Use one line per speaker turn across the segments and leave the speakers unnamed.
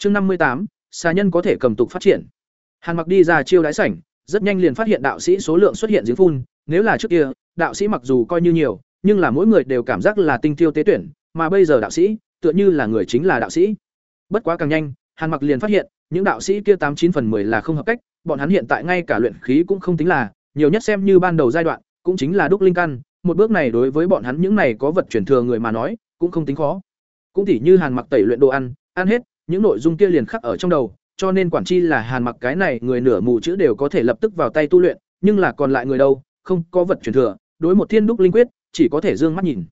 Chương năm mươi tám, xà nhân có thể cầm tục phát triển. Hàn Mặc đi ra chiêu đái sảnh, rất nhanh liền phát hiện đạo sĩ số lượng xuất hiện giếng phun, nếu là trước kia, đạo sĩ mặc dù coi như nhiều, nhưng là mỗi người đều cảm giác là tinh tiêu tế tuyển, mà bây giờ đạo sĩ, tựa như là người chính là đạo sĩ. Bất quá càng nhanh, Hàn Mặc liền phát hiện, những đạo sĩ kia tám chín phần 10 là không hợp cách, bọn hắn hiện tại ngay cả luyện khí cũng không tính là, nhiều nhất xem như ban đầu giai đoạn, cũng chính là đúc linh căn, một bước này đối với bọn hắn những này có vật chuyển thừa người mà nói, cũng không tính khó. Cũng tỉ như Hàn Mặc tẩy luyện đồ ăn, ăn hết, những nội dung kia liền khắc ở trong đầu, cho nên quản chi là Hàn Mặc cái này người nửa mù chữ đều có thể lập tức vào tay tu luyện, nhưng là còn lại người đâu, không có vật chuyển thừa, đối một thiên đúc linh quyết, chỉ có thể dương mắt nhìn.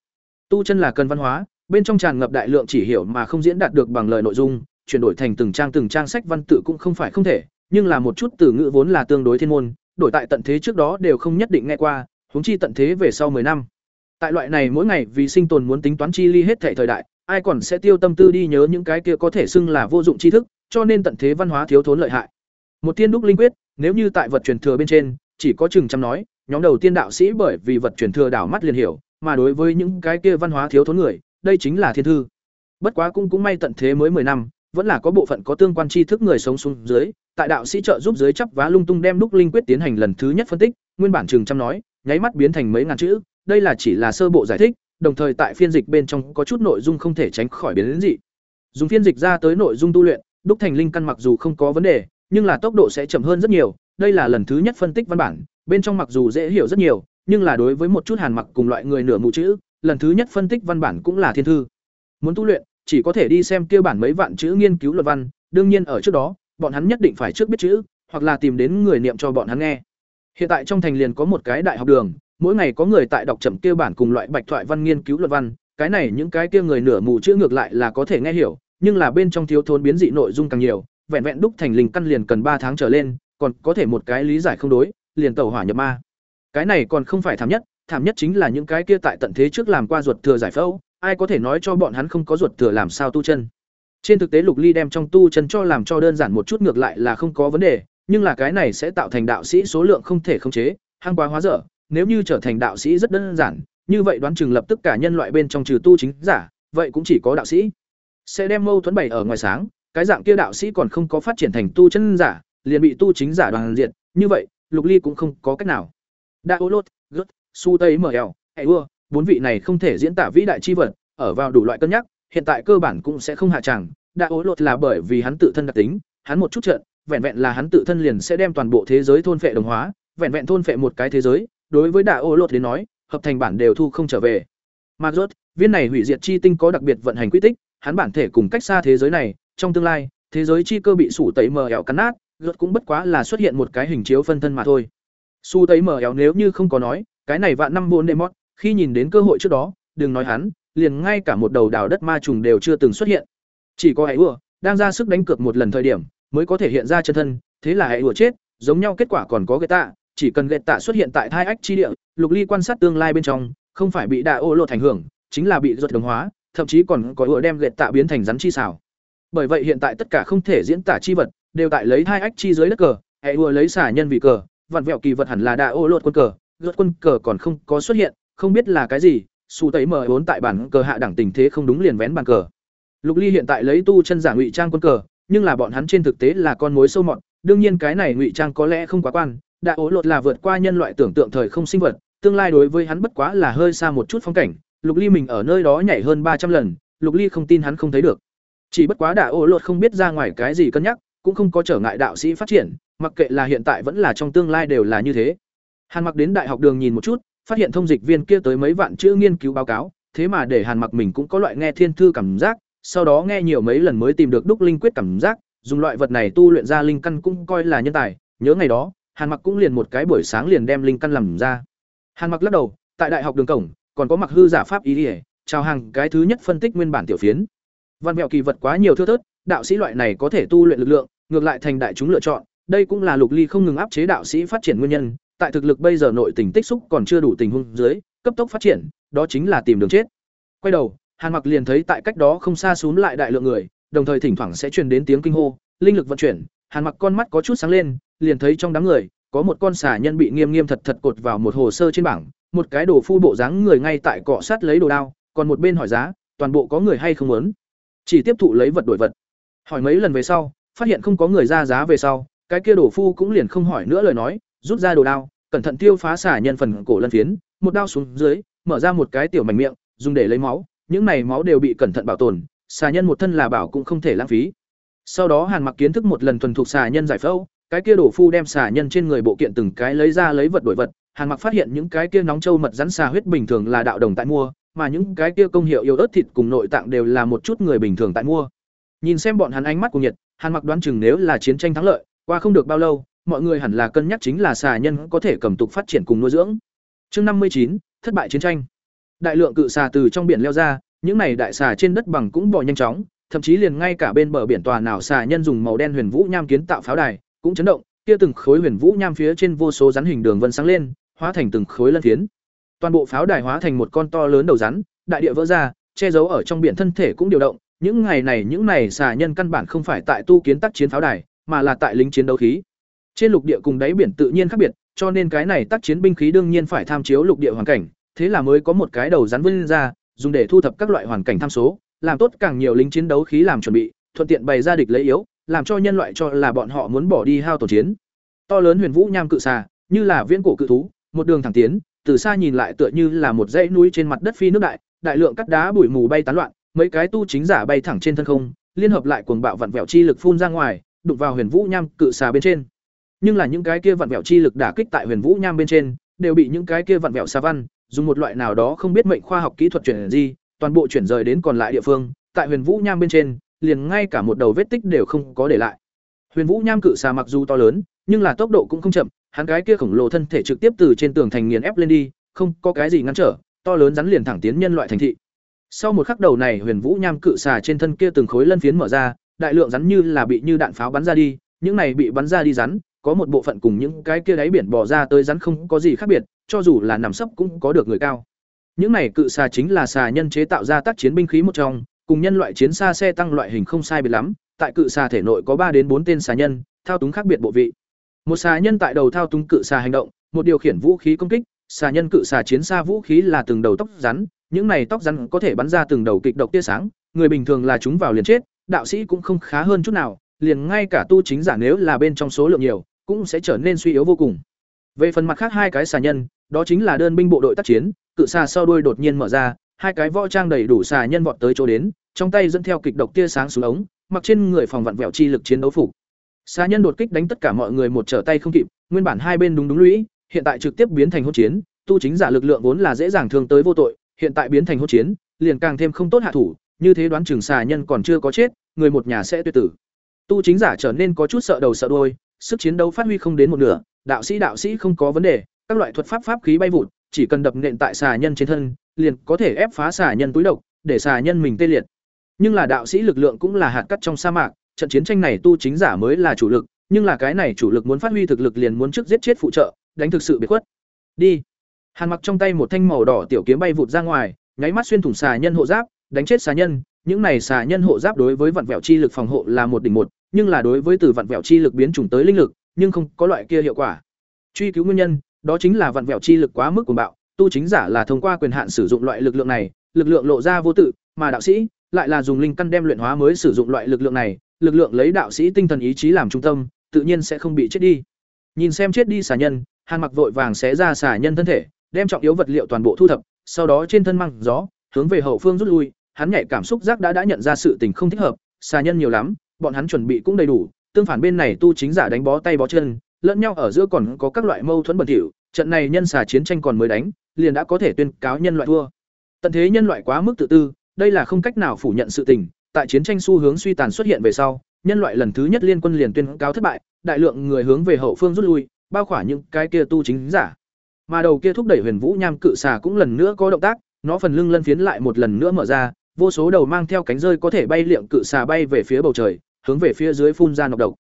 Tu chân là cần văn hóa, bên trong tràn ngập đại lượng chỉ hiểu mà không diễn đạt được bằng lời nội dung, chuyển đổi thành từng trang từng trang sách văn tự cũng không phải không thể, nhưng là một chút từ ngữ vốn là tương đối thiên môn, đổi tại tận thế trước đó đều không nhất định nghe qua, huống chi tận thế về sau 10 năm. Tại loại này mỗi ngày vì sinh tồn muốn tính toán chi ly hết thảy thời đại, ai còn sẽ tiêu tâm tư đi nhớ những cái kia có thể xưng là vô dụng tri thức, cho nên tận thế văn hóa thiếu thốn lợi hại. Một tiên đúc linh quyết, nếu như tại vật truyền thừa bên trên, chỉ có chừng trăm nói, nhóm đầu tiên đạo sĩ bởi vì vật truyền thừa đảo mắt liền hiểu, mà đối với những cái kia văn hóa thiếu thốn người, đây chính là thiên thư. Bất quá cũng cũng may tận thế mới 10 năm, vẫn là có bộ phận có tương quan tri thức người sống xuống dưới, tại đạo sĩ trợ giúp dưới chấp vá lung tung đem đúc linh quyết tiến hành lần thứ nhất phân tích, nguyên bản chừng trăm nói, nháy mắt biến thành mấy ngàn chữ, đây là chỉ là sơ bộ giải thích, đồng thời tại phiên dịch bên trong có chút nội dung không thể tránh khỏi biến đến dị. Dùng phiên dịch ra tới nội dung tu luyện, đúc thành linh căn mặc dù không có vấn đề, nhưng là tốc độ sẽ chậm hơn rất nhiều, đây là lần thứ nhất phân tích văn bản, bên trong mặc dù dễ hiểu rất nhiều, nhưng là đối với một chút hàn mặc cùng loại người nửa mù chữ, lần thứ nhất phân tích văn bản cũng là thiên thư. Muốn tu luyện, chỉ có thể đi xem kia bản mấy vạn chữ nghiên cứu luận văn, đương nhiên ở trước đó, bọn hắn nhất định phải trước biết chữ, hoặc là tìm đến người niệm cho bọn hắn nghe. Hiện tại trong thành liền có một cái đại học đường, mỗi ngày có người tại đọc chậm kia bản cùng loại bạch thoại văn nghiên cứu luật văn, cái này những cái kia người nửa mù chữ ngược lại là có thể nghe hiểu, nhưng là bên trong thiếu thốn biến dị nội dung càng nhiều, vẹn vẹn đúc thành linh căn liền cần ba tháng trở lên, còn có thể một cái lý giải không đối, liền tẩu hỏa nhập ma. Cái này còn không phải thảm nhất, thảm nhất chính là những cái kia tại tận thế trước làm qua ruột thừa giải phẫu, ai có thể nói cho bọn hắn không có ruột thừa làm sao tu chân. Trên thực tế Lục Ly đem trong tu chân cho làm cho đơn giản một chút ngược lại là không có vấn đề, nhưng là cái này sẽ tạo thành đạo sĩ số lượng không thể khống chế, hăng quá hóa dở, nếu như trở thành đạo sĩ rất đơn giản, như vậy đoán chừng lập tức cả nhân loại bên trong trừ tu chính giả, vậy cũng chỉ có đạo sĩ. Sẽ đem mâu thuẫn bày ở ngoài sáng, cái dạng kia đạo sĩ còn không có phát triển thành tu chân giả, liền bị tu chính giả đoàn diệt, như vậy, Lục Ly cũng không có cách nào. Đạo lốt, gớt, su tây mở eo, ưa, bốn vị này không thể diễn tả vĩ đại chi vật, ở vào đủ loại cân nhắc, hiện tại cơ bản cũng sẽ không hạ chẳng, đạo lốt là bởi vì hắn tự thân đặc tính, hắn một chút trận, vẹn vẹn là hắn tự thân liền sẽ đem toàn bộ thế giới thôn phệ đồng hóa, vẹn vẹn thôn phệ một cái thế giới, đối với đạ ô lột đến nói, hợp thành bản đều thu không trở về. mặc rốt, viên này hủy diệt chi tinh có đặc biệt vận hành quy tích, hắn bản thể cùng cách xa thế giới này, trong tương lai, thế giới chi cơ bị sủ tẩy mờ ẻo cắn nát, rốt cũng bất quá là xuất hiện một cái hình chiếu phân thân mà thôi. Su tẩy mờ ẻo nếu như không có nói, cái này vạn năm vốn demot, khi nhìn đến cơ hội trước đó, đừng nói hắn, liền ngay cả một đầu đào đất ma trùng đều chưa từng xuất hiện. Chỉ có hãy ùa đang ra sức đánh cược một lần thời điểm, mới có thể hiện ra chân thân, thế là hãy ùa chết, giống nhau kết quả còn có cái tạ, chỉ cần lệ tạ xuất hiện tại thai ách chi địa, Lục Ly quan sát tương lai bên trong, không phải bị đạ ô lột ảnh hưởng, chính là bị ruột đồng hóa, thậm chí còn có ựa đem lệ tạ biến thành rắn chi xảo. Bởi vậy hiện tại tất cả không thể diễn tả chi vật, đều tại lấy thai ách chi dưới đất cờ, e hệ ựa lấy xả nhân vì cờ, vặn vẹo kỳ vật hẳn là đạ ô lột quân cờ, ruột quân cờ còn không có xuất hiện, không biết là cái gì, xù tẩy mở bốn tại bản cờ hạ đẳng tình thế không đúng liền vén bàn cờ. Lục Ly hiện tại lấy tu chân giả ngụy trang quân cờ, nhưng là bọn hắn trên thực tế là con mối sâu mọt, đương nhiên cái này ngụy trang có lẽ không quá quan, Đại ố lột là vượt qua nhân loại tưởng tượng thời không sinh vật, tương lai đối với hắn bất quá là hơi xa một chút phong cảnh, Lục Ly mình ở nơi đó nhảy hơn ba trăm lần, Lục Ly không tin hắn không thấy được. Chỉ bất quá Đại ố lột không biết ra ngoài cái gì cân nhắc, cũng không có trở ngại đạo sĩ phát triển, mặc kệ là hiện tại vẫn là trong tương lai đều là như thế. Hàn Mặc đến đại học đường nhìn một chút, phát hiện thông dịch viên kia tới mấy vạn chữ nghiên cứu báo cáo, thế mà để Hàn Mặc mình cũng có loại nghe thiên thư cảm giác, sau đó nghe nhiều mấy lần mới tìm được đúc linh quyết cảm giác, dùng loại vật này tu luyện ra linh căn cũng coi là nhân tài, nhớ ngày đó, Hàn Mặc cũng liền một cái buổi sáng liền đem linh căn làm ra. Hàn Mặc lắc đầu, tại đại học đường cổng, còn có mặc hư giả pháp ý đi, chào hàng cái thứ nhất phân tích nguyên bản tiểu phiến. Văn mẹo kỳ vật quá nhiều thưa thớt, đạo sĩ loại này có thể tu luyện lực lượng, ngược lại thành đại chúng lựa chọn, đây cũng là Lục Ly không ngừng áp chế đạo sĩ phát triển nguyên nhân, tại thực lực bây giờ nội tình tích xúc còn chưa đủ tình huống dưới, cấp tốc phát triển, đó chính là tìm đường chết. Quay đầu, Hàn Mặc liền thấy tại cách đó không xa xuống lại đại lượng người, đồng thời thỉnh thoảng sẽ truyền đến tiếng kinh hô, linh lực vận chuyển, Hàn Mặc con mắt có chút sáng lên, liền thấy trong đám người có một con xà nhân bị nghiêm nghiêm thật thật cột vào một hồ sơ trên bảng, một cái đồ phu bộ dáng người ngay tại cọ sát lấy đồ đao, còn một bên hỏi giá, toàn bộ có người hay không muốn. Chỉ tiếp thụ lấy vật đổi vật. hỏi mấy lần về sau phát hiện không có người ra giá về sau cái kia đổ phu cũng liền không hỏi nữa lời nói rút ra đồ đao cẩn thận tiêu phá xả nhân phần cổ lân phiến một đao xuống dưới mở ra một cái tiểu mảnh miệng dùng để lấy máu những này máu đều bị cẩn thận bảo tồn xà nhân một thân là bảo cũng không thể lãng phí sau đó hàn mặc kiến thức một lần thuần thục xà nhân giải phẫu, cái kia đổ phu đem xà nhân trên người bộ kiện từng cái lấy ra lấy vật đổi vật. Hàn mặc phát hiện những cái kia nóng trâu mật rắn xà huyết bình thường là đạo đồng tại mua, mà những cái kia công hiệu yêu ớt thịt cùng nội tạng đều là một chút người bình thường tại mua. Nhìn xem bọn hắn ánh mắt của nhiệt, hàn mặc đoán chừng nếu là chiến tranh thắng lợi, qua không được bao lâu, mọi người hẳn là cân nhắc chính là xà nhân có thể cầm tục phát triển cùng nuôi dưỡng. Chương năm mươi chín, thất bại chiến tranh. Đại lượng cự xà từ trong biển leo ra, những này đại xà trên đất bằng cũng bò nhanh chóng thậm chí liền ngay cả bên bờ biển tòa nào xà nhân dùng màu đen huyền vũ nham kiến tạo pháo đài cũng chấn động, kia từng khối huyền vũ nham phía trên vô số rắn hình đường vân sáng lên, hóa thành từng khối lân phiến. Toàn bộ pháo đài hóa thành một con to lớn đầu rắn, đại địa vỡ ra, che giấu ở trong biển thân thể cũng điều động. Những ngày này, những này xà nhân căn bản không phải tại tu kiến tác chiến pháo đài, mà là tại lính chiến đấu khí. Trên lục địa cùng đáy biển tự nhiên khác biệt, cho nên cái này tác chiến binh khí đương nhiên phải tham chiếu lục địa hoàn cảnh, thế là mới có một cái đầu rắn vươn ra, dùng để thu thập các loại hoàn cảnh tham số làm tốt càng nhiều lính chiến đấu khí làm chuẩn bị, thuận tiện bày ra địch lấy yếu, làm cho nhân loại cho là bọn họ muốn bỏ đi hao tổn chiến. To lớn huyền vũ nham cự xà, như là viễn cổ cự thú, một đường thẳng tiến, từ xa nhìn lại tựa như là một dãy núi trên mặt đất phi nước đại đại lượng cắt đá bụi mù bay tán loạn, mấy cái tu chính giả bay thẳng trên thân không, liên hợp lại cuồng bạo vặn vẹo chi lực phun ra ngoài, đụng vào huyền vũ nham cự xà bên trên. Nhưng là những cái kia vặn vẹo chi lực đả kích tại huyền vũ nham bên trên, đều bị những cái kia vặn vẹo xà văn, dùng một loại nào đó không biết mệnh khoa học kỹ thuật chuyển gì toàn bộ chuyển rời đến còn lại địa phương, tại huyền vũ nham bên trên, liền ngay cả một đầu vết tích đều không có để lại. Huyền vũ nham cự xà mặc dù to lớn, nhưng là tốc độ cũng không chậm, hắn cái kia khổng lồ thân thể trực tiếp từ trên tường thành nghiền ép lên đi, không có cái gì ngăn trở, to lớn rắn liền thẳng tiến nhân loại thành thị. Sau một khắc đầu này, huyền vũ nham cự xà trên thân kia từng khối lân phiến mở ra, đại lượng rắn như là bị như đạn pháo bắn ra đi, những này bị bắn ra đi rắn, có một bộ phận cùng những cái kia đáy biển bò ra tới rắn không có gì khác biệt, cho dù là nằm sấp cũng có được người cao những này cự xà chính là xà nhân chế tạo ra tác chiến binh khí một trong, cùng nhân loại chiến xa xe tăng loại hình không sai biệt lắm, tại cự xà thể nội có ba đến bốn tên xà nhân, thao túng khác biệt bộ vị. Một xà nhân tại đầu thao túng cự xà hành động, một điều khiển vũ khí công kích, xà nhân cự xà chiến xa vũ khí là từng đầu tóc rắn, những này tóc rắn có thể bắn ra từng đầu kịch độc tia sáng, người bình thường là chúng vào liền chết, đạo sĩ cũng không khá hơn chút nào, liền ngay cả tu chính giả nếu là bên trong số lượng nhiều, cũng sẽ trở nên suy yếu vô cùng. Về phần mặt khác hai cái xà nhân, đó chính là đơn binh bộ đội tác chiến cự xà sau đuôi đột nhiên mở ra, hai cái võ trang đầy đủ xà nhân vọt tới chỗ đến, trong tay dẫn theo kịch độc tia sáng xuống ống, mặc trên người phòng vặn vẹo chi lực chiến đấu phục. Xà nhân đột kích đánh tất cả mọi người một trở tay không kịp, nguyên bản hai bên đúng đúng lũy, hiện tại trực tiếp biến thành hỗn chiến, tu chính giả lực lượng vốn là dễ dàng thương tới vô tội, hiện tại biến thành hỗn chiến, liền càng thêm không tốt hạ thủ, như thế đoán chừng xà nhân còn chưa có chết, người một nhà sẽ tuyệt tử. Tu chính giả trở nên có chút sợ đầu sợ đuôi, sức chiến đấu phát huy không đến một nửa, đạo sĩ đạo sĩ không có vấn đề, các loại thuật pháp pháp khí bay vụt chỉ cần đập nện tại xà nhân trên thân, liền có thể ép phá xà nhân túi độc, để xà nhân mình tê liệt. Nhưng là đạo sĩ lực lượng cũng là hạt cát trong sa mạc, trận chiến tranh này tu chính giả mới là chủ lực, nhưng là cái này chủ lực muốn phát huy thực lực liền muốn trước giết chết phụ trợ, đánh thực sự biệt khuất. Đi. Hàn mặc trong tay một thanh màu đỏ tiểu kiếm bay vụt ra ngoài, nháy mắt xuyên thủng xà nhân hộ giáp, đánh chết xà nhân. Những này xà nhân hộ giáp đối với vặn vẹo chi lực phòng hộ là một đỉnh một, nhưng là đối với từ vặn vẹo chi lực biến chủng tới linh lực, nhưng không có loại kia hiệu quả. Truy cứu nguyên nhân đó chính là vặn vẹo chi lực quá mức cuồng bạo, tu chính giả là thông qua quyền hạn sử dụng loại lực lượng này, lực lượng lộ ra vô tự, mà đạo sĩ lại là dùng linh căn đem luyện hóa mới sử dụng loại lực lượng này, lực lượng lấy đạo sĩ tinh thần ý chí làm trung tâm, tự nhiên sẽ không bị chết đi. Nhìn xem chết đi xà nhân, hàn mặc vội vàng xé ra xà nhân thân thể, đem trọng yếu vật liệu toàn bộ thu thập, sau đó trên thân măng gió, hướng về hậu phương rút lui, hắn nhạy cảm xúc giác đã đã nhận ra sự tình không thích hợp, xà nhân nhiều lắm, bọn hắn chuẩn bị cũng đầy đủ, tương phản bên này tu chính giả đánh bó tay bó chân, lẫn nhau ở giữa còn có các loại mâu thuẫn bẩn thỉu trận này nhân xà chiến tranh còn mới đánh, liền đã có thể tuyên cáo nhân loại thua. Tận thế nhân loại quá mức tự tư, đây là không cách nào phủ nhận sự tình. Tại chiến tranh xu hướng suy tàn xuất hiện về sau, nhân loại lần thứ nhất liên quân liền tuyên cáo thất bại, đại lượng người hướng về hậu phương rút lui, bao khỏa những cái kia tu chính giả. Mà đầu kia thúc đẩy huyền vũ nham cự xà cũng lần nữa có động tác, nó phần lưng lân phiến lại một lần nữa mở ra, vô số đầu mang theo cánh rơi có thể bay liệng cự xà bay về phía bầu trời, hướng về phía dưới phun ra nọc độc.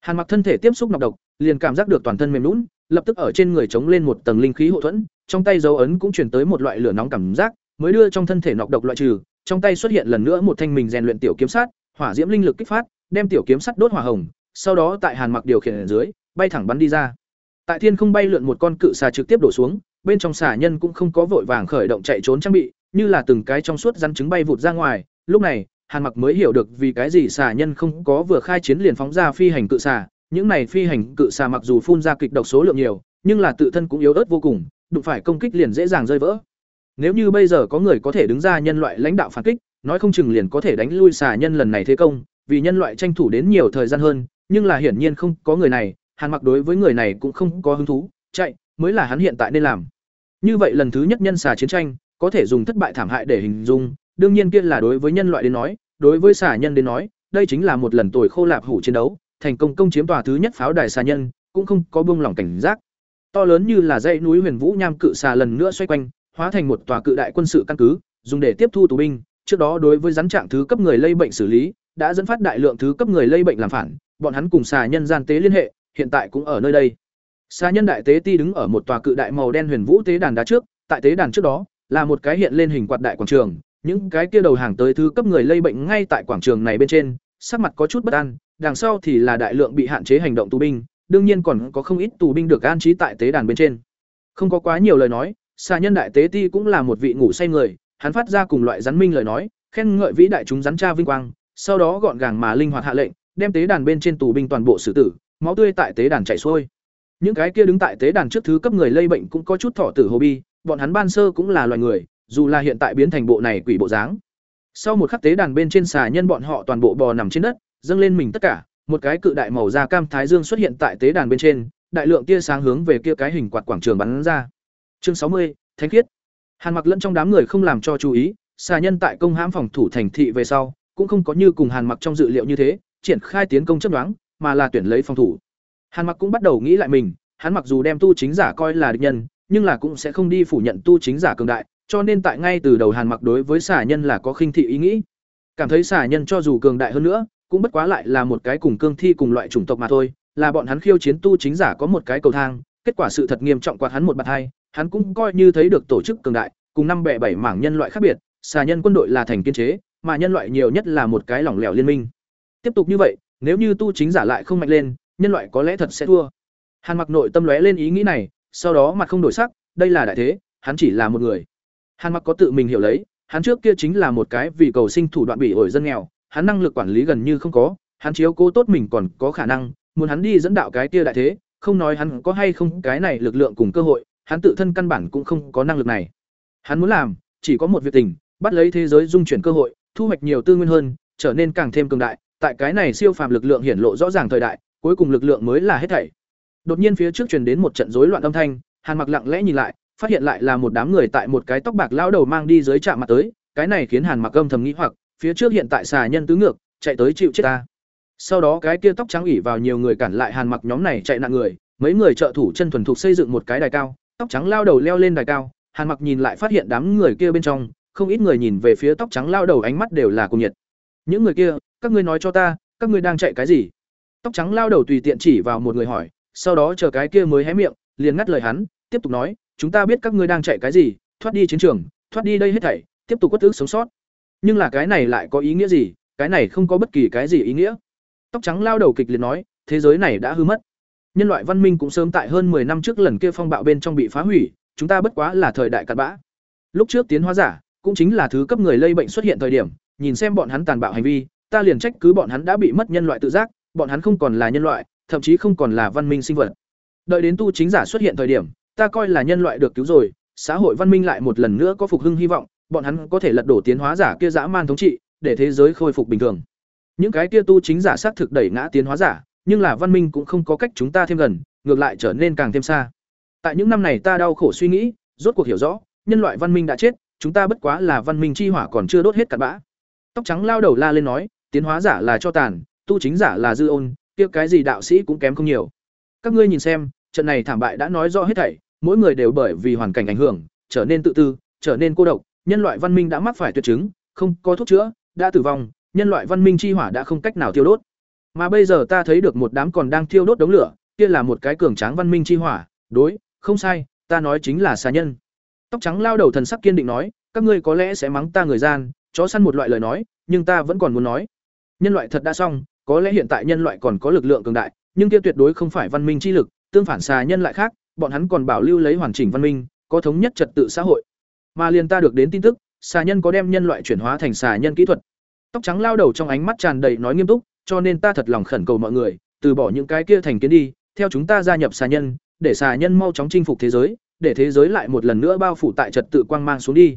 Hàn mặc thân thể tiếp xúc nọc độc, liền cảm giác được toàn thân mềm lún lập tức ở trên người chống lên một tầng linh khí hộ thuẫn trong tay dấu ấn cũng truyền tới một loại lửa nóng cảm giác mới đưa trong thân thể nọc độc loại trừ trong tay xuất hiện lần nữa một thanh mình rèn luyện tiểu kiếm sát hỏa diễm linh lực kích phát đem tiểu kiếm sắt đốt hỏa hồng sau đó tại hàn mặc điều khiển ở dưới bay thẳng bắn đi ra. Tại thiên không bay lượn một con cự xà trực tiếp đổ xuống bên trong xà nhân cũng không có vội vàng khởi động chạy trốn trang bị như là từng cái trong suốt rắn trứng bay vụt ra ngoài lúc này Hàn Mặc mới hiểu được vì cái gì xà nhân không có vừa khai chiến liền phóng ra phi hành cự xà, những này phi hành cự xà mặc dù phun ra kịch độc số lượng nhiều, nhưng là tự thân cũng yếu ớt vô cùng, đụng phải công kích liền dễ dàng rơi vỡ. Nếu như bây giờ có người có thể đứng ra nhân loại lãnh đạo phản kích, nói không chừng liền có thể đánh lui xà nhân lần này thế công, vì nhân loại tranh thủ đến nhiều thời gian hơn, nhưng là hiển nhiên không có người này, Hàn Mặc đối với người này cũng không có hứng thú, chạy mới là hắn hiện tại nên làm. Như vậy lần thứ nhất nhân xà chiến tranh, có thể dùng thất bại thảm hại để hình dung, đương nhiên kia là đối với nhân loại đến nói, đối với xà nhân đến nói, đây chính là một lần tuổi khô lạp hủ chiến đấu, thành công công chiếm tòa thứ nhất pháo đài xà nhân, cũng không có buông lỏng cảnh giác. To lớn như là dãy núi Huyền Vũ Nham cự xà lần nữa xoay quanh, hóa thành một tòa cự đại quân sự căn cứ, dùng để tiếp thu tù binh, trước đó đối với rắn trạng thứ cấp người lây bệnh xử lý, đã dẫn phát đại lượng thứ cấp người lây bệnh làm phản, bọn hắn cùng xà nhân gian tế liên hệ, hiện tại cũng ở nơi đây. Xà nhân đại tế ti đứng ở một tòa cự đại màu đen huyền vũ tế đàn đá trước, tại tế đàn trước đó là một cái hiện lên hình quạt đại quảng trường, những cái kia đầu hàng tới thứ cấp người lây bệnh ngay tại quảng trường này bên trên, sắc mặt có chút bất an, đằng sau thì là đại lượng bị hạn chế hành động tù binh, đương nhiên còn có không ít tù binh được an trí tại tế đàn bên trên. Không có quá nhiều lời nói, xà nhân đại tế ti cũng là một vị ngủ say người, hắn phát ra cùng loại rắn minh lời nói, khen ngợi vĩ đại chúng rắn cha vinh quang, sau đó gọn gàng mà linh hoạt hạ lệnh, đem tế đàn bên trên tù binh toàn bộ xử tử, máu tươi tại tế đàn chảy xuôi. Những cái kia đứng tại tế đàn trước thứ cấp người lây bệnh cũng có chút thọ tử hồ bi, bọn hắn ban sơ cũng là loài người, dù là hiện tại biến thành bộ này quỷ bộ dáng. Sau một khắc tế đàn bên trên xà nhân bọn họ toàn bộ bò nằm trên đất, dâng lên mình tất cả, một cái cự đại màu da cam thái dương xuất hiện tại tế đàn bên trên, đại lượng tia sáng hướng về kia cái hình quạt quảng trường bắn ra. Chương sáu mươi Thánh khiết. Hàn Mặc lẫn trong đám người không làm cho chú ý, xà nhân tại công hãm phòng thủ thành thị về sau, cũng không có như cùng Hàn Mặc trong dự liệu như thế, triển khai tiến công chấp đoán, mà là tuyển lấy phòng thủ. Hàn Mặc cũng bắt đầu nghĩ lại mình, hắn mặc dù đem tu chính giả coi là địch nhân, nhưng là cũng sẽ không đi phủ nhận tu chính giả cường đại, cho nên tại ngay từ đầu Hàn Mặc đối với xà nhân là có khinh thị ý nghĩ. Cảm thấy xà nhân cho dù cường đại hơn nữa, cũng bất quá lại là một cái cùng cương thi cùng loại chủng tộc mà thôi, là bọn hắn khiêu chiến tu chính giả có một cái cầu thang, kết quả sự thật nghiêm trọng quạt hắn một bạt hai, hắn cũng coi như thấy được tổ chức cường đại, cùng năm bè bảy mảng nhân loại khác biệt, xà nhân quân đội là thành kiên chế, mà nhân loại nhiều nhất là một cái lỏng lẻo liên minh. Tiếp tục như vậy, nếu như tu chính giả lại không mạnh lên, nhân loại có lẽ thật sẽ thua. Hàn Mặc nội tâm lóe lên ý nghĩ này, sau đó mặt không đổi sắc, đây là đại thế, hắn chỉ là một người. Hàn Mặc có tự mình hiểu lấy, hắn trước kia chính là một cái vì cầu sinh thủ đoạn bị ổi dân nghèo, hắn năng lực quản lý gần như không có, hắn chiếu cố tốt mình còn có khả năng, muốn hắn đi dẫn đạo cái kia đại thế, không nói hắn có hay không cái này lực lượng cùng cơ hội, hắn tự thân căn bản cũng không có năng lực này. Hắn muốn làm, chỉ có một việc tình, bắt lấy thế giới dung chuyển cơ hội, thu hoạch nhiều tư nguyên hơn, trở nên càng thêm cường đại, tại cái này siêu phàm lực lượng hiển lộ rõ ràng thời đại, cuối cùng lực lượng mới là hết thảy. Đột nhiên phía trước truyền đến một trận rối loạn âm thanh, Hàn Mặc lặng lẽ nhìn lại, phát hiện lại là một đám người tại một cái tóc bạc lão đầu mang đi dưới chạm mặt tới, cái này khiến Hàn Mặc âm thầm nghĩ hoặc, phía trước hiện tại xà nhân tứ ngược, chạy tới chịu chết ta. Sau đó cái kia tóc trắng ủy vào nhiều người cản lại Hàn Mặc nhóm này chạy nạn người, mấy người trợ thủ chân thuần thục xây dựng một cái đài cao, tóc trắng lao đầu leo lên đài cao, Hàn Mặc nhìn lại phát hiện đám người kia bên trong, không ít người nhìn về phía tóc trắng lao đầu ánh mắt đều là cùng nhiệt. Những người kia, các ngươi nói cho ta, các ngươi đang chạy cái gì? Tóc trắng lao đầu tùy tiện chỉ vào một người hỏi, sau đó chờ cái kia mới hé miệng, liền ngắt lời hắn, tiếp tục nói, chúng ta biết các ngươi đang chạy cái gì, thoát đi chiến trường, thoát đi đây hết thảy, tiếp tục quất ước sống sót. Nhưng là cái này lại có ý nghĩa gì? Cái này không có bất kỳ cái gì ý nghĩa. Tóc trắng lao đầu kịch liệt nói, thế giới này đã hư mất. Nhân loại văn minh cũng sớm tại hơn 10 năm trước lần kia phong bạo bên trong bị phá hủy, chúng ta bất quá là thời đại cặn bã. Lúc trước tiến hóa giả, cũng chính là thứ cấp người lây bệnh xuất hiện thời điểm, nhìn xem bọn hắn tàn bạo hành vi, ta liền trách cứ bọn hắn đã bị mất nhân loại tự giác, bọn hắn không còn là nhân loại, thậm chí không còn là văn minh sinh vật. Đợi đến tu chính giả xuất hiện thời điểm, ta coi là nhân loại được cứu rồi, xã hội văn minh lại một lần nữa có phục hưng hy vọng, bọn hắn có thể lật đổ tiến hóa giả kia dã man thống trị, để thế giới khôi phục bình thường. Những cái kia tu chính giả xác thực đẩy ngã tiến hóa giả, nhưng là văn minh cũng không có cách chúng ta thêm gần, ngược lại trở nên càng thêm xa. Tại những năm này ta đau khổ suy nghĩ, rốt cuộc hiểu rõ, nhân loại văn minh đã chết, chúng ta bất quá là văn minh chi hỏa còn chưa đốt hết cặn bã. Tóc trắng lao đầu la lên nói, tiến hóa giả là cho tàn, tu chính giả là dư ôn, kia cái gì đạo sĩ cũng kém không nhiều. Các ngươi nhìn xem, trận này thảm bại đã nói rõ hết thảy, mỗi người đều bởi vì hoàn cảnh ảnh hưởng, trở nên tự tư, trở nên cô độc, nhân loại văn minh đã mắc phải tuyệt chứng, không có thuốc chữa, đã tử vong, nhân loại văn minh chi hỏa đã không cách nào thiêu đốt. Mà bây giờ ta thấy được một đám còn đang thiêu đốt đống lửa, kia là một cái cường tráng văn minh chi hỏa, đối, không sai, ta nói chính là xà nhân. Tóc trắng lao đầu thần sắc kiên định nói, các ngươi có lẽ sẽ mắng ta người gian, chó săn một loại lời nói, nhưng ta vẫn còn muốn nói. Nhân loại thật đã xong, có lẽ hiện tại nhân loại còn có lực lượng cường đại, nhưng kia tuyệt đối không phải văn minh chi lực, tương phản xà nhân lại khác, bọn hắn còn bảo lưu lấy hoàn chỉnh văn minh, có thống nhất trật tự xã hội. Mà liền ta được đến tin tức, xà nhân có đem nhân loại chuyển hóa thành xà nhân kỹ thuật. tóc trắng lao đầu trong ánh mắt tràn đầy nói nghiêm túc cho nên ta thật lòng khẩn cầu mọi người từ bỏ những cái kia thành kiến đi theo chúng ta gia nhập xà nhân để xà nhân mau chóng chinh phục thế giới để thế giới lại một lần nữa bao phủ tại trật tự quang mang xuống đi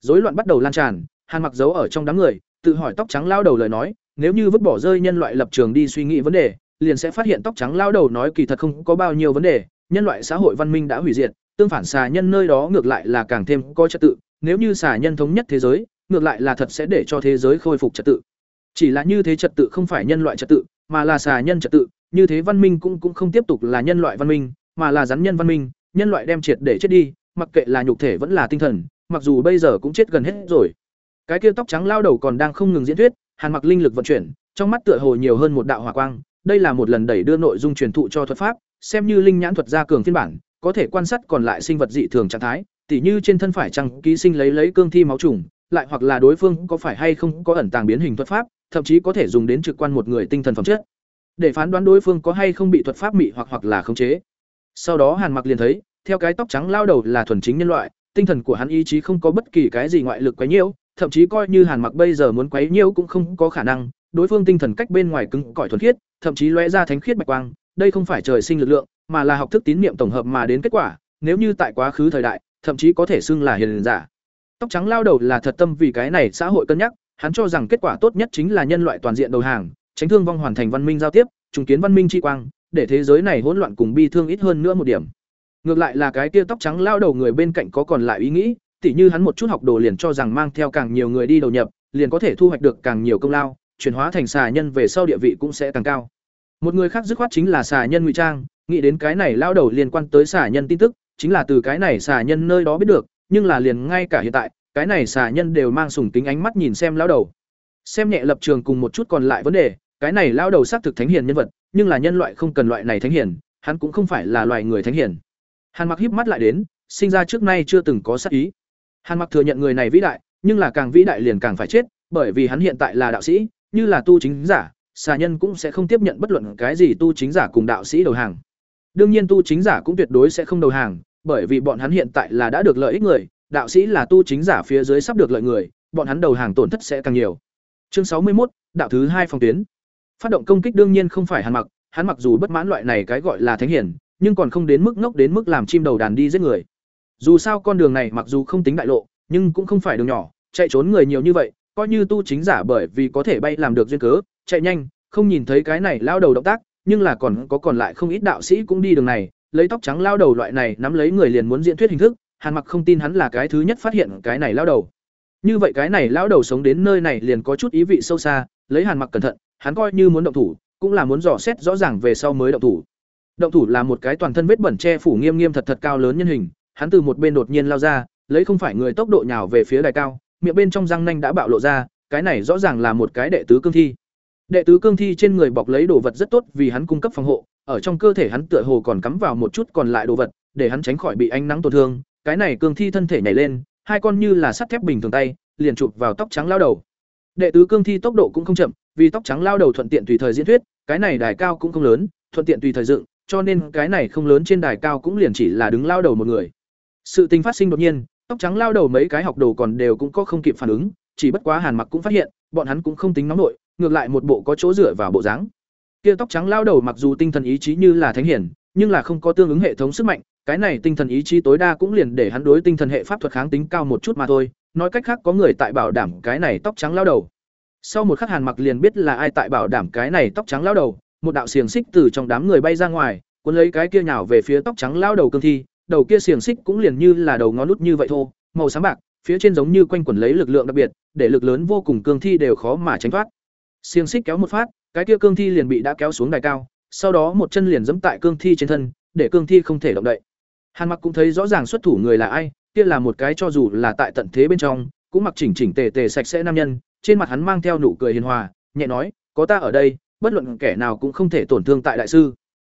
Dối loạn bắt đầu lan tràn hàn mặc giấu ở trong đám người tự hỏi tóc trắng lao đầu lời nói nếu như vứt bỏ rơi nhân loại lập trường đi suy nghĩ vấn đề liền sẽ phát hiện tóc trắng lao đầu nói kỳ thật không có bao nhiêu vấn đề nhân loại xã hội văn minh đã hủy diệt tương phản xà nhân nơi đó ngược lại là càng thêm có trật tự, nếu như xà nhân thống nhất thế giới, ngược lại là thật sẽ để cho thế giới khôi phục trật tự. Chỉ là như thế trật tự không phải nhân loại trật tự, mà là xà nhân trật tự, như thế văn minh cũng cũng không tiếp tục là nhân loại văn minh, mà là rắn nhân văn minh, nhân loại đem triệt để chết đi, mặc kệ là nhục thể vẫn là tinh thần, mặc dù bây giờ cũng chết gần hết rồi. Cái kia tóc trắng lao đầu còn đang không ngừng diễn thuyết, hàn mặc linh lực vận chuyển, trong mắt tựa hồ nhiều hơn một đạo hỏa quang, đây là một lần đẩy đưa nội dung truyền thụ cho thuật pháp, xem như linh nhãn thuật gia cường phiên bản có thể quan sát còn lại sinh vật dị thường trạng thái, tỉ như trên thân phải chăng ký sinh lấy lấy cương thi máu trùng, lại hoặc là đối phương có phải hay không có ẩn tàng biến hình thuật pháp, thậm chí có thể dùng đến trực quan một người tinh thần phẩm chất. Để phán đoán đối phương có hay không bị thuật pháp mị hoặc hoặc là khống chế. Sau đó hàn mặc liền thấy, theo cái tóc trắng lao đầu là thuần chính nhân loại, tinh thần của hắn ý chí không có bất kỳ cái gì ngoại lực quấy nhiễu, thậm chí coi như hàn mặc bây giờ muốn quấy nhiễu cũng không có khả năng, đối phương tinh thần cách bên ngoài cứng cỏi thuần khiết, thậm chí lóe ra thánh khiết bạch quang đây không phải trời sinh lực lượng, mà là học thức tín niệm tổng hợp mà đến kết quả, nếu như tại quá khứ thời đại, thậm chí có thể xưng là hiền giả. Tóc trắng lao đầu là thật tâm vì cái này xã hội cân nhắc, hắn cho rằng kết quả tốt nhất chính là nhân loại toàn diện đầu hàng, tránh thương vong hoàn thành văn minh giao tiếp, trùng kiến văn minh chi quang, để thế giới này hỗn loạn cùng bi thương ít hơn nữa một điểm. Ngược lại là cái kia tóc trắng lao đầu người bên cạnh có còn lại ý nghĩ, tỉ như hắn một chút học đồ liền cho rằng mang theo càng nhiều người đi đầu nhập, liền có thể thu hoạch được càng nhiều công lao, chuyển hóa thành xà nhân về sau địa vị cũng sẽ càng cao một người khác dứt khoát chính là xà nhân ngụy trang, nghĩ đến cái này lao đầu liên quan tới xà nhân tin tức, chính là từ cái này xà nhân nơi đó biết được, nhưng là liền ngay cả hiện tại, cái này xà nhân đều mang sùng tính ánh mắt nhìn xem lao đầu. Xem nhẹ lập trường cùng một chút còn lại vấn đề, cái này lao đầu xác thực thánh hiền nhân vật, nhưng là nhân loại không cần loại này thánh hiền, hắn cũng không phải là loài người thánh hiền. Hàn mặc híp mắt lại đến, sinh ra trước nay chưa từng có sát ý. Hàn mặc thừa nhận người này vĩ đại, nhưng là càng vĩ đại liền càng phải chết, bởi vì hắn hiện tại là đạo sĩ, như là tu chính giả xà nhân cũng sẽ không tiếp nhận bất luận cái gì tu chính giả cùng đạo sĩ đầu hàng. Đương nhiên tu chính giả cũng tuyệt đối sẽ không đầu hàng, bởi vì bọn hắn hiện tại là đã được lợi ích người, đạo sĩ là tu chính giả phía dưới sắp được lợi người, bọn hắn đầu hàng tổn thất sẽ càng nhiều. Chương sáu mươi một đạo thứ hai phòng tuyến. Phát động công kích đương nhiên không phải hắn mặc hắn mặc dù bất mãn loại này cái gọi là thánh hiển, nhưng còn không đến mức ngốc đến mức làm chim đầu đàn đi giết người. Dù sao con đường này mặc dù không tính đại lộ, nhưng cũng không phải đường nhỏ, chạy trốn người nhiều như vậy, coi như tu chính giả bởi vì có thể bay làm được duyên cớ chạy nhanh, không nhìn thấy cái này lao đầu động tác, nhưng là còn có còn lại không ít đạo sĩ cũng đi đường này, lấy tóc trắng lao đầu loại này nắm lấy người liền muốn diễn thuyết hình thức, hàn mặc không tin hắn là cái thứ nhất phát hiện cái này lao đầu. Như vậy cái này lao đầu sống đến nơi này liền có chút ý vị sâu xa, lấy hàn mặc cẩn thận, hắn coi như muốn động thủ, cũng là muốn dò xét rõ ràng về sau mới động thủ. Động thủ là một cái toàn thân vết bẩn che phủ nghiêm nghiêm thật thật cao lớn nhân hình, hắn từ một bên đột nhiên lao ra, lấy không phải người tốc độ nhào về phía đài cao, miệng bên trong răng nanh đã bạo lộ ra, cái này rõ ràng là một cái đệ tứ cương thi đệ tứ cương thi trên người bọc lấy đồ vật rất tốt vì hắn cung cấp phòng hộ, ở trong cơ thể hắn tựa hồ còn cắm vào một chút còn lại đồ vật, để hắn tránh khỏi bị ánh nắng tổn thương. Cái này cương thi thân thể nhảy lên, hai con như là sắt thép bình thường tay, liền chụp vào tóc trắng lao đầu. Đệ tứ cương thi tốc độ cũng không chậm, vì tóc trắng lao đầu thuận tiện tùy thời diễn thuyết, cái này đài cao cũng không lớn, thuận tiện tùy thời dựng, cho nên cái này không lớn trên đài cao cũng liền chỉ là đứng lao đầu một người. Sự tình phát sinh đột nhiên, tóc trắng lao đầu mấy cái học đồ còn đều cũng có không kịp phản ứng, chỉ bất quá hàn mặc cũng phát hiện, bọn hắn cũng không tính nóng nổi ngược lại một bộ có chỗ dựa vào bộ dáng. Kia tóc trắng lao đầu mặc dù tinh thần ý chí như là thánh hiển, nhưng là không có tương ứng hệ thống sức mạnh, cái này tinh thần ý chí tối đa cũng liền để hắn đối tinh thần hệ pháp thuật kháng tính cao một chút mà thôi, nói cách khác có người tại bảo đảm cái này tóc trắng lao đầu. Sau một khắc hàn mặc liền biết là ai tại bảo đảm cái này tóc trắng lao đầu, một đạo xiềng xích từ trong đám người bay ra ngoài, cuốn lấy cái kia nhào về phía tóc trắng lao đầu cương thi, đầu kia xiềng xích cũng liền như là đầu ngón nút như vậy thô màu sáng bạc, phía trên giống như quanh quẩn lấy lực lượng đặc biệt, để lực lớn vô cùng cương thi đều khó mà tránh thoát xiềng xích kéo một phát, cái kia cương thi liền bị đã kéo xuống đài cao, sau đó một chân liền giẫm tại cương thi trên thân, để cương thi không thể động đậy. Hàn mặc cũng thấy rõ ràng xuất thủ người là ai, kia là một cái cho dù là tại tận thế bên trong, cũng mặc chỉnh chỉnh tề tề sạch sẽ nam nhân, trên mặt hắn mang theo nụ cười hiền hòa, nhẹ nói, có ta ở đây, bất luận kẻ nào cũng không thể tổn thương tại đại sư.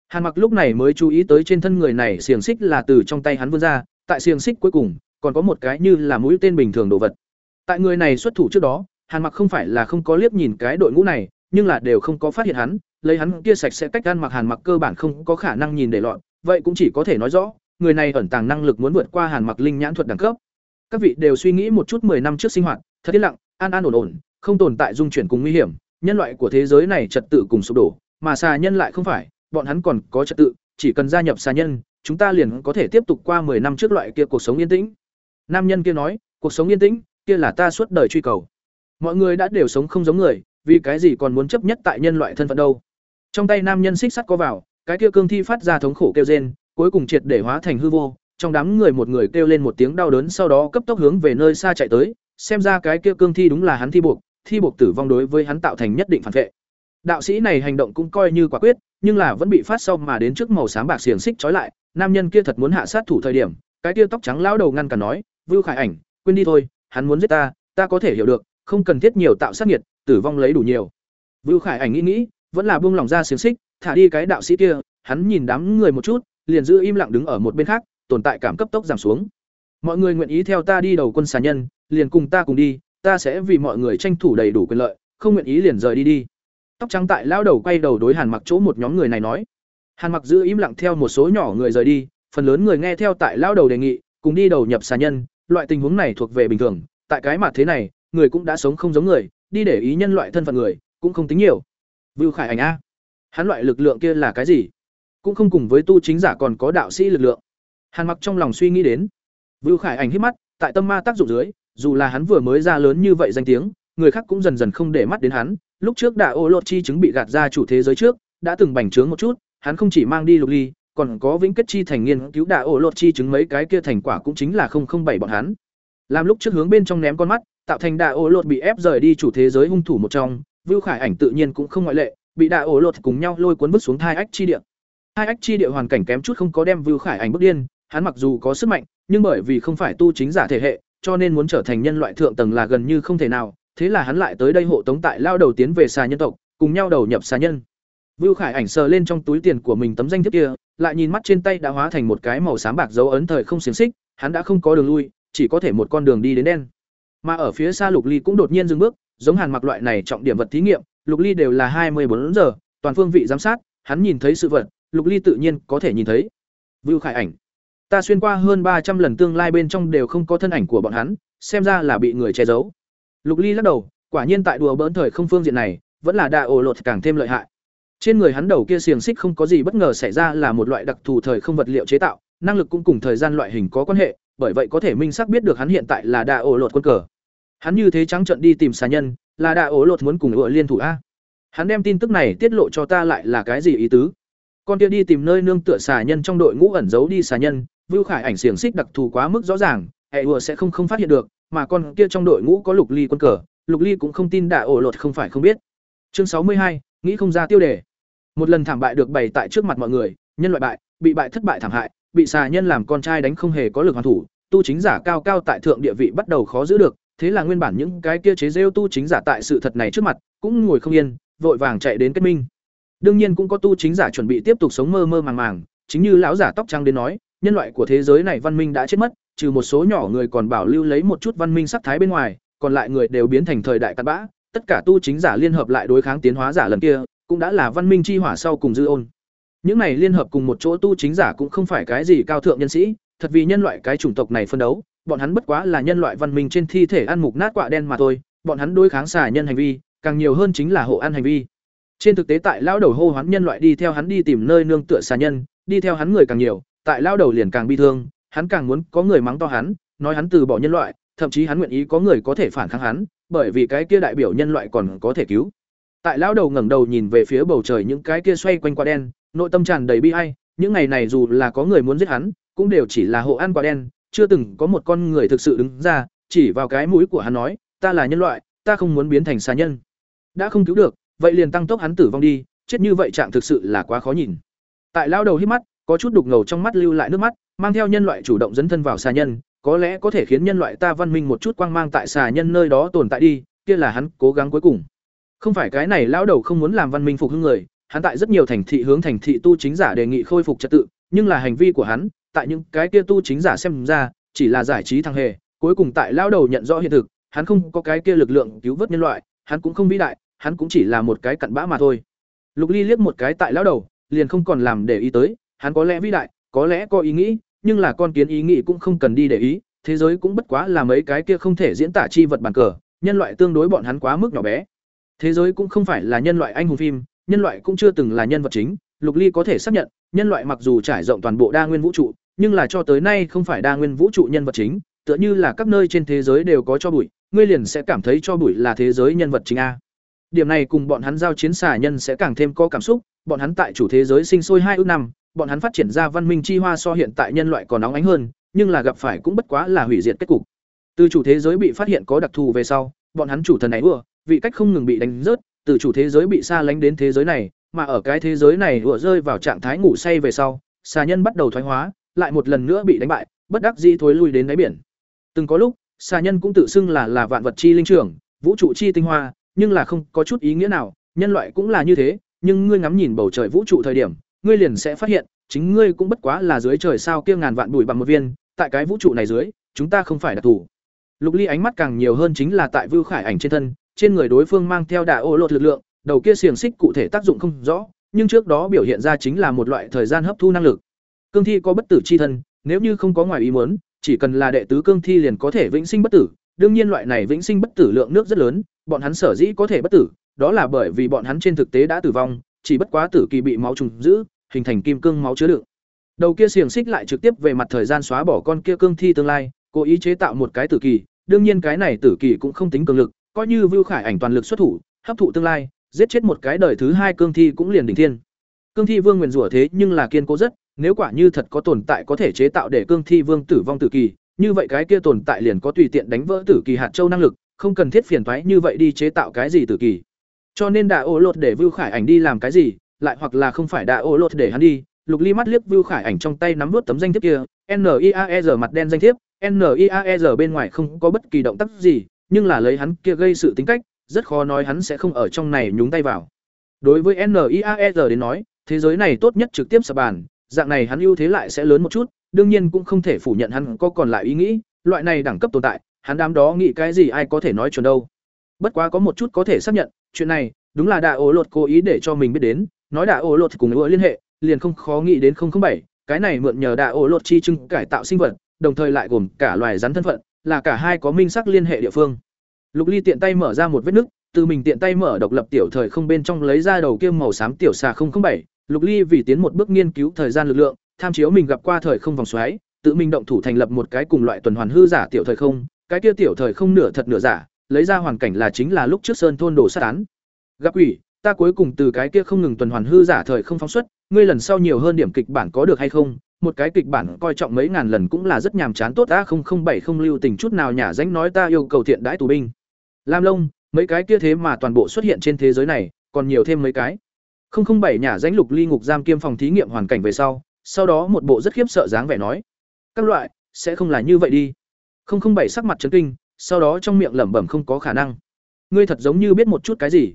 Hàn mặc lúc này mới chú ý tới trên thân người này xiềng xích là từ trong tay hắn vươn ra, tại xiềng xích cuối cùng, còn có một cái như là mũi tên bình thường đồ vật. Tại người này xuất thủ trước đó hàn mặc không phải là không có liếc nhìn cái đội ngũ này nhưng là đều không có phát hiện hắn lấy hắn kia sạch sẽ cách ăn mặc hàn mặc cơ bản không có khả năng nhìn để lọt vậy cũng chỉ có thể nói rõ người này ẩn tàng năng lực muốn vượt qua hàn mặc linh nhãn thuật đẳng cấp các vị đều suy nghĩ một chút mười năm trước sinh hoạt thật yên lặng an an ổn ổn không tồn tại dung chuyển cùng nguy hiểm, nhân loại của thế giới này trật tự cùng sụp đổ, mà xà nhân lại không phải, bọn hắn còn có trật tự, chỉ cần gia nhập xà nhân, chúng ta liền có thể tiếp tục qua 10 năm trước loại kia cuộc sống yên tĩnh. Nam nhân kia nói, cuộc sống yên tĩnh, kia là ta suốt đời truy cầu. Mọi người đã đều sống không giống người, vì cái gì còn muốn chấp nhất tại nhân loại thân phận đâu? Trong tay nam nhân xích sắt có vào, cái kia cương thi phát ra thống khổ kêu rên, cuối cùng triệt để hóa thành hư vô, trong đám người một người kêu lên một tiếng đau đớn sau đó cấp tốc hướng về nơi xa chạy tới, xem ra cái kia cương thi đúng là hắn thi buộc, thi buộc tử vong đối với hắn tạo thành nhất định phản vệ. Đạo sĩ này hành động cũng coi như quả quyết, nhưng là vẫn bị phát sau mà đến trước màu sáng bạc xiềng xích trói lại, nam nhân kia thật muốn hạ sát thủ thời điểm, cái kia tóc trắng lão đầu ngăn cả nói, "Vưu Khải Ảnh, quên đi thôi, hắn muốn giết ta, ta có thể hiểu được, không cần thiết nhiều tạo sát nhiệt tử vong lấy đủ nhiều." Vưu Khải Ảnh nghĩ nghĩ, vẫn là buông lòng ra xiềng xích, thả đi cái đạo sĩ kia, hắn nhìn đám người một chút, liền giữ im lặng đứng ở một bên khác, tồn tại cảm cấp tốc giảm xuống. Mọi người nguyện ý theo ta đi đầu quân xà nhân, liền cùng ta cùng đi, ta sẽ vì mọi người tranh thủ đầy đủ quyền lợi, không nguyện ý liền rời đi đi. Tóc trắng tại lao đầu quay đầu đối Hàn Mặc chỗ một nhóm người này nói. Hàn Mặc giữ im lặng theo một số nhỏ người rời đi, phần lớn người nghe theo tại lao đầu đề nghị, cùng đi đầu nhập xà nhân, loại tình huống này thuộc về bình thường, tại cái mặt thế này, người cũng đã sống không giống người, đi để ý nhân loại thân phận người, cũng không tính nhiều. Vưu Khải Ảnh a, hắn loại lực lượng kia là cái gì? Cũng không cùng với tu chính giả còn có đạo sĩ lực lượng. Hàn Mặc trong lòng suy nghĩ đến. Vưu Khải Ảnh hít mắt, tại tâm ma tác dụng dưới, dù là hắn vừa mới ra lớn như vậy danh tiếng, người khác cũng dần dần không để mắt đến hắn, lúc trước Đạ Ô Lột chi chứng bị gạt ra chủ thế giới trước, đã từng bành trướng một chút, hắn không chỉ mang đi lục ly, còn có vĩnh kết chi thành nghiên cứu Đạ Ô Lột chi chứng mấy cái kia thành quả cũng chính là không không bảy bọn hắn. Làm lúc trước hướng bên trong ném con mắt, tạo thành Đạ Ô Lột bị ép rời đi chủ thế giới hung thủ một trong, Vưu Khải Ảnh tự nhiên cũng không ngoại lệ, bị Đạ Ô Lột cùng nhau lôi cuốn bước xuống thai ách chi địa. Hai ách chi địa hoàn cảnh kém chút không có đem Vưu Khải Ảnh bước điên, hắn mặc dù có sức mạnh, nhưng bởi vì không phải tu chính giả thể hệ, cho nên muốn trở thành nhân loại thượng tầng là gần như không thể nào, thế là hắn lại tới đây hộ tống tại lao đầu tiến về xà nhân tộc, cùng nhau đầu nhập xà nhân. Vưu Khải ảnh sờ lên trong túi tiền của mình tấm danh thiếp kia, lại nhìn mắt trên tay đã hóa thành một cái màu xám bạc dấu ấn thời không xiềng xích, hắn đã không có đường lui, chỉ có thể một con đường đi đến đen. Mà ở phía xa Lục Ly cũng đột nhiên dừng bước, giống Hàn Mặc loại này trọng điểm vật thí nghiệm, Lục Ly đều là hai mươi bốn giờ, toàn phương vị giám sát, hắn nhìn thấy sự vật, Lục Ly tự nhiên có thể nhìn thấy. Vưu Khải ảnh ta xuyên qua hơn ba trăm lần tương lai bên trong đều không có thân ảnh của bọn hắn xem ra là bị người che giấu lục ly lắc đầu quả nhiên tại đùa bỡn thời không phương diện này vẫn là đa ổ lột càng thêm lợi hại trên người hắn đầu kia xiềng xích không có gì bất ngờ xảy ra là một loại đặc thù thời không vật liệu chế tạo năng lực cũng cùng thời gian loại hình có quan hệ bởi vậy có thể minh xác biết được hắn hiện tại là đa ổ lột quân cờ hắn như thế trắng trận đi tìm xà nhân là đa ổ lột muốn cùng ựa liên thủ a hắn đem tin tức này tiết lộ cho ta lại là cái gì ý tứ con kia đi tìm nơi nương tựa xà nhân trong đội ngũ ẩn giấu đi xà nhân Vưu Khải ảnh xiềng xích đặc thù quá mức rõ ràng, hệ ùa sẽ không không phát hiện được, mà con kia trong đội ngũ có Lục Ly quân cờ, Lục Ly cũng không tin đả ổ lột không phải không biết. Chương sáu mươi hai, nghĩ không ra tiêu đề. Một lần thảm bại được bày tại trước mặt mọi người, nhân loại bại, bị bại thất bại thảm hại, bị xà nhân làm con trai đánh không hề có lực hoàn thủ, tu chính giả cao cao tại thượng địa vị bắt đầu khó giữ được, thế là nguyên bản những cái kia chế rêu tu chính giả tại sự thật này trước mặt, cũng ngồi không yên, vội vàng chạy đến kết minh. Đương nhiên cũng có tu chính giả chuẩn bị tiếp tục sống mơ mơ màng màng, chính như lão giả tóc trắng đến nói, nhân loại của thế giới này văn minh đã chết mất, trừ một số nhỏ người còn bảo lưu lấy một chút văn minh sắc thái bên ngoài, còn lại người đều biến thành thời đại cát bã, tất cả tu chính giả liên hợp lại đối kháng tiến hóa giả lần kia, cũng đã là văn minh chi hỏa sau cùng dư ôn. Những này liên hợp cùng một chỗ tu chính giả cũng không phải cái gì cao thượng nhân sĩ, thật vì nhân loại cái chủng tộc này phân đấu, bọn hắn bất quá là nhân loại văn minh trên thi thể ăn mục nát quạ đen mà thôi, bọn hắn đối kháng xả nhân hành vi, càng nhiều hơn chính là hộ ăn hành vi. Trên thực tế tại lão đầu hô hoán nhân loại đi theo hắn đi tìm nơi nương tựa xà nhân, đi theo hắn người càng nhiều, tại lao đầu liền càng bi thương, hắn càng muốn có người mắng to hắn, nói hắn từ bỏ nhân loại, thậm chí hắn nguyện ý có người có thể phản kháng hắn, bởi vì cái kia đại biểu nhân loại còn có thể cứu. Tại lao đầu ngẩng đầu nhìn về phía bầu trời những cái kia xoay quanh quả đen, nội tâm tràn đầy bi ai, những ngày này dù là có người muốn giết hắn, cũng đều chỉ là hộ ăn quả đen, chưa từng có một con người thực sự đứng ra, chỉ vào cái mũi của hắn nói, ta là nhân loại, ta không muốn biến thành xà nhân. Đã không cứu được, vậy liền tăng tốc hắn tử vong đi, chết như vậy trạng thực sự là quá khó nhìn. Tại lao đầu hít mắt, có chút đục ngầu trong mắt lưu lại nước mắt mang theo nhân loại chủ động dấn thân vào xà nhân có lẽ có thể khiến nhân loại ta văn minh một chút quang mang tại xà nhân nơi đó tồn tại đi kia là hắn cố gắng cuối cùng không phải cái này lão đầu không muốn làm văn minh phục hưng người hắn tại rất nhiều thành thị hướng thành thị tu chính giả đề nghị khôi phục trật tự nhưng là hành vi của hắn tại những cái kia tu chính giả xem ra chỉ là giải trí thằng hề cuối cùng tại lão đầu nhận rõ hiện thực hắn không có cái kia lực lượng cứu vớt nhân loại hắn cũng không vĩ đại hắn cũng chỉ là một cái cặn bã mà thôi lục ly liếc một cái tại lão đầu liền không còn làm để ý tới hắn có lẽ vĩ đại, có lẽ có ý nghĩ, nhưng là con kiến ý nghĩ cũng không cần đi để ý, thế giới cũng bất quá là mấy cái kia không thể diễn tả chi vật bàn cờ, nhân loại tương đối bọn hắn quá mức nhỏ bé. Thế giới cũng không phải là nhân loại anh hùng phim, nhân loại cũng chưa từng là nhân vật chính, Lục Ly có thể xác nhận, nhân loại mặc dù trải rộng toàn bộ đa nguyên vũ trụ, nhưng là cho tới nay không phải đa nguyên vũ trụ nhân vật chính, tựa như là các nơi trên thế giới đều có cho bụi, ngươi liền sẽ cảm thấy cho bụi là thế giới nhân vật chính a. Điểm này cùng bọn hắn giao chiến xả nhân sẽ càng thêm có cảm xúc, bọn hắn tại chủ thế giới sinh sôi hai ước năm, bọn hắn phát triển ra văn minh chi hoa so hiện tại nhân loại còn nóng ánh hơn, nhưng là gặp phải cũng bất quá là hủy diệt kết cục. Từ chủ thế giới bị phát hiện có đặc thù về sau, bọn hắn chủ thần này ủa, vị cách không ngừng bị đánh rớt, từ chủ thế giới bị xa lánh đến thế giới này, mà ở cái thế giới này vừa rơi vào trạng thái ngủ say về sau, xà nhân bắt đầu thoái hóa, lại một lần nữa bị đánh bại, bất đắc dĩ thối lui đến đáy biển. Từng có lúc, xà nhân cũng tự xưng là là vạn vật chi linh trưởng, vũ trụ chi tinh hoa, nhưng là không có chút ý nghĩa nào, nhân loại cũng là như thế, nhưng ngươi ngắm nhìn bầu trời vũ trụ thời điểm, ngươi liền sẽ phát hiện, chính ngươi cũng bất quá là dưới trời sao kia ngàn vạn bụi bằng một viên, tại cái vũ trụ này dưới, chúng ta không phải là thủ. Lục Ly ánh mắt càng nhiều hơn chính là tại Vưu Khải ảnh trên thân, trên người đối phương mang theo đà ô lột lực lượng, đầu kia xiềng xích cụ thể tác dụng không rõ, nhưng trước đó biểu hiện ra chính là một loại thời gian hấp thu năng lực. Cương thi có bất tử chi thân, nếu như không có ngoài ý muốn, chỉ cần là đệ tứ cương thi liền có thể vĩnh sinh bất tử, đương nhiên loại này vĩnh sinh bất tử lượng nước rất lớn, bọn hắn sở dĩ có thể bất tử, đó là bởi vì bọn hắn trên thực tế đã tử vong, chỉ bất quá tử kỳ bị máu trùng giữ, hình thành kim cương máu chứa đựng. Đầu kia xiềng xích lại trực tiếp về mặt thời gian xóa bỏ con kia cương thi tương lai, cố ý chế tạo một cái tử kỳ, đương nhiên cái này tử kỳ cũng không tính cường lực, coi như Vưu Khải ảnh toàn lực xuất thủ, hấp thụ tương lai, giết chết một cái đời thứ hai cương thi cũng liền đỉnh thiên. Cương thi vương nguyền rủa thế nhưng là kiên cố rất, nếu quả như thật có tồn tại có thể chế tạo để cương thi vương tử vong tử kỳ, như vậy cái kia tồn tại liền có tùy tiện đánh vỡ tử kỳ hạt châu năng lực, không cần thiết phiền toái như vậy đi chế tạo cái gì tử kỳ. Cho nên đã ô lột để Vưu Khải ảnh đi làm cái gì, lại hoặc là không phải đã ô lột để hắn đi, Lục Ly mắt liếc Vưu Khải ảnh trong tay nắm nuốt tấm danh thiếp kia, NIAER mặt đen danh thiếp, NIAER bên ngoài không có bất kỳ động tác gì, nhưng là lấy hắn kia gây sự tính cách, rất khó nói hắn sẽ không ở trong này nhúng tay vào. Đối với NIAER đến nói, thế giới này tốt nhất trực tiếp sập bàn, dạng này hắn ưu thế lại sẽ lớn một chút, đương nhiên cũng không thể phủ nhận hắn có còn lại ý nghĩ, loại này đẳng cấp tồn tại, hắn đám đó nghĩ cái gì ai có thể nói chuẩn đâu. Bất quá có một chút có thể xác nhận, chuyện này đúng là Đạ Ổ Lột cố ý để cho mình biết đến, nói Đạ Ổ Lột cùng Ngựa liên hệ, liền không khó nghĩ đến 007, cái này mượn nhờ Đạ Ổ Lột chi trưng cải tạo sinh vật, đồng thời lại gồm cả loài rắn thân phận, là cả hai có minh sắc liên hệ địa phương. Lục Ly tiện tay mở ra một vết nứt, từ mình tiện tay mở độc lập tiểu thời không bên trong lấy ra đầu kia màu xám tiểu xà 007, Lục Ly vì tiến một bước nghiên cứu thời gian lực lượng, tham chiếu mình gặp qua thời không vòng xoáy, tự mình động thủ thành lập một cái cùng loại tuần hoàn hư giả tiểu thời không, cái kia tiểu thời không nửa thật nửa giả, lấy ra hoàn cảnh là chính là lúc trước sơn thôn đổ sát án. Gặp quỷ, ta cuối cùng từ cái kia không ngừng tuần hoàn hư giả thời không phóng xuất, ngươi lần sau nhiều hơn điểm kịch bản có được hay không? Một cái kịch bản coi trọng mấy ngàn lần cũng là rất nhàm chán tốt a không không bảy không lưu tình chút nào nhà danh nói ta yêu cầu thiện đãi tù binh. Lam Long, mấy cái kia thế mà toàn bộ xuất hiện trên thế giới này, còn nhiều thêm mấy cái. không không bảy nhà danh lục ly ngục giam kiêm phòng thí nghiệm hoàn cảnh về sau, sau đó một bộ rất khiếp sợ dáng vẻ nói: "Các loại, sẽ không là như vậy đi." không không bảy sắc mặt chấn kinh, sau đó trong miệng lẩm bẩm không có khả năng. Ngươi thật giống như biết một chút cái gì.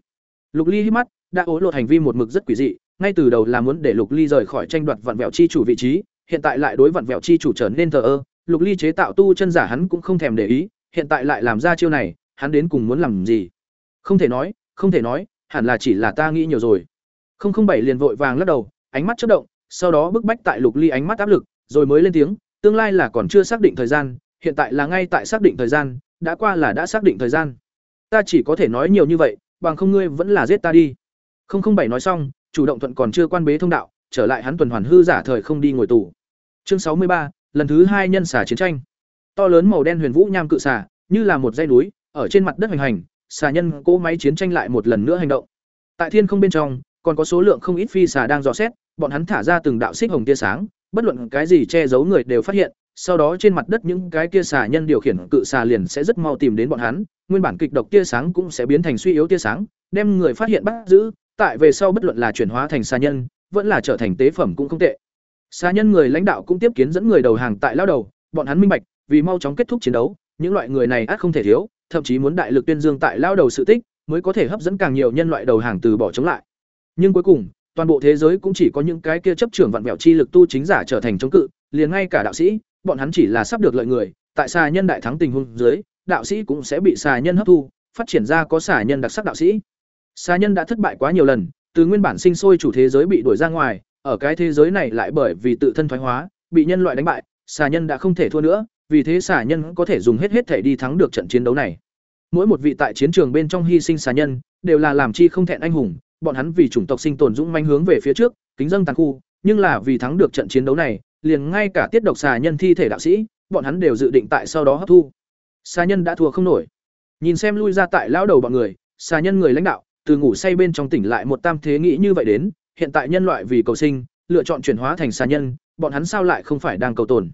Lục Ly hít mắt, đã ố lột hành vi một mực rất quỷ dị, ngay từ đầu là muốn để Lục Ly rời khỏi tranh đoạt vạn vẹo chi chủ vị trí, hiện tại lại đối vặn vẹo chi chủ trở nên thờ ơ, Lục Ly chế tạo tu chân giả hắn cũng không thèm để ý, hiện tại lại làm ra chiêu này, hắn đến cùng muốn làm gì? Không thể nói, không thể nói, hẳn là chỉ là ta nghĩ nhiều rồi. Không không bảy liền vội vàng lắc đầu, ánh mắt chớp động, sau đó bức bách tại Lục Ly ánh mắt áp lực, rồi mới lên tiếng, tương lai là còn chưa xác định thời gian, hiện tại là ngay tại xác định thời gian, đã qua là đã xác định thời gian. Ta chỉ có thể nói nhiều như vậy, bằng không ngươi vẫn là giết ta đi. Không không bảy nói xong, chủ động thuận còn chưa quan bế thông đạo, trở lại hắn tuần hoàn hư giả thời không đi ngồi tù. Chương sáu mươi ba, lần thứ hai nhân xả chiến tranh. To lớn màu đen huyền vũ nham cự xả, như là một dãy núi, ở trên mặt đất hành hành, xà nhân cỗ máy chiến tranh lại một lần nữa hành động. Tại thiên không bên trong, còn có số lượng không ít phi xà đang dò xét, bọn hắn thả ra từng đạo xích hồng tia sáng, bất luận cái gì che giấu người đều phát hiện, sau đó trên mặt đất những cái kia xà nhân điều khiển cự xà liền sẽ rất mau tìm đến bọn hắn, nguyên bản kịch độc tia sáng cũng sẽ biến thành suy yếu tia sáng, đem người phát hiện bắt giữ, tại về sau bất luận là chuyển hóa thành xà nhân, vẫn là trở thành tế phẩm cũng không tệ xa nhân người lãnh đạo cũng tiếp kiến dẫn người đầu hàng tại lao đầu, bọn hắn minh bạch, vì mau chóng kết thúc chiến đấu, những loại người này ắt không thể thiếu, thậm chí muốn đại lực tuyên dương tại lao đầu sự tích, mới có thể hấp dẫn càng nhiều nhân loại đầu hàng từ bỏ chống lại. Nhưng cuối cùng, toàn bộ thế giới cũng chỉ có những cái kia chấp trưởng vạn mẹo chi lực tu chính giả trở thành chống cự, liền ngay cả đạo sĩ, bọn hắn chỉ là sắp được lợi người, tại xà nhân đại thắng tình huống dưới, đạo sĩ cũng sẽ bị xà nhân hấp thu, phát triển ra có xà nhân đặc sắc đạo sĩ. Xà nhân đã thất bại quá nhiều lần, từ nguyên bản sinh sôi chủ thế giới bị đuổi ra ngoài, ở cái thế giới này lại bởi vì tự thân thoái hóa, bị nhân loại đánh bại, xà nhân đã không thể thua nữa, vì thế xà nhân có thể dùng hết hết thể đi thắng được trận chiến đấu này. mỗi một vị tại chiến trường bên trong hy sinh xà nhân đều là làm chi không thẹn anh hùng bọn hắn vì chủng tộc sinh tồn dũng manh hướng về phía trước kính dân tàn khu nhưng là vì thắng được trận chiến đấu này liền ngay cả tiết độc xà nhân thi thể đạo sĩ bọn hắn đều dự định tại sau đó hấp thu xà nhân đã thua không nổi nhìn xem lui ra tại lão đầu bọn người xà nhân người lãnh đạo từ ngủ say bên trong tỉnh lại một tam thế nghĩ như vậy đến hiện tại nhân loại vì cầu sinh, lựa chọn chuyển hóa thành xà nhân, bọn hắn sao lại không phải đang cầu tồn?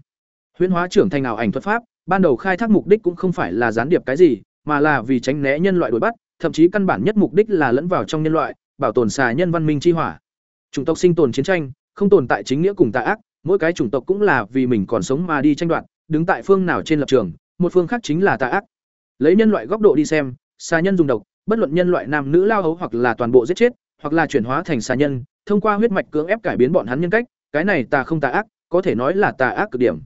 Huyễn hóa trưởng thành ảo ảnh thuật pháp, ban đầu khai thác mục đích cũng không phải là gián điệp cái gì, mà là vì tránh né nhân loại đuổi bắt, thậm chí căn bản nhất mục đích là lẫn vào trong nhân loại, bảo tồn xà nhân văn minh chi hỏa. Chủng tộc sinh tồn chiến tranh, không tồn tại chính nghĩa cùng tà ác, mỗi cái chủng tộc cũng là vì mình còn sống mà đi tranh đoạt, đứng tại phương nào trên lập trường, một phương khác chính là tà ác. Lấy nhân loại góc độ đi xem, xà nhân dùng độc, bất luận nhân loại nam nữ lao hấu hoặc là toàn bộ giết chết, hoặc là chuyển hóa thành xà nhân thông qua huyết mạch cưỡng ép cải biến bọn hắn nhân cách, cái này tà không tà ác, có thể nói là tà ác cực điểm.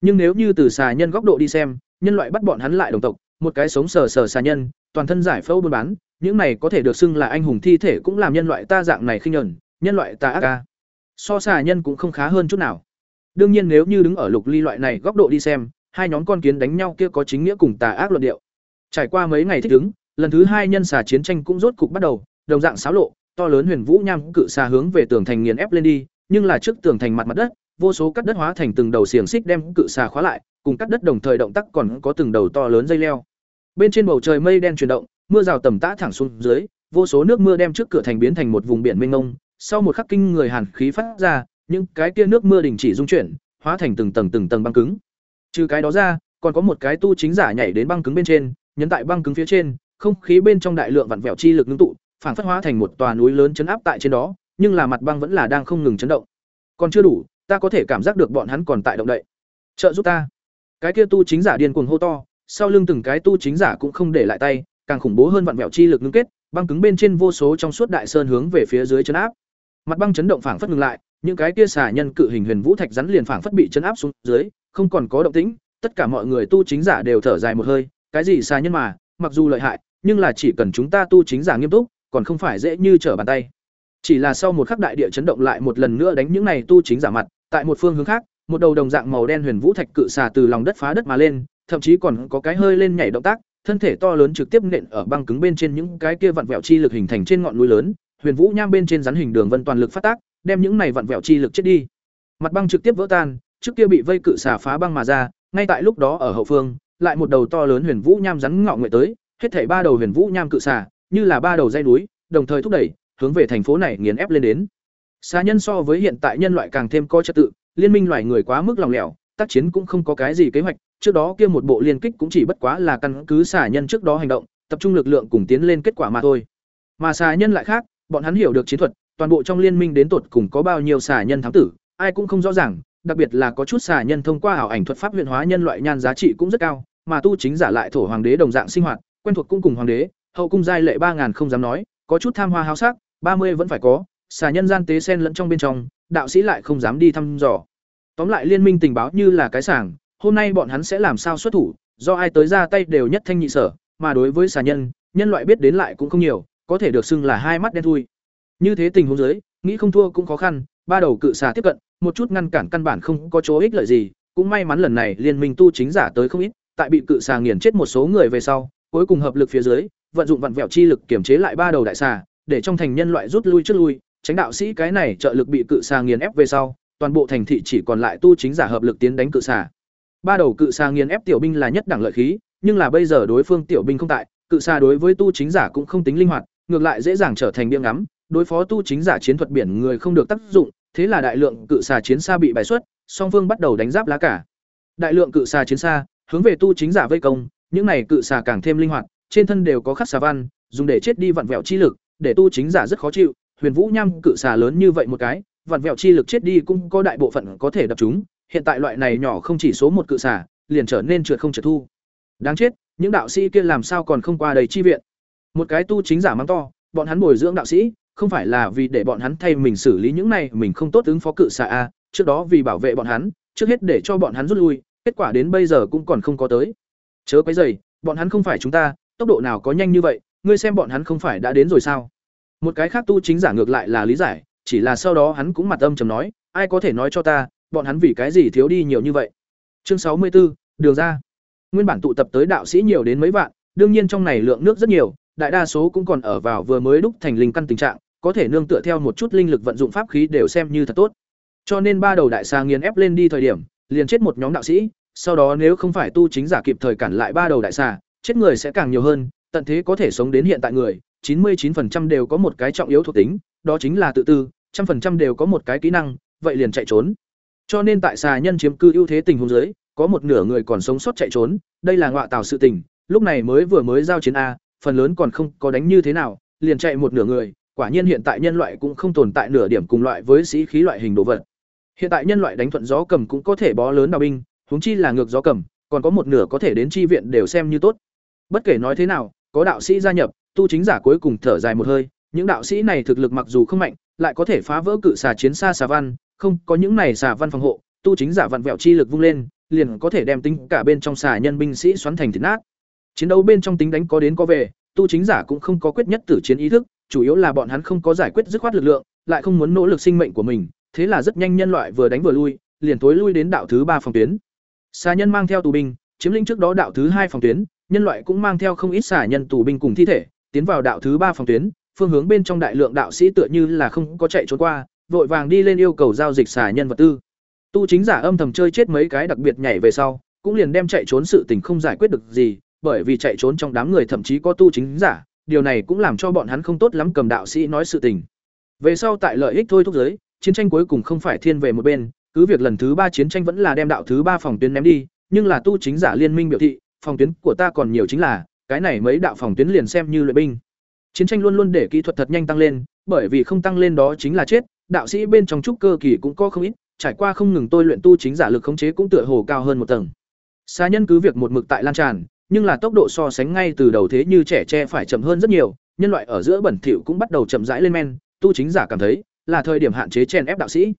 Nhưng nếu như từ xà nhân góc độ đi xem, nhân loại bắt bọn hắn lại đồng tộc, một cái sống sờ sờ xà nhân, toàn thân giải phẫu buôn bán, những này có thể được xưng là anh hùng thi thể cũng làm nhân loại ta dạng này khinh nhẫn, nhân loại tà ác ca so xà nhân cũng không khá hơn chút nào. Đương nhiên nếu như đứng ở lục ly loại này góc độ đi xem, hai nhóm con kiến đánh nhau kia có chính nghĩa cùng tà ác luận điệu. Trải qua mấy ngày thích ứng, lần thứ hai nhân xà chiến tranh cũng rốt cục bắt đầu, đồng dạng xáo lộ to lớn huyền vũ nham cự xa hướng về tường thành nghiền ép lên đi, nhưng là trước tường thành mặt mặt đất, vô số cắt đất hóa thành từng đầu xiềng xích đem cự xà khóa lại, cùng cắt đất đồng thời động tác còn có từng đầu to lớn dây leo. Bên trên bầu trời mây đen chuyển động, mưa rào tầm tã thẳng xuống dưới, vô số nước mưa đem trước cửa thành biến thành một vùng biển mênh mông, sau một khắc kinh người hàn khí phát ra, những cái kia nước mưa đình chỉ dung chuyển, hóa thành từng tầng từng tầng băng cứng. Trừ cái đó ra, còn có một cái tu chính giả nhảy đến băng cứng bên trên, nhấn tại băng cứng phía trên, không khí bên trong đại lượng vặn vẹo chi lực ngưng tụ phản phất hóa thành một tòa núi lớn chấn áp tại trên đó, nhưng là mặt băng vẫn là đang không ngừng chấn động. Còn chưa đủ, ta có thể cảm giác được bọn hắn còn tại động đậy. Trợ giúp ta. Cái kia tu chính giả điên cuồng hô to, sau lưng từng cái tu chính giả cũng không để lại tay, càng khủng bố hơn vặn vẹo chi lực ngưng kết, băng cứng bên trên vô số trong suốt đại sơn hướng về phía dưới chấn áp. Mặt băng chấn động phảng phất ngừng lại, những cái kia xả nhân cự hình huyền vũ thạch rắn liền phảng phất bị chấn áp xuống dưới, không còn có động tĩnh, tất cả mọi người tu chính giả đều thở dài một hơi, cái gì xà nhân mà, mặc dù lợi hại, nhưng là chỉ cần chúng ta tu chính giả nghiêm túc còn không phải dễ như trở bàn tay. Chỉ là sau một khắc đại địa chấn động lại một lần nữa đánh những này tu chính giả mặt, tại một phương hướng khác, một đầu đồng dạng màu đen huyền vũ thạch cự xà từ lòng đất phá đất mà lên, thậm chí còn có cái hơi lên nhảy động tác, thân thể to lớn trực tiếp nện ở băng cứng bên trên những cái kia vặn vẹo chi lực hình thành trên ngọn núi lớn, huyền vũ nham bên trên rắn hình đường vân toàn lực phát tác, đem những này vặn vẹo chi lực chết đi. Mặt băng trực tiếp vỡ tan, trước kia bị vây cự xà phá băng mà ra, ngay tại lúc đó ở hậu phương, lại một đầu to lớn huyền vũ nham rắn ngọ nguyện tới, hết thảy ba đầu huyền vũ nham cự xà như là ba đầu dây núi, đồng thời thúc đẩy, hướng về thành phố này nghiền ép lên đến. Xa nhân so với hiện tại nhân loại càng thêm có trật tự, liên minh loài người quá mức lòng lẻo, tác chiến cũng không có cái gì kế hoạch, trước đó kia một bộ liên kích cũng chỉ bất quá là căn cứ xà nhân trước đó hành động, tập trung lực lượng cùng tiến lên kết quả mà thôi. Mà xà nhân lại khác, bọn hắn hiểu được chiến thuật, toàn bộ trong liên minh đến tột cùng có bao nhiêu xà nhân thám tử, ai cũng không rõ ràng, đặc biệt là có chút xà nhân thông qua ảo ảnh thuật pháp huyền hóa nhân loại nhan giá trị cũng rất cao, mà tu chính giả lại thổ hoàng đế đồng dạng sinh hoạt, quen thuộc cũng cùng hoàng đế hậu cung giai lệ ba ngàn không dám nói, có chút tham hoa háo sắc, ba mươi vẫn phải có, xà nhân gian tế sen lẫn trong bên trong, đạo sĩ lại không dám đi thăm dò. Tóm lại liên minh tình báo như là cái sảng, hôm nay bọn hắn sẽ làm sao xuất thủ, do ai tới ra tay đều nhất thanh nhị sở, mà đối với xà nhân nhân loại biết đến lại cũng không nhiều, có thể được xưng là hai mắt đen thui. Như thế tình huống dưới, nghĩ không thua cũng khó khăn, ba đầu cự xà tiếp cận, một chút ngăn cản căn bản không có chỗ ích lợi gì, cũng may mắn lần này liên minh tu chính giả tới không ít, tại bị cự xà nghiền chết một số người về sau, cuối cùng hợp lực phía dưới vận dụng vặn vẹo chi lực kiểm chế lại ba đầu đại xà, để trong thành nhân loại rút lui trước lui, tránh đạo sĩ cái này trợ lực bị cự xà nghiền ép về sau, toàn bộ thành thị chỉ còn lại tu chính giả hợp lực tiến đánh cự xà. Ba đầu cự xà nghiền ép tiểu binh là nhất đẳng lợi khí, nhưng là bây giờ đối phương tiểu binh không tại, cự xà đối với tu chính giả cũng không tính linh hoạt, ngược lại dễ dàng trở thành biếng ngắm, đối phó tu chính giả chiến thuật biển người không được tác dụng, thế là đại lượng cự xà chiến xa bị bài xuất, song phương bắt đầu đánh giáp lá cả. Đại lượng cự xà chiến xa, hướng về tu chính giả vây công, những này cự xà càng thêm linh hoạt trên thân đều có khắc xà văn, dùng để chết đi vặn vẹo chi lực, để tu chính giả rất khó chịu. Huyền vũ nham cự xà lớn như vậy một cái, vặn vẹo chi lực chết đi cũng có đại bộ phận có thể đập chúng. Hiện tại loại này nhỏ không chỉ số một cự xà, liền trở nên trượt không trượt thu. Đáng chết, những đạo sĩ kia làm sao còn không qua đầy chi viện? Một cái tu chính giả mắng to, bọn hắn bồi dưỡng đạo sĩ, không phải là vì để bọn hắn thay mình xử lý những này, mình không tốt ứng phó cự xà a, trước đó vì bảo vệ bọn hắn, trước hết để cho bọn hắn rút lui, kết quả đến bây giờ cũng còn không có tới. Chớ quấy dày bọn hắn không phải chúng ta tốc độ nào có nhanh như vậy ngươi xem bọn hắn không phải đã đến rồi sao? Một cái khác tu chính giả ngược lại là lý giải chỉ là sau đó hắn cũng mặt âm trầm nói ai có thể nói cho ta bọn hắn vì cái gì thiếu đi nhiều như vậy? Chương sáu mươi 64, đường ra. Nguyên bản tụ tập tới đạo sĩ nhiều đến mấy vạn đương nhiên trong này lượng nước rất nhiều, đại đa số cũng còn ở vào vừa mới đúc thành linh căn tình trạng, có thể nương tựa theo một chút linh lực vận dụng pháp khí đều xem như thật tốt. Cho nên ba đầu đại xà nghiền ép lên đi thời điểm, liền chết một nhóm đạo sĩ, sau đó nếu không phải tu chính giả kịp thời cản lại ba đầu đại xà, chết người sẽ càng nhiều hơn, tận thế có thể sống đến hiện tại người, 99% đều có một cái trọng yếu thuộc tính, đó chính là tự tư, trăm phần trăm đều có một cái kỹ năng, vậy liền chạy trốn. Cho nên tại xà nhân chiếm cư ưu thế tình huống dưới, có một nửa người còn sống sót chạy trốn, đây là ngọa tạo sự tình, lúc này mới vừa mới giao chiến a, phần lớn còn không có đánh như thế nào, liền chạy một nửa người, quả nhiên hiện tại nhân loại cũng không tồn tại nửa điểm cùng loại với sĩ khí loại hình đồ vật. Hiện tại nhân loại đánh thuận gió cầm cũng có thể bó lớn đào binh, huống chi là ngược gió cầm, còn có một nửa có thể đến chi viện đều xem như tốt. Bất kể nói thế nào, có đạo sĩ gia nhập, tu chính giả cuối cùng thở dài một hơi, những đạo sĩ này thực lực mặc dù không mạnh, lại có thể phá vỡ cự xà chiến xa xà văn, không, có những này xà văn phòng hộ, tu chính giả vặn vẹo chi lực vung lên, liền có thể đem tính cả bên trong xà nhân binh sĩ xoắn thành thịt nát. Chiến đấu bên trong tính đánh có đến có về, tu chính giả cũng không có quyết nhất tử chiến ý thức, chủ yếu là bọn hắn không có giải quyết dứt khoát lực lượng, lại không muốn nỗ lực sinh mệnh của mình, thế là rất nhanh nhân loại vừa đánh vừa lui, liền tối lui đến đạo thứ ba phòng tuyến. Xà nhân mang theo tù binh, chiếm lĩnh trước đó đạo thứ hai phòng tuyến, nhân loại cũng mang theo không ít xà nhân tù binh cùng thi thể, tiến vào đạo thứ ba phòng tuyến, phương hướng bên trong đại lượng đạo sĩ tựa như là không có chạy trốn qua, vội vàng đi lên yêu cầu giao dịch xà nhân vật tư. Tu chính giả âm thầm chơi chết mấy cái đặc biệt nhảy về sau, cũng liền đem chạy trốn sự tình không giải quyết được gì, bởi vì chạy trốn trong đám người thậm chí có tu chính giả, điều này cũng làm cho bọn hắn không tốt lắm cầm đạo sĩ nói sự tình. Về sau tại lợi ích thôi thúc giới, chiến tranh cuối cùng không phải thiên về một bên, cứ việc lần thứ ba chiến tranh vẫn là đem đạo thứ ba phòng tuyến ném đi, nhưng là tu chính giả liên minh biểu thị, phòng tuyến của ta còn nhiều chính là, cái này mấy đạo phòng tuyến liền xem như luyện binh. Chiến tranh luôn luôn để kỹ thuật thật nhanh tăng lên, bởi vì không tăng lên đó chính là chết, đạo sĩ bên trong trúc cơ kỳ cũng có không ít, trải qua không ngừng tôi luyện tu chính giả lực khống chế cũng tựa hồ cao hơn một tầng. Xa nhân cứ việc một mực tại lan tràn, nhưng là tốc độ so sánh ngay từ đầu thế như trẻ tre phải chậm hơn rất nhiều, nhân loại ở giữa bẩn thỉu cũng bắt đầu chậm rãi lên men, tu chính giả cảm thấy là thời điểm hạn chế chèn ép đạo sĩ.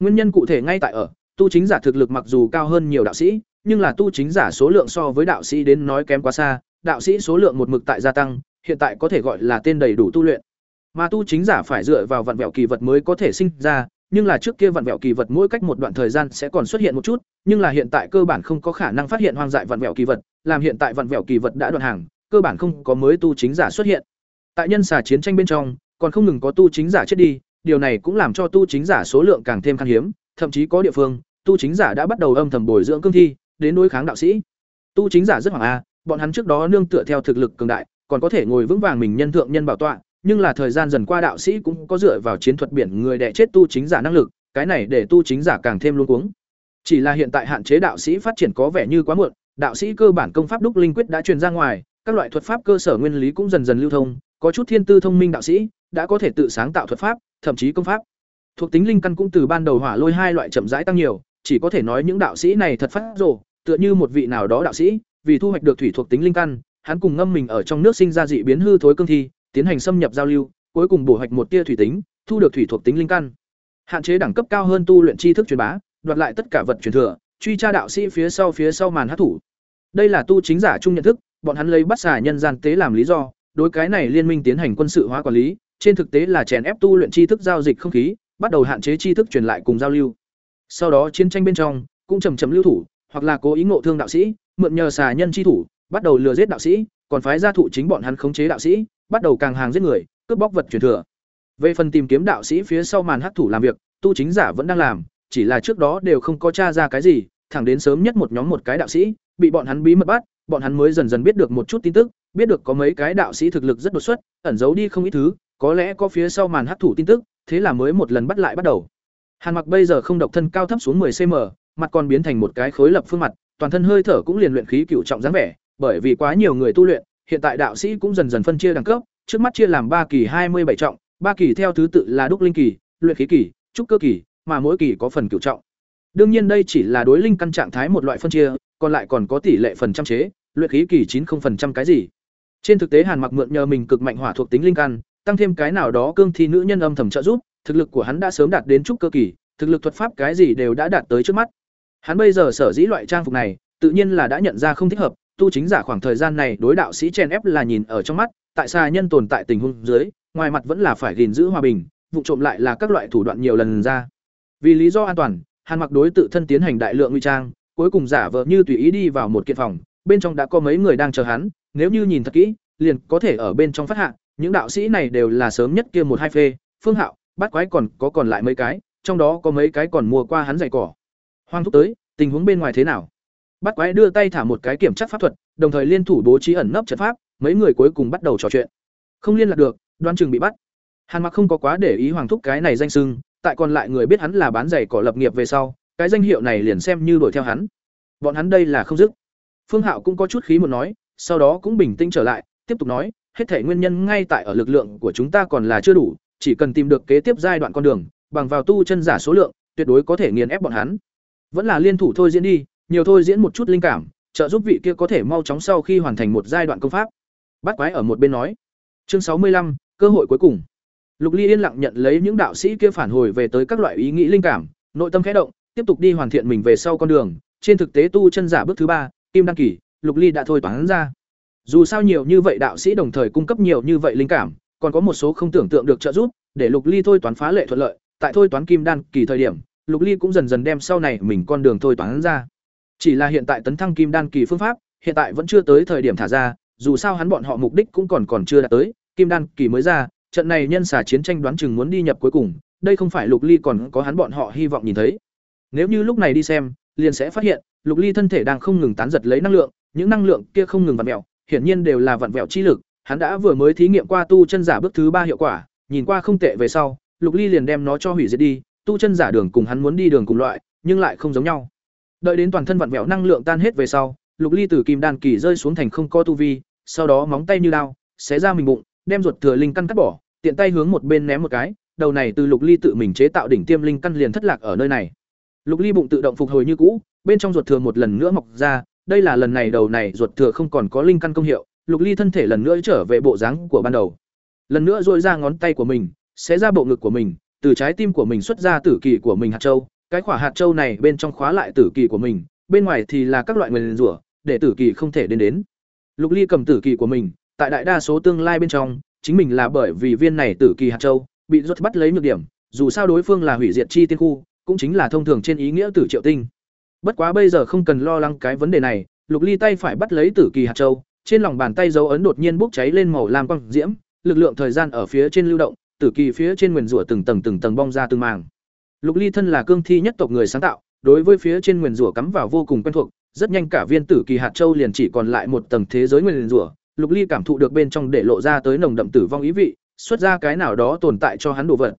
Nguyên nhân cụ thể ngay tại ở, tu chính giả thực lực mặc dù cao hơn nhiều đạo sĩ, nhưng là tu chính giả số lượng so với đạo sĩ đến nói kém quá xa, đạo sĩ số lượng một mực tại gia tăng, hiện tại có thể gọi là tên đầy đủ tu luyện. Mà tu chính giả phải dựa vào vận vẹo kỳ vật mới có thể sinh ra, nhưng là trước kia vận vẹo kỳ vật mỗi cách một đoạn thời gian sẽ còn xuất hiện một chút, nhưng là hiện tại cơ bản không có khả năng phát hiện hoang dại vận vẹo kỳ vật, làm hiện tại vận vẹo kỳ vật đã đoạn hàng, cơ bản không có mới tu chính giả xuất hiện. Tại nhân xà chiến tranh bên trong, còn không ngừng có tu chính giả chết đi, điều này cũng làm cho tu chính giả số lượng càng thêm khan hiếm, thậm chí có địa phương, tu chính giả đã bắt đầu âm thầm bồi dưỡng cương thi, đến đối kháng đạo sĩ. Tu chính giả rất hoàng a, à, bọn hắn trước đó nương tựa theo thực lực cường đại, còn có thể ngồi vững vàng mình nhân thượng nhân bảo tọa, nhưng là thời gian dần qua đạo sĩ cũng có dựa vào chiến thuật biển người đè chết tu chính giả năng lực, cái này để tu chính giả càng thêm luống cuống. Chỉ là hiện tại hạn chế đạo sĩ phát triển có vẻ như quá muộn, đạo sĩ cơ bản công pháp đúc linh quyết đã truyền ra ngoài, các loại thuật pháp cơ sở nguyên lý cũng dần dần lưu thông, có chút thiên tư thông minh đạo sĩ đã có thể tự sáng tạo thuật pháp, thậm chí công pháp. Thuộc tính linh căn cũng từ ban đầu hỏa lôi hai loại chậm rãi tăng nhiều, chỉ có thể nói những đạo sĩ này thật phát rồ, tựa như một vị nào đó đạo sĩ, vì thu hoạch được thủy thuộc tính linh căn, hắn cùng ngâm mình ở trong nước sinh ra dị biến hư thối cương thi, tiến hành xâm nhập giao lưu, cuối cùng bổ hoạch một tia thủy tính, thu được thủy thuộc tính linh căn. Hạn chế đẳng cấp cao hơn tu luyện tri thức truyền bá, đoạt lại tất cả vật truyền thừa, truy tra đạo sĩ phía sau phía sau màn hắc thủ. Đây là tu chính giả chung nhận thức, bọn hắn lấy bắt xà nhân gian tế làm lý do, đối cái này liên minh tiến hành quân sự hóa quản lý, trên thực tế là chèn ép tu luyện tri thức giao dịch không khí, bắt đầu hạn chế tri thức truyền lại cùng giao lưu. Sau đó chiến tranh bên trong, cũng chậm chậm lưu thủ, hoặc là cố ý ngộ thương đạo sĩ, mượn nhờ xà nhân chi thủ, bắt đầu lừa giết đạo sĩ, còn phái gia thụ chính bọn hắn khống chế đạo sĩ, bắt đầu càng hàng giết người, cướp bóc vật truyền thừa. Về phần tìm kiếm đạo sĩ phía sau màn hắc thủ làm việc, tu chính giả vẫn đang làm, chỉ là trước đó đều không có tra ra cái gì, thẳng đến sớm nhất một nhóm một cái đạo sĩ, bị bọn hắn bí mật bắt, bọn hắn mới dần dần biết được một chút tin tức, biết được có mấy cái đạo sĩ thực lực rất đột xuất, ẩn giấu đi không ít thứ, có lẽ có phía sau màn hắc thủ tin tức, thế là mới một lần bắt lại bắt đầu. Hàn Mặc bây giờ không độc thân cao thấp xuống 10 cm, mặt còn biến thành một cái khối lập phương mặt, toàn thân hơi thở cũng liền luyện khí cửu trọng dáng vẻ, bởi vì quá nhiều người tu luyện, hiện tại đạo sĩ cũng dần dần phân chia đẳng cấp, trước mắt chia làm ba kỳ hai mươi bảy trọng, ba kỳ theo thứ tự là đúc linh kỳ, luyện khí kỳ, trúc cơ kỳ, mà mỗi kỳ có phần cửu trọng. Đương nhiên đây chỉ là đối linh căn trạng thái một loại phân chia, còn lại còn có tỷ lệ phần trăm chế, luyện khí kỳ chín không phần trăm cái gì. Trên thực tế Hàn Mặc mượn nhờ mình cực mạnh hỏa thuộc tính linh căn, tăng thêm cái nào đó cương thi nữ nhân âm thầm trợ giúp, thực lực của hắn đã sớm đạt đến trúc cơ kỳ, thực lực thuật pháp cái gì đều đã đạt tới trước mắt. Hắn bây giờ sở dĩ loại trang phục này, tự nhiên là đã nhận ra không thích hợp, tu chính giả khoảng thời gian này đối đạo sĩ chen ép là nhìn ở trong mắt, tại sao nhân tồn tại tình huống dưới, ngoài mặt vẫn là phải gìn giữ hòa bình, vụ trộm lại là các loại thủ đoạn nhiều lần ra. Vì lý do an toàn, Hàn Mặc đối tự thân tiến hành đại lượng nguy trang, cuối cùng giả vờ như tùy ý đi vào một kiện phòng, bên trong đã có mấy người đang chờ hắn, nếu như nhìn thật kỹ, liền có thể ở bên trong phát hạ, những đạo sĩ này đều là sớm nhất kia một hai phê, Phương Hạo, bắt quái còn có còn lại mấy cái, trong đó có mấy cái còn mua qua hắn giày cỏ. Hoang thúc tới, tình huống bên ngoài thế nào? Bắt quái đưa tay thả một cái kiểm tra pháp thuật, đồng thời liên thủ bố trí ẩn nấp trận pháp, mấy người cuối cùng bắt đầu trò chuyện. Không liên lạc được, đoan chừng bị bắt. Hàn Mặc không có quá để ý Hoàng thúc cái này danh xưng, tại còn lại người biết hắn là bán giày cỏ lập nghiệp về sau, cái danh hiệu này liền xem như đuổi theo hắn. Bọn hắn đây là không dứt. Phương Hạo cũng có chút khí muốn nói, sau đó cũng bình tĩnh trở lại, tiếp tục nói, hết thể nguyên nhân ngay tại ở lực lượng của chúng ta còn là chưa đủ, chỉ cần tìm được kế tiếp giai đoạn con đường, bằng vào tu chân giả số lượng, tuyệt đối có thể nghiền ép bọn hắn. Vẫn là liên thủ thôi diễn đi, nhiều thôi diễn một chút linh cảm, trợ giúp vị kia có thể mau chóng sau khi hoàn thành một giai đoạn công pháp. Bát quái ở một bên nói. Chương sáu mươi lăm cơ hội cuối cùng. Lục Ly yên lặng nhận lấy những đạo sĩ kia phản hồi về tới các loại ý nghĩ linh cảm, nội tâm khẽ động, tiếp tục đi hoàn thiện mình về sau con đường, trên thực tế tu chân giả bước thứ ba, kim đăng kỳ, Lục Ly đã thôi toán ra. Dù sao nhiều như vậy đạo sĩ đồng thời cung cấp nhiều như vậy linh cảm, còn có một số không tưởng tượng được trợ giúp, để Lục Ly thôi toán phá lệ thuận lợi, tại thôi toán kim đan kỳ thời điểm, Lục Ly cũng dần dần đem sau này mình con đường thôi toán ra. Chỉ là hiện tại tấn thăng kim đan kỳ phương pháp, hiện tại vẫn chưa tới thời điểm thả ra, dù sao hắn bọn họ mục đích cũng còn còn chưa đạt tới, kim đan kỳ mới ra, trận này nhân xả chiến tranh đoán chừng muốn đi nhập cuối cùng, đây không phải Lục Ly còn có hắn bọn họ hy vọng nhìn thấy. Nếu như lúc này đi xem, liền sẽ phát hiện, Lục Ly thân thể đang không ngừng tán giật lấy năng lượng, những năng lượng kia không ngừng vặn vẹo, hiển nhiên đều là vặn vẹo chi lực, hắn đã vừa mới thí nghiệm qua tu chân giả bước thứ ba hiệu quả, nhìn qua không tệ về sau, Lục Ly liền đem nó cho hủy diệt đi, tu chân giả đường cùng hắn muốn đi đường cùng loại, nhưng lại không giống nhau. Đợi đến toàn thân vặn vẹo năng lượng tan hết về sau, Lục Ly từ kim đan kỳ rơi xuống thành không có tu vi, sau đó móng tay như đao, xé ra mình bụng, đem ruột thừa linh căn cắt bỏ, tiện tay hướng một bên ném một cái, đầu này từ Lục Ly tự mình chế tạo đỉnh tiêm linh căn liền thất lạc ở nơi này. Lục Ly bụng tự động phục hồi như cũ, bên trong ruột thừa một lần nữa mọc ra, đây là lần này đầu này ruột thừa không còn có linh căn công hiệu, Lục Ly thân thể lần nữa trở về bộ dáng của ban đầu. Lần nữa duỗi ra ngón tay của mình, xé ra bộ ngực của mình, từ trái tim của mình xuất ra tử kỳ của mình hạt châu, cái quả hạt châu này bên trong khóa lại tử kỳ của mình, bên ngoài thì là các loại nguyên rủa, để tử kỳ không thể đến đến. Lục Ly cầm tử kỳ của mình, tại đại đa số tương lai bên trong, chính mình là bởi vì viên này tử kỳ hạt châu bị rốt bắt lấy nhược điểm, dù sao đối phương là hủy diệt chi tiên khu, cũng chính là thông thường trên ý nghĩa tử triệu tinh. Bất quá bây giờ không cần lo lắng cái vấn đề này, Lục Ly tay phải bắt lấy tử kỳ hạt châu, trên lòng bàn tay dấu ấn đột nhiên bốc cháy lên màu lam quang diễm, lực lượng thời gian ở phía trên lưu động, tử kỳ phía trên nguyền rủa từng tầng từng tầng bong ra từng màng. Lục Ly thân là cương thi nhất tộc người sáng tạo, đối với phía trên nguyền rủa cắm vào vô cùng quen thuộc, rất nhanh cả viên tử kỳ hạt châu liền chỉ còn lại một tầng thế giới nguyền rủa. Lục Ly cảm thụ được bên trong để lộ ra tới nồng đậm tử vong ý vị, xuất ra cái nào đó tồn tại cho hắn đồ vật.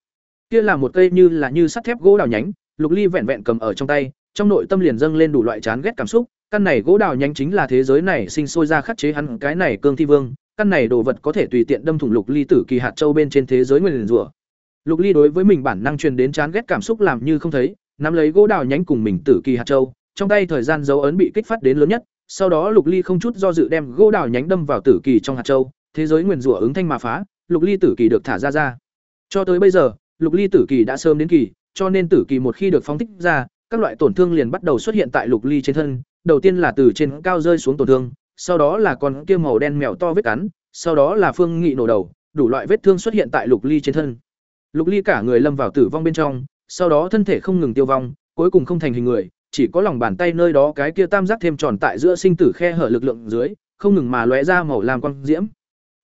Kia là một cây như là như sắt thép gỗ đào nhánh, Lục Ly vẹn vẹn cầm ở trong tay, trong nội tâm liền dâng lên đủ loại chán ghét cảm xúc, căn này gỗ đào nhánh chính là thế giới này sinh sôi ra khắc chế hắn cái này cương thi vương, căn này đồ vật có thể tùy tiện đâm thủng Lục Ly tử kỳ hạt châu bên trên thế giới nguyên rủa. Lục Ly đối với mình bản năng truyền đến chán ghét cảm xúc làm như không thấy, nắm lấy gỗ đào nhánh cùng mình tử kỳ hạt châu, trong tay thời gian dấu ấn bị kích phát đến lớn nhất, sau đó Lục Ly không chút do dự đem gỗ đào nhánh đâm vào tử kỳ trong hạt châu, thế giới nguyên rủa ứng thanh mà phá, Lục Ly tử kỳ được thả ra ra. Cho tới bây giờ, Lục Ly tử kỳ đã sớm đến kỳ, cho nên tử kỳ một khi được phóng thích ra, các loại tổn thương liền bắt đầu xuất hiện tại Lục Ly trên thân, đầu tiên là từ trên cao rơi xuống tổn thương, sau đó là con kia màu đen mèo to vết cắn, sau đó là phương nghị nổ đầu, đủ loại vết thương xuất hiện tại Lục Ly trên thân. Lục Ly cả người lâm vào tử vong bên trong, sau đó thân thể không ngừng tiêu vong, cuối cùng không thành hình người, chỉ có lòng bàn tay nơi đó cái kia tam giác thêm tròn tại giữa sinh tử khe hở lực lượng dưới, không ngừng mà lóe ra màu lam quang diễm.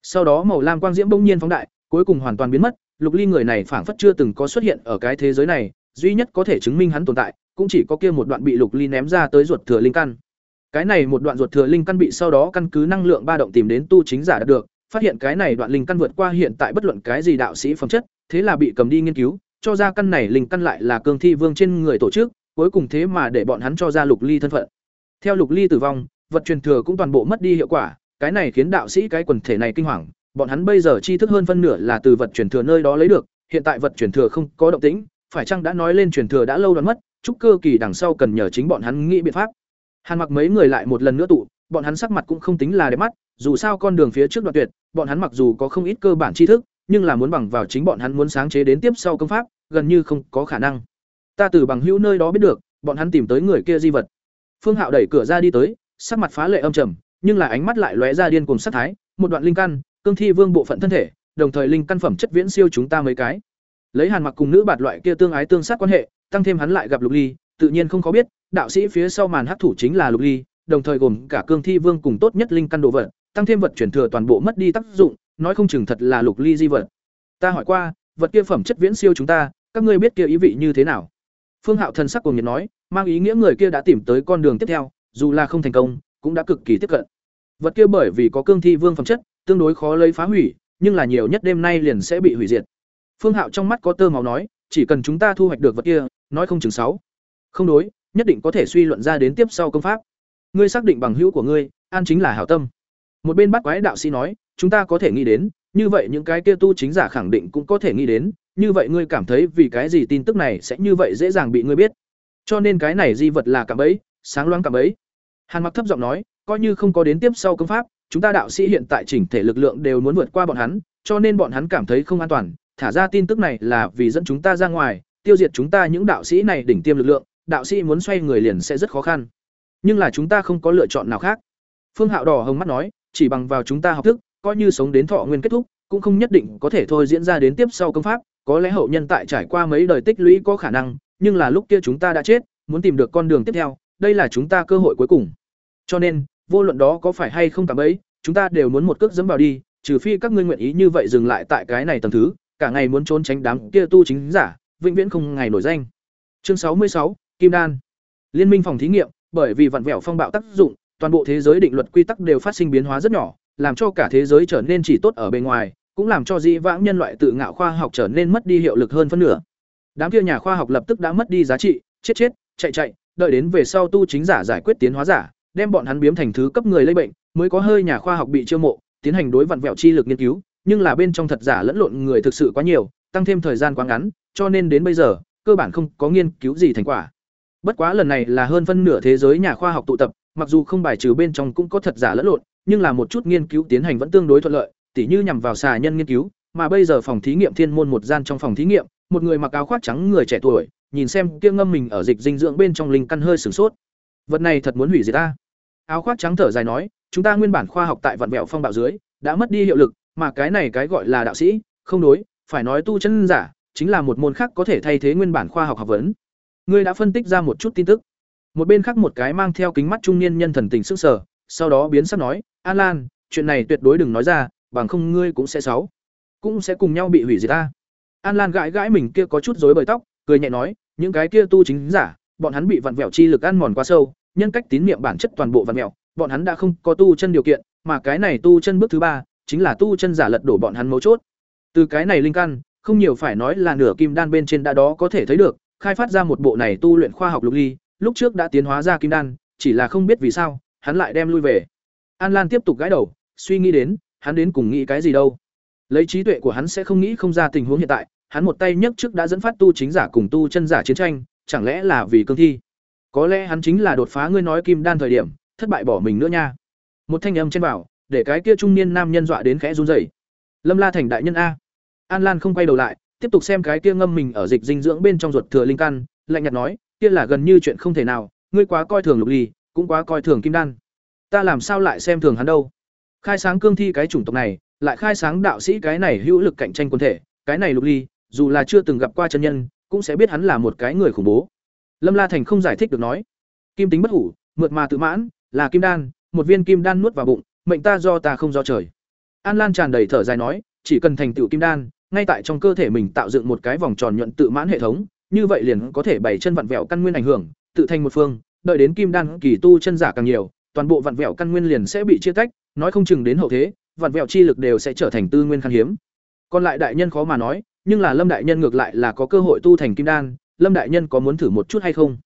Sau đó màu lam quang diễm bỗng nhiên phóng đại, cuối cùng hoàn toàn biến mất, Lục Ly người này phảng phất chưa từng có xuất hiện ở cái thế giới này, duy nhất có thể chứng minh hắn tồn tại, cũng chỉ có kia một đoạn bị Lục Ly ném ra tới ruột thừa linh căn. Cái này một đoạn ruột thừa linh căn bị sau đó căn cứ năng lượng ba động tìm đến tu chính giả đạt được, phát hiện cái này đoạn linh căn vượt qua hiện tại bất luận cái gì đạo sĩ phẩm chất, thế là bị cầm đi nghiên cứu, cho ra căn này linh căn lại là cương thi vương trên người tổ chức, cuối cùng thế mà để bọn hắn cho ra Lục Ly thân phận. Theo Lục Ly tử vong, vật truyền thừa cũng toàn bộ mất đi hiệu quả, cái này khiến đạo sĩ cái quần thể này kinh hoàng, bọn hắn bây giờ tri thức hơn phân nửa là từ vật truyền thừa nơi đó lấy được, hiện tại vật truyền thừa không có động tĩnh, phải chăng đã nói lên truyền thừa đã lâu đoán mất, chúc cơ kỳ đằng sau cần nhờ chính bọn hắn nghĩ biện pháp. Hàn Mặc mấy người lại một lần nữa tụ, bọn hắn sắc mặt cũng không tính là đẹp mắt, dù sao con đường phía trước đoạn tuyệt, bọn hắn mặc dù có không ít cơ bản tri thức, nhưng là muốn bằng vào chính bọn hắn muốn sáng chế đến tiếp sau công pháp, gần như không có khả năng. Ta từ bằng hữu nơi đó biết được, bọn hắn tìm tới người kia di vật. Phương Hạo đẩy cửa ra đi tới, sắc mặt phá lệ âm trầm, nhưng là ánh mắt lại lóe ra điên cuồng sát thái, một đoạn linh căn, cương thi vương bộ phận thân thể, đồng thời linh căn phẩm chất viễn siêu chúng ta mấy cái. Lấy Hàn Mặc cùng nữ bạt loại kia tương ái tương sát quan hệ, tăng thêm hắn lại gặp Lục Ly, tự nhiên không có biết, đạo sĩ phía sau màn hắc thủ chính là Lục Ly, đồng thời gồm cả cương thi vương cùng tốt nhất linh căn đồ vật, tăng thêm vật chuyển thừa toàn bộ mất đi tác dụng, nói không chừng thật là lục ly di vật. Ta hỏi qua, vật kia phẩm chất viễn siêu chúng ta, các ngươi biết kia ý vị như thế nào? Phương Hạo thần sắc cùng nhiệt nói, mang ý nghĩa người kia đã tìm tới con đường tiếp theo, dù là không thành công, cũng đã cực kỳ tiếp cận. Vật kia bởi vì có cương thi vương phẩm chất, tương đối khó lấy phá hủy, nhưng là nhiều nhất đêm nay liền sẽ bị hủy diệt. Phương Hạo trong mắt có tơ máu nói, chỉ cần chúng ta thu hoạch được vật kia, nói không chừng sáu. Không đối, nhất định có thể suy luận ra đến tiếp sau công pháp. Ngươi xác định bằng hữu của ngươi, an chính là hảo tâm. Một bên bắt quái đạo sĩ nói, chúng ta có thể nghĩ đến, như vậy những cái kia tu chính giả khẳng định cũng có thể nghĩ đến, như vậy ngươi cảm thấy vì cái gì tin tức này sẽ như vậy dễ dàng bị ngươi biết. Cho nên cái này di vật là cả bẫy, sáng loáng cả bẫy. Hàn Mặc thấp giọng nói, coi như không có đến tiếp sau công pháp, chúng ta đạo sĩ hiện tại chỉnh thể lực lượng đều muốn vượt qua bọn hắn, cho nên bọn hắn cảm thấy không an toàn, thả ra tin tức này là vì dẫn chúng ta ra ngoài, tiêu diệt chúng ta những đạo sĩ này đỉnh tiêm lực lượng, đạo sĩ muốn xoay người liền sẽ rất khó khăn. Nhưng là chúng ta không có lựa chọn nào khác. Phương Hạo đỏ hồng mắt nói, chỉ bằng vào chúng ta học thức, coi như sống đến thọ nguyên kết thúc, cũng không nhất định có thể thôi diễn ra đến tiếp sau công pháp, có lẽ hậu nhân tại trải qua mấy đời tích lũy có khả năng, nhưng là lúc kia chúng ta đã chết, muốn tìm được con đường tiếp theo, đây là chúng ta cơ hội cuối cùng. Cho nên, vô luận đó có phải hay không cảm ấy chúng ta đều muốn một cước dẫm vào đi, trừ phi các ngươi nguyện ý như vậy dừng lại tại cái này tầng thứ, cả ngày muốn trốn tránh đám kia tu chính giả, vĩnh viễn không ngày nổi danh. Chương sáu mươi sáu Kim Đan. Liên minh phòng thí nghiệm, bởi vì vặn vẹo phong bạo tác dụng, toàn bộ thế giới định luật quy tắc đều phát sinh biến hóa rất nhỏ, làm cho cả thế giới trở nên chỉ tốt ở bên ngoài, cũng làm cho dĩ vãng nhân loại tự ngạo khoa học trở nên mất đi hiệu lực hơn phân nửa. Đám kia nhà khoa học lập tức đã mất đi giá trị, chết chết, chạy chạy, đợi đến về sau tu chính giả giải quyết tiến hóa giả, đem bọn hắn biếm thành thứ cấp người lây bệnh, mới có hơi nhà khoa học bị chiêu mộ, tiến hành đối vặn vẹo chi lực nghiên cứu, nhưng là bên trong thật giả lẫn lộn người thực sự quá nhiều, tăng thêm thời gian quá ngắn, cho nên đến bây giờ, cơ bản không có nghiên cứu gì thành quả. Bất quá lần này là hơn phân nửa thế giới nhà khoa học tụ tập, mặc dù không bài trừ bên trong cũng có thật giả lẫn lộn, nhưng là một chút nghiên cứu tiến hành vẫn tương đối thuận lợi, tỉ như nhằm vào xà nhân nghiên cứu, mà bây giờ phòng thí nghiệm thiên môn một gian trong phòng thí nghiệm, một người mặc áo khoác trắng người trẻ tuổi, nhìn xem kia ngâm mình ở dịch dinh dưỡng bên trong linh căn hơi sửng sốt. Vật này thật muốn hủy diệt ta. Áo khoác trắng thở dài nói, chúng ta nguyên bản khoa học tại vận vẹo phong bạo dưới, đã mất đi hiệu lực, mà cái này cái gọi là đạo sĩ, không đối, phải nói tu chân giả, chính là một môn khác có thể thay thế nguyên bản khoa học học vấn. Ngươi đã phân tích ra một chút tin tức. Một bên khác một cái mang theo kính mắt trung niên nhân thần tình sức sở, sau đó biến sắc nói, "An Lan, chuyện này tuyệt đối đừng nói ra, bằng không ngươi cũng sẽ xấu, cũng sẽ cùng nhau bị hủy diệt ta." An Lan gãi gãi mình kia có chút rối bời tóc, cười nhẹ nói, "Những cái kia tu chính giả, bọn hắn bị vặn vẹo chi lực ăn mòn quá sâu, nhân cách tín niệm bản chất toàn bộ vặn vẹo, bọn hắn đã không có tu chân điều kiện, mà cái này tu chân bước thứ ba, chính là tu chân giả lật đổ bọn hắn mấu chốt. Từ cái này linh căn, không nhiều phải nói là nửa kim đan bên trên đã đó có thể thấy được, khai phát ra một bộ này tu luyện khoa học lục ly, lúc trước đã tiến hóa ra kim đan, chỉ là không biết vì sao, hắn lại đem lui về. An Lan tiếp tục gãi đầu, suy nghĩ đến, hắn đến cùng nghĩ cái gì đâu. Lấy trí tuệ của hắn sẽ không nghĩ không ra tình huống hiện tại, hắn một tay nhấc trước đã dẫn phát tu chính giả cùng tu chân giả chiến tranh, chẳng lẽ là vì cương thi? Có lẽ hắn chính là đột phá ngươi nói kim đan thời điểm, thất bại bỏ mình nữa nha. Một thanh âm trên bảo, để cái kia trung niên nam nhân dọa đến khẽ run rẩy. Lâm La thành đại nhân a. An Lan không quay đầu lại, tiếp tục xem cái kia ngâm mình ở dịch dinh dưỡng bên trong ruột thừa linh căn, lạnh nhạt nói, kia là gần như chuyện không thể nào, ngươi quá coi thường Lục Ly, cũng quá coi thường Kim Đan. Ta làm sao lại xem thường hắn đâu? Khai sáng cương thi cái chủng tộc này, lại khai sáng đạo sĩ cái này hữu lực cạnh tranh quân thể, cái này Lục Ly, dù là chưa từng gặp qua chân nhân, cũng sẽ biết hắn là một cái người khủng bố. Lâm La Thành không giải thích được nói, kim tính bất hủ, mượt mà tự mãn, là kim đan, một viên kim đan nuốt vào bụng, mệnh ta do ta không do trời. An Lan tràn đầy thở dài nói, chỉ cần thành tựu kim đan, ngay tại trong cơ thể mình tạo dựng một cái vòng tròn nhuận tự mãn hệ thống, như vậy liền có thể bảy chân vặn vẹo căn nguyên ảnh hưởng, tự thành một phương, đợi đến kim đan kỳ tu chân giả càng nhiều, toàn bộ vặn vẹo căn nguyên liền sẽ bị chia tách, nói không chừng đến hậu thế, vặn vẹo chi lực đều sẽ trở thành tư nguyên khan hiếm. Còn lại đại nhân khó mà nói, nhưng là Lâm đại nhân ngược lại là có cơ hội tu thành kim đan, Lâm đại nhân có muốn thử một chút hay không?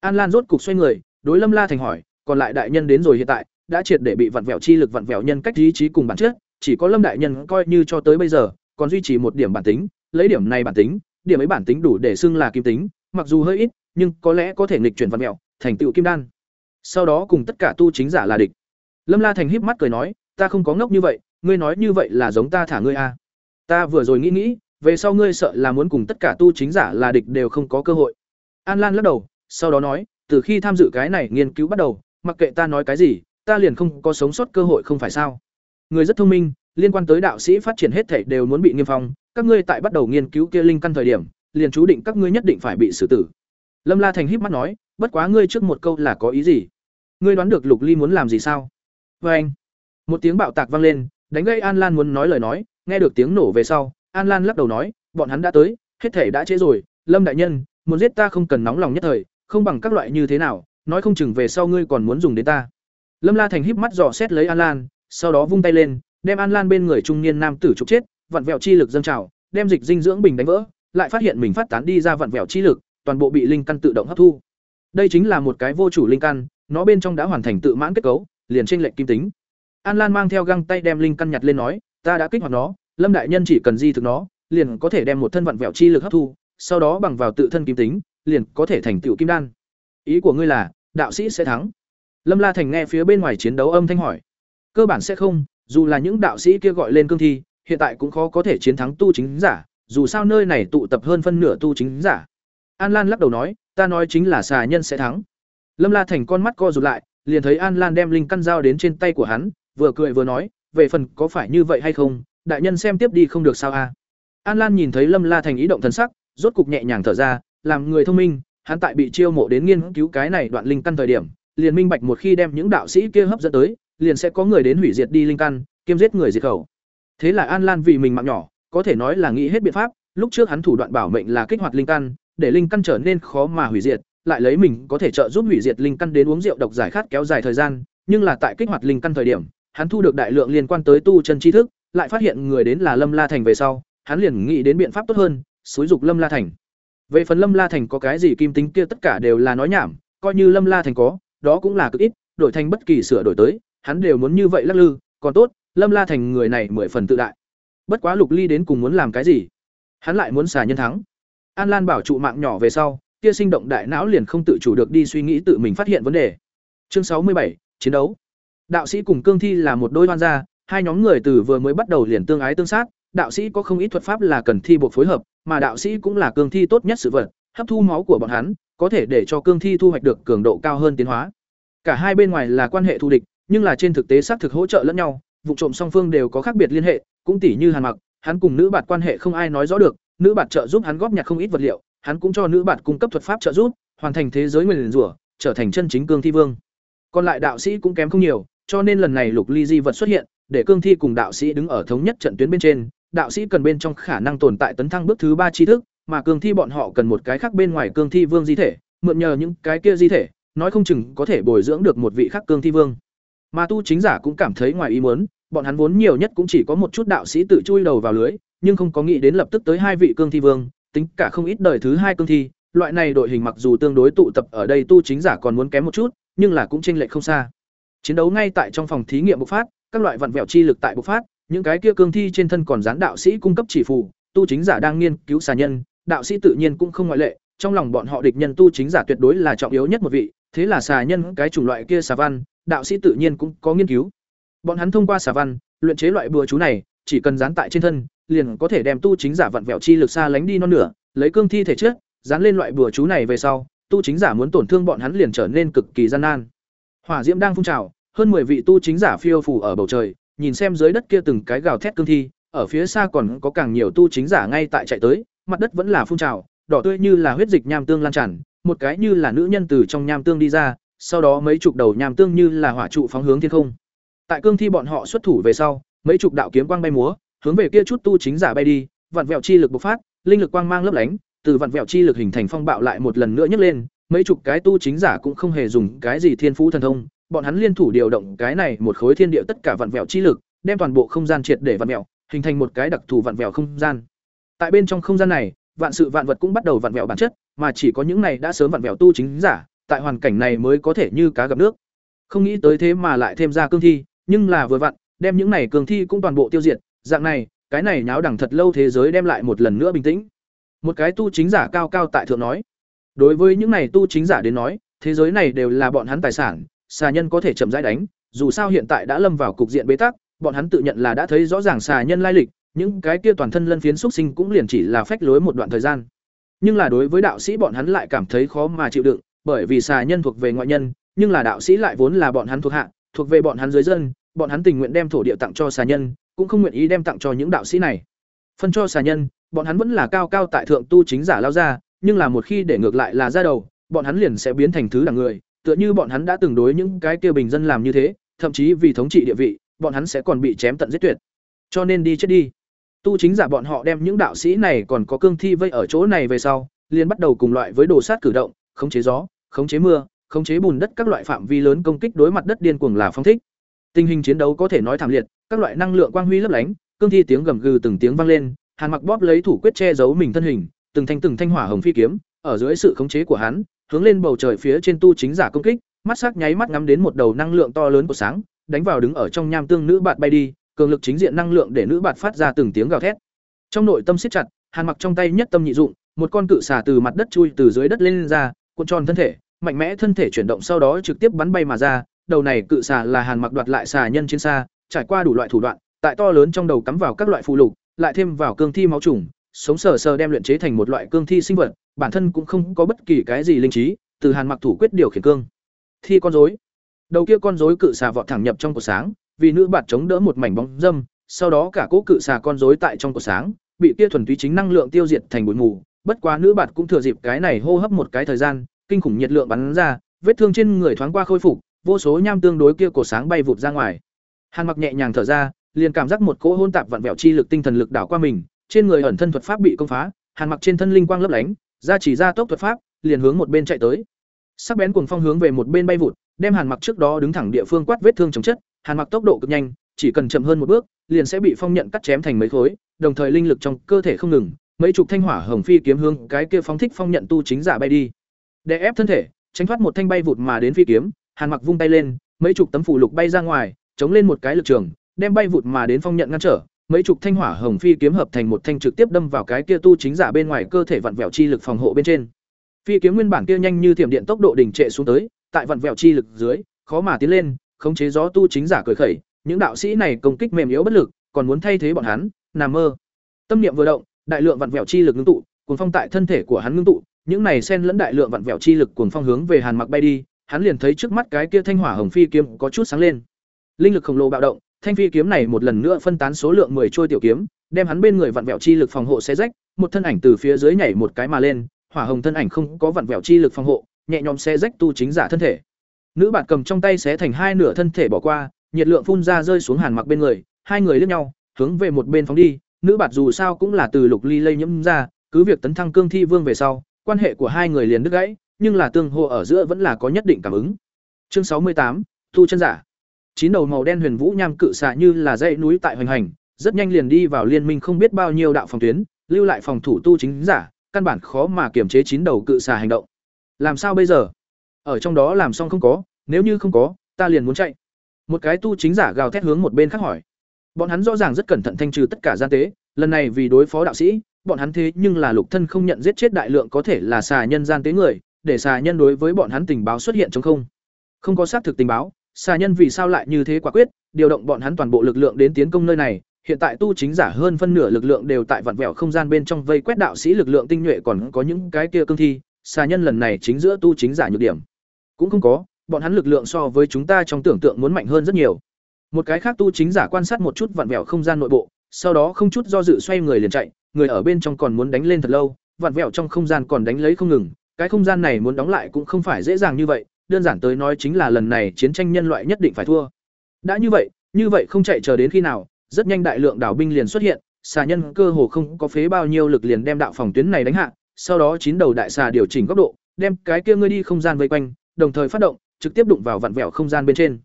An Lan rốt cục xoay người, đối Lâm La thành hỏi, còn lại đại nhân đến rồi hiện tại, đã triệt để bị vặn vẹo chi lực vặn vẹo nhân cách ý chí cùng bản chất, chỉ có Lâm đại nhân coi như cho tới bây giờ, còn duy trì một điểm bản tính, lấy điểm này bản tính, điểm ấy bản tính đủ để xưng là kim tính, mặc dù hơi ít, nhưng có lẽ có thể nghịch chuyển văn mẹo thành tựu kim đan. Sau đó cùng tất cả tu chính giả là địch. Lâm La Thành híp mắt cười nói, ta không có ngốc như vậy, ngươi nói như vậy là giống ta thả ngươi a. À. Ta vừa rồi nghĩ nghĩ, về sau ngươi sợ là muốn cùng tất cả tu chính giả là địch đều không có cơ hội. An Lan lắc đầu, sau đó nói, từ khi tham dự cái này nghiên cứu bắt đầu, mặc kệ ta nói cái gì, ta liền không có sống sót cơ hội không phải sao? Người rất thông minh, liên quan tới đạo sĩ phát triển hết thảy đều muốn bị nghiêm phong, các ngươi tại bắt đầu nghiên cứu kia linh căn thời điểm, liền chú định các ngươi nhất định phải bị xử tử. Lâm La Thành híp mắt nói, bất quá ngươi trước một câu là có ý gì? Ngươi đoán được Lục Ly muốn làm gì sao? Và anh, Một tiếng bạo tạc vang lên, đánh gây An Lan muốn nói lời nói, nghe được tiếng nổ về sau, An Lan lắc đầu nói, bọn hắn đã tới, hết thể đã trễ rồi, Lâm đại nhân, muốn giết ta không cần nóng lòng nhất thời, không bằng các loại như thế nào, nói không chừng về sau ngươi còn muốn dùng đến ta. Lâm La Thành híp mắt dò xét lấy An Lan, sau đó vung tay lên, đem An Lan bên người trung niên nam tử trục chết, vặn vẹo chi lực dâng trào, đem dịch dinh dưỡng bình đánh vỡ, lại phát hiện mình phát tán đi ra vặn vẹo chi lực, toàn bộ bị linh căn tự động hấp thu. Đây chính là một cái vô chủ linh căn, nó bên trong đã hoàn thành tự mãn kết cấu, liền trên lệnh kim tính. An Lan mang theo găng tay đem linh căn nhặt lên nói, ta đã kích hoạt nó, Lâm đại nhân chỉ cần di thực nó, liền có thể đem một thân vặn vẹo chi lực hấp thu, sau đó bằng vào tự thân kim tính, liền có thể thành tựu kim đan. Ý của ngươi là, đạo sĩ sẽ thắng? Lâm La Thành nghe phía bên ngoài chiến đấu âm thanh hỏi. Cơ bản sẽ không, dù là những đạo sĩ kia gọi lên cương thi, hiện tại cũng khó có thể chiến thắng tu chính giả, dù sao nơi này tụ tập hơn phân nửa tu chính giả. An Lan lắc đầu nói, ta nói chính là xà nhân sẽ thắng. Lâm La Thành con mắt co rụt lại, liền thấy An Lan đem linh căn dao đến trên tay của hắn, vừa cười vừa nói, về phần có phải như vậy hay không, đại nhân xem tiếp đi không được sao a. An Lan nhìn thấy Lâm La Thành ý động thần sắc, rốt cục nhẹ nhàng thở ra, làm người thông minh, hắn tại bị chiêu mộ đến nghiên cứu cái này đoạn linh căn thời điểm, liền minh bạch một khi đem những đạo sĩ kia hấp dẫn tới, liền sẽ có người đến hủy diệt đi linh căn, kiêm giết người diệt khẩu. Thế là An Lan vì mình mạng nhỏ, có thể nói là nghĩ hết biện pháp, lúc trước hắn thủ đoạn bảo mệnh là kích hoạt linh căn, để linh căn trở nên khó mà hủy diệt, lại lấy mình có thể trợ giúp hủy diệt linh căn đến uống rượu độc giải khát kéo dài thời gian, nhưng là tại kích hoạt linh căn thời điểm, hắn thu được đại lượng liên quan tới tu chân tri thức, lại phát hiện người đến là Lâm La Thành về sau, hắn liền nghĩ đến biện pháp tốt hơn, xúi dục Lâm La Thành. Về phần Lâm La Thành có cái gì kim tính kia tất cả đều là nói nhảm, coi như Lâm La Thành có, đó cũng là cực ít, đổi thành bất kỳ sửa đổi tới, hắn đều muốn như vậy lắc lư, còn tốt, Lâm La Thành người này mười phần tự đại. Bất quá Lục Ly đến cùng muốn làm cái gì? Hắn lại muốn xả nhân thắng. An Lan bảo trụ mạng nhỏ về sau, kia sinh động đại não liền không tự chủ được đi suy nghĩ tự mình phát hiện vấn đề. Chương sáu mươi bảy chiến đấu. Đạo sĩ cùng cương thi là một đôi hoan gia, hai nhóm người từ vừa mới bắt đầu liền tương ái tương sát, đạo sĩ có không ít thuật pháp là cần thi buộc phối hợp, mà đạo sĩ cũng là cương thi tốt nhất sự vật, hấp thu máu của bọn hắn, có thể để cho cương thi thu hoạch được cường độ cao hơn tiến hóa. Cả hai bên ngoài là quan hệ thù địch, nhưng là trên thực tế xác thực hỗ trợ lẫn nhau, vụ trộm song phương đều có khác biệt liên hệ, cũng tỉ như Hàn Mặc, hắn cùng nữ bạt quan hệ không ai nói rõ được, nữ bạt trợ giúp hắn góp nhặt không ít vật liệu, hắn cũng cho nữ bạt cung cấp thuật pháp trợ giúp, hoàn thành thế giới nguyên rủa, trở thành chân chính cương thi vương. Còn lại đạo sĩ cũng kém không nhiều, cho nên lần này Lục Ly Di vật xuất hiện, để cương thi cùng đạo sĩ đứng ở thống nhất trận tuyến bên trên, đạo sĩ cần bên trong khả năng tồn tại tấn thăng bước thứ ba tri thức, mà cương thi bọn họ cần một cái khác bên ngoài cương thi vương di thể, mượn nhờ những cái kia di thể, nói không chừng có thể bồi dưỡng được một vị khác cương thi vương. Mà tu chính giả cũng cảm thấy ngoài ý muốn, bọn hắn vốn nhiều nhất cũng chỉ có một chút đạo sĩ tự chui đầu vào lưới, nhưng không có nghĩ đến lập tức tới hai vị cương thi vương, tính cả không ít đời thứ hai cương thi, loại này đội hình mặc dù tương đối tụ tập ở đây tu chính giả còn muốn kém một chút, nhưng là cũng chênh lệch không xa. Chiến đấu ngay tại trong phòng thí nghiệm bộc phát, các loại vận vẹo chi lực tại bộc phát, những cái kia cương thi trên thân còn dán đạo sĩ cung cấp chỉ phù, tu chính giả đang nghiên cứu xà nhân, đạo sĩ tự nhiên cũng không ngoại lệ, trong lòng bọn họ địch nhân tu chính giả tuyệt đối là trọng yếu nhất một vị, thế là xà nhân cái chủng loại kia xà văn, đạo sĩ tự nhiên cũng có nghiên cứu. Bọn hắn thông qua xà văn, luyện chế loại bùa chú này, chỉ cần dán tại trên thân, liền có thể đem tu chính giả vận vẹo chi lực xa lánh đi non nửa, lấy cương thi thể trước, dán lên loại bùa chú này về sau, tu chính giả muốn tổn thương bọn hắn liền trở nên cực kỳ gian nan. Hỏa diễm đang phun trào, hơn 10 vị tu chính giả phiêu phù ở bầu trời, nhìn xem dưới đất kia từng cái gào thét cương thi, ở phía xa còn có càng nhiều tu chính giả ngay tại chạy tới, mặt đất vẫn là phun trào, đỏ tươi như là huyết dịch nham tương lan tràn, một cái như là nữ nhân từ trong nham tương đi ra, sau đó mấy chục đầu nham tương như là hỏa trụ phóng hướng thiên không. Tại cương thi bọn họ xuất thủ về sau, mấy chục đạo kiếm quang bay múa, hướng về kia chút tu chính giả bay đi, vặn vẹo chi lực bộc phát, linh lực quang mang lấp lánh, từ vặn vẹo chi lực hình thành phong bạo lại một lần nữa nhấc lên, mấy chục cái tu chính giả cũng không hề dùng cái gì thiên phú thần thông, bọn hắn liên thủ điều động cái này một khối thiên địa tất cả vặn vẹo chi lực, đem toàn bộ không gian triệt để vặn vẹo, hình thành một cái đặc thù vặn vẹo không gian. Tại bên trong không gian này, vạn sự vạn vật cũng bắt đầu vặn vẹo bản chất, mà chỉ có những này đã sớm vặn vẹo tu chính giả, tại hoàn cảnh này mới có thể như cá gặp nước. Không nghĩ tới thế mà lại thêm ra cương thi, nhưng là vừa vặn, đem những này cương thi cũng toàn bộ tiêu diệt, dạng này, cái này nháo đẳng thật lâu thế giới đem lại một lần nữa bình tĩnh. Một cái tu chính giả cao cao tại thượng nói, đối với những này tu chính giả đến nói, thế giới này đều là bọn hắn tài sản, xà nhân có thể chậm rãi đánh, dù sao hiện tại đã lâm vào cục diện bế tắc, bọn hắn tự nhận là đã thấy rõ ràng xà nhân lai lịch, những cái kia toàn thân lân phiến xúc sinh cũng liền chỉ là phách lối một đoạn thời gian. Nhưng là đối với đạo sĩ bọn hắn lại cảm thấy khó mà chịu đựng, bởi vì xà nhân thuộc về ngoại nhân, nhưng là đạo sĩ lại vốn là bọn hắn thuộc hạ, thuộc về bọn hắn dưới dân, bọn hắn tình nguyện đem thổ địa tặng cho xà nhân, cũng không nguyện ý đem tặng cho những đạo sĩ này. Phân cho xà nhân, bọn hắn vẫn là cao cao tại thượng tu chính giả lao ra, nhưng là một khi để ngược lại là ra đầu, bọn hắn liền sẽ biến thành thứ đẳng người, tựa như bọn hắn đã từng đối những cái kia bình dân làm như thế, thậm chí vì thống trị địa vị, bọn hắn sẽ còn bị chém tận giết tuyệt. Cho nên đi chết đi. Tu chính giả bọn họ đem những đạo sĩ này còn có cương thi vây ở chỗ này về sau, liền bắt đầu cùng loại với đồ sát cử động, khống chế gió, khống chế mưa, khống chế bùn đất các loại phạm vi lớn công kích đối mặt đất điên cuồng là phong thích. Tình hình chiến đấu có thể nói thảm liệt, các loại năng lượng quang huy lấp lánh, cương thi tiếng gầm gừ từng tiếng vang lên, Hàn Mặc bóp lấy thủ quyết che giấu mình thân hình, từng thanh từng thanh hỏa hồng phi kiếm, ở dưới sự khống chế của hắn, hướng lên bầu trời phía trên tu chính giả công kích, mắt sắc nháy mắt ngắm đến một đầu năng lượng to lớn của sáng, đánh vào đứng ở trong nham tương nữ bạn bay đi, cường lực chính diện năng lượng để nữ bạn phát ra từng tiếng gào thét. Trong nội tâm siết chặt, Hàn Mặc trong tay nhất tâm nhị dụng, một con cự xà từ mặt đất chui từ dưới đất lên, lên ra, cuộn tròn thân thể, mạnh mẽ thân thể chuyển động sau đó trực tiếp bắn bay mà ra, đầu này cự xà là Hàn Mặc đoạt lại xà nhân chiến xa, trải qua đủ loại thủ đoạn, tại to lớn trong đầu cắm vào các loại phụ lục, lại thêm vào cương thi máu trùng, sống sờ sờ đem luyện chế thành một loại cương thi sinh vật, bản thân cũng không có bất kỳ cái gì linh trí, từ Hàn Mặc thủ quyết điều khiển cương. Thi con rối. Đầu kia con rối cự xà vọt thẳng nhập trong cổ sáng, vì nữ bạt chống đỡ một mảnh bóng dâm, sau đó cả cố cự xà con rối tại trong cổ sáng, bị kia thuần túy chính năng lượng tiêu diệt thành bụi mù, bất quá nữ bạt cũng thừa dịp cái này hô hấp một cái thời gian, kinh khủng nhiệt lượng bắn ra, vết thương trên người thoáng qua khôi phục, vô số nham tương đối kia cổ sáng bay vụt ra ngoài. Hàn Mặc nhẹ nhàng thở ra, liền cảm giác một cỗ hôn tạp vặn vẹo chi lực tinh thần lực đảo qua mình, trên người ẩn thân thuật pháp bị công phá, Hàn Mặc trên thân linh quang lấp lánh, ra chỉ ra tốc thuật pháp, liền hướng một bên chạy tới. Sắc bén cuồng phong hướng về một bên bay vụt, đem Hàn Mặc trước đó đứng thẳng địa phương quát vết thương chống chất, Hàn Mặc tốc độ cực nhanh, chỉ cần chậm hơn một bước, liền sẽ bị phong nhận cắt chém thành mấy khối, đồng thời linh lực trong cơ thể không ngừng, mấy chục thanh hỏa hồng phi kiếm hướng cái kia phóng thích phong nhận tu chính giả bay đi. Để ép thân thể, tránh thoát một thanh bay vụt mà đến phi kiếm, Hàn Mặc vung tay lên, mấy chục tấm phù lục bay ra ngoài, chống lên một cái lực trường, đem bay vụt mà đến phong nhận ngăn trở, mấy chục thanh hỏa hồng phi kiếm hợp thành một thanh trực tiếp đâm vào cái kia tu chính giả bên ngoài cơ thể vặn vẹo chi lực phòng hộ bên trên. Phi kiếm nguyên bản kia nhanh như thiểm điện tốc độ đỉnh trệ xuống tới, tại vặn vẹo chi lực dưới, khó mà tiến lên, khống chế gió tu chính giả cười khẩy, những đạo sĩ này công kích mềm yếu bất lực, còn muốn thay thế bọn hắn, nằm mơ. Tâm niệm vừa động, đại lượng vặn vẹo chi lực ngưng tụ, cuồng phong tại thân thể của hắn ngưng tụ, những này xen lẫn đại lượng vặn vẹo chi lực cuồng phong hướng về Hàn Mặc bay đi, hắn liền thấy trước mắt cái kia thanh hỏa hồng phi kiếm có chút sáng lên. Linh lực khổng lồ bạo động, thanh phi kiếm này một lần nữa phân tán số lượng 10 trôi tiểu kiếm, đem hắn bên người vặn vẹo chi lực phòng hộ xé rách, một thân ảnh từ phía dưới nhảy một cái mà lên, hỏa hồng thân ảnh không có vặn vẹo chi lực phòng hộ, nhẹ nhõm xé rách tu chính giả thân thể. Nữ bạn cầm trong tay xé thành hai nửa thân thể bỏ qua, nhiệt lượng phun ra rơi xuống Hàn Mặc bên người, hai người liếc nhau, hướng về một bên phóng đi, nữ bạn dù sao cũng là từ Lục Ly lây nhiễm ra, cứ việc tấn thăng cương thi vương về sau, quan hệ của hai người liền đứt gãy, nhưng là tương hô ở giữa vẫn là có nhất định cảm ứng. Chương sáu mươi tám, thu chân giả. Chín đầu màu đen huyền vũ nham cự xạ như là dãy núi tại hoành hành, rất nhanh liền đi vào liên minh không biết bao nhiêu đạo phòng tuyến, lưu lại phòng thủ tu chính giả, căn bản khó mà kiểm chế chín đầu cự xà hành động. Làm sao bây giờ? Ở trong đó làm xong không có, nếu như không có, ta liền muốn chạy. Một cái tu chính giả gào thét hướng một bên khác hỏi. Bọn hắn rõ ràng rất cẩn thận thanh trừ tất cả gian tế, lần này vì đối phó đạo sĩ, bọn hắn thế nhưng là lục thân không nhận giết chết đại lượng có thể là xà nhân gian tế người, để xà nhân đối với bọn hắn tình báo xuất hiện trong không. Không có xác thực tình báo, xà nhân vì sao lại như thế quả quyết, điều động bọn hắn toàn bộ lực lượng đến tiến công nơi này, hiện tại tu chính giả hơn phân nửa lực lượng đều tại vặn vẹo không gian bên trong vây quét đạo sĩ lực lượng tinh nhuệ còn có những cái kia cương thi, xà nhân lần này chính giữa tu chính giả nhược điểm. Cũng không có, bọn hắn lực lượng so với chúng ta trong tưởng tượng muốn mạnh hơn rất nhiều. Một cái khác tu chính giả quan sát một chút vặn vẹo không gian nội bộ, sau đó không chút do dự xoay người liền chạy, người ở bên trong còn muốn đánh lên thật lâu, vặn vẹo trong không gian còn đánh lấy không ngừng, cái không gian này muốn đóng lại cũng không phải dễ dàng như vậy, đơn giản tới nói chính là lần này chiến tranh nhân loại nhất định phải thua. Đã như vậy, như vậy không chạy chờ đến khi nào, rất nhanh đại lượng đảo binh liền xuất hiện, xà nhân cơ hồ không có phế bao nhiêu lực liền đem đạo phòng tuyến này đánh hạ, sau đó chín đầu đại xà điều chỉnh góc độ, đem cái kia ngươi đi không gian vây quanh, đồng thời phát động, trực tiếp đụng vào vặn vẹo không gian bên trên.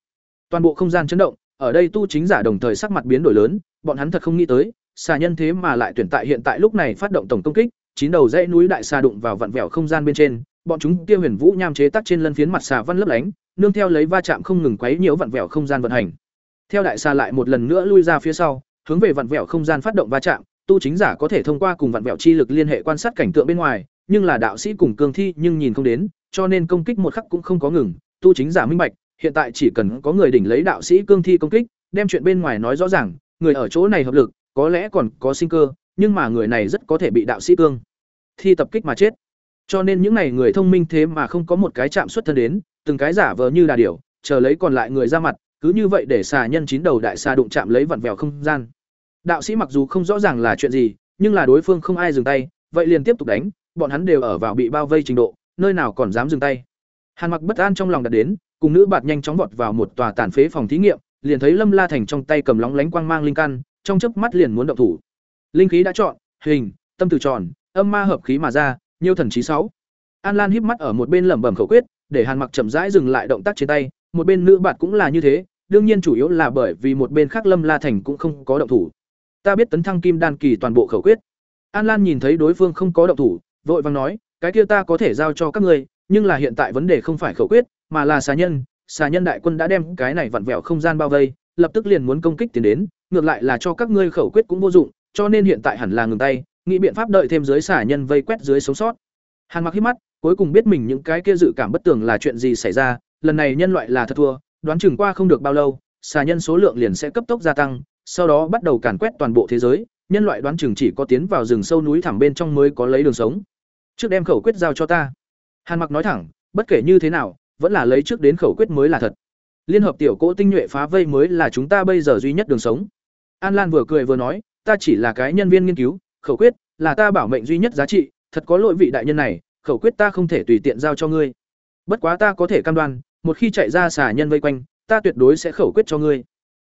Toàn bộ không gian chấn động, ở đây tu chính giả đồng thời sắc mặt biến đổi lớn, bọn hắn thật không nghĩ tới, xà nhân thế mà lại tuyển tại hiện tại lúc này phát động tổng công kích, chín đầu dãy núi đại xà đụng vào vặn vẹo không gian bên trên, bọn chúng kia huyền vũ nham chế tác trên lân phiến mặt xà văn lấp lánh, nương theo lấy va chạm không ngừng quấy nhiễu vặn vẹo không gian vận hành. Theo đại xà lại một lần nữa lui ra phía sau, hướng về vặn vẹo không gian phát động va chạm, tu chính giả có thể thông qua cùng vặn vẹo chi lực liên hệ quan sát cảnh tượng bên ngoài, nhưng là đạo sĩ cùng cương thi nhưng nhìn không đến, cho nên công kích một khắc cũng không có ngừng, tu chính giả minh bạch, hiện tại chỉ cần có người đỉnh lấy đạo sĩ cương thi công kích, đem chuyện bên ngoài nói rõ ràng, người ở chỗ này hợp lực, có lẽ còn có sinh cơ, nhưng mà người này rất có thể bị đạo sĩ cương thi tập kích mà chết. Cho nên những này người thông minh thế mà không có một cái chạm xuất thân đến, từng cái giả vờ như là điểu, chờ lấy còn lại người ra mặt, cứ như vậy để xà nhân chín đầu đại xà đụng chạm lấy vặn vẹo không gian. Đạo sĩ mặc dù không rõ ràng là chuyện gì, nhưng là đối phương không ai dừng tay, vậy liền tiếp tục đánh, bọn hắn đều ở vào bị bao vây trình độ, nơi nào còn dám dừng tay. Hàn Mặc bất an trong lòng đặt đến, cùng nữ bạt nhanh chóng vọt vào một tòa tàn phế phòng thí nghiệm, liền thấy Lâm La Thành trong tay cầm lóng lánh quang mang linh căn, trong chớp mắt liền muốn động thủ. Linh khí đã chọn, hình, tâm từ tròn, âm ma hợp khí mà ra, nhiêu thần trí sáu. An Lan híp mắt ở một bên lẩm bẩm khẩu quyết, để Hàn Mặc chậm rãi dừng lại động tác trên tay, một bên nữ bạt cũng là như thế, đương nhiên chủ yếu là bởi vì một bên khác Lâm La Thành cũng không có động thủ. Ta biết tấn thăng kim đan kỳ toàn bộ khẩu quyết. An Lan nhìn thấy đối phương không có động thủ, vội vàng nói, cái kia ta có thể giao cho các ngươi, nhưng là hiện tại vấn đề không phải khẩu quyết, mà là xá nhân, xà nhân đại quân đã đem cái này vặn vẹo không gian bao vây, lập tức liền muốn công kích tiến đến, ngược lại là cho các ngươi khẩu quyết cũng vô dụng, cho nên hiện tại hẳn là ngừng tay, nghĩ biện pháp đợi thêm dưới xà nhân vây quét dưới sống sót. Hàn Mặc hít mắt, cuối cùng biết mình những cái kia dự cảm bất tường là chuyện gì xảy ra, lần này nhân loại là thật thua, đoán chừng qua không được bao lâu, xà nhân số lượng liền sẽ cấp tốc gia tăng, sau đó bắt đầu càn quét toàn bộ thế giới, nhân loại đoán chừng chỉ có tiến vào rừng sâu núi thẳm bên trong mới có lấy đường sống. Trước đem khẩu quyết giao cho ta. Hàn Mặc nói thẳng, bất kể như thế nào, vẫn là lấy trước đến khẩu quyết mới là thật. Liên hợp tiểu cỗ tinh nhuệ phá vây mới là chúng ta bây giờ duy nhất đường sống. An Lan vừa cười vừa nói, ta chỉ là cái nhân viên nghiên cứu, khẩu quyết là ta bảo mệnh duy nhất giá trị, thật có lỗi vị đại nhân này, khẩu quyết ta không thể tùy tiện giao cho ngươi. Bất quá ta có thể cam đoan, một khi chạy ra xả nhân vây quanh, ta tuyệt đối sẽ khẩu quyết cho ngươi.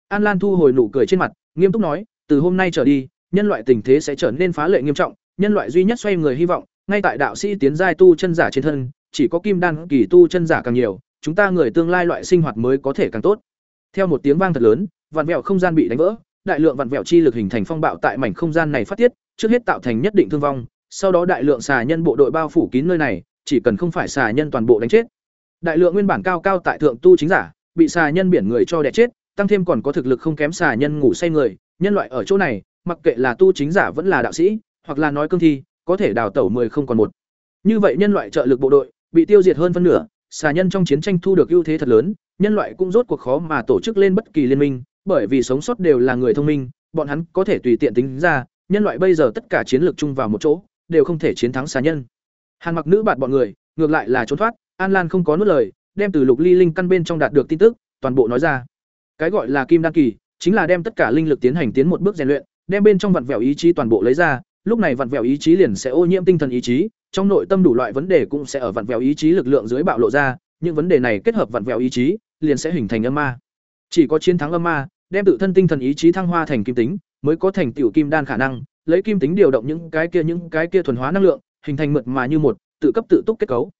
An Lan thu hồi nụ cười trên mặt, nghiêm túc nói, từ hôm nay trở đi, nhân loại tình thế sẽ trở nên phá lệ nghiêm trọng, nhân loại duy nhất xoay người hy vọng, ngay tại đạo sĩ tiến giai tu chân giả trên thân, chỉ có kim đan kỳ tu chân giả càng nhiều, chúng ta người tương lai loại sinh hoạt mới có thể càng tốt. Theo một tiếng vang thật lớn, vạn vẹo không gian bị đánh vỡ, đại lượng vạn vẹo chi lực hình thành phong bạo tại mảnh không gian này phát tiết, trước hết tạo thành nhất định thương vong, sau đó đại lượng xà nhân bộ đội bao phủ kín nơi này, chỉ cần không phải xà nhân toàn bộ đánh chết. Đại lượng nguyên bản cao cao tại thượng tu chính giả, bị xà nhân biển người cho đè chết, tăng thêm còn có thực lực không kém xà nhân ngủ say người, nhân loại ở chỗ này, mặc kệ là tu chính giả vẫn là đạo sĩ, hoặc là nói cương thi, có thể đào tẩu mười không còn một. Như vậy nhân loại trợ lực bộ đội bị tiêu diệt hơn phân nửa, xà nhân trong chiến tranh thu được ưu thế thật lớn, nhân loại cũng rốt cuộc khó mà tổ chức lên bất kỳ liên minh, bởi vì sống sót đều là người thông minh, bọn hắn có thể tùy tiện tính ra, nhân loại bây giờ tất cả chiến lược chung vào một chỗ, đều không thể chiến thắng xà nhân. Hàn Mặc nữ bạn bọn người, ngược lại là trốn thoát, An Lan không có nuốt lời, đem từ Lục Ly linh căn bên trong đạt được tin tức, toàn bộ nói ra. Cái gọi là kim đan kỳ, chính là đem tất cả linh lực tiến hành tiến một bước rèn luyện, đem bên trong vặn vẹo ý chí toàn bộ lấy ra, lúc này vặn vẹo ý chí liền sẽ ô nhiễm tinh thần ý chí, trong nội tâm đủ loại vấn đề cũng sẽ ở vặn vẹo ý chí lực lượng dưới bạo lộ ra, những vấn đề này kết hợp vặn vẹo ý chí, liền sẽ hình thành âm ma. Chỉ có chiến thắng âm ma, đem tự thân tinh thần ý chí thăng hoa thành kim tính, mới có thành tiểu kim đan khả năng, lấy kim tính điều động những cái kia những cái kia thuần hóa năng lượng, hình thành mượt mà như một, tự cấp tự túc kết cấu.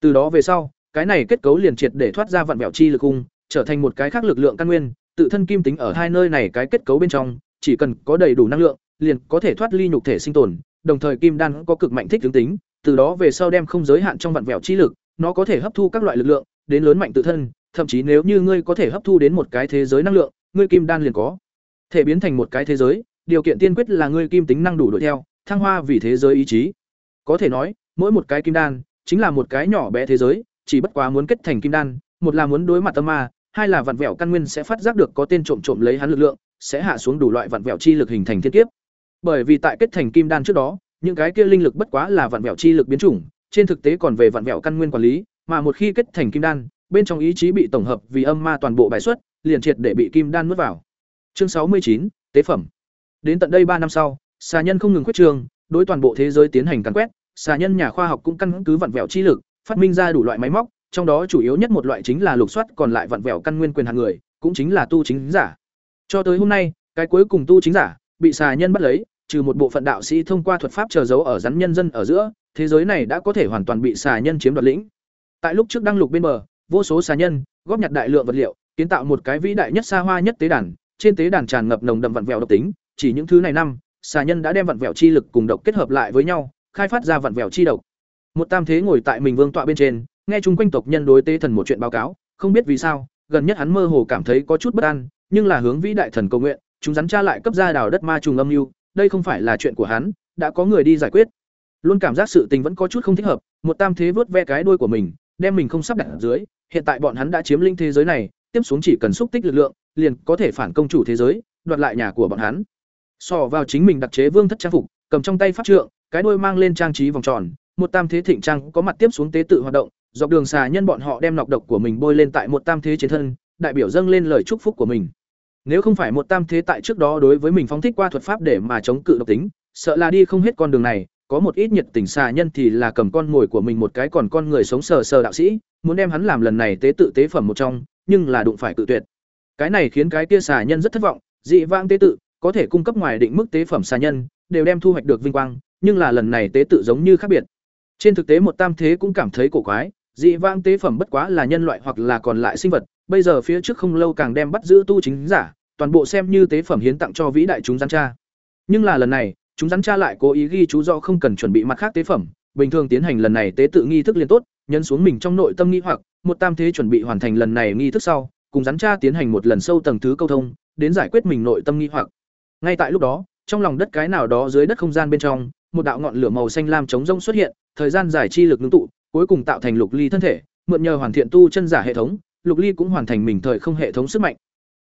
Từ đó về sau, cái này kết cấu liền triệt để thoát ra vặn vẹo chi lực hung, trở thành một cái khác lực lượng căn nguyên, tự thân kim tính ở hai nơi này cái kết cấu bên trong, chỉ cần có đầy đủ năng lượng, liền có thể thoát ly nhục thể sinh tồn, đồng thời kim đan có cực mạnh thích ứng tính, từ đó về sau đem không giới hạn trong vạn vẹo chi lực, nó có thể hấp thu các loại lực lượng, đến lớn mạnh tự thân, thậm chí nếu như ngươi có thể hấp thu đến một cái thế giới năng lượng, ngươi kim đan liền có thể biến thành một cái thế giới, điều kiện tiên quyết là ngươi kim tính năng đủ đuổi theo, thăng hoa vì thế giới ý chí. Có thể nói, mỗi một cái kim đan chính là một cái nhỏ bé thế giới, chỉ bất quá muốn kết thành kim đan, một là muốn đối mặt tâm ma, hai là vặn vẹo căn nguyên sẽ phát giác được có tên trộm trộm lấy hắn lực lượng, sẽ hạ xuống đủ loại vặn vẹo chi lực hình thành thiên kiếp. Bởi vì tại kết thành kim đan trước đó, những cái kia linh lực bất quá là vạn vẹo chi lực biến chủng, trên thực tế còn về vạn vẹo căn nguyên quản lý, mà một khi kết thành kim đan, bên trong ý chí bị tổng hợp vì âm ma toàn bộ bài xuất, liền triệt để bị kim đan nuốt vào. Chương sáu mươi chín tế phẩm. Đến tận đây ba năm sau, xà nhân không ngừng quyết trường, đối toàn bộ thế giới tiến hành càn quét, xà nhân nhà khoa học cũng căn cứ vặn vẹo chi lực, phát minh ra đủ loại máy móc, trong đó chủ yếu nhất một loại chính là lục soát còn lại vặn vẹo căn nguyên quyền hàng người, cũng chính là tu chính giả. Cho tới hôm nay, cái cuối cùng tu chính giả bị xà nhân bắt lấy, trừ một bộ phận đạo sĩ thông qua thuật pháp chờ giấu ở rắn nhân dân ở giữa, thế giới này đã có thể hoàn toàn bị xà nhân chiếm đoạt lĩnh. Tại lúc trước đăng lục bên bờ, vô số xà nhân góp nhặt đại lượng vật liệu, kiến tạo một cái vĩ đại nhất xa hoa nhất tế đàn, trên tế đàn tràn ngập nồng đậm vặn vẹo độc tính, chỉ những thứ này năm, xà nhân đã đem vặn vẹo chi lực cùng độc kết hợp lại với nhau, khai phát ra vặn vẹo chi độc. Một tam thế ngồi tại mình vương tọa bên trên, nghe chung quanh tộc nhân đối tế thần một chuyện báo cáo, không biết vì sao, gần nhất hắn mơ hồ cảm thấy có chút bất an, nhưng là hướng vĩ đại thần cầu nguyện, chúng rắn tra lại cấp ra đào đất ma trùng âm mưu, đây không phải là chuyện của hắn, đã có người đi giải quyết. Luôn cảm giác sự tình vẫn có chút không thích hợp, một tam thế vớt ve cái đuôi của mình, đem mình không sắp đặt ở dưới, hiện tại bọn hắn đã chiếm linh thế giới này, tiếp xuống chỉ cần xúc tích lực lượng, liền có thể phản công chủ thế giới, đoạt lại nhà của bọn hắn. Sò vào chính mình đặc chế vương thất trang phục, cầm trong tay pháp trượng, cái đuôi mang lên trang trí vòng tròn, một tam thế thịnh trang có mặt tiếp xuống tế tự hoạt động, dọc đường xà nhân bọn họ đem nọc độc của mình bôi lên tại một tam thế trên thân, đại biểu dâng lên lời chúc phúc của mình. Nếu không phải một tam thế tại trước đó đối với mình phóng thích qua thuật pháp để mà chống cự độc tính, sợ là đi không hết con đường này, có một ít nhiệt tình xà nhân thì là cầm con ngồi của mình một cái còn con người sống sờ sờ đạo sĩ, muốn đem hắn làm lần này tế tự tế phẩm một trong, nhưng là đụng phải cự tuyệt. cái này khiến cái kia xà nhân rất thất vọng dị vãng tế tự có thể cung cấp ngoài định mức tế phẩm xà nhân đều đem thu hoạch được vinh quang nhưng là lần này tế tự giống như khác biệt trên thực tế một tam thế cũng cảm thấy cổ quái dị vãng tế phẩm bất quá là nhân loại hoặc là còn lại sinh vật, bây giờ phía trước không lâu càng đem bắt giữ tu chính giả, toàn bộ xem như tế phẩm hiến tặng cho vĩ đại chúng gián cha nhưng là lần này, chúng rắn cha lại cố ý ghi chú do không cần chuẩn bị mặt khác tế phẩm, bình thường tiến hành lần này tế tự nghi thức liên tốt nhân xuống mình trong nội tâm nghi hoặc, một tam thế chuẩn bị hoàn thành lần này nghi thức sau, cùng rắn cha tiến hành một lần sâu tầng thứ câu thông, đến giải quyết mình nội tâm nghi hoặc. Ngay tại lúc đó, trong lòng đất cái nào đó dưới đất không gian bên trong, một đạo ngọn lửa màu xanh lam chống rông xuất hiện, thời gian giải chi lực ngưng tụ cuối cùng tạo thành lục ly thân thể, mượn nhờ hoàn thiện tu chân giả hệ thống, lục ly cũng hoàn thành mình thời không hệ thống sức mạnh.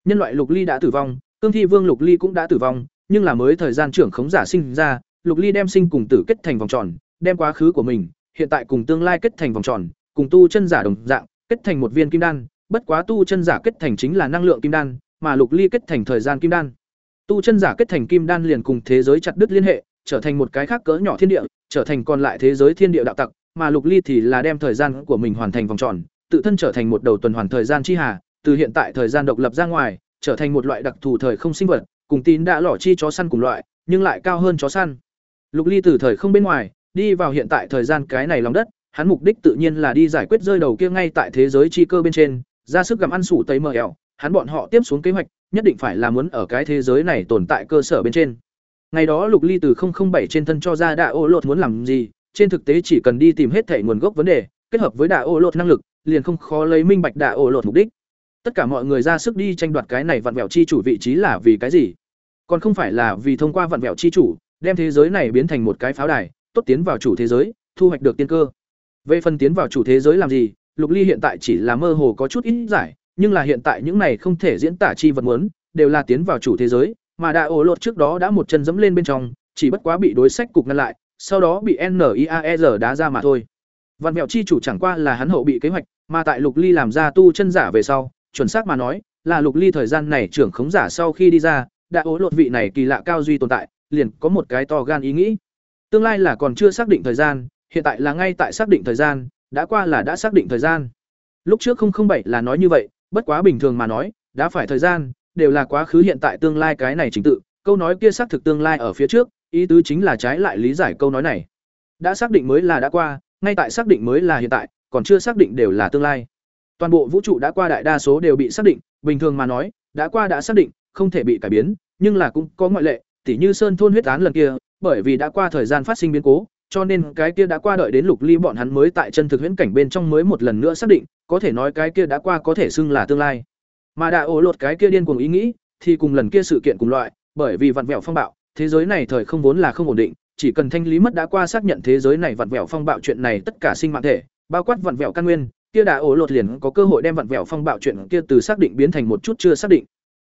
Nhân loại lục ly đã tử vong, cương thi vương lục ly cũng đã tử vong, nhưng là mới thời gian trưởng khống giả sinh ra, lục ly đem sinh cùng tử kết thành vòng tròn, đem quá khứ của mình, hiện tại cùng tương lai kết thành vòng tròn, cùng tu chân giả đồng dạng, kết thành một viên kim đan, bất quá tu chân giả kết thành chính là năng lượng kim đan, mà lục ly kết thành thời gian kim đan. Tu chân giả kết thành kim đan liền cùng thế giới chặt đứt liên hệ, trở thành một cái khác cỡ nhỏ thiên địa, trở thành còn lại thế giới thiên địa đạo tặc mà lục ly thì là đem thời gian của mình hoàn thành vòng tròn, tự thân trở thành một đầu tuần hoàn thời gian chi hà, từ hiện tại thời gian độc lập ra ngoài, trở thành một loại đặc thù thời không sinh vật, cùng tín đã lỏ chi chó săn cùng loại, nhưng lại cao hơn chó săn. Lục ly từ thời không bên ngoài, đi vào hiện tại thời gian cái này lòng đất, hắn mục đích tự nhiên là đi giải quyết rơi đầu kia ngay tại thế giới chi cơ bên trên, ra sức gặm ăn sủ tây mờ ẻo, hắn bọn họ tiếp xuống kế hoạch, nhất định phải là muốn ở cái thế giới này tồn tại cơ sở bên trên. Ngày đó lục ly từ bảy trên thân cho ra đã ô lột muốn làm gì trên thực tế chỉ cần đi tìm hết thể nguồn gốc vấn đề, kết hợp với đà ô lột năng lực, liền không khó lấy minh bạch đà ô lột mục đích. Tất cả mọi người ra sức đi tranh đoạt cái này vặn vẹo chi chủ vị trí là vì cái gì? Còn không phải là vì thông qua vặn vẹo chi chủ, đem thế giới này biến thành một cái pháo đài, tốt tiến vào chủ thế giới, thu hoạch được tiên cơ. Về phần tiến vào chủ thế giới làm gì, lục ly hiện tại chỉ là mơ hồ có chút ít giải, nhưng là hiện tại những này không thể diễn tả chi vật muốn, đều là tiến vào chủ thế giới, mà đạ ổ lột trước đó đã một chân dẫm lên bên trong, chỉ bất quá bị đối sách cục ngăn lại sau đó bị niaer đá ra mà thôi Vạn mẹo chi chủ chẳng qua là hắn hậu bị kế hoạch, mà tại Lục Ly làm ra tu chân giả về sau, chuẩn xác mà nói, là Lục Ly thời gian này trưởng khống giả sau khi đi ra, đã ố lột vị này kỳ lạ cao duy tồn tại, liền có một cái to gan ý nghĩ. Tương lai là còn chưa xác định thời gian, hiện tại là ngay tại xác định thời gian, đã qua là đã xác định thời gian. Lúc trước 007 là nói như vậy, bất quá bình thường mà nói, đã phải thời gian, đều là quá khứ hiện tại tương lai cái này chính tự, câu nói kia xác thực tương lai ở phía trước, ý tứ chính là trái lại lý giải câu nói này. Đã xác định mới là đã qua, ngay tại xác định mới là hiện tại, còn chưa xác định đều là tương lai. Toàn bộ vũ trụ đã qua đại đa số đều bị xác định, bình thường mà nói, đã qua đã xác định, không thể bị cải biến, nhưng là cũng có ngoại lệ, tỉ như Sơn thôn huyết án lần kia, bởi vì đã qua thời gian phát sinh biến cố, cho nên cái kia đã qua đợi đến Lục Ly bọn hắn mới tại chân thực huyễn cảnh bên trong mới một lần nữa xác định, có thể nói cái kia đã qua có thể xưng là tương lai. Mà đã ổ lột cái kia điên cuồng ý nghĩ, thì cùng lần kia sự kiện cùng loại, bởi vì vặn vẹo phong bạo, thế giới này thời không vốn là không ổn định, chỉ cần thanh lý mất đã qua xác nhận thế giới này vặn vẹo phong bạo chuyện này tất cả sinh mạng thể, bao quát vặn vẹo căn nguyên, kia đã ổ lột liền có cơ hội đem vặn vẹo phong bạo chuyện kia từ xác định biến thành một chút chưa xác định.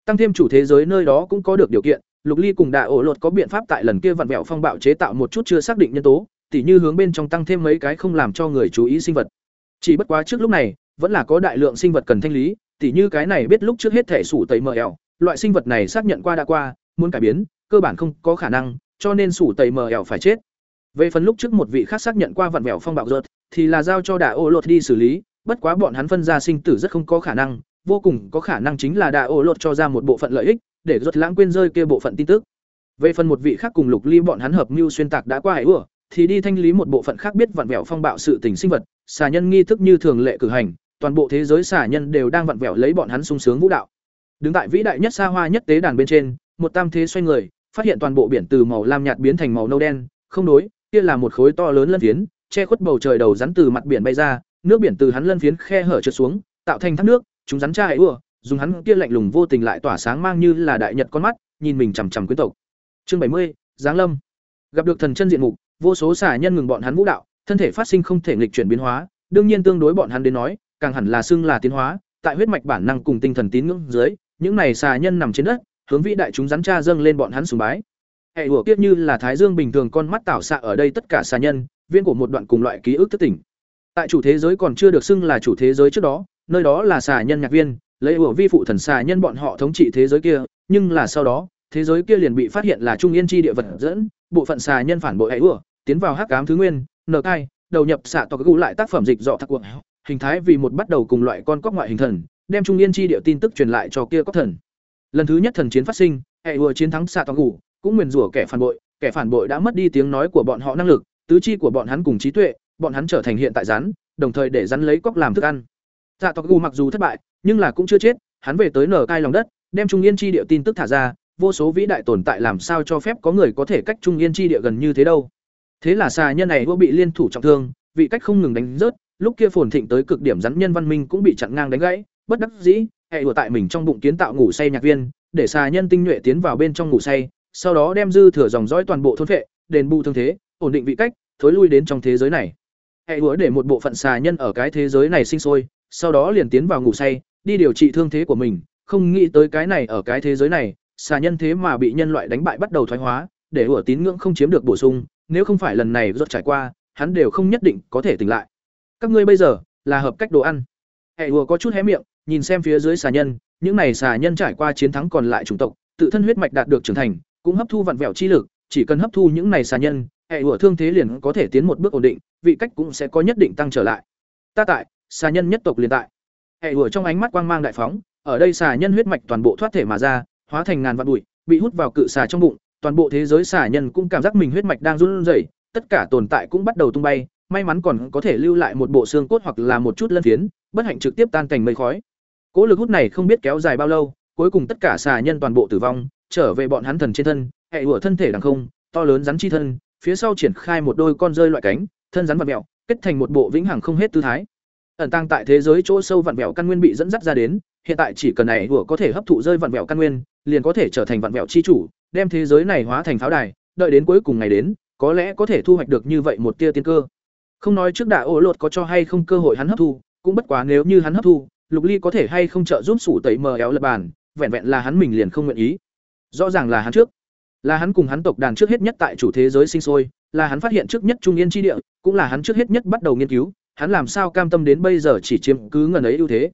Tăng thêm chủ thế giới nơi đó cũng có được điều kiện, Lục Ly cùng Đạ Ổ Lột có biện pháp tại lần kia vặn vẹo phong bạo chế tạo một chút chưa xác định nhân tố, tỉ như hướng bên trong tăng thêm mấy cái không làm cho người chú ý sinh vật. Chỉ bất quá trước lúc này, vẫn là có đại lượng sinh vật cần thanh lý, tỉ như cái này biết lúc trước hết thể sủ tẩy mờ ẻo, loại sinh vật này xác nhận qua đã qua, muốn cải biến, cơ bản không có khả năng, cho nên sủ tẩy mờ ẻo phải chết. Về phần lúc trước một vị khác xác nhận qua vặn mèo phong bạo rợt, thì là giao cho Đạ ô Lột đi xử lý, bất quá bọn hắn phân ra sinh tử rất không có khả năng, vô cùng có khả năng chính là Đạ ô Lột cho ra một bộ phận lợi ích, để rốt lãng quên rơi kia bộ phận tin tức. Về phần một vị khác cùng Lục Ly bọn hắn hợp mưu xuyên tạc đã qua hải ủa, thì đi thanh lý một bộ phận khác biết vặn vẹo phong bạo sự tình sinh vật, xà nhân nghi thức như thường lệ cử hành, toàn bộ thế giới xà nhân đều đang vặn vẹo lấy bọn hắn sung sướng vũ đạo. Đứng tại vĩ đại nhất xa hoa nhất tế đàn bên trên, một tam thế xoay người, phát hiện toàn bộ biển từ màu lam nhạt biến thành màu nâu đen, không đối, kia là một khối to lớn lân phiến, che khuất bầu trời đầu rắn từ mặt biển bay ra, nước biển từ hắn lân phiến khe hở trượt xuống, tạo thành thác nước, chúng rắn cha ùa, dùng hắn kia lạnh lùng vô tình lại tỏa sáng mang như là đại nhật con mắt, nhìn mình chằm chằm quyến tộc. Chương bảy mươi, Giáng Lâm. Gặp được thần chân diện mục, vô số xả nhân ngừng bọn hắn vũ đạo, thân thể phát sinh không thể nghịch chuyển biến hóa, đương nhiên tương đối bọn hắn đến nói, càng hẳn là xưng là tiến hóa, tại huyết mạch bản năng cùng tinh thần tín ngưỡng dưới, những này xà nhân nằm trên đất, hướng vĩ đại chúng rắn cha dâng lên bọn hắn sùng bái. Hệ hủa kiếp như là thái dương bình thường con mắt tảo xạ ở đây tất cả xà nhân, viên của một đoạn cùng loại ký ức thức tỉnh. Tại chủ thế giới còn chưa được xưng là chủ thế giới trước đó, nơi đó là xà nhân nhạc viên, lấy ủa vi phụ thần xà nhân bọn họ thống trị thế giới kia nhưng là sau đó thế giới kia liền bị phát hiện là trung yên chi địa vật dẫn bộ phận xà nhân phản bội hệ ủa tiến vào hắc cám thứ nguyên nở cai đầu nhập xạ tộc gù lại tác phẩm dịch dọ thạc quận hình thái vì một bắt đầu cùng loại con cóc ngoại hình thần đem trung yên chi địa tin tức truyền lại cho kia cóc thần lần thứ nhất thần chiến phát sinh, hệ vừa chiến thắng xạ toàn ngủ, cũng nguyền rủa kẻ phản bội. Kẻ phản bội đã mất đi tiếng nói của bọn họ năng lực, tứ chi của bọn hắn cùng trí tuệ, bọn hắn trở thành hiện tại rắn, đồng thời để rắn lấy cóc làm thức ăn. Dạ tộc gu mặc dù thất bại, nhưng là cũng chưa chết, hắn về tới nở cai lòng đất, đem trung yên chi địa tin tức thả ra, vô số vĩ đại tồn tại làm sao cho phép có người có thể cách trung yên chi địa gần như thế đâu. Thế là xà nhân này vô bị liên thủ trọng thương, vị cách không ngừng đánh rớt, lúc kia phồn thịnh tới cực điểm rắn nhân văn minh cũng bị chặn ngang đánh gãy, bất đắc dĩ hệ ùa tại mình trong bụng kiến tạo ngủ say nhạc viên, để xà nhân tinh nhuệ tiến vào bên trong ngủ say, sau đó đem dư thừa dòng dõi toàn bộ thôn vệ, đền bù thương thế, ổn định vị cách, thối lui đến trong thế giới này. Hệ ùa để một bộ phận xà nhân ở cái thế giới này sinh sôi, sau đó liền tiến vào ngủ say, đi điều trị thương thế của mình. Không nghĩ tới cái này ở cái thế giới này, xà nhân thế mà bị nhân loại đánh bại bắt đầu thoái hóa, để ủa tín ngưỡng không chiếm được bổ sung, nếu không phải lần này rốt trải qua, hắn đều không nhất định có thể tỉnh lại. Các ngươi bây giờ là hợp cách đồ ăn. Hệ ùa có chút hé miệng nhìn xem phía dưới xà nhân, những này xà nhân trải qua chiến thắng còn lại chủng tộc, tự thân huyết mạch đạt được trưởng thành, cũng hấp thu vặn vẹo chi lực, chỉ cần hấp thu những này xà nhân, hệ ùa thương thế liền có thể tiến một bước ổn định, vị cách cũng sẽ có nhất định tăng trở lại. Ta tại, xà nhân nhất tộc liền tại. Hệ ùa trong ánh mắt quang mang đại phóng, ở đây xà nhân huyết mạch toàn bộ thoát thể mà ra, hóa thành ngàn vạn bụi, bị hút vào cự xà trong bụng, toàn bộ thế giới xà nhân cũng cảm giác mình huyết mạch đang run rẩy, tất cả tồn tại cũng bắt đầu tung bay, may mắn còn có thể lưu lại một bộ xương cốt hoặc là một chút lân phiến, bất hạnh trực tiếp tan thành mây khói cỗ lực hút này không biết kéo dài bao lâu, cuối cùng tất cả xà nhân toàn bộ tử vong, trở về bọn hắn thần trên thân, hệ ủa thân thể đằng không, to lớn rắn chi thân, phía sau triển khai một đôi con rơi loại cánh, thân rắn vặn vẹo, kết thành một bộ vĩnh hằng không hết tư thái. Ẩn tăng tại thế giới chỗ sâu vặn vẹo căn nguyên bị dẫn dắt ra đến, hiện tại chỉ cần này vừa có thể hấp thụ rơi vặn vẹo căn nguyên, liền có thể trở thành vặn vẹo chi chủ, đem thế giới này hóa thành pháo đài, đợi đến cuối cùng ngày đến, có lẽ có thể thu hoạch được như vậy một tia tiên cơ. Không nói trước đạ ô lột có cho hay không cơ hội hắn hấp thu, cũng bất quá nếu như hắn hấp thu lục ly có thể hay không trợ giúp sủ tẩy mờ éo lập bàn, vẹn vẹn là hắn mình liền không nguyện ý. Rõ ràng là hắn trước. Là hắn cùng hắn tộc đàn trước hết nhất tại chủ thế giới sinh sôi, là hắn phát hiện trước nhất trung yên chi địa, cũng là hắn trước hết nhất bắt đầu nghiên cứu, hắn làm sao cam tâm đến bây giờ chỉ chiếm cứ ngần ấy ưu thế.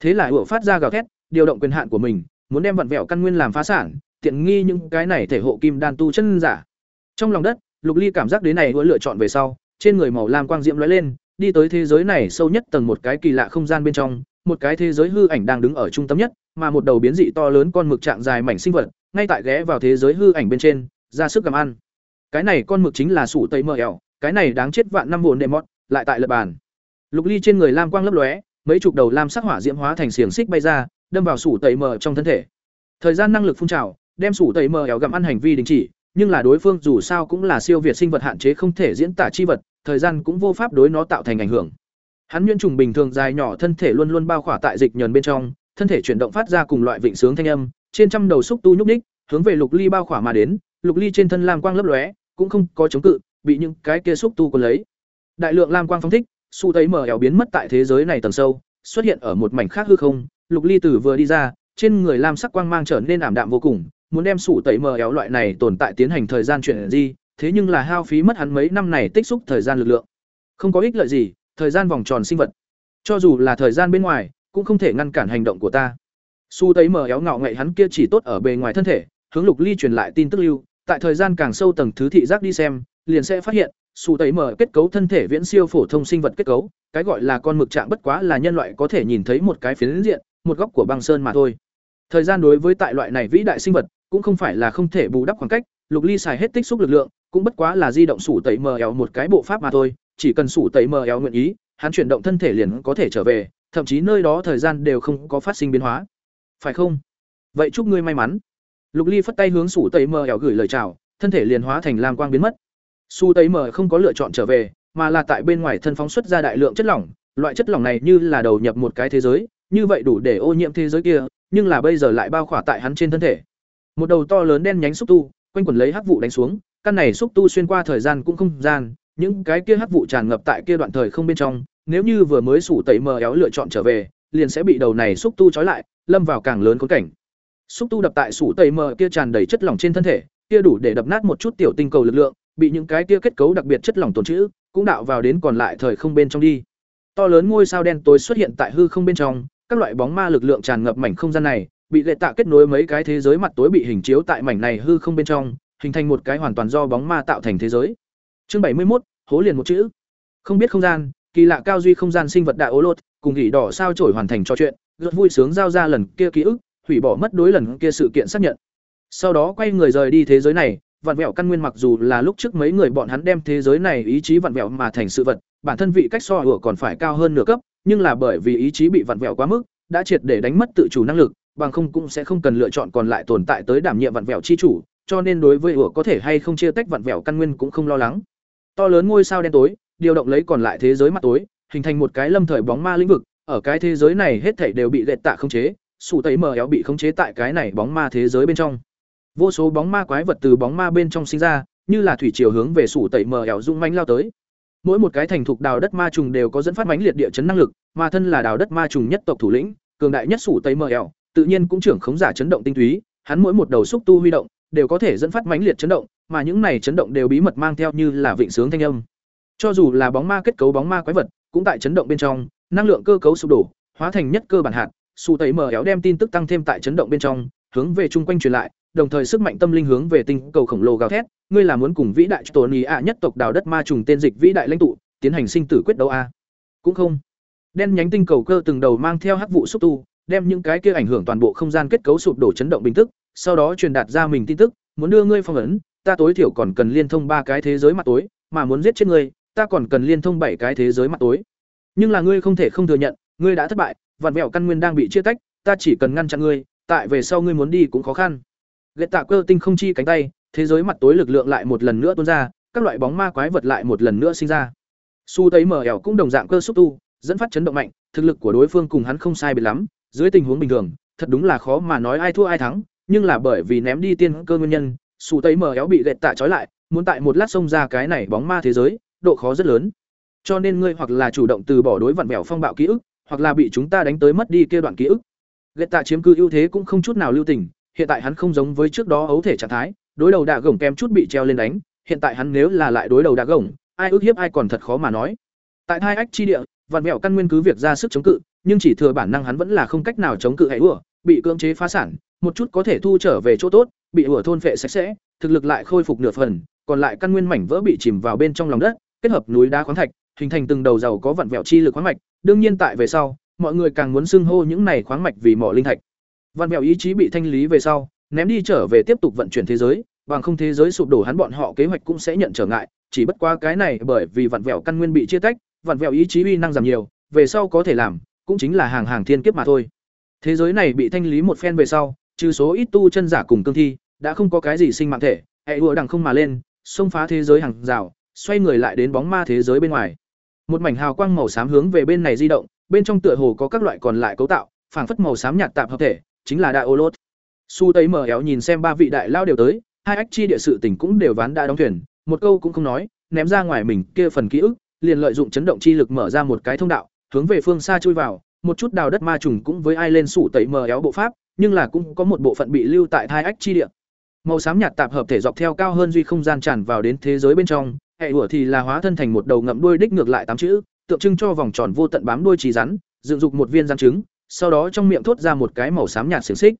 Thế là ủa phát ra gào thét, điều động quyền hạn của mình, muốn đem vặn vẹo căn nguyên làm phá sản, tiện nghi những cái này thể hộ kim đan tu chân giả. Trong lòng đất, lục ly cảm giác đến này ủa lựa chọn về sau, trên người màu lam quang diễm lóe lên, đi tới thế giới này sâu nhất tầng một cái kỳ lạ không gian bên trong một cái thế giới hư ảnh đang đứng ở trung tâm nhất, mà một đầu biến dị to lớn con mực trạng dài mảnh sinh vật, ngay tại ghé vào thế giới hư ảnh bên trên, ra sức gặm ăn. Cái này con mực chính là sủ tây mờ ẻo, cái này đáng chết vạn năm buồn đệ mọt, lại tại lập bàn. Lục ly trên người lam quang lấp lóe, mấy chục đầu lam sắc hỏa diễm hóa thành xiềng xích bay ra, đâm vào sủ tẩy mờ trong thân thể. Thời gian năng lực phun trào, đem sủ tẩy mờ éo gặm ăn hành vi đình chỉ, nhưng là đối phương dù sao cũng là siêu việt sinh vật hạn chế không thể diễn tả chi vật, thời gian cũng vô pháp đối nó tạo thành ảnh hưởng hắn nhuyễn trùng bình thường dài nhỏ thân thể luôn luôn bao khỏa tại dịch nhờn bên trong thân thể chuyển động phát ra cùng loại vịnh sướng thanh âm trên trăm đầu xúc tu nhúc nhích, hướng về lục ly bao khỏa mà đến lục ly trên thân lam quang lấp lóe cũng không có chống cự bị những cái kia xúc tu cuốn lấy. Đại lượng lam quang phóng thích su thấy mờ ảo biến mất tại thế giới này tầng sâu xuất hiện ở một mảnh khác hư không lục ly tử vừa đi ra trên người lam sắc quang mang trở nên ảm đạm vô cùng muốn đem sủ tẩy mờ éo loại này tồn tại tiến hành thời gian chuyển di thế nhưng là hao phí mất hắn mấy năm này tích xúc thời gian lực lượng. Không có ích lợi gì thời gian vòng tròn sinh vật. Cho dù là thời gian bên ngoài, cũng không thể ngăn cản hành động của ta. Su tẩy mờ éo ngạo ngậy hắn kia chỉ tốt ở bề ngoài thân thể, hướng lục ly truyền lại tin tức lưu, tại thời gian càng sâu tầng thứ thị giác đi xem, liền sẽ phát hiện, su tẩy mờ kết cấu thân thể viễn siêu phổ thông sinh vật kết cấu, cái gọi là con mực trạng bất quá là nhân loại có thể nhìn thấy một cái phiến diện, một góc của băng sơn mà thôi. Thời gian đối với tại loại này vĩ đại sinh vật, cũng không phải là không thể bù đắp khoảng cách, lục ly xài hết tích xúc lực lượng, cũng bất quá là di động sủ tẩy mờ éo một cái bộ pháp mà thôi chỉ cần sủ tẩy mờ eo nguyện ý, hắn chuyển động thân thể liền có thể trở về, thậm chí nơi đó thời gian đều không có phát sinh biến hóa. Phải không? Vậy chúc ngươi may mắn. Lục ly phất tay hướng sủ tẩy mờ eo gửi lời chào, thân thể liền hóa thành lam quang biến mất. Su tẩy mờ không có lựa chọn trở về, mà là tại bên ngoài thân phóng xuất ra đại lượng chất lỏng. Loại chất lỏng này như là đầu nhập một cái thế giới, như vậy đủ để ô nhiễm thế giới kia, nhưng là bây giờ lại bao khỏa tại hắn trên thân thể. Một đầu to lớn đen nhánh xúc tu, quanh quần lấy hắc vụ đánh xuống, căn này xúc tu xuyên qua thời gian cũng không gian những cái kia hắc vụ tràn ngập tại kia đoạn thời không bên trong, nếu như vừa mới sủ tẩy mờ éo lựa chọn trở về, liền sẽ bị đầu này xúc tu trói lại, lâm vào càng lớn khốn cảnh. Xúc tu đập tại sủ tẩy mờ kia tràn đầy chất lỏng trên thân thể, kia đủ để đập nát một chút tiểu tinh cầu lực lượng, bị những cái kia kết cấu đặc biệt chất lỏng tồn trữ, cũng đạo vào đến còn lại thời không bên trong đi. To lớn ngôi sao đen tối xuất hiện tại hư không bên trong, các loại bóng ma lực lượng tràn ngập mảnh không gian này, bị lệ tạ kết nối mấy cái thế giới mặt tối bị hình chiếu tại mảnh này hư không bên trong, hình thành một cái hoàn toàn do bóng ma tạo thành thế giới chương bảy mươi một hố liền một chữ. Không biết không gian, kỳ lạ cao duy không gian sinh vật đại ố lột, cùng gỉ đỏ sao trổi hoàn thành trò chuyện rất vui sướng giao ra lần kia ký ức, hủy bỏ mất đối lần kia sự kiện xác nhận. Sau đó quay người rời đi thế giới này vặn vẹo căn nguyên mặc dù là lúc trước mấy người bọn hắn đem thế giới này ý chí vặn vẹo mà thành sự vật, bản thân vị cách so hửa còn phải cao hơn nửa cấp, nhưng là bởi vì ý chí bị vặn vẹo quá mức, đã triệt để đánh mất tự chủ năng lực, bằng không cũng sẽ không cần lựa chọn còn lại tồn tại tới đảm nhiệm vặn vẹo chi chủ, cho nên đối với hửa có thể hay không chia tách vặn vẹo căn nguyên cũng không lo lắng to lớn ngôi sao đen tối, điều động lấy còn lại thế giới mặt tối, hình thành một cái lâm thời bóng ma lĩnh vực, ở cái thế giới này hết thảy đều bị lệ tạ khống chế, sủ tẩy mờ éo bị khống chế tại cái này bóng ma thế giới bên trong. Vô số bóng ma quái vật từ bóng ma bên trong sinh ra, như là thủy chiều hướng về sủ tẩy mờ éo rung manh lao tới. Mỗi một cái thành thục đào đất ma trùng đều có dẫn phát mãnh liệt địa chấn năng lực, mà thân là đào đất ma trùng nhất tộc thủ lĩnh, cường đại nhất sủ tẩy mờ éo, tự nhiên cũng trưởng khống giả chấn động tinh túy, hắn mỗi một đầu xúc tu huy động, đều có thể dẫn phát mãnh liệt chấn động mà những này chấn động đều bí mật mang theo như là vịnh sướng thanh âm cho dù là bóng ma kết cấu bóng ma quái vật cũng tại chấn động bên trong năng lượng cơ cấu sụp đổ hóa thành nhất cơ bản hạt sủ tẩy mờ éo đem tin tức tăng thêm tại chấn động bên trong hướng về chung quanh truyền lại đồng thời sức mạnh tâm linh hướng về tinh cầu khổng lồ gào thét, ngươi là muốn cùng vĩ đại tổ ý ạ nhất tộc đào đất ma trùng tên dịch vĩ đại lãnh tụ, tiến hành sinh tử quyết đấu a. Cũng không. Đen nhánh tinh cầu cơ từng đầu mang theo hắc vụ xúc tu, đem những cái kia ảnh hưởng toàn bộ không gian kết cấu sụp đổ chấn động bình tức, sau đó truyền đạt ra mình tin tức, muốn đưa ngươi phong ấn, ta tối thiểu còn cần liên thông ba cái thế giới mặt tối, mà muốn giết chết ngươi, ta còn cần liên thông bảy cái thế giới mặt tối. Nhưng là ngươi không thể không thừa nhận, ngươi đã thất bại, vạn vẹo căn nguyên đang bị chia tách, ta chỉ cần ngăn chặn ngươi, tại về sau ngươi muốn đi cũng khó khăn Lệ tạ cơ tinh không chi cánh tay thế giới mặt tối lực lượng lại một lần nữa tuôn ra các loại bóng ma quái vật lại một lần nữa sinh ra su thấy mở ẻo cũng đồng dạng cơ xúc tu dẫn phát chấn động mạnh thực lực của đối phương cùng hắn không sai biệt lắm dưới tình huống bình thường thật đúng là khó mà nói ai thua ai thắng nhưng là bởi vì ném đi tiên cơ nguyên nhân sủ tây mờ éo bị gẹt tạ trói lại, muốn tại một lát xông ra cái này bóng ma thế giới, độ khó rất lớn. Cho nên ngươi hoặc là chủ động từ bỏ đối vặn vẹo phong bạo ký ức, hoặc là bị chúng ta đánh tới mất đi kia đoạn ký ức. Gẹt tạ chiếm cư ưu thế cũng không chút nào lưu tình, hiện tại hắn không giống với trước đó ấu thể trạng thái, đối đầu đạ gồng kém chút bị treo lên đánh, hiện tại hắn nếu là lại đối đầu đạ gồng, ai ức hiếp ai còn thật khó mà nói. Tại hai ách chi địa vạn mẹo căn nguyên cứ việc ra sức chống cự, nhưng chỉ thừa bản năng hắn vẫn là không cách nào chống cự hãy ủa, bị cưỡng chế phá sản, một chút có thể thu trở về chỗ tốt bị ủa thôn phệ sạch sẽ thực lực lại khôi phục nửa phần còn lại căn nguyên mảnh vỡ bị chìm vào bên trong lòng đất kết hợp núi đá khoáng thạch hình thành từng đầu giàu có vặn vẹo chi lực khoáng mạch. Đương nhiên tại về sau mọi người càng muốn xưng hô những này khoáng mạch vì mỏ linh thạch. Vặn vẹo ý chí bị thanh lý về sau, ném đi trở về tiếp tục vận chuyển thế giới, bằng không thế giới sụp đổ hắn bọn họ kế hoạch cũng sẽ nhận trở ngại, chỉ bất qua cái này bởi vì vặn vẹo căn nguyên bị chia tách, vặn vẹo ý chí uy năng giảm nhiều, về sau có thể làm, cũng chính là hàng hàng thiên kiếp mà thôi. Thế giới này bị thanh lý một phen về sau, trừ số ít tu chân giả cùng cương thi, đã không có cái gì sinh mạng thể, hệ ùa đằng không mà lên, xông phá thế giới hàng rào, xoay người lại đến bóng ma thế giới bên ngoài. Một mảnh hào quang màu xám hướng về bên này di động, bên trong tựa hồ có các loại còn lại cấu tạo, phảng phất màu xám nhạt tạp hợp thể, chính là đại ô lốt su tây mờ éo nhìn xem ba vị đại lao đều tới hai ách chi địa sự tình cũng đều ván đã đóng thuyền một câu cũng không nói ném ra ngoài mình kia phần ký ức liền lợi dụng chấn động chi lực mở ra một cái thông đạo hướng về phương xa chui vào một chút đào đất ma trùng cũng với ai lên sủ tẩy mờ éo bộ pháp nhưng là cũng có một bộ phận bị lưu tại thai ách chi địa. Màu xám nhạt tạp hợp thể dọc theo cao hơn duy không gian tràn vào đến thế giới bên trong, hệ ủa thì là hóa thân thành một đầu ngậm đuôi đích ngược lại tám chữ, tượng trưng cho vòng tròn vô tận bám đuôi trì rắn, dựng dục một viên rắn trứng, sau đó trong miệng thốt ra một cái màu xám nhạt xiềng xích.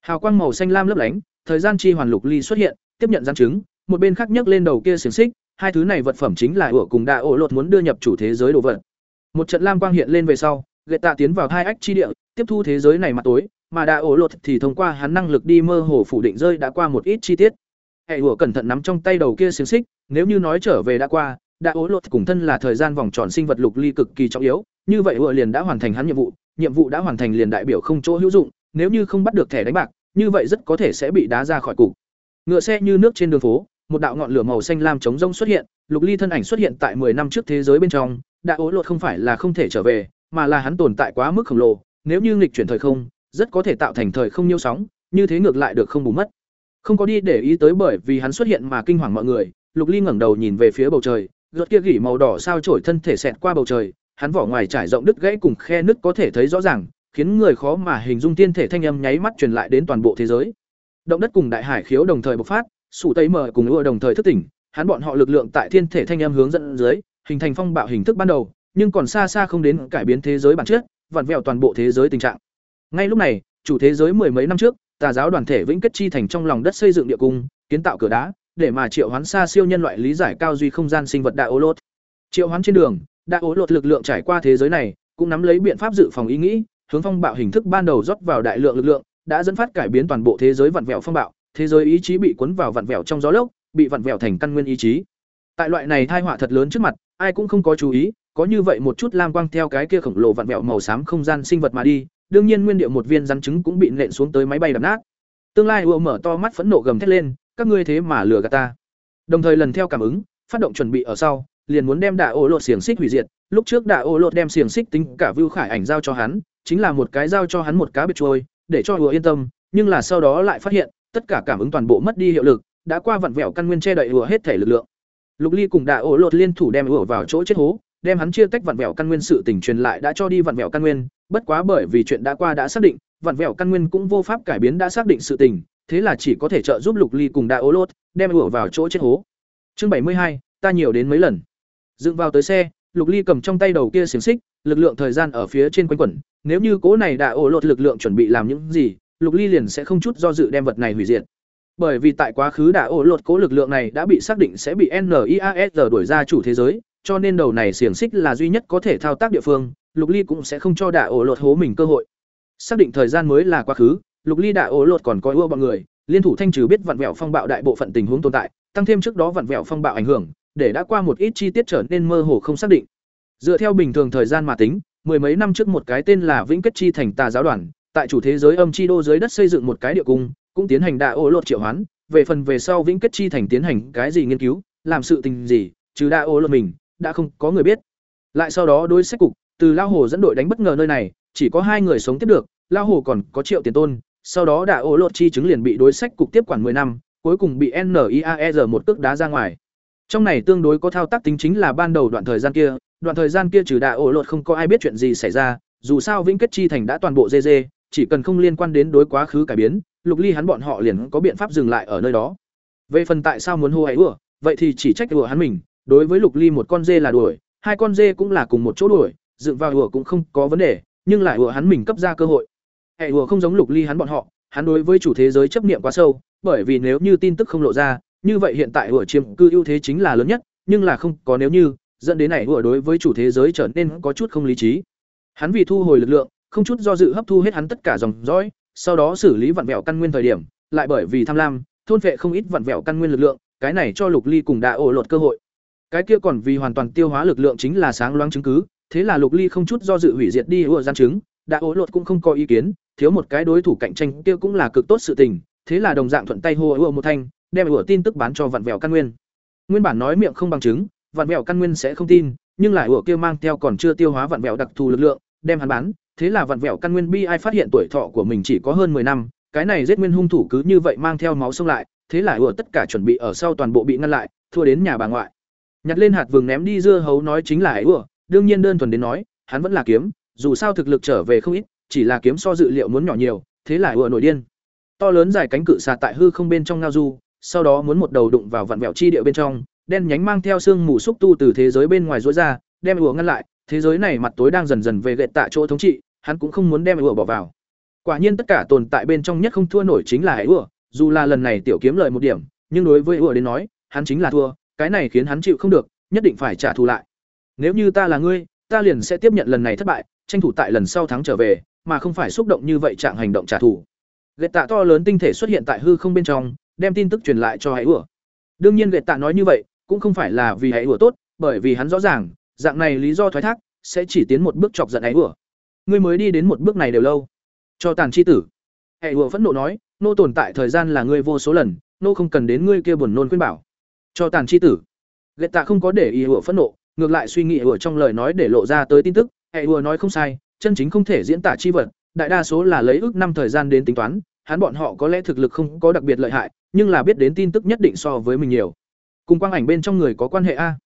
Hào quang màu xanh lam lấp lánh, thời gian chi hoàn lục ly xuất hiện, tiếp nhận gian trứng, một bên khác nhấc lên đầu kia xiềng xích, hai thứ này vật phẩm chính là ủa cùng đa ổ lột muốn đưa nhập chủ thế giới đồ vật. Một trận lam quang hiện lên về sau ghệ tạ tiến vào hai ách chi địa tiếp thu thế giới này mặt tối mà đã ổ lột thì thông qua hắn năng lực đi mơ hồ phủ định rơi đã qua một ít chi tiết hệ ủa cẩn thận nắm trong tay đầu kia xiềng xích nếu như nói trở về đã qua đã ổ lột cùng thân là thời gian vòng tròn sinh vật lục ly cực kỳ trọng yếu như vậy ủa liền đã hoàn thành hắn nhiệm vụ nhiệm vụ đã hoàn thành liền đại biểu không chỗ hữu dụng, nếu như không bắt được thẻ đánh bạc, như vậy rất có thể sẽ bị đá ra khỏi cục. Ngựa xe như nước trên đường phố, một đạo ngọn lửa màu xanh lam chống rông xuất hiện, Lục Ly thân ảnh xuất hiện tại 10 năm trước thế giới bên trong, đã ố lột không phải là không thể trở về, mà là hắn tồn tại quá mức khổng lồ, nếu như nghịch chuyển thời không, rất có thể tạo thành thời không nhiêu sóng, như thế ngược lại được không bù mất. Không có đi để ý tới bởi vì hắn xuất hiện mà kinh hoàng mọi người, Lục Ly ngẩng đầu nhìn về phía bầu trời, rốt kia gỉ màu đỏ sao chổi thân thể xẹt qua bầu trời, hắn vỏ ngoài trải rộng đứt gãy cùng khe nứt có thể thấy rõ ràng, khiến người khó mà hình dung tiên thể thanh âm nháy mắt truyền lại đến toàn bộ thế giới. Động đất cùng đại hải khiếu đồng thời bộc phát, sủ tây mở cùng ưa đồng thời thức tỉnh, hắn bọn họ lực lượng tại thiên thể thanh âm hướng dẫn dưới, hình thành phong bạo hình thức ban đầu, nhưng còn xa xa không đến cải biến thế giới bản chất, vặn vẹo toàn bộ thế giới tình trạng. Ngay lúc này, chủ thế giới mười mấy năm trước, tà giáo đoàn thể vĩnh kết chi thành trong lòng đất xây dựng địa cung, kiến tạo cửa đá, để mà triệu hoán xa siêu nhân loại lý giải cao duy không gian sinh vật đại ô lốt. Triệu hoán trên đường, đại ố lột lực lượng trải qua thế giới này cũng nắm lấy biện pháp dự phòng ý nghĩ hướng phong bạo hình thức ban đầu rót vào đại lượng lực lượng, đã dẫn phát cải biến toàn bộ thế giới vặn vẹo phong bạo, thế giới ý chí bị cuốn vào vặn vẹo trong gió lốc, bị vặn vẹo thành căn nguyên ý chí. Tại loại này thai họa thật lớn trước mặt, ai cũng không có chú ý, có như vậy một chút lam quang theo cái kia khổng lồ vặn vẹo màu xám không gian sinh vật mà đi, đương nhiên nguyên điệu một viên rắn trứng cũng bị nện xuống tới máy bay đập nát. Tương lai ùa mở to mắt phẫn nộ gầm thét lên, các ngươi thế mà lừa gạt ta. Đồng thời lần theo cảm ứng, phát động chuẩn bị ở sau, liền muốn đem đạ ô lột xiềng xích hủy diệt. Lúc trước đạ ô lột đem xiềng xích tính cả Vưu Khải ảnh giao cho hắn, chính là một cái giao cho hắn một cá biệt trôi, để cho ùa yên tâm, nhưng là sau đó lại phát hiện, tất cả cảm ứng toàn bộ mất đi hiệu lực, đã qua vặn vẹo căn nguyên che đậy ùa hết thể lực lượng. Lục Ly cùng đạ ô lột liên thủ đem ùa vào chỗ chết hố, đem hắn chia tách vặn vẹo căn nguyên sự tình truyền lại đã cho đi vặn vẹo căn nguyên, bất quá bởi vì chuyện đã qua đã xác định, vặn vẹo căn nguyên cũng vô pháp cải biến đã xác định sự tình, thế là chỉ có thể trợ giúp Lục Ly cùng Đa Ô Lốt, đem ủa vào chỗ chết hố. Chương bảy mươi hai, ta nhiều đến mấy lần. Dựng vào tới xe, Lục Ly cầm trong tay đầu kia xiềng xích, lực lượng thời gian ở phía trên quanh quẩn, nếu như cố này Đa Ô Lốt lực lượng chuẩn bị làm những gì, Lục Ly liền sẽ không chút do dự đem vật này hủy diệt. Bởi vì tại quá khứ đã ổ lột cố lực lượng này đã bị xác định sẽ bị NIAS đuổi ra chủ thế giới, cho nên đầu này xiềng xích là duy nhất có thể thao tác địa phương, Lục Ly cũng sẽ không cho đạ ổ lột hố mình cơ hội. Xác định thời gian mới là quá khứ, Lục Ly đạ ổ lột còn coi ưa bọn người, liên thủ thanh trừ biết vặn vẹo phong bạo đại bộ phận tình huống tồn tại, tăng thêm trước đó vặn vẹo phong bạo ảnh hưởng, để đã qua một ít chi tiết trở nên mơ hồ không xác định. Dựa theo bình thường thời gian mà tính, mười mấy năm trước một cái tên là Vĩnh Kết Chi thành tà giáo đoàn, tại chủ thế giới âm chi đô dưới đất xây dựng một cái địa cung, cũng tiến hành đạ ô lột triệu hoán, về phần về sau Vĩnh Kết Chi thành tiến hành cái gì nghiên cứu, làm sự tình gì, trừ đạ ô lột mình, đã không có người biết. Lại sau đó đối sách cục, từ lao hồ dẫn đội đánh bất ngờ nơi này, chỉ có hai người sống tiếp được, lao hồ còn có triệu tiền tôn, sau đó đã ổ lột chi chứng liền bị đối sách cục tiếp quản 10 năm, cuối cùng bị NIAER một cước đá ra ngoài. Trong này tương đối có thao tác tính chính là ban đầu đoạn thời gian kia, đoạn thời gian kia trừ đã ổ lột không có ai biết chuyện gì xảy ra, dù sao Vĩnh Kết Chi Thành đã toàn bộ dê dê, chỉ cần không liên quan đến đối quá khứ cải biến, Lục Ly hắn bọn họ liền có biện pháp dừng lại ở nơi đó. Về phần tại sao muốn hô ấy ủa, vậy thì chỉ trách ủa hắn mình, đối với Lục Ly một con dê là đuổi, hai con dê cũng là cùng một chỗ đuổi, dựng vào ủa cũng không có vấn đề, nhưng lại ủa hắn mình cấp ra cơ hội. Hệ ủa không giống Lục Ly hắn bọn họ, hắn đối với chủ thế giới chấp niệm quá sâu, bởi vì nếu như tin tức không lộ ra, như vậy hiện tại ủa chiếm cư ưu thế chính là lớn nhất, nhưng là không có nếu như, dẫn đến này ủa đối với chủ thế giới trở nên có chút không lý trí. Hắn vì thu hồi lực lượng, không chút do dự hấp thu hết hắn tất cả dòng dõi, sau đó xử lý vặn vẹo căn nguyên thời điểm, lại bởi vì tham lam, thôn phệ không ít vặn vẹo căn nguyên lực lượng, cái này cho Lục Ly cùng đã ổ lột cơ hội. Cái kia còn vì hoàn toàn tiêu hóa lực lượng chính là sáng loáng chứng cứ, thế là Lục Ly không chút do dự hủy diệt đi ủa gian chứng, đã ố lột cũng không có ý kiến, thiếu một cái đối thủ cạnh tranh kia cũng là cực tốt sự tình, thế là đồng dạng thuận tay hô ủa một thanh, đem ủa tin tức bán cho vặn vẹo căn nguyên. Nguyên bản nói miệng không bằng chứng, vặn vẹo căn nguyên sẽ không tin, nhưng lại ủa kia mang theo còn chưa tiêu hóa vặn vẹo đặc thù lực lượng, đem hắn bán, thế là vặn vẹo căn nguyên bi ai phát hiện tuổi thọ của mình chỉ có hơn 10 năm, cái này giết nguyên hung thủ cứ như vậy mang theo máu xông lại, thế là ủa tất cả chuẩn bị ở sau toàn bộ bị ngăn lại, thua đến nhà bà ngoại. Nhặt lên hạt vừng ném đi dưa hấu nói chính là ủa, đương nhiên đơn thuần đến nói, hắn vẫn là kiếm, dù sao thực lực trở về không ít, chỉ là kiếm so dự liệu muốn nhỏ nhiều, thế là ủa nổi điên. To lớn dài cánh cự xà tại hư không bên trong ngao du, sau đó muốn một đầu đụng vào vặn vẹo chi địa bên trong, đen nhánh mang theo xương mù xúc tu từ thế giới bên ngoài rối ra, đem ủa ngăn lại, thế giới này mặt tối đang dần dần về gậy tạ chỗ thống trị, hắn cũng không muốn đem ủa bỏ vào. Quả nhiên tất cả tồn tại bên trong nhất không thua nổi chính là hải ủa, dù là lần này tiểu kiếm lợi một điểm, nhưng đối với ủa đến nói, hắn chính là thua, cái này khiến hắn chịu không được, nhất định phải trả thù lại. Nếu như ta là ngươi, ta liền sẽ tiếp nhận lần này thất bại, tranh thủ tại lần sau thắng trở về, mà không phải xúc động như vậy trạng hành động trả thù. Gệt tạ to lớn tinh thể xuất hiện tại hư không bên trong, đem tin tức truyền lại cho Hải Ủa. Đương nhiên Gệt tạ nói như vậy, cũng không phải là vì Hải Ủa tốt, bởi vì hắn rõ ràng, dạng này lý do thoái thác sẽ chỉ tiến một bước chọc giận Hải Ủa. Ngươi mới đi đến một bước này đều lâu. Cho tàn chi tử. Hải Ủa phẫn nộ nói, nô tồn tại thời gian là ngươi vô số lần, nô không cần đến ngươi kia buồn nôn khuyên bảo. Cho tàn chi tử. lệ tạ không có để ý Ủa phẫn nộ, ngược lại suy nghĩ Ủa trong lời nói để lộ ra tới tin tức, hệ Ủa nói không sai, chân chính không thể diễn tả chi vật, đại đa số là lấy ước năm thời gian đến tính toán, hắn bọn họ có lẽ thực lực không có đặc biệt lợi hại, nhưng là biết đến tin tức nhất định so với mình nhiều. Cùng quang ảnh bên trong người có quan hệ a.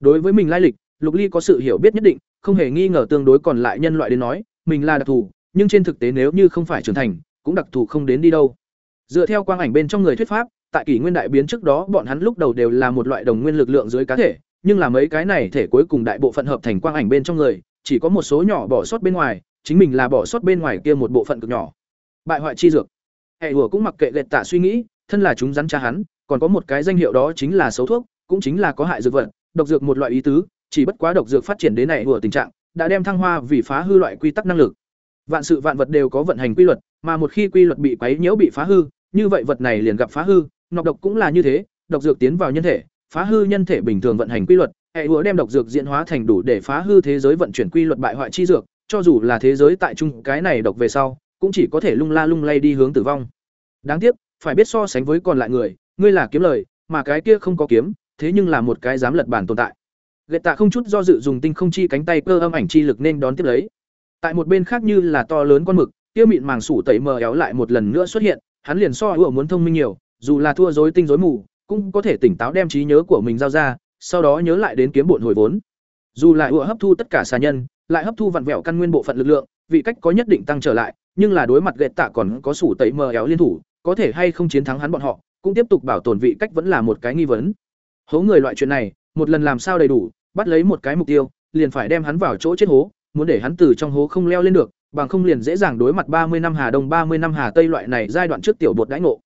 Đối với mình lai lịch, Lục Ly có sự hiểu biết nhất định, không hề nghi ngờ tương đối còn lại nhân loại đến nói, mình là đặc thù, nhưng trên thực tế nếu như không phải trưởng thành, cũng đặc thù không đến đi đâu. Dựa theo quang ảnh bên trong người thuyết pháp, tại kỷ nguyên đại biến trước đó bọn hắn lúc đầu đều là một loại đồng nguyên lực lượng dưới cá thể, nhưng là mấy cái này thể cuối cùng đại bộ phận hợp thành quang ảnh bên trong người, chỉ có một số nhỏ bỏ sót bên ngoài, chính mình là bỏ sót bên ngoài kia một bộ phận cực nhỏ. Bại hoại chi dược. Hệ Hùa cũng mặc kệ lệch tạ suy nghĩ, thân là chúng rắn cha hắn, còn có một cái danh hiệu đó chính là xấu thuốc, cũng chính là có hại dược vật, độc dược một loại ý tứ, chỉ bất quá độc dược phát triển đến này Hùa tình trạng, đã đem thăng hoa vì phá hư loại quy tắc năng lực. Vạn sự vạn vật đều có vận hành quy luật, mà một khi quy luật bị quấy nhiễu bị phá hư, như vậy vật này liền gặp phá hư, nọc độc cũng là như thế, độc dược tiến vào nhân thể, phá hư nhân thể bình thường vận hành quy luật, hệ hứa đem độc dược diễn hóa thành đủ để phá hư thế giới vận chuyển quy luật bại hoại chi dược, cho dù là thế giới tại trung cái này độc về sau, cũng chỉ có thể lung la lung lay đi hướng tử vong. Đáng tiếc, phải biết so sánh với còn lại người, ngươi là kiếm lời, mà cái kia không có kiếm, thế nhưng là một cái dám lật bản tồn tại. Lệ Tạ không chút do dự dùng tinh không chi cánh tay cơ âm ảnh chi lực nên đón tiếp lấy. Tại một bên khác như là to lớn con mực, kia mịn màng sủ tẩy mờ éo lại một lần nữa xuất hiện, hắn liền so hứa muốn thông minh nhiều, dù là thua rối tinh rối mù, cũng có thể tỉnh táo đem trí nhớ của mình giao ra, sau đó nhớ lại đến kiếm bộn hồi vốn. Dù lại ủa hấp thu tất cả xà nhân, lại hấp thu vặn vẹo căn nguyên bộ phận lực lượng, vị cách có nhất định tăng trở lại, nhưng là đối mặt gệt tạ còn có sủ tẩy mờ éo liên thủ, có thể hay không chiến thắng hắn bọn họ, cũng tiếp tục bảo tồn vị cách vẫn là một cái nghi vấn. Hố người loại chuyện này, một lần làm sao đầy đủ, bắt lấy một cái mục tiêu, liền phải đem hắn vào chỗ chết hố, muốn để hắn từ trong hố không leo lên được, bằng không liền dễ dàng đối mặt ba mươi năm Hà Đông ba mươi năm Hà Tây loại này giai đoạn trước tiểu bột đãi ngộ.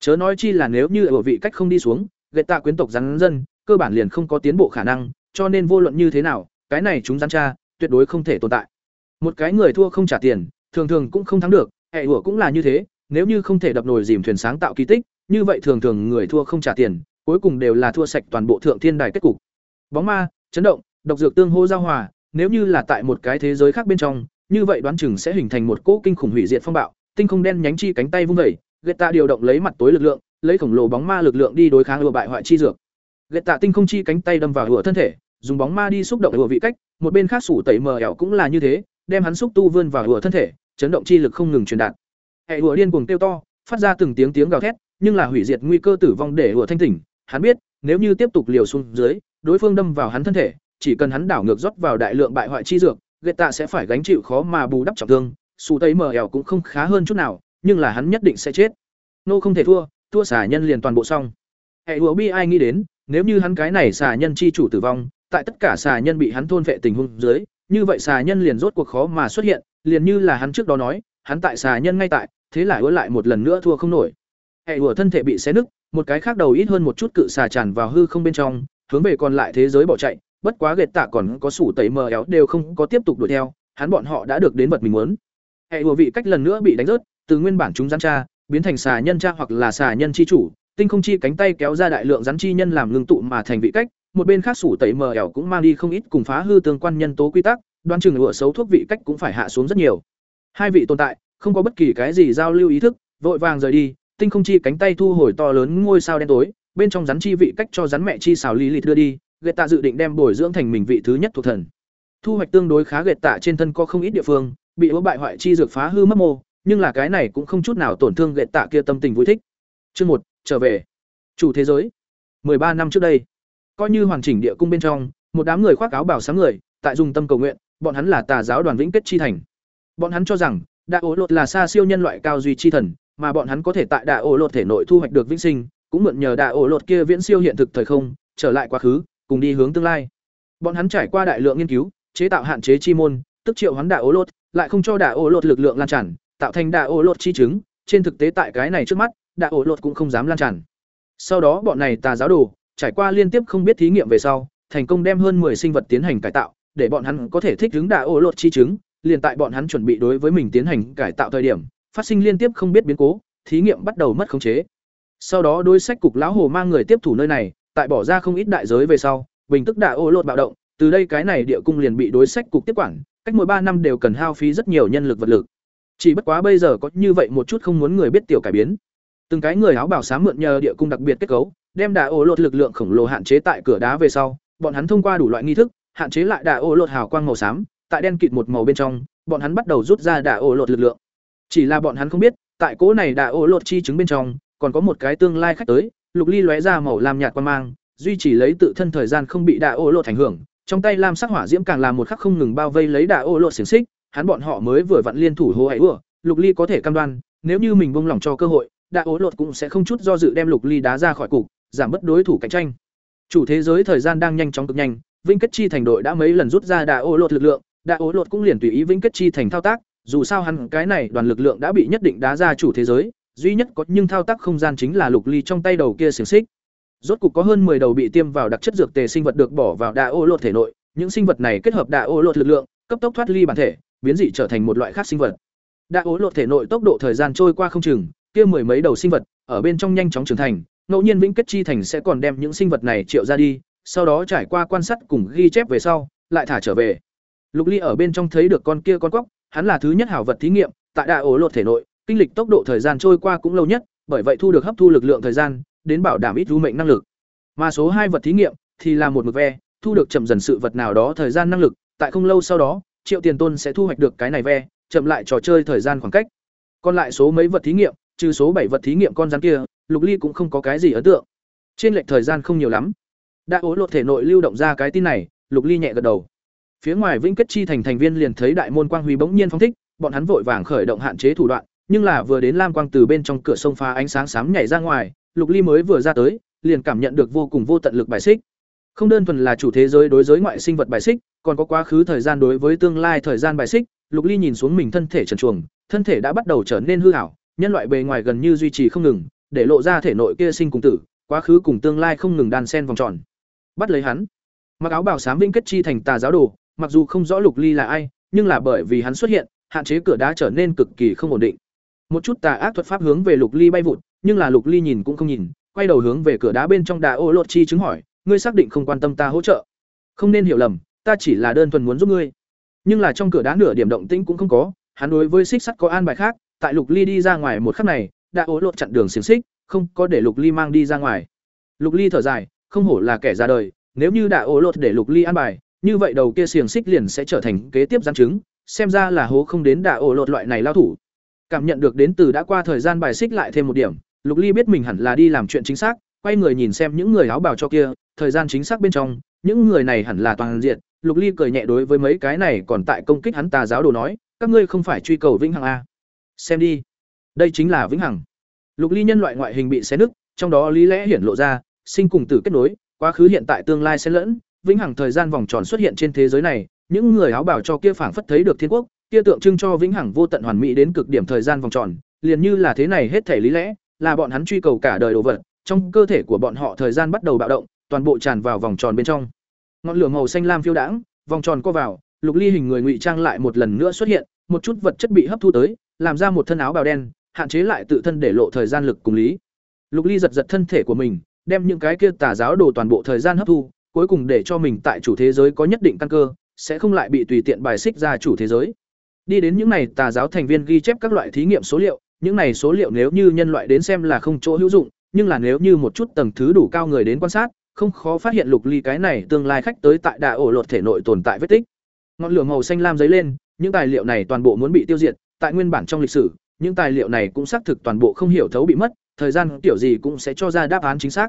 Chớ nói chi là nếu như ở vị cách không đi xuống, gậy tạ quyến tộc rắn dân, cơ bản liền không có tiến bộ khả năng, cho nên vô luận như thế nào, cái này chúng rắn cha, tuyệt đối không thể tồn tại. Một cái người thua không trả tiền, thường thường cũng không thắng được, hệ ủa cũng là như thế, nếu như không thể đập nồi dìm thuyền sáng tạo kỳ tích, như vậy thường thường người thua không trả tiền, cuối cùng đều là thua sạch toàn bộ thượng thiên đài kết cục. Bóng ma, chấn động, độc dược tương hô giao hòa, nếu như là tại một cái thế giới khác bên trong, như vậy đoán chừng sẽ hình thành một cỗ kinh khủng hủy diệt phong bạo, tinh không đen nhánh chi cánh tay vung vẩy, Geta điều động lấy mặt tối lực lượng, lấy khổng lồ bóng ma lực lượng đi đối kháng ưa bại hoại chi dược. Geta tinh không chi cánh tay đâm vào ửa thân thể, dùng bóng ma đi xúc động ửa vị cách, một bên khác sủ tẩy mờ ẻo cũng là như thế, đem hắn xúc tu vươn vào ửa thân thể, chấn động chi lực không ngừng truyền đạt. Hệ ửa điên cuồng kêu to, phát ra từng tiếng tiếng gào thét, nhưng là hủy diệt nguy cơ tử vong để ửa thanh tỉnh, hắn biết, nếu như tiếp tục liều xuống dưới, đối phương đâm vào hắn thân thể, chỉ cần hắn đảo ngược rót vào đại lượng bại hoại chi dược, Geta sẽ phải gánh chịu khó mà bù đắp trọng thương, Sủ tẩy mờ ẻo cũng không khá hơn chút nào, nhưng là hắn nhất định sẽ chết. Nô không thể thua, thua xả nhân liền toàn bộ xong. Hệ Hứa Bi ai nghĩ đến, nếu như hắn cái này xả nhân chi chủ tử vong, tại tất cả xả nhân bị hắn thôn phệ tình huống dưới, như vậy xả nhân liền rốt cuộc khó mà xuất hiện, liền như là hắn trước đó nói, hắn tại xả nhân ngay tại, thế là hứa lại một lần nữa thua không nổi. Hệ Hứa thân thể bị xé nứt, một cái khác đầu ít hơn một chút cự xà tràn vào hư không bên trong, hướng về còn lại thế giới bỏ chạy, bất quá gệt tạ còn có sủ tẩy mờ éo đều không có tiếp tục đuổi theo, hắn bọn họ đã được đến vật mình muốn. Hệ Hứa vị cách lần nữa bị đánh rớt, từ nguyên bản chúng rắn tra, biến thành xà nhân cha hoặc là xà nhân chi chủ, tinh không chi cánh tay kéo ra đại lượng rắn chi nhân làm ngưng tụ mà thành vị cách, một bên khác sủ tẩy mờ ẻo cũng mang đi không ít cùng phá hư tương quan nhân tố quy tắc, đoan chừng lửa xấu thuốc vị cách cũng phải hạ xuống rất nhiều. Hai vị tồn tại, không có bất kỳ cái gì giao lưu ý thức, vội vàng rời đi, tinh không chi cánh tay thu hồi to lớn ngôi sao đen tối, bên trong rắn chi vị cách cho rắn mẹ chi xào lý lịch đưa đi, gệt tạ dự định đem bồi dưỡng thành mình vị thứ nhất thuộc thần. Thu hoạch tương đối khá gệt tạ trên thân có không ít địa phương, bị ố bại hoại chi dược phá hư mất mô, nhưng là cái này cũng không chút nào tổn thương gệt tạ kia tâm tình vui thích. Chương một trở về. Chủ thế giới. mười ba năm trước đây, coi như hoàn chỉnh địa cung bên trong, một đám người khoác áo bảo sáng người, tại dùng tâm cầu nguyện, bọn hắn là tà giáo đoàn vĩnh kết chi thành. Bọn hắn cho rằng, đạ Ố Lột là xa siêu nhân loại cao duy chi thần, mà bọn hắn có thể tại đạ Ố Lột thể nội thu hoạch được vĩnh sinh, cũng mượn nhờ đạ Ố Lột kia viễn siêu hiện thực thời không, trở lại quá khứ, cùng đi hướng tương lai. Bọn hắn trải qua đại lượng nghiên cứu, chế tạo hạn chế chi môn, tức triệu hắn đạ Ố Lột, lại không cho đạ Ố Lột lực lượng lan tràn, tạo thành đạ ô Lột chi chứng, trên thực tế tại cái này trước mắt, đạ ô Lột cũng không dám lan tràn. Sau đó bọn này tà giáo đồ, trải qua liên tiếp không biết thí nghiệm về sau, thành công đem hơn 10 sinh vật tiến hành cải tạo, để bọn hắn có thể thích ứng đạ ô Lột chi chứng, liền tại bọn hắn chuẩn bị đối với mình tiến hành cải tạo thời điểm, phát sinh liên tiếp không biết biến cố, thí nghiệm bắt đầu mất khống chế. Sau đó đối sách cục lão hồ mang người tiếp thủ nơi này, tại bỏ ra không ít đại giới về sau, bình tức đạ ô lột bạo động, từ đây cái này địa cung liền bị đối sách cục tiếp quản, cách mỗi ba năm đều cần hao phí rất nhiều nhân lực vật lực. Chỉ bất quá bây giờ có như vậy một chút không muốn người biết tiểu cải biến. Từng cái người áo bảo xám mượn nhờ địa cung đặc biệt kết cấu, đem đà ô lột lực lượng khổng lồ hạn chế tại cửa đá về sau, bọn hắn thông qua đủ loại nghi thức, hạn chế lại đà ô lột hào quang màu xám, tại đen kịt một màu bên trong, bọn hắn bắt đầu rút ra đà ô lột lực lượng. Chỉ là bọn hắn không biết, tại cỗ này đà ô lột chi chứng bên trong, còn có một cái tương lai khách tới, lục ly lóe ra màu lam nhạt quan mang, duy trì lấy tự thân thời gian không bị đà ô lột ảnh hưởng. Trong tay lam sắc hỏa diễm càng làm một khắc không ngừng bao vây lấy đà ô lột xiển xích, hắn bọn họ mới vừa vặn liên thủ hô hãy ủa, lục ly có thể cam đoan, nếu như mình buông lỏng cho cơ hội, đà ố lột cũng sẽ không chút do dự đem lục ly đá ra khỏi cục, giảm bớt đối thủ cạnh tranh. Chủ thế giới thời gian đang nhanh chóng cực nhanh, Vinh Kết Chi thành đội đã mấy lần rút ra đà ố lột lực lượng, đà ố lột cũng liền tùy ý Vinh Kết Chi thành thao tác, dù sao hắn cái này đoàn lực lượng đã bị nhất định đá ra chủ thế giới, duy nhất có nhưng thao tác không gian chính là lục ly trong tay đầu kia xiềng xích. Rốt cục có hơn 10 đầu bị tiêm vào đặc chất dược tề sinh vật được bỏ vào đà ô lột thể nội, những sinh vật này kết hợp đà ô lột lực lượng, cấp tốc thoát ly bản thể, biến dị trở thành một loại khác sinh vật. đã ố lộ thể nội tốc độ thời gian trôi qua không chừng, kia mười mấy đầu sinh vật ở bên trong nhanh chóng trưởng thành, ngẫu nhiên vĩnh kết chi thành sẽ còn đem những sinh vật này triệu ra đi, sau đó trải qua quan sát cùng ghi chép về sau, lại thả trở về. Lục Ly ở bên trong thấy được con kia con cóc, hắn là thứ nhất hảo vật thí nghiệm, tại đại ổ lột thể nội, kinh lịch tốc độ thời gian trôi qua cũng lâu nhất, bởi vậy thu được hấp thu lực lượng thời gian, đến bảo đảm ít du mệnh năng lực. Mà số hai vật thí nghiệm thì là một mực ve, thu được chậm dần sự vật nào đó thời gian năng lực, tại không lâu sau đó, Triệu Tiền Tôn sẽ thu hoạch được cái này ve, chậm lại trò chơi thời gian khoảng cách. Còn lại số mấy vật thí nghiệm, trừ số bảy vật thí nghiệm con rắn kia, Lục Ly cũng không có cái gì ấn tượng. Trên lệch thời gian không nhiều lắm. Đã ố lột thể nội lưu động ra cái tin này, Lục Ly nhẹ gật đầu. Phía ngoài Vĩnh Kết Chi thành thành viên liền thấy đại môn quang huy bỗng nhiên phong thích, bọn hắn vội vàng khởi động hạn chế thủ đoạn, nhưng là vừa đến lam quang từ bên trong cửa sông phá ánh sáng xám nhảy ra ngoài, Lục Ly mới vừa ra tới, liền cảm nhận được vô cùng vô tận lực bài xích. Không đơn thuần là chủ thế giới đối giới ngoại sinh vật bài xích, còn có quá khứ thời gian đối với tương lai thời gian bài xích, Lục Ly nhìn xuống mình thân thể trần truồng, thân thể đã bắt đầu trở nên hư ảo, nhân loại bề ngoài gần như duy trì không ngừng, để lộ ra thể nội kia sinh cùng tử, quá khứ cùng tương lai không ngừng đan xen vòng tròn. Bắt lấy hắn. Mặc áo bảo xám vĩnh kết chi thành tà giáo đồ, mặc dù không rõ Lục Ly là ai, nhưng là bởi vì hắn xuất hiện, hạn chế cửa đá trở nên cực kỳ không ổn định. Một chút tà ác thuật pháp hướng về Lục Ly bay vụt, nhưng là Lục Ly nhìn cũng không nhìn, quay đầu hướng về cửa đá bên trong đà ô lột chi chứng hỏi, ngươi xác định không quan tâm ta hỗ trợ? Không nên hiểu lầm, ta chỉ là đơn thuần muốn giúp ngươi. Nhưng là trong cửa đá nửa điểm động tĩnh cũng không có, hắn đối với xích sắt có an bài khác, tại Lục Ly đi ra ngoài một khắc này, đã ố lột chặn đường xiềng xích, không có để Lục Ly mang đi ra ngoài. Lục Ly thở dài, không hổ là kẻ ra đời, nếu như đã ố lột để Lục Ly an bài, như vậy đầu kia xiềng xích liền sẽ trở thành kế tiếp gián chứng, xem ra là hố không đến đả ổ lột loại này lao thủ. Cảm nhận được đến từ đã qua thời gian bài xích lại thêm một điểm, Lục Ly biết mình hẳn là đi làm chuyện chính xác, quay người nhìn xem những người áo bào cho kia, thời gian chính xác bên trong, những người này hẳn là toàn diện, Lục Ly cười nhẹ đối với mấy cái này còn tại công kích hắn tà giáo đồ nói, các ngươi không phải truy cầu vĩnh hằng a? Xem đi, đây chính là vĩnh hằng. Lục Ly nhân loại ngoại hình bị xé nứt, trong đó lý lẽ hiển lộ ra, sinh cùng tử kết nối, quá khứ hiện tại tương lai sẽ lẫn, vĩnh hằng thời gian vòng tròn xuất hiện trên thế giới này, những người áo bảo cho kia phảng phất thấy được thiên quốc, kia tượng trưng cho vĩnh hằng vô tận hoàn mỹ đến cực điểm thời gian vòng tròn, liền như là thế này hết thể lý lẽ, là bọn hắn truy cầu cả đời đồ vật, trong cơ thể của bọn họ thời gian bắt đầu bạo động, toàn bộ tràn vào vòng tròn bên trong. Ngọn lửa màu xanh lam phiêu đãng, vòng tròn co vào, lục ly hình người ngụy trang lại một lần nữa xuất hiện, một chút vật chất bị hấp thu tới, làm ra một thân áo bào đen, hạn chế lại tự thân để lộ thời gian lực cùng lý. Lục ly giật giật thân thể của mình, đem những cái kia tà giáo đồ toàn bộ thời gian hấp thu, cuối cùng để cho mình tại chủ thế giới có nhất định căn cơ, sẽ không lại bị tùy tiện bài xích ra chủ thế giới. Đi đến những này tà giáo thành viên ghi chép các loại thí nghiệm số liệu, những này số liệu nếu như nhân loại đến xem là không chỗ hữu dụng, nhưng là nếu như một chút tầng thứ đủ cao người đến quan sát, không khó phát hiện lục ly cái này tương lai khách tới tại đà ổ lột thể nội tồn tại vết tích. Ngọn lửa màu xanh lam dấy lên, những tài liệu này toàn bộ muốn bị tiêu diệt, tại nguyên bản trong lịch sử, những tài liệu này cũng xác thực toàn bộ không hiểu thấu bị mất, thời gian tiểu gì cũng sẽ cho ra đáp án chính xác.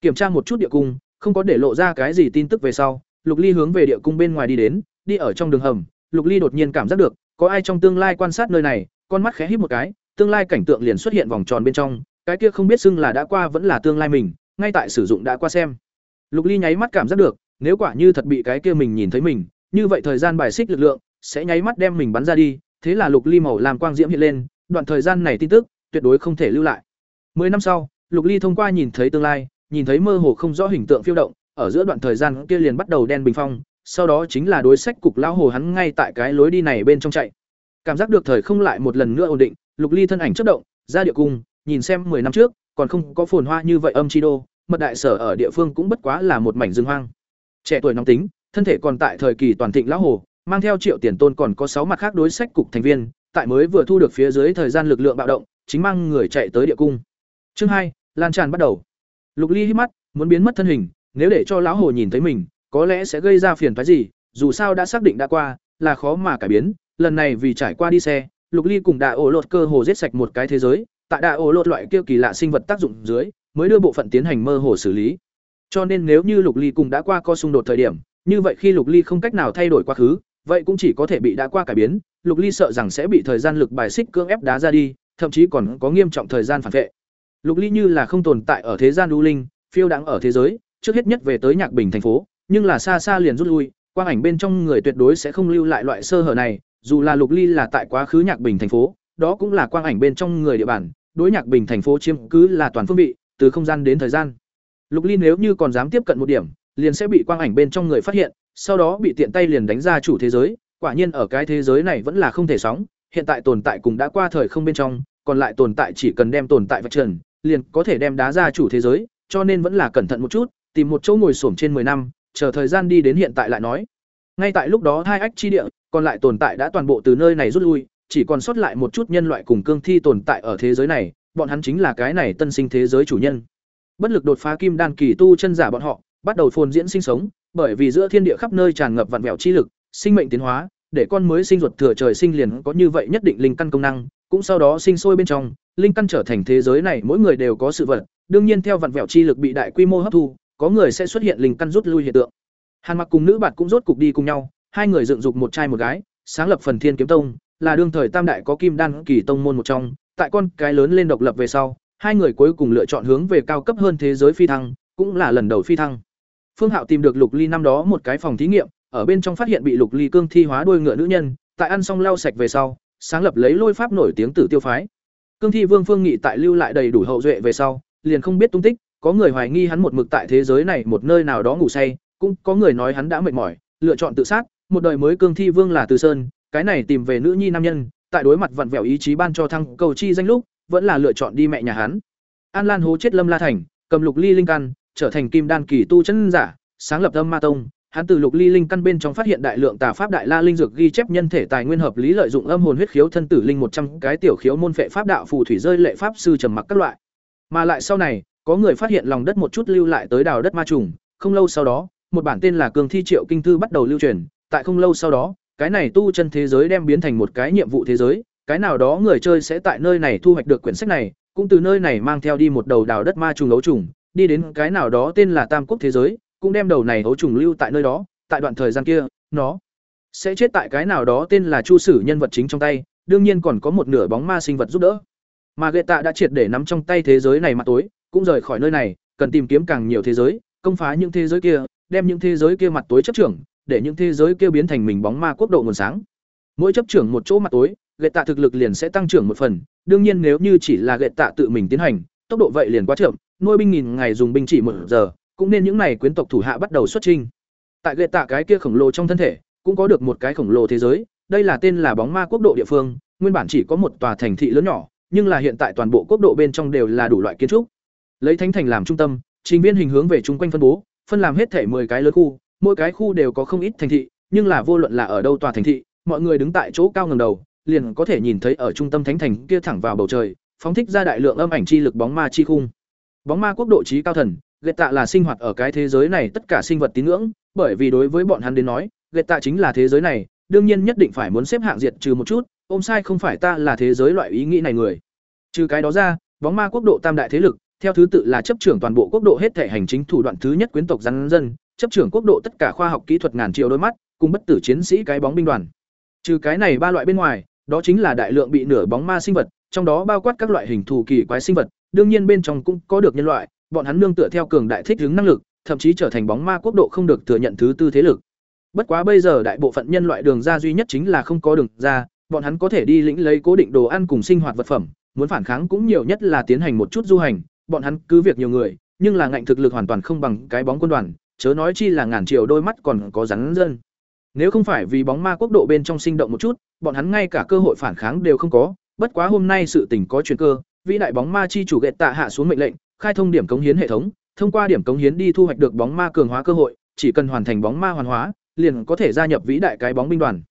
Kiểm tra một chút địa cung, không có để lộ ra cái gì tin tức về sau, Lục Ly hướng về địa cung bên ngoài đi đến, đi ở trong đường hầm, Lục Ly đột nhiên cảm giác được, có ai trong tương lai quan sát nơi này, con mắt khẽ híp một cái, tương lai cảnh tượng liền xuất hiện vòng tròn bên trong, cái kia không biết xưng là đã qua vẫn là tương lai mình, ngay tại sử dụng đã qua xem. Lục Ly nháy mắt cảm giác được, nếu quả như thật bị cái kia mình nhìn thấy mình, như vậy thời gian bài xích lực lượng sẽ nháy mắt đem mình bắn ra đi, thế là Lục Ly màu làm quang diễm hiện lên, đoạn thời gian này tin tức tuyệt đối không thể lưu lại. Mười năm sau, Lục Ly thông qua nhìn thấy tương lai, nhìn thấy mơ hồ không rõ hình tượng phiêu động, ở giữa đoạn thời gian kia liền bắt đầu đen bình phong, sau đó chính là đối sách cục lão hồ hắn ngay tại cái lối đi này bên trong chạy. Cảm giác được thời không lại một lần nữa ổn định, Lục Ly thân ảnh chớp động, ra địa cung, nhìn xem 10 năm trước, còn không có phồn hoa như vậy âm chi đô, mật đại sở ở địa phương cũng bất quá là một mảnh rừng hoang. Trẻ tuổi nóng tính, thân thể còn tại thời kỳ toàn thịnh lão hồ, mang theo Triệu Tiền Tôn còn có sáu mặt khác đối sách cục thành viên, tại mới vừa thu được phía dưới thời gian lực lượng bạo động, chính mang người chạy tới địa cung. Chương hai, lan tràn bắt đầu. Lục Ly hít mắt, muốn biến mất thân hình, nếu để cho lão hồ nhìn thấy mình, có lẽ sẽ gây ra phiền phức gì, dù sao đã xác định đã qua, là khó mà cải biến, lần này vì trải qua đi xe, Lục Ly cùng Đạ Ổ Lột cơ hồ giết sạch một cái thế giới, tại Đạ Ổ Lột loại kia kỳ lạ sinh vật tác dụng dưới, mới đưa bộ phận tiến hành mơ hồ xử lý. Cho nên nếu như Lục Ly cùng đã qua co xung đột thời điểm, như vậy khi Lục Ly không cách nào thay đổi quá khứ, vậy cũng chỉ có thể bị đã qua cải biến, Lục Ly sợ rằng sẽ bị thời gian lực bài xích cưỡng ép đá ra đi, thậm chí còn có nghiêm trọng thời gian phản vệ. Lục Ly như là không tồn tại ở thế gian đu linh, phiêu đang ở thế giới, trước hết nhất về tới Nhạc Bình thành phố, nhưng là xa xa liền rút lui, quang ảnh bên trong người tuyệt đối sẽ không lưu lại loại sơ hở này, dù là Lục Ly là tại quá khứ Nhạc Bình thành phố, đó cũng là quang ảnh bên trong người địa bàn, đối Nhạc Bình thành phố chiếm cứ là toàn phương vị, từ không gian đến thời gian. Lục Ly nếu như còn dám tiếp cận một điểm, liền sẽ bị quang ảnh bên trong người phát hiện, sau đó bị tiện tay liền đánh ra chủ thế giới, quả nhiên ở cái thế giới này vẫn là không thể sóng, hiện tại tồn tại cùng đã qua thời không bên trong, còn lại tồn tại chỉ cần đem tồn tại vật trần, liền có thể đem đá ra chủ thế giới, cho nên vẫn là cẩn thận một chút, tìm một chỗ ngồi xổm trên 10 năm, chờ thời gian đi đến hiện tại lại nói. Ngay tại lúc đó hai ách chi địa, còn lại tồn tại đã toàn bộ từ nơi này rút lui, chỉ còn sót lại một chút nhân loại cùng cương thi tồn tại ở thế giới này, bọn hắn chính là cái này tân sinh thế giới chủ nhân. Bất lực đột phá kim đan kỳ tu chân giả bọn họ, bắt đầu phồn diễn sinh sống, bởi vì giữa thiên địa khắp nơi tràn ngập vạn vẹo chi lực, sinh mệnh tiến hóa, để con mới sinh ruột thừa trời sinh liền có như vậy nhất định linh căn công năng, cũng sau đó sinh sôi bên trong, linh căn trở thành thế giới này mỗi người đều có sự vật, đương nhiên theo vạn vẹo chi lực bị đại quy mô hấp thu, có người sẽ xuất hiện linh căn rút lui hiện tượng. Hàn Mặc cùng nữ bạn cũng rốt cục đi cùng nhau, hai người dựng dục một trai một gái, sáng lập phần Thiên Kiếm Tông, là đương thời tam đại có kim đan kỳ tông môn một trong, tại con cái lớn lên độc lập về sau, hai người cuối cùng lựa chọn hướng về cao cấp hơn thế giới phi thăng, cũng là lần đầu phi thăng. Phương Hạo tìm được Lục Ly năm đó một cái phòng thí nghiệm, ở bên trong phát hiện bị Lục Ly cương thi hóa đuôi ngựa nữ nhân, tại ăn xong lau sạch về sau, sáng lập lấy lôi pháp nổi tiếng Tử Tiêu phái. Cương thi Vương Phương Nghị tại lưu lại đầy đủ hậu duệ về sau, liền không biết tung tích, có người hoài nghi hắn một mực tại thế giới này một nơi nào đó ngủ say, cũng có người nói hắn đã mệt mỏi, lựa chọn tự sát, một đời mới Cương thi Vương là Từ Sơn, cái này tìm về nữ nhi nam nhân, tại đối mặt vặn vẹo ý chí ban cho thăng cầu chi danh lúc, vẫn là lựa chọn đi mẹ nhà hắn. An Lan hố chết Lâm La Thành, cầm lục ly linh căn, trở thành kim đan kỳ tu chân giả, sáng lập âm ma tông. Hắn từ lục ly linh căn bên trong phát hiện đại lượng tà pháp đại la linh dược ghi chép nhân thể tài nguyên hợp lý lợi dụng âm hồn huyết khiếu thân tử linh một trăm cái tiểu khiếu môn phệ pháp đạo phù thủy rơi lệ pháp sư trầm mặc các loại. Mà lại sau này, có người phát hiện lòng đất một chút lưu lại tới đào đất ma trùng, không lâu sau đó, một bản tên là Cường Thi Triệu kinh thư bắt đầu lưu truyền, tại không lâu sau đó, cái này tu chân thế giới đem biến thành một cái nhiệm vụ thế giới, cái nào đó người chơi sẽ tại nơi này thu hoạch được quyển sách này, cũng từ nơi này mang theo đi một đầu đào đất ma trùng ấu trùng, đi đến cái nào đó tên là Tam Quốc thế giới, cũng đem đầu này ấu trùng lưu tại nơi đó, tại đoạn thời gian kia, nó sẽ chết tại cái nào đó tên là Chu Sử nhân vật chính trong tay, đương nhiên còn có một nửa bóng ma sinh vật giúp đỡ. Mà Geta đã triệt để nắm trong tay thế giới này mặt tối, cũng rời khỏi nơi này, cần tìm kiếm càng nhiều thế giới, công phá những thế giới kia, đem những thế giới kia mặt tối chấp trưởng, để những thế giới kia biến thành mình bóng ma quốc độ nguồn sáng. Mỗi chấp trưởng một chỗ mặt tối, gệ tạ thực lực liền sẽ tăng trưởng một phần, đương nhiên nếu như chỉ là gệ tạ tự mình tiến hành, tốc độ vậy liền quá chậm, nuôi binh nghìn ngày dùng binh chỉ một giờ, cũng nên những này quyến tộc thủ hạ bắt đầu xuất trình. Tại gệ tạ cái kia khổng lồ trong thân thể, cũng có được một cái khổng lồ thế giới, đây là tên là bóng ma quốc độ địa phương, nguyên bản chỉ có một tòa thành thị lớn nhỏ, nhưng là hiện tại toàn bộ quốc độ bên trong đều là đủ loại kiến trúc. Lấy thánh thành làm trung tâm, trình viên hình hướng về chung quanh phân bố, phân làm hết thể 10 cái lớn khu, mỗi cái khu đều có không ít thành thị, nhưng là vô luận là ở đâu tòa thành thị, mọi người đứng tại chỗ cao ngầm đầu, liền có thể nhìn thấy ở trung tâm thánh thành kia thẳng vào bầu trời, phóng thích ra đại lượng âm ảnh chi lực bóng ma chi khung. Bóng ma quốc độ trí cao thần, lệ Tạ là sinh hoạt ở cái thế giới này tất cả sinh vật tín ngưỡng, bởi vì đối với bọn hắn đến nói, lệ Tạ chính là thế giới này, đương nhiên nhất định phải muốn xếp hạng diệt trừ một chút, ôm sai không phải ta là thế giới loại ý nghĩ này người. Trừ cái đó ra, bóng ma quốc độ tam đại thế lực, theo thứ tự là chấp trưởng toàn bộ quốc độ hết thể hành chính thủ đoạn thứ nhất quyến tộc dân dân, chấp trưởng quốc độ tất cả khoa học kỹ thuật ngàn triệu đôi mắt, cùng bất tử chiến sĩ cái bóng binh đoàn. Trừ cái này ba loại bên ngoài, đó chính là đại lượng bị nửa bóng ma sinh vật, trong đó bao quát các loại hình thù kỳ quái sinh vật, đương nhiên bên trong cũng có được nhân loại, bọn hắn nương tựa theo cường đại thích ứng năng lực, thậm chí trở thành bóng ma quốc độ không được thừa nhận thứ tư thế lực. Bất quá bây giờ đại bộ phận nhân loại đường ra duy nhất chính là không có đường ra, bọn hắn có thể đi lĩnh lấy cố định đồ ăn cùng sinh hoạt vật phẩm, muốn phản kháng cũng nhiều nhất là tiến hành một chút du hành, bọn hắn cứ việc nhiều người, nhưng là ngạnh thực lực hoàn toàn không bằng cái bóng quân đoàn, chớ nói chi là ngàn triệu đôi mắt còn có rắn dân. Nếu không phải vì bóng ma quốc độ bên trong sinh động một chút, bọn hắn ngay cả cơ hội phản kháng đều không có, bất quá hôm nay sự tình có chuyển cơ, vĩ đại bóng ma chi chủ gệt tạ hạ xuống mệnh lệnh, khai thông điểm cống hiến hệ thống, thông qua điểm cống hiến đi thu hoạch được bóng ma cường hóa cơ hội, chỉ cần hoàn thành bóng ma hoàn hóa, liền có thể gia nhập vĩ đại cái bóng binh đoàn.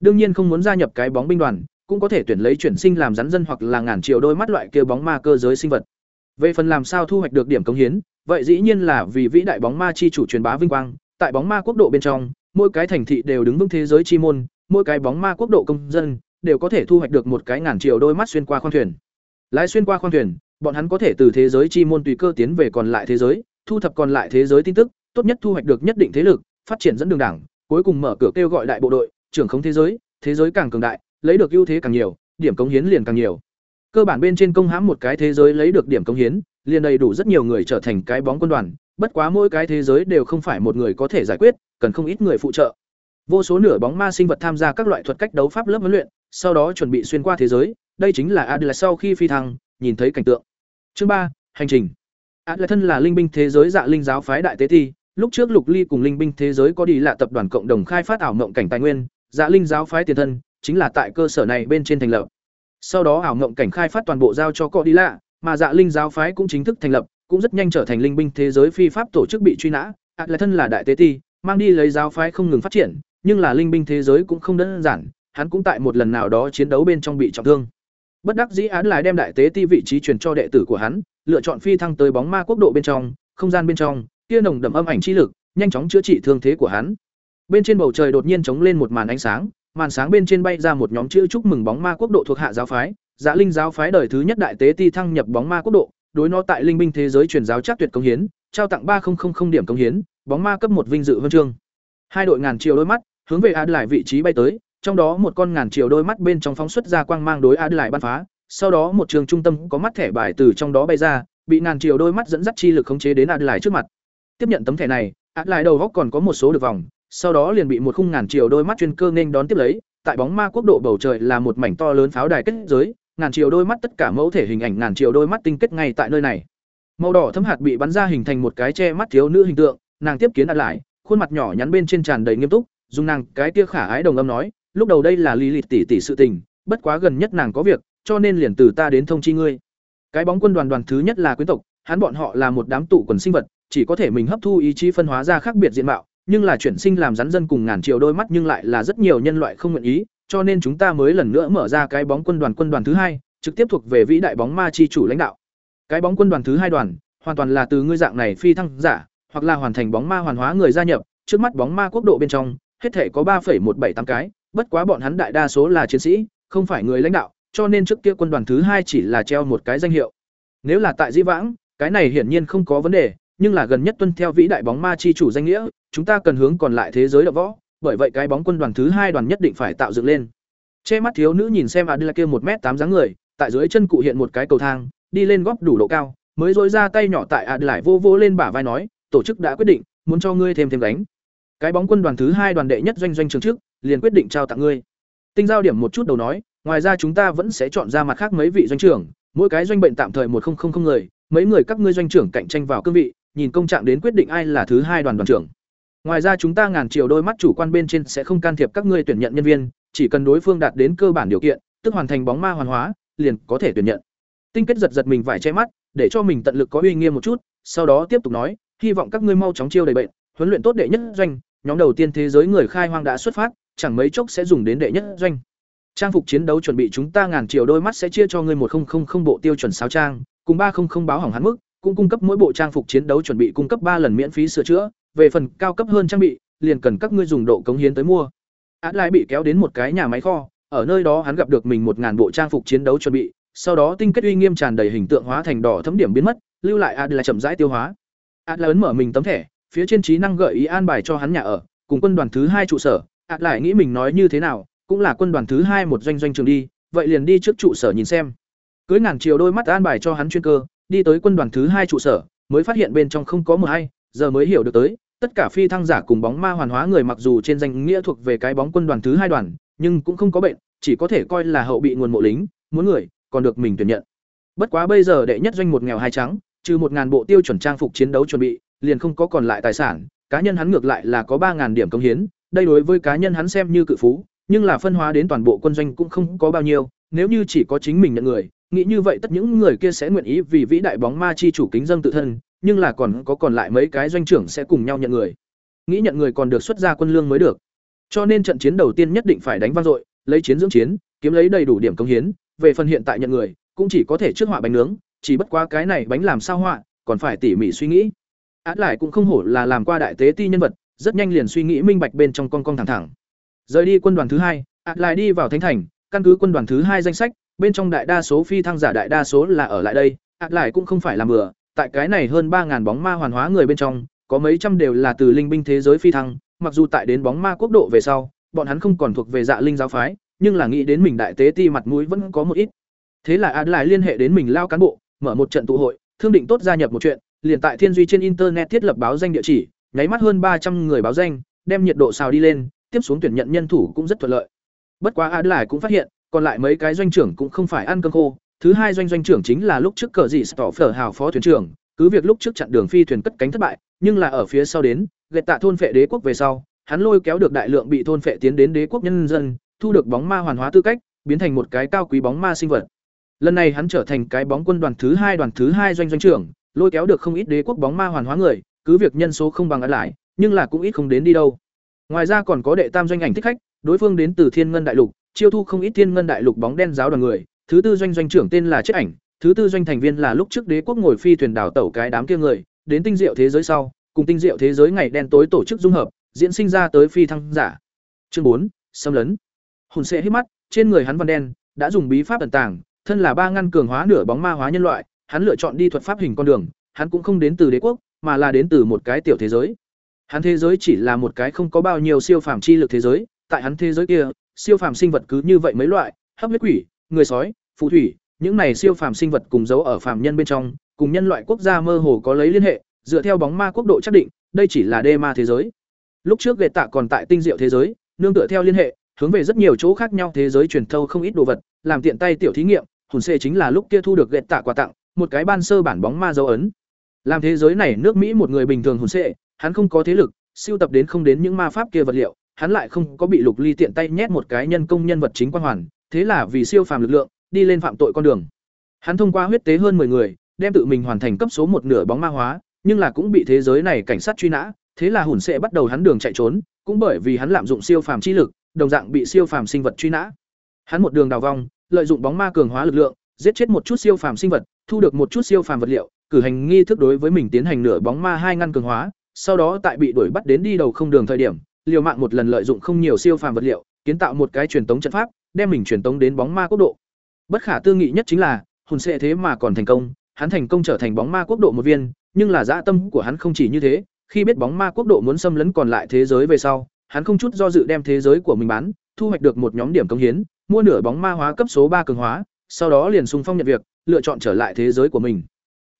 Đương nhiên không muốn gia nhập cái bóng binh đoàn, cũng có thể tuyển lấy chuyển sinh làm rắn dân hoặc là ngàn triệu đôi mắt loại kia bóng ma cơ giới sinh vật. Về phần làm sao thu hoạch được điểm cống hiến, vậy dĩ nhiên là vì vĩ đại bóng ma chi chủ truyền bá vinh quang, tại bóng ma quốc độ bên trong, mỗi cái thành thị đều đứng vững thế giới chi môn, mỗi cái bóng ma quốc độ công dân đều có thể thu hoạch được một cái ngàn triệu đôi mắt xuyên qua khoang thuyền. Lái xuyên qua khoang thuyền, bọn hắn có thể từ thế giới chi môn tùy cơ tiến về còn lại thế giới, thu thập còn lại thế giới tin tức, tốt nhất thu hoạch được nhất định thế lực, phát triển dẫn đường đảng, cuối cùng mở cửa kêu gọi đại bộ đội, trưởng không thế giới, thế giới càng cường đại, lấy được ưu thế càng nhiều, điểm cống hiến liền càng nhiều. Cơ bản bên trên công hãm một cái thế giới lấy được điểm cống hiến, liền đầy đủ rất nhiều người trở thành cái bóng quân đoàn, bất quá mỗi cái thế giới đều không phải một người có thể giải quyết, cần không ít người phụ trợ. Vô số nửa bóng ma sinh vật tham gia các loại thuật cách đấu pháp lớp huấn luyện, sau đó chuẩn bị xuyên qua thế giới, đây chính là Adler sau khi phi thăng, nhìn thấy cảnh tượng. Chương ba, hành trình. Adler thân là linh binh thế giới dạ linh giáo phái đại tế thi, lúc trước Lục Ly cùng linh binh thế giới có đi là tập đoàn cộng đồng khai phát ảo mộng cảnh tài nguyên, dạ linh giáo phái tiền thân, chính là tại cơ sở này bên trên thành lập. Sau đó ảo mộng cảnh khai phát toàn bộ giao cho đi lạ, mà Dạ Linh giáo phái cũng chính thức thành lập, cũng rất nhanh trở thành linh binh thế giới phi pháp tổ chức bị truy nã. Ác là thân là đại tế ti, mang đi lấy giáo phái không ngừng phát triển, nhưng là linh binh thế giới cũng không đơn giản, hắn cũng tại một lần nào đó chiến đấu bên trong bị trọng thương. Bất đắc dĩ án lại đem đại tế ti vị trí truyền cho đệ tử của hắn, lựa chọn phi thăng tới bóng ma quốc độ bên trong, không gian bên trong, kia nồng đậm âm ảnh chi lực, nhanh chóng chữa trị thương thế của hắn. Bên trên bầu trời đột nhiên chống lên một màn ánh sáng, màn sáng bên trên bay ra một nhóm chữ chúc mừng bóng ma quốc độ thuộc hạ giáo phái, Dạ Linh giáo phái đời thứ nhất đại tế ti thăng nhập bóng ma quốc độ, đối nó tại linh binh thế giới truyền giáo chắc tuyệt công hiến, trao tặng ba điểm công hiến, bóng ma cấp một vinh dự huân chương. Hai đội ngàn chiều đôi mắt, hướng về Ad lại vị trí bay tới, trong đó một con ngàn chiều đôi mắt bên trong phóng xuất ra quang mang đối Ad lại ban phá, sau đó một trường trung tâm có mắt thẻ bài từ trong đó bay ra, bị ngàn chiều đôi mắt dẫn dắt chi lực khống chế đến Ad lại trước mặt. Tiếp nhận tấm thẻ này, Ad lại đầu góc còn có một số được vòng, sau đó liền bị một khung ngàn chiều đôi mắt chuyên cơ nên đón tiếp lấy, tại bóng ma quốc độ bầu trời là một mảnh to lớn pháo đài kết giới, ngàn chiều đôi mắt tất cả mẫu thể hình ảnh ngàn chiều đôi mắt tinh kết ngay tại nơi này. Màu đỏ thấm hạt bị bắn ra hình thành một cái che mắt thiếu nữ hình tượng, nàng tiếp kiến đặt lại, khuôn mặt nhỏ nhắn bên trên tràn đầy nghiêm túc, dùng nàng cái tia khả ái đồng âm nói, lúc đầu đây là lý lịch tỷ tỷ sự tình, bất quá gần nhất nàng có việc, cho nên liền từ ta đến thông chi ngươi. Cái bóng quân đoàn đoàn thứ nhất là quyến tộc, hắn bọn họ là một đám tụ quần sinh vật, chỉ có thể mình hấp thu ý chí phân hóa ra khác biệt diện mạo, nhưng là chuyển sinh làm rắn dân cùng ngàn triệu đôi mắt nhưng lại là rất nhiều nhân loại không nguyện ý, cho nên chúng ta mới lần nữa mở ra cái bóng quân đoàn quân đoàn thứ hai, trực tiếp thuộc về vĩ đại bóng ma chi chủ lãnh đạo. Cái bóng quân đoàn thứ hai đoàn, hoàn toàn là từ ngươi dạng này phi thăng giả, hoặc là hoàn thành bóng ma hoàn hóa người gia nhập, trước mắt bóng ma quốc độ bên trong, hết thể có ba một bảy tám cái, bất quá bọn hắn đại đa số là chiến sĩ, không phải người lãnh đạo, cho nên trước kia quân đoàn thứ hai chỉ là treo một cái danh hiệu. Nếu là tại Di Vãng, cái này hiển nhiên không có vấn đề, nhưng là gần nhất tuân theo vĩ đại bóng ma chi chủ danh nghĩa, chúng ta cần hướng còn lại thế giới đọ võ, bởi vậy cái bóng quân đoàn thứ hai đoàn nhất định phải tạo dựng lên. Che mắt thiếu nữ nhìn xem Adela kia một m tám dáng người, tại dưới chân cụ hiện một cái cầu thang, đi lên góc đủ độ cao, mới rối ra tay nhỏ tại Adela vô vô lên bả vai nói, tổ chức đã quyết định, muốn cho ngươi thêm thêm đánh. Cái bóng quân đoàn thứ hai đoàn đệ nhất doanh doanh trường trước, liền quyết định trao tặng ngươi. Tinh giao điểm một chút đầu nói, ngoài ra chúng ta vẫn sẽ chọn ra mặt khác mấy vị doanh trưởng, mỗi cái doanh bệnh tạm thời một không không không người, mấy người các ngươi doanh trưởng cạnh tranh vào cương vị, nhìn công trạng đến quyết định ai là thứ hai đoàn đoàn trưởng. Ngoài ra chúng ta ngàn chiều đôi mắt chủ quan bên trên sẽ không can thiệp các ngươi tuyển nhận nhân viên, chỉ cần đối phương đạt đến cơ bản điều kiện, tức hoàn thành bóng ma hoàn hóa, liền có thể tuyển nhận. Tinh kết giật giật mình vải che mắt, để cho mình tận lực có uy nghiêm một chút, sau đó tiếp tục nói, hy vọng các ngươi mau chóng chiêu đầy bệnh, huấn luyện tốt đệ nhất doanh, nhóm đầu tiên thế giới người khai hoang đã xuất phát, chẳng mấy chốc sẽ dùng đến đệ nhất doanh. Trang phục chiến đấu chuẩn bị chúng ta ngàn triệu đôi mắt sẽ chia cho ngươi một không bộ tiêu chuẩn sáo trang, cùng ba không báo hỏng hắn mức, cũng cung cấp mỗi bộ trang phục chiến đấu chuẩn bị cung cấp ba lần miễn phí sửa chữa, về phần cao cấp hơn trang bị, liền cần các ngươi dùng độ cống hiến tới mua. Át lại bị kéo đến một cái nhà máy kho, ở nơi đó hắn gặp được mình một ngàn bộ trang phục chiến đấu chuẩn bị, sau đó tinh kết uy nghiêm tràn đầy hình tượng hóa thành đỏ thấm điểm biến mất, lưu lại Át Lai chậm rãi tiêu hóa. Át Lai ấn mở mình tấm thẻ, phía trên trí năng gợi ý an bài cho hắn nhà ở, cùng quân đoàn thứ hai trụ sở, Át lại nghĩ mình nói như thế nào, cũng là quân đoàn thứ hai một doanh doanh trường đi, vậy liền đi trước trụ sở nhìn xem. Cưới ngàn chiều đôi mắt an bài cho hắn chuyên cơ, đi tới quân đoàn thứ hai trụ sở, mới phát hiện bên trong không có một ai, giờ mới hiểu được tới, tất cả phi thăng giả cùng bóng ma hoàn hóa người mặc dù trên danh nghĩa thuộc về cái bóng quân đoàn thứ hai đoàn, nhưng cũng không có bệnh, chỉ có thể coi là hậu bị nguồn mộ lính, muốn người, còn được mình tuyển nhận. Bất quá bây giờ đệ nhất doanh một nghèo hai trắng, trừ một ngàn bộ tiêu chuẩn trang phục chiến đấu chuẩn bị, liền không có còn lại tài sản, cá nhân hắn ngược lại là có ba ngàn điểm công hiến, đây đối với cá nhân hắn xem như cự phú, nhưng là phân hóa đến toàn bộ quân doanh cũng không có bao nhiêu, nếu như chỉ có chính mình nhận người, nghĩ như vậy tất những người kia sẽ nguyện ý vì vĩ đại bóng ma chi chủ kính dâng tự thân, nhưng là còn có còn lại mấy cái doanh trưởng sẽ cùng nhau nhận người. Nghĩ nhận người còn được xuất ra quân lương mới được. Cho nên trận chiến đầu tiên nhất định phải đánh vang dội, lấy chiến dưỡng chiến, kiếm lấy đầy đủ điểm công hiến, về phần hiện tại nhận người, cũng chỉ có thể trước họa bánh nướng, chỉ bất quá cái này bánh làm sao họa, còn phải tỉ mỉ suy nghĩ. Át lại cũng không hổ là làm qua đại tế ti nhân vật, rất nhanh liền suy nghĩ minh bạch bên trong con con thẳng thẳng. Rời đi quân đoàn thứ hai, Át lại đi vào thánh thành, căn cứ quân đoàn thứ hai danh sách, bên trong đại đa số phi thăng giả đại đa số là ở lại đây, Át lại cũng không phải làm bừa, tại cái này hơn ba ngàn bóng ma hoàn hóa người bên trong, có mấy trăm đều là từ linh binh thế giới phi thăng, mặc dù tại đến bóng ma quốc độ về sau, bọn hắn không còn thuộc về dạ linh giáo phái, nhưng là nghĩ đến mình đại tế ti mặt mũi vẫn có một ít. Thế là Ad lại liên hệ đến mình lao cán bộ, mở một trận tụ hội, thương định tốt gia nhập một chuyện, liền tại Thiên Duy trên internet thiết lập báo danh địa chỉ, nháy mắt hơn ba trăm người báo danh, đem nhiệt độ xào đi lên, tiếp xuống tuyển nhận nhân thủ cũng rất thuận lợi. Bất quá Ad lại cũng phát hiện, còn lại mấy cái doanh trưởng cũng không phải ăn cơm khô, thứ hai doanh doanh trưởng chính là lúc trước cờ gì Phở hào phó thuyền trưởng, cứ việc lúc trước chặn đường phi thuyền cất cánh thất bại, nhưng là ở phía sau đến, gạch tạ thôn phệ đế quốc về sau, hắn lôi kéo được đại lượng bị thôn phệ tiến đến đế quốc nhân dân, thu được bóng ma hoàn hóa tư cách, biến thành một cái cao quý bóng ma sinh vật. Lần này hắn trở thành cái bóng quân đoàn thứ hai đoàn thứ hai doanh doanh trưởng, lôi kéo được không ít đế quốc bóng ma hoàn hóa người, cứ việc nhân số không bằng ăn lại, nhưng là cũng ít không đến đi đâu. Ngoài ra còn có đệ tam doanh ảnh thích khách, đối phương đến từ Thiên Ngân Đại Lục, chiêu thu không ít Thiên Ngân Đại Lục bóng đen giáo đoàn người, thứ tư doanh doanh trưởng tên là Chết Ảnh, thứ tư doanh thành viên là lúc trước đế quốc ngồi phi thuyền đảo tẩu cái đám kia người, đến tinh diệu thế giới sau, cùng tinh diệu thế giới ngày đen tối tổ chức dung hợp, diễn sinh ra tới phi thăng giả. Chương bốn, xâm lấn. Hồn sẽ hít mắt, trên người hắn văn đen, đã dùng bí pháp ẩn tàng, thân là ba ngăn cường hóa nửa bóng ma hóa nhân loại, hắn lựa chọn đi thuật pháp hình con đường, hắn cũng không đến từ đế quốc, mà là đến từ một cái tiểu thế giới. Hắn thế giới chỉ là một cái không có bao nhiêu siêu phàm chi lực thế giới, tại hắn thế giới kia, siêu phàm sinh vật cứ như vậy mấy loại, hấp huyết quỷ, người sói, phù thủy, những này siêu phàm sinh vật cùng giấu ở phàm nhân bên trong, cùng nhân loại quốc gia mơ hồ có lấy liên hệ, dựa theo bóng ma quốc độ xác định, đây chỉ là đê ma thế giới. Lúc trước Gệ Tạ còn tại tinh diệu thế giới, nương tựa theo liên hệ, hướng về rất nhiều chỗ khác nhau thế giới truyền thâu không ít đồ vật, làm tiện tay tiểu thí nghiệm, hồn xê chính là lúc kia thu được Gệ Tạ quà tặng, một cái ban sơ bản bóng ma dấu ấn. Làm thế giới này nước Mỹ một người bình thường hồn xê, hắn không có thế lực, siêu tập đến không đến những ma pháp kia vật liệu, hắn lại không có bị Lục Ly tiện tay nhét một cái nhân công nhân vật chính quan hoàn, thế là vì siêu phàm lực lượng, đi lên phạm tội con đường. Hắn thông qua huyết tế hơn 10 người, đem tự mình hoàn thành cấp số một nửa bóng ma hóa, nhưng là cũng bị thế giới này cảnh sát truy nã, thế là hùn sẽ bắt đầu hắn đường chạy trốn, cũng bởi vì hắn lạm dụng siêu phàm chi lực, đồng dạng bị siêu phàm sinh vật truy nã. Hắn một đường đào vong, lợi dụng bóng ma cường hóa lực lượng, giết chết một chút siêu phàm sinh vật, thu được một chút siêu phàm vật liệu, cử hành nghi thức đối với mình tiến hành nửa bóng ma hai ngăn cường hóa, sau đó tại bị đuổi bắt đến đi đầu không đường thời điểm, liều mạng một lần lợi dụng không nhiều siêu phàm vật liệu, kiến tạo một cái truyền tống trận pháp, đem mình truyền tống đến bóng ma quốc độ. Bất khả tư nghị nhất chính là, hồn sẽ thế mà còn thành công, hắn thành công trở thành bóng ma quốc độ một viên, nhưng là dã tâm của hắn không chỉ như thế, khi biết bóng ma quốc độ muốn xâm lấn còn lại thế giới về sau, hắn không chút do dự đem thế giới của mình bán, thu hoạch được một nhóm điểm công hiến, mua nửa bóng ma hóa cấp số ba cường hóa, sau đó liền xung phong nhận việc, lựa chọn trở lại thế giới của mình.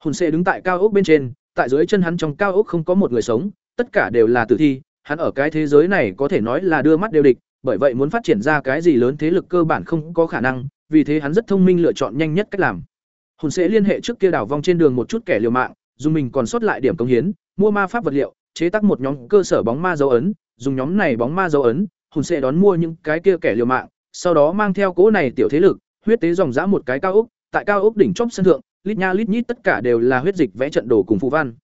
Hồn sẽ đứng tại cao ốc bên trên, tại dưới chân hắn trong cao ốc không có một người sống, tất cả đều là tử thi, hắn ở cái thế giới này có thể nói là đưa mắt đều địch, bởi vậy muốn phát triển ra cái gì lớn thế lực cơ bản không có khả năng, vì thế hắn rất thông minh lựa chọn nhanh nhất cách làm. Hồn sẽ liên hệ trước kia đảo vong trên đường một chút kẻ liều mạng, dùng mình còn sót lại điểm công hiến, mua ma pháp vật liệu, chế tác một nhóm cơ sở bóng ma dấu ấn, dùng nhóm này bóng ma dấu ấn, hồn sẽ đón mua những cái kia kẻ liều mạng, sau đó mang theo cỗ này tiểu thế lực, huyết tế dòng dã một cái cao ốc, tại cao ốc đỉnh chóp sân thượng, lít nha lít nhít tất cả đều là huyết dịch vẽ trận đồ cùng phù văn.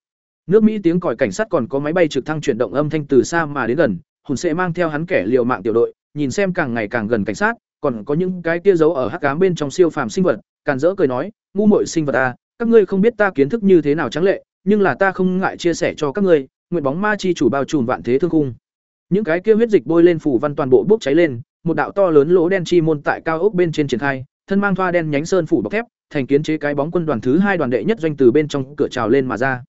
Nước Mỹ tiếng còi cảnh sát còn có máy bay trực thăng chuyển động âm thanh từ xa mà đến gần, hồn sẽ mang theo hắn kẻ liều mạng tiểu đội, nhìn xem càng ngày càng gần cảnh sát, còn có những cái kia giấu ở hắc ám bên trong siêu phàm sinh vật, càn rỡ cười nói, ngu muội sinh vật a, các ngươi không biết ta kiến thức như thế nào trắng lệ, nhưng là ta không ngại chia sẻ cho các ngươi, nguyện bóng ma chi chủ bao trùm vạn thế thương khung. Những cái kia huyết dịch bôi lên phủ văn toàn bộ bốc cháy lên, một đạo to lớn lỗ đen chi môn tại cao ốc bên trên triển khai, thân mang thoa đen nhánh sơn phủ bọc thép, thành kiến chế cái bóng quân đoàn thứ hai đoàn đệ nhất doanh từ bên trong cửa trào lên mà ra.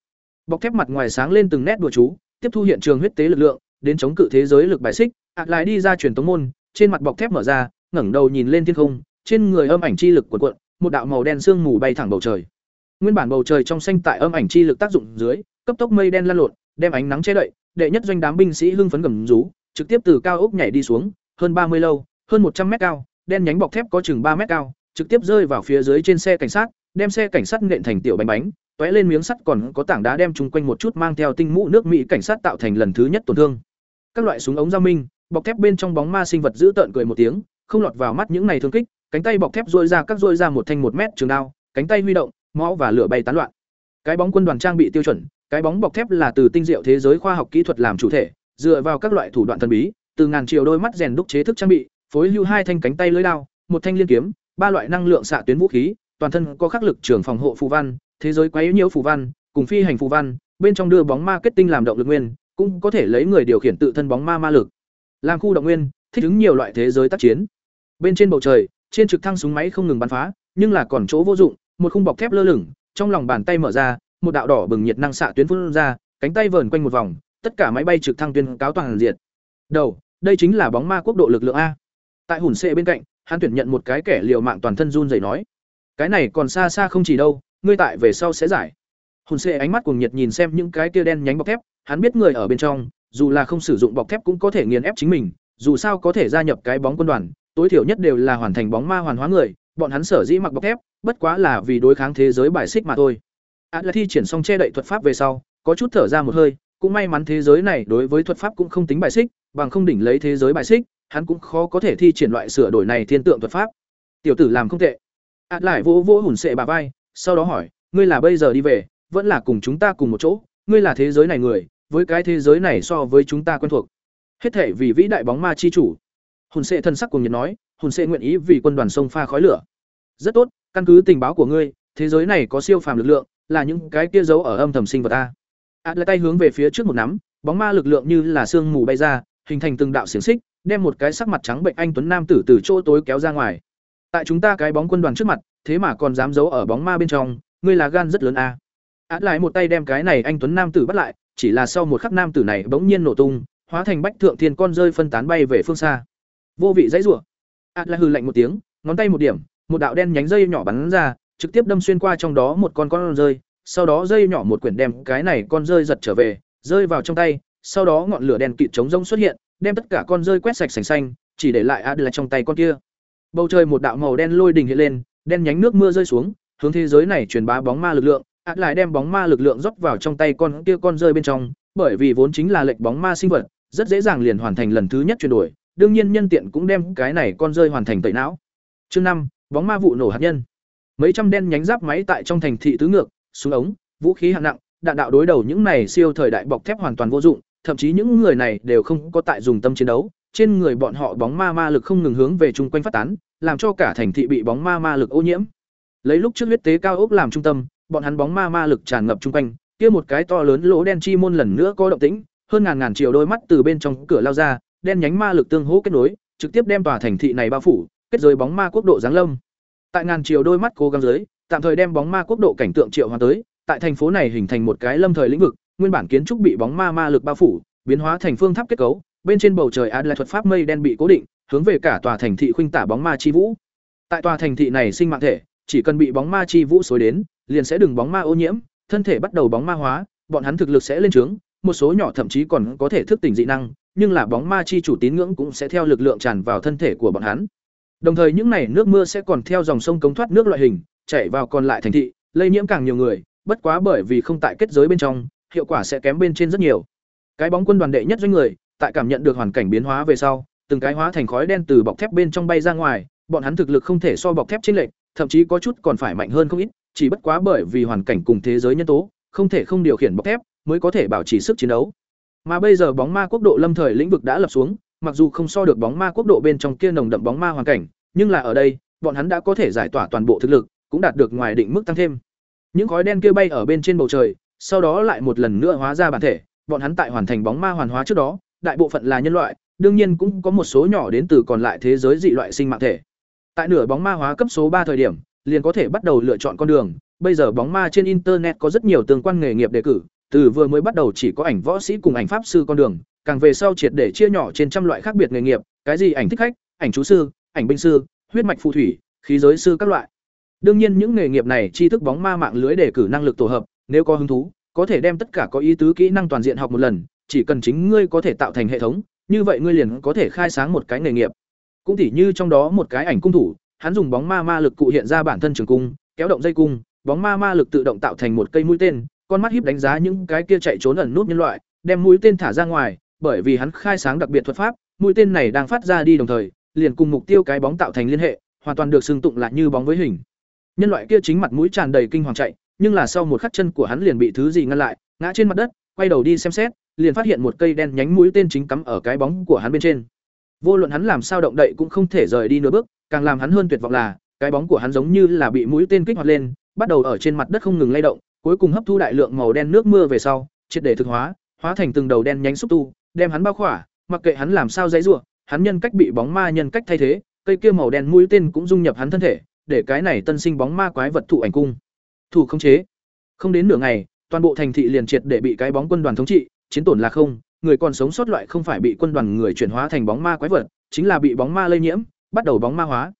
Bọc thép mặt ngoài sáng lên từng nét đùa chú, tiếp thu hiện trường huyết tế lực lượng, đến chống cự thế giới lực bài xích, ạt lại đi ra truyền tống môn, trên mặt bọc thép mở ra, ngẩng đầu nhìn lên thiên không, trên người âm ảnh chi lực cuộn cuộn, một đạo màu đen sương mù bay thẳng bầu trời. Nguyên bản bầu trời trong xanh tại âm ảnh chi lực tác dụng dưới, cấp tốc mây đen lan lộn, đem ánh nắng che đậy, đệ nhất doanh đám binh sĩ hưng phấn gầm rú, trực tiếp từ cao ốc nhảy đi xuống, hơn ba mươi lâu, hơn một trăm mét cao, đen nhánh bọc thép có chừng ba mét cao, trực tiếp rơi vào phía dưới trên xe cảnh sát, đem xe cảnh sát nện thành tiểu bánh bánh, tóe lên miếng sắt còn có tảng đá đem chung quanh một chút mang theo tinh mũ nước Mỹ cảnh sát tạo thành lần thứ nhất tổn thương. Các loại súng ống giao minh, bọc thép bên trong bóng ma sinh vật giữ tợn cười một tiếng, không lọt vào mắt những này thương kích, cánh tay bọc thép dôi ra các dôi ra một thanh một mét trường đao, cánh tay huy động, máu và lửa bay tán loạn. Cái bóng quân đoàn trang bị tiêu chuẩn, cái bóng bọc thép là từ tinh diệu thế giới khoa học kỹ thuật làm chủ thể, dựa vào các loại thủ đoạn thần bí, từ ngàn triệu đôi mắt rèn đúc chế thức trang bị, phối hưu hai thanh cánh tay lưới đao, một thanh liên kiếm, ba loại năng lượng xạ tuyến vũ khí, toàn thân có khắc lực trường phòng hộ phù văn, thế giới quấy nhiễu phù văn, cùng phi hành phù văn, bên trong đưa bóng ma kết tinh làm động lực nguyên, cũng có thể lấy người điều khiển tự thân bóng ma ma lực. Làm khu động nguyên, thích ứng nhiều loại thế giới tác chiến. Bên trên bầu trời, trên trực thăng súng máy không ngừng bắn phá, nhưng là còn chỗ vô dụng, một khung bọc thép lơ lửng, trong lòng bàn tay mở ra, một đạo đỏ bừng nhiệt năng xạ tuyến phun ra, cánh tay vờn quanh một vòng, tất cả máy bay trực thăng tuyên cáo toàn diệt. Đầu, đây chính là bóng ma quốc độ lực lượng a. Tại hùn xệ bên cạnh, hắn tuyển nhận một cái kẻ liều mạng toàn thân run rẩy nói: "Cái này còn xa xa không chỉ đâu, ngươi tại về sau sẽ giải." Hùn xệ ánh mắt cuồng nhiệt nhìn xem những cái kia đen nhánh bọc thép, hắn biết người ở bên trong, dù là không sử dụng bọc thép cũng có thể nghiền ép chính mình, dù sao có thể gia nhập cái bóng quân đoàn, tối thiểu nhất đều là hoàn thành bóng ma hoàn hóa người, bọn hắn sở dĩ mặc bọc thép, bất quá là vì đối kháng thế giới bài xích mà thôi. Át là thi triển xong che đậy thuật pháp về sau, có chút thở ra một hơi, cũng may mắn thế giới này đối với thuật pháp cũng không tính bài xích, bằng không đỉnh lấy thế giới bài xích, hắn cũng khó có thể thi triển loại sửa đổi này thiên tượng thuật pháp. Tiểu tử làm không tệ. Ạt lại vỗ vỗ hùn sệ bà vai sau đó hỏi ngươi là bây giờ đi về vẫn là cùng chúng ta cùng một chỗ? Ngươi là thế giới này người với cái thế giới này so với chúng ta quen thuộc. Hết thể vì vĩ đại bóng ma chi chủ. Hồn sệ thân sắc cùng nhiệt nói, hồn sệ nguyện ý vì quân đoàn sông pha khói lửa. Rất tốt, căn cứ tình báo của ngươi, thế giới này có siêu phàm lực lượng, là những cái kia giấu ở âm thầm sinh vật ta ạt lại tay hướng về phía trước một nắm, bóng ma lực lượng như là sương mù bay ra, hình thành từng đạo xiềng xích, đem một cái sắc mặt trắng bệnh anh tuấn nam tử từ chỗ tối kéo ra ngoài. Tại chúng ta cái bóng quân đoàn trước mặt, thế mà còn dám giấu ở bóng ma bên trong, ngươi là gan rất lớn a. À. át lại một tay đem cái này anh tuấn nam tử bắt lại chỉ là sau một khắc nam tử này bỗng nhiên nổ tung, hóa thành bách thượng thiên con rơi phân tán bay về phương xa. Vô vị dãy rủa. Át la hừ lạnh một tiếng, ngón tay một điểm, một đạo đen nhánh dây nhỏ bắn ra, trực tiếp đâm xuyên qua trong đó một con con rơi, sau đó dây nhỏ một quyển đem cái này con rơi giật trở về, rơi vào trong tay, sau đó ngọn lửa đèn kịt chống rông xuất hiện, đem tất cả con rơi quét sạch sành xanh, chỉ để lại át lại trong tay con kia. Bầu trời một đạo màu đen lôi đình hiện lên, đen nhánh nước mưa rơi xuống, hướng thế giới này truyền bá bóng ma lực lượng ạt lại đem bóng ma lực lượng rót vào trong tay con kia con rơi bên trong, bởi vì vốn chính là lệnh bóng ma sinh vật, rất dễ dàng liền hoàn thành lần thứ nhất chuyển đổi. Đương nhiên nhân tiện cũng đem cái này con rơi hoàn thành tẩy não. Chương năm, bóng ma vụ nổ hạt nhân. Mấy trăm đen nhánh giáp máy tại trong thành thị tứ ngược, súng ống, vũ khí hạng nặng, đạn đạo đối đầu những này siêu thời đại bọc thép hoàn toàn vô dụng, thậm chí những người này đều không có tại dùng tâm chiến đấu. Trên người bọn họ bóng ma ma lực không ngừng hướng về chung quanh phát tán, làm cho cả thành thị bị bóng ma ma lực ô nhiễm. Lấy lúc trước huyết tế cao ốc làm trung tâm bọn hắn bóng ma ma lực tràn ngập chung quanh, kia một cái to lớn lỗ đen chi môn lần nữa có động tĩnh, hơn ngàn ngàn triệu đôi mắt từ bên trong cửa lao ra, đen nhánh ma lực tương hỗ kết nối, trực tiếp đem tòa thành thị này bao phủ, kết giới bóng ma quốc độ giáng lâm. Tại ngàn triệu đôi mắt cố gắng dưới, tạm thời đem bóng ma quốc độ cảnh tượng triệu hóa tới, tại thành phố này hình thành một cái lâm thời lĩnh vực, nguyên bản kiến trúc bị bóng ma ma lực bao phủ, biến hóa thành phương tháp kết cấu, bên trên bầu trời ad thuật pháp mây đen bị cố định, hướng về cả tòa thành thị khuynh tả bóng ma chi vũ. Tại tòa thành thị này sinh mạng thể chỉ cần bị bóng ma chi vũ xối đến, liền sẽ đừng bóng ma ô nhiễm, thân thể bắt đầu bóng ma hóa, bọn hắn thực lực sẽ lên trướng, một số nhỏ thậm chí còn có thể thức tỉnh dị năng, nhưng là bóng ma chi chủ tín ngưỡng cũng sẽ theo lực lượng tràn vào thân thể của bọn hắn. Đồng thời những này nước mưa sẽ còn theo dòng sông cống thoát nước loại hình, chảy vào còn lại thành thị, lây nhiễm càng nhiều người, bất quá bởi vì không tại kết giới bên trong, hiệu quả sẽ kém bên trên rất nhiều. Cái bóng quân đoàn đệ nhất doanh người, tại cảm nhận được hoàn cảnh biến hóa về sau, từng cái hóa thành khói đen từ bọc thép bên trong bay ra ngoài, bọn hắn thực lực không thể so bọc thép chênh lệch thậm chí có chút còn phải mạnh hơn không ít, chỉ bất quá bởi vì hoàn cảnh cùng thế giới nhân tố, không thể không điều khiển bọc thép mới có thể bảo trì sức chiến đấu. Mà bây giờ bóng ma quốc độ lâm thời lĩnh vực đã lập xuống, mặc dù không so được bóng ma quốc độ bên trong kia nồng đậm bóng ma hoàn cảnh, nhưng là ở đây, bọn hắn đã có thể giải tỏa toàn bộ thực lực, cũng đạt được ngoài định mức tăng thêm. Những khói đen kia bay ở bên trên bầu trời, sau đó lại một lần nữa hóa ra bản thể, bọn hắn tại hoàn thành bóng ma hoàn hóa trước đó, đại bộ phận là nhân loại, đương nhiên cũng có một số nhỏ đến từ còn lại thế giới dị loại sinh mạng thể tại nửa bóng ma hóa cấp số ba thời điểm, liền có thể bắt đầu lựa chọn con đường. Bây giờ bóng ma trên internet có rất nhiều tương quan nghề nghiệp đề cử, từ vừa mới bắt đầu chỉ có ảnh võ sĩ cùng ảnh pháp sư con đường, càng về sau triệt để chia nhỏ trên trăm loại khác biệt nghề nghiệp, cái gì ảnh thích khách, ảnh chú sư, ảnh binh sư, huyết mạch phù thủy, khí giới sư các loại. Đương nhiên những nghề nghiệp này tri thức bóng ma mạng lưới đề cử năng lực tổ hợp, nếu có hứng thú, có thể đem tất cả có ý tứ kỹ năng toàn diện học một lần, chỉ cần chính ngươi có thể tạo thành hệ thống, như vậy ngươi liền có thể khai sáng một cái nghề nghiệp cũng tỉ như trong đó một cái ảnh cung thủ, hắn dùng bóng ma ma lực cụ hiện ra bản thân trường cung, kéo động dây cung, bóng ma ma lực tự động tạo thành một cây mũi tên, con mắt hiếp đánh giá những cái kia chạy trốn ẩn nút nhân loại, đem mũi tên thả ra ngoài, bởi vì hắn khai sáng đặc biệt thuật pháp, mũi tên này đang phát ra đi đồng thời, liền cùng mục tiêu cái bóng tạo thành liên hệ, hoàn toàn được xưng tụng lại như bóng với hình. Nhân loại kia chính mặt mũi tràn đầy kinh hoàng chạy, nhưng là sau một khắc chân của hắn liền bị thứ gì ngăn lại, ngã trên mặt đất, quay đầu đi xem xét, liền phát hiện một cây đen nhánh mũi tên chính cắm ở cái bóng của hắn bên trên vô luận hắn làm sao động đậy cũng không thể rời đi nửa bước, càng làm hắn hơn tuyệt vọng là, cái bóng của hắn giống như là bị mũi tên kích hoạt lên, bắt đầu ở trên mặt đất không ngừng lay động, cuối cùng hấp thu đại lượng màu đen nước mưa về sau, triệt để thực hóa hóa thành từng đầu đen nhánh xúc tu, đem hắn bao khỏa, mặc kệ hắn làm sao dãy rủa, hắn nhân cách bị bóng ma nhân cách thay thế, cây kia màu đen mũi tên cũng dung nhập hắn thân thể, để cái này tân sinh bóng ma quái vật thụ ảnh cung. Thủ không chế. Không đến nửa ngày, toàn bộ thành thị liền triệt để bị cái bóng quân đoàn thống trị, chiến tổn là không người còn sống sót loại không phải bị quân đoàn người chuyển hóa thành bóng ma quái vật, chính là bị bóng ma lây nhiễm, bắt đầu bóng ma hóa.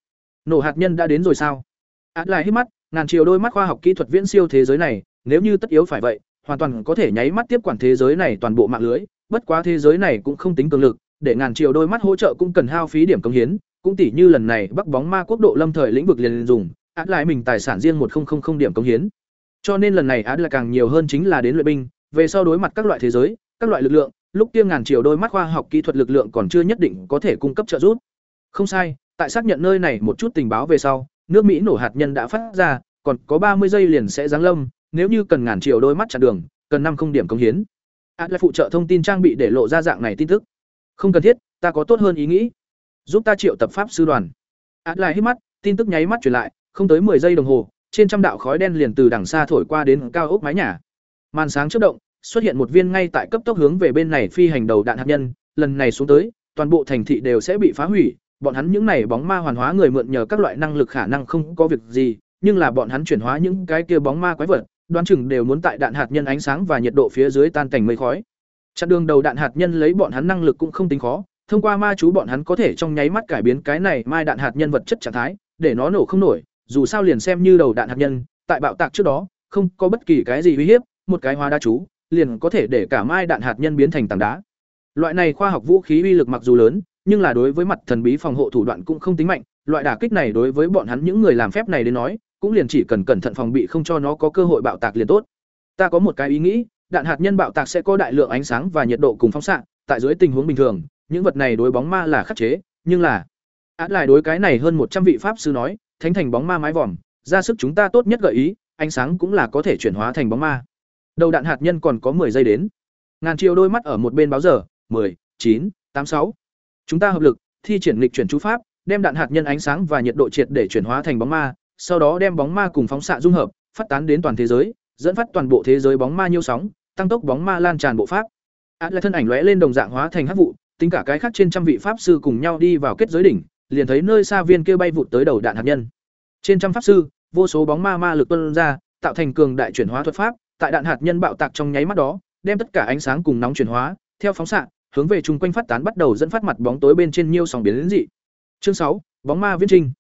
Nổ hạt nhân đã đến rồi sao? Át lại hít mắt, ngàn chiều đôi mắt khoa học kỹ thuật viễn siêu thế giới này, nếu như tất yếu phải vậy, hoàn toàn có thể nháy mắt tiếp quản thế giới này toàn bộ mạng lưới, bất quá thế giới này cũng không tính cường lực, để ngàn chiều đôi mắt hỗ trợ cũng cần hao phí điểm công hiến, cũng tỷ như lần này bắc bóng ma quốc độ lâm thời lĩnh vực liền dùng, át lại mình tài sản riêng một điểm công hiến. Cho nên lần này át là càng nhiều hơn chính là đến luyện binh về sau đối mặt các loại thế giới, các loại lực lượng, lúc kia ngàn triệu đôi mắt khoa học kỹ thuật lực lượng còn chưa nhất định có thể cung cấp trợ giúp. Không sai, tại xác nhận nơi này một chút tình báo về sau, nước Mỹ nổ hạt nhân đã phát ra, còn có ba mươi giây liền sẽ giáng lâm, nếu như cần ngàn triệu đôi mắt chặn đường, cần năm không điểm công hiến. Atlas phụ trợ thông tin trang bị để lộ ra dạng này tin tức. Không cần thiết, ta có tốt hơn ý nghĩ. Giúp ta triệu tập pháp sư đoàn. Atlas hít mắt, tin tức nháy mắt truyền lại, không tới 10 giây đồng hồ, trên trăm đạo khói đen liền từ đằng xa thổi qua đến cao ốc mái nhà. Màn sáng chớp động, xuất hiện một viên ngay tại cấp tốc hướng về bên này phi hành đầu đạn hạt nhân, lần này xuống tới, toàn bộ thành thị đều sẽ bị phá hủy, bọn hắn những này bóng ma hoàn hóa người mượn nhờ các loại năng lực khả năng không có việc gì, nhưng là bọn hắn chuyển hóa những cái kia bóng ma quái vật, đoán chừng đều muốn tại đạn hạt nhân ánh sáng và nhiệt độ phía dưới tan cảnh mây khói. Chặn đường đầu đạn hạt nhân lấy bọn hắn năng lực cũng không tính khó, thông qua ma chú bọn hắn có thể trong nháy mắt cải biến cái này mai đạn hạt nhân vật chất trạng thái, để nó nổ không nổi, dù sao liền xem như đầu đạn hạt nhân, tại bạo tạc trước đó, không có bất kỳ cái gì uy hiếp, một cái hóa đa chú, liền có thể để cả mai đạn hạt nhân biến thành tảng đá. Loại này khoa học vũ khí uy lực mặc dù lớn, nhưng là đối với mặt thần bí phòng hộ thủ đoạn cũng không tính mạnh, loại đả kích này đối với bọn hắn những người làm phép này đến nói, cũng liền chỉ cần cẩn thận phòng bị không cho nó có cơ hội bạo tạc liền tốt. Ta có một cái ý nghĩ, đạn hạt nhân bạo tạc sẽ có đại lượng ánh sáng và nhiệt độ cùng phóng xạ, tại dưới tình huống bình thường, những vật này đối bóng ma là khắc chế, nhưng là át lại đối cái này hơn một trăm vị pháp sư nói, thánh thành bóng ma mái vòm, ra sức chúng ta tốt nhất gợi ý, ánh sáng cũng là có thể chuyển hóa thành bóng ma. Đầu đạn hạt nhân còn có 10 giây đến. Ngàn chiều đôi mắt ở một bên báo giờ, 10, 9, 8, 6. Chúng ta hợp lực, thi triển lịch chuyển chú pháp, đem đạn hạt nhân ánh sáng và nhiệt độ triệt để chuyển hóa thành bóng ma, sau đó đem bóng ma cùng phóng xạ dung hợp, phát tán đến toàn thế giới, dẫn phát toàn bộ thế giới bóng ma nhiêu sóng, tăng tốc bóng ma lan tràn bộ pháp. Át lại thân ảnh lóe lên đồng dạng hóa thành hắc vụ, tính cả cái khác trên trăm vị pháp sư cùng nhau đi vào kết giới đỉnh, liền thấy nơi xa viên kia bay vụt tới đầu đạn hạt nhân. Trên trăm pháp sư, vô số bóng ma ma lực tuôn ra, tạo thành cường đại chuyển hóa thuật pháp, tại đạn hạt nhân bạo tạc trong nháy mắt đó, đem tất cả ánh sáng cùng nóng chuyển hóa, theo phóng xạ, hướng về chung quanh phát tán bắt đầu dẫn phát mặt bóng tối bên trên nhiều sóng biến dị. Chương sáu, bóng ma viễn trinh.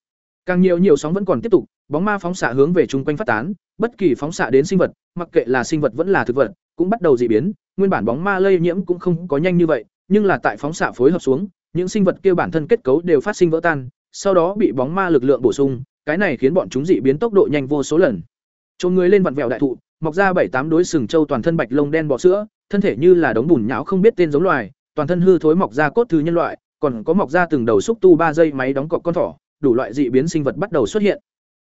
Càng nhiều nhiều sóng vẫn còn tiếp tục, bóng ma phóng xạ hướng về chung quanh phát tán, bất kỳ phóng xạ đến sinh vật, mặc kệ là sinh vật vẫn là thực vật, cũng bắt đầu dị biến, nguyên bản bóng ma lây nhiễm cũng không có nhanh như vậy, nhưng là tại phóng xạ phối hợp xuống, những sinh vật kia bản thân kết cấu đều phát sinh vỡ tan, sau đó bị bóng ma lực lượng bổ sung, cái này khiến bọn chúng dị biến tốc độ nhanh vô số lần. Chôn người lên vặn vẹo đại thụ, mọc ra bảy tám đối sừng trâu toàn thân bạch lông đen bọ sữa, thân thể như là đống bùn nhão không biết tên giống loài, toàn thân hư thối mọc ra cốt thứ nhân loại, còn có mọc ra từng đầu xúc tu ba dây máy đóng cọc con thỏ, đủ loại dị biến sinh vật bắt đầu xuất hiện.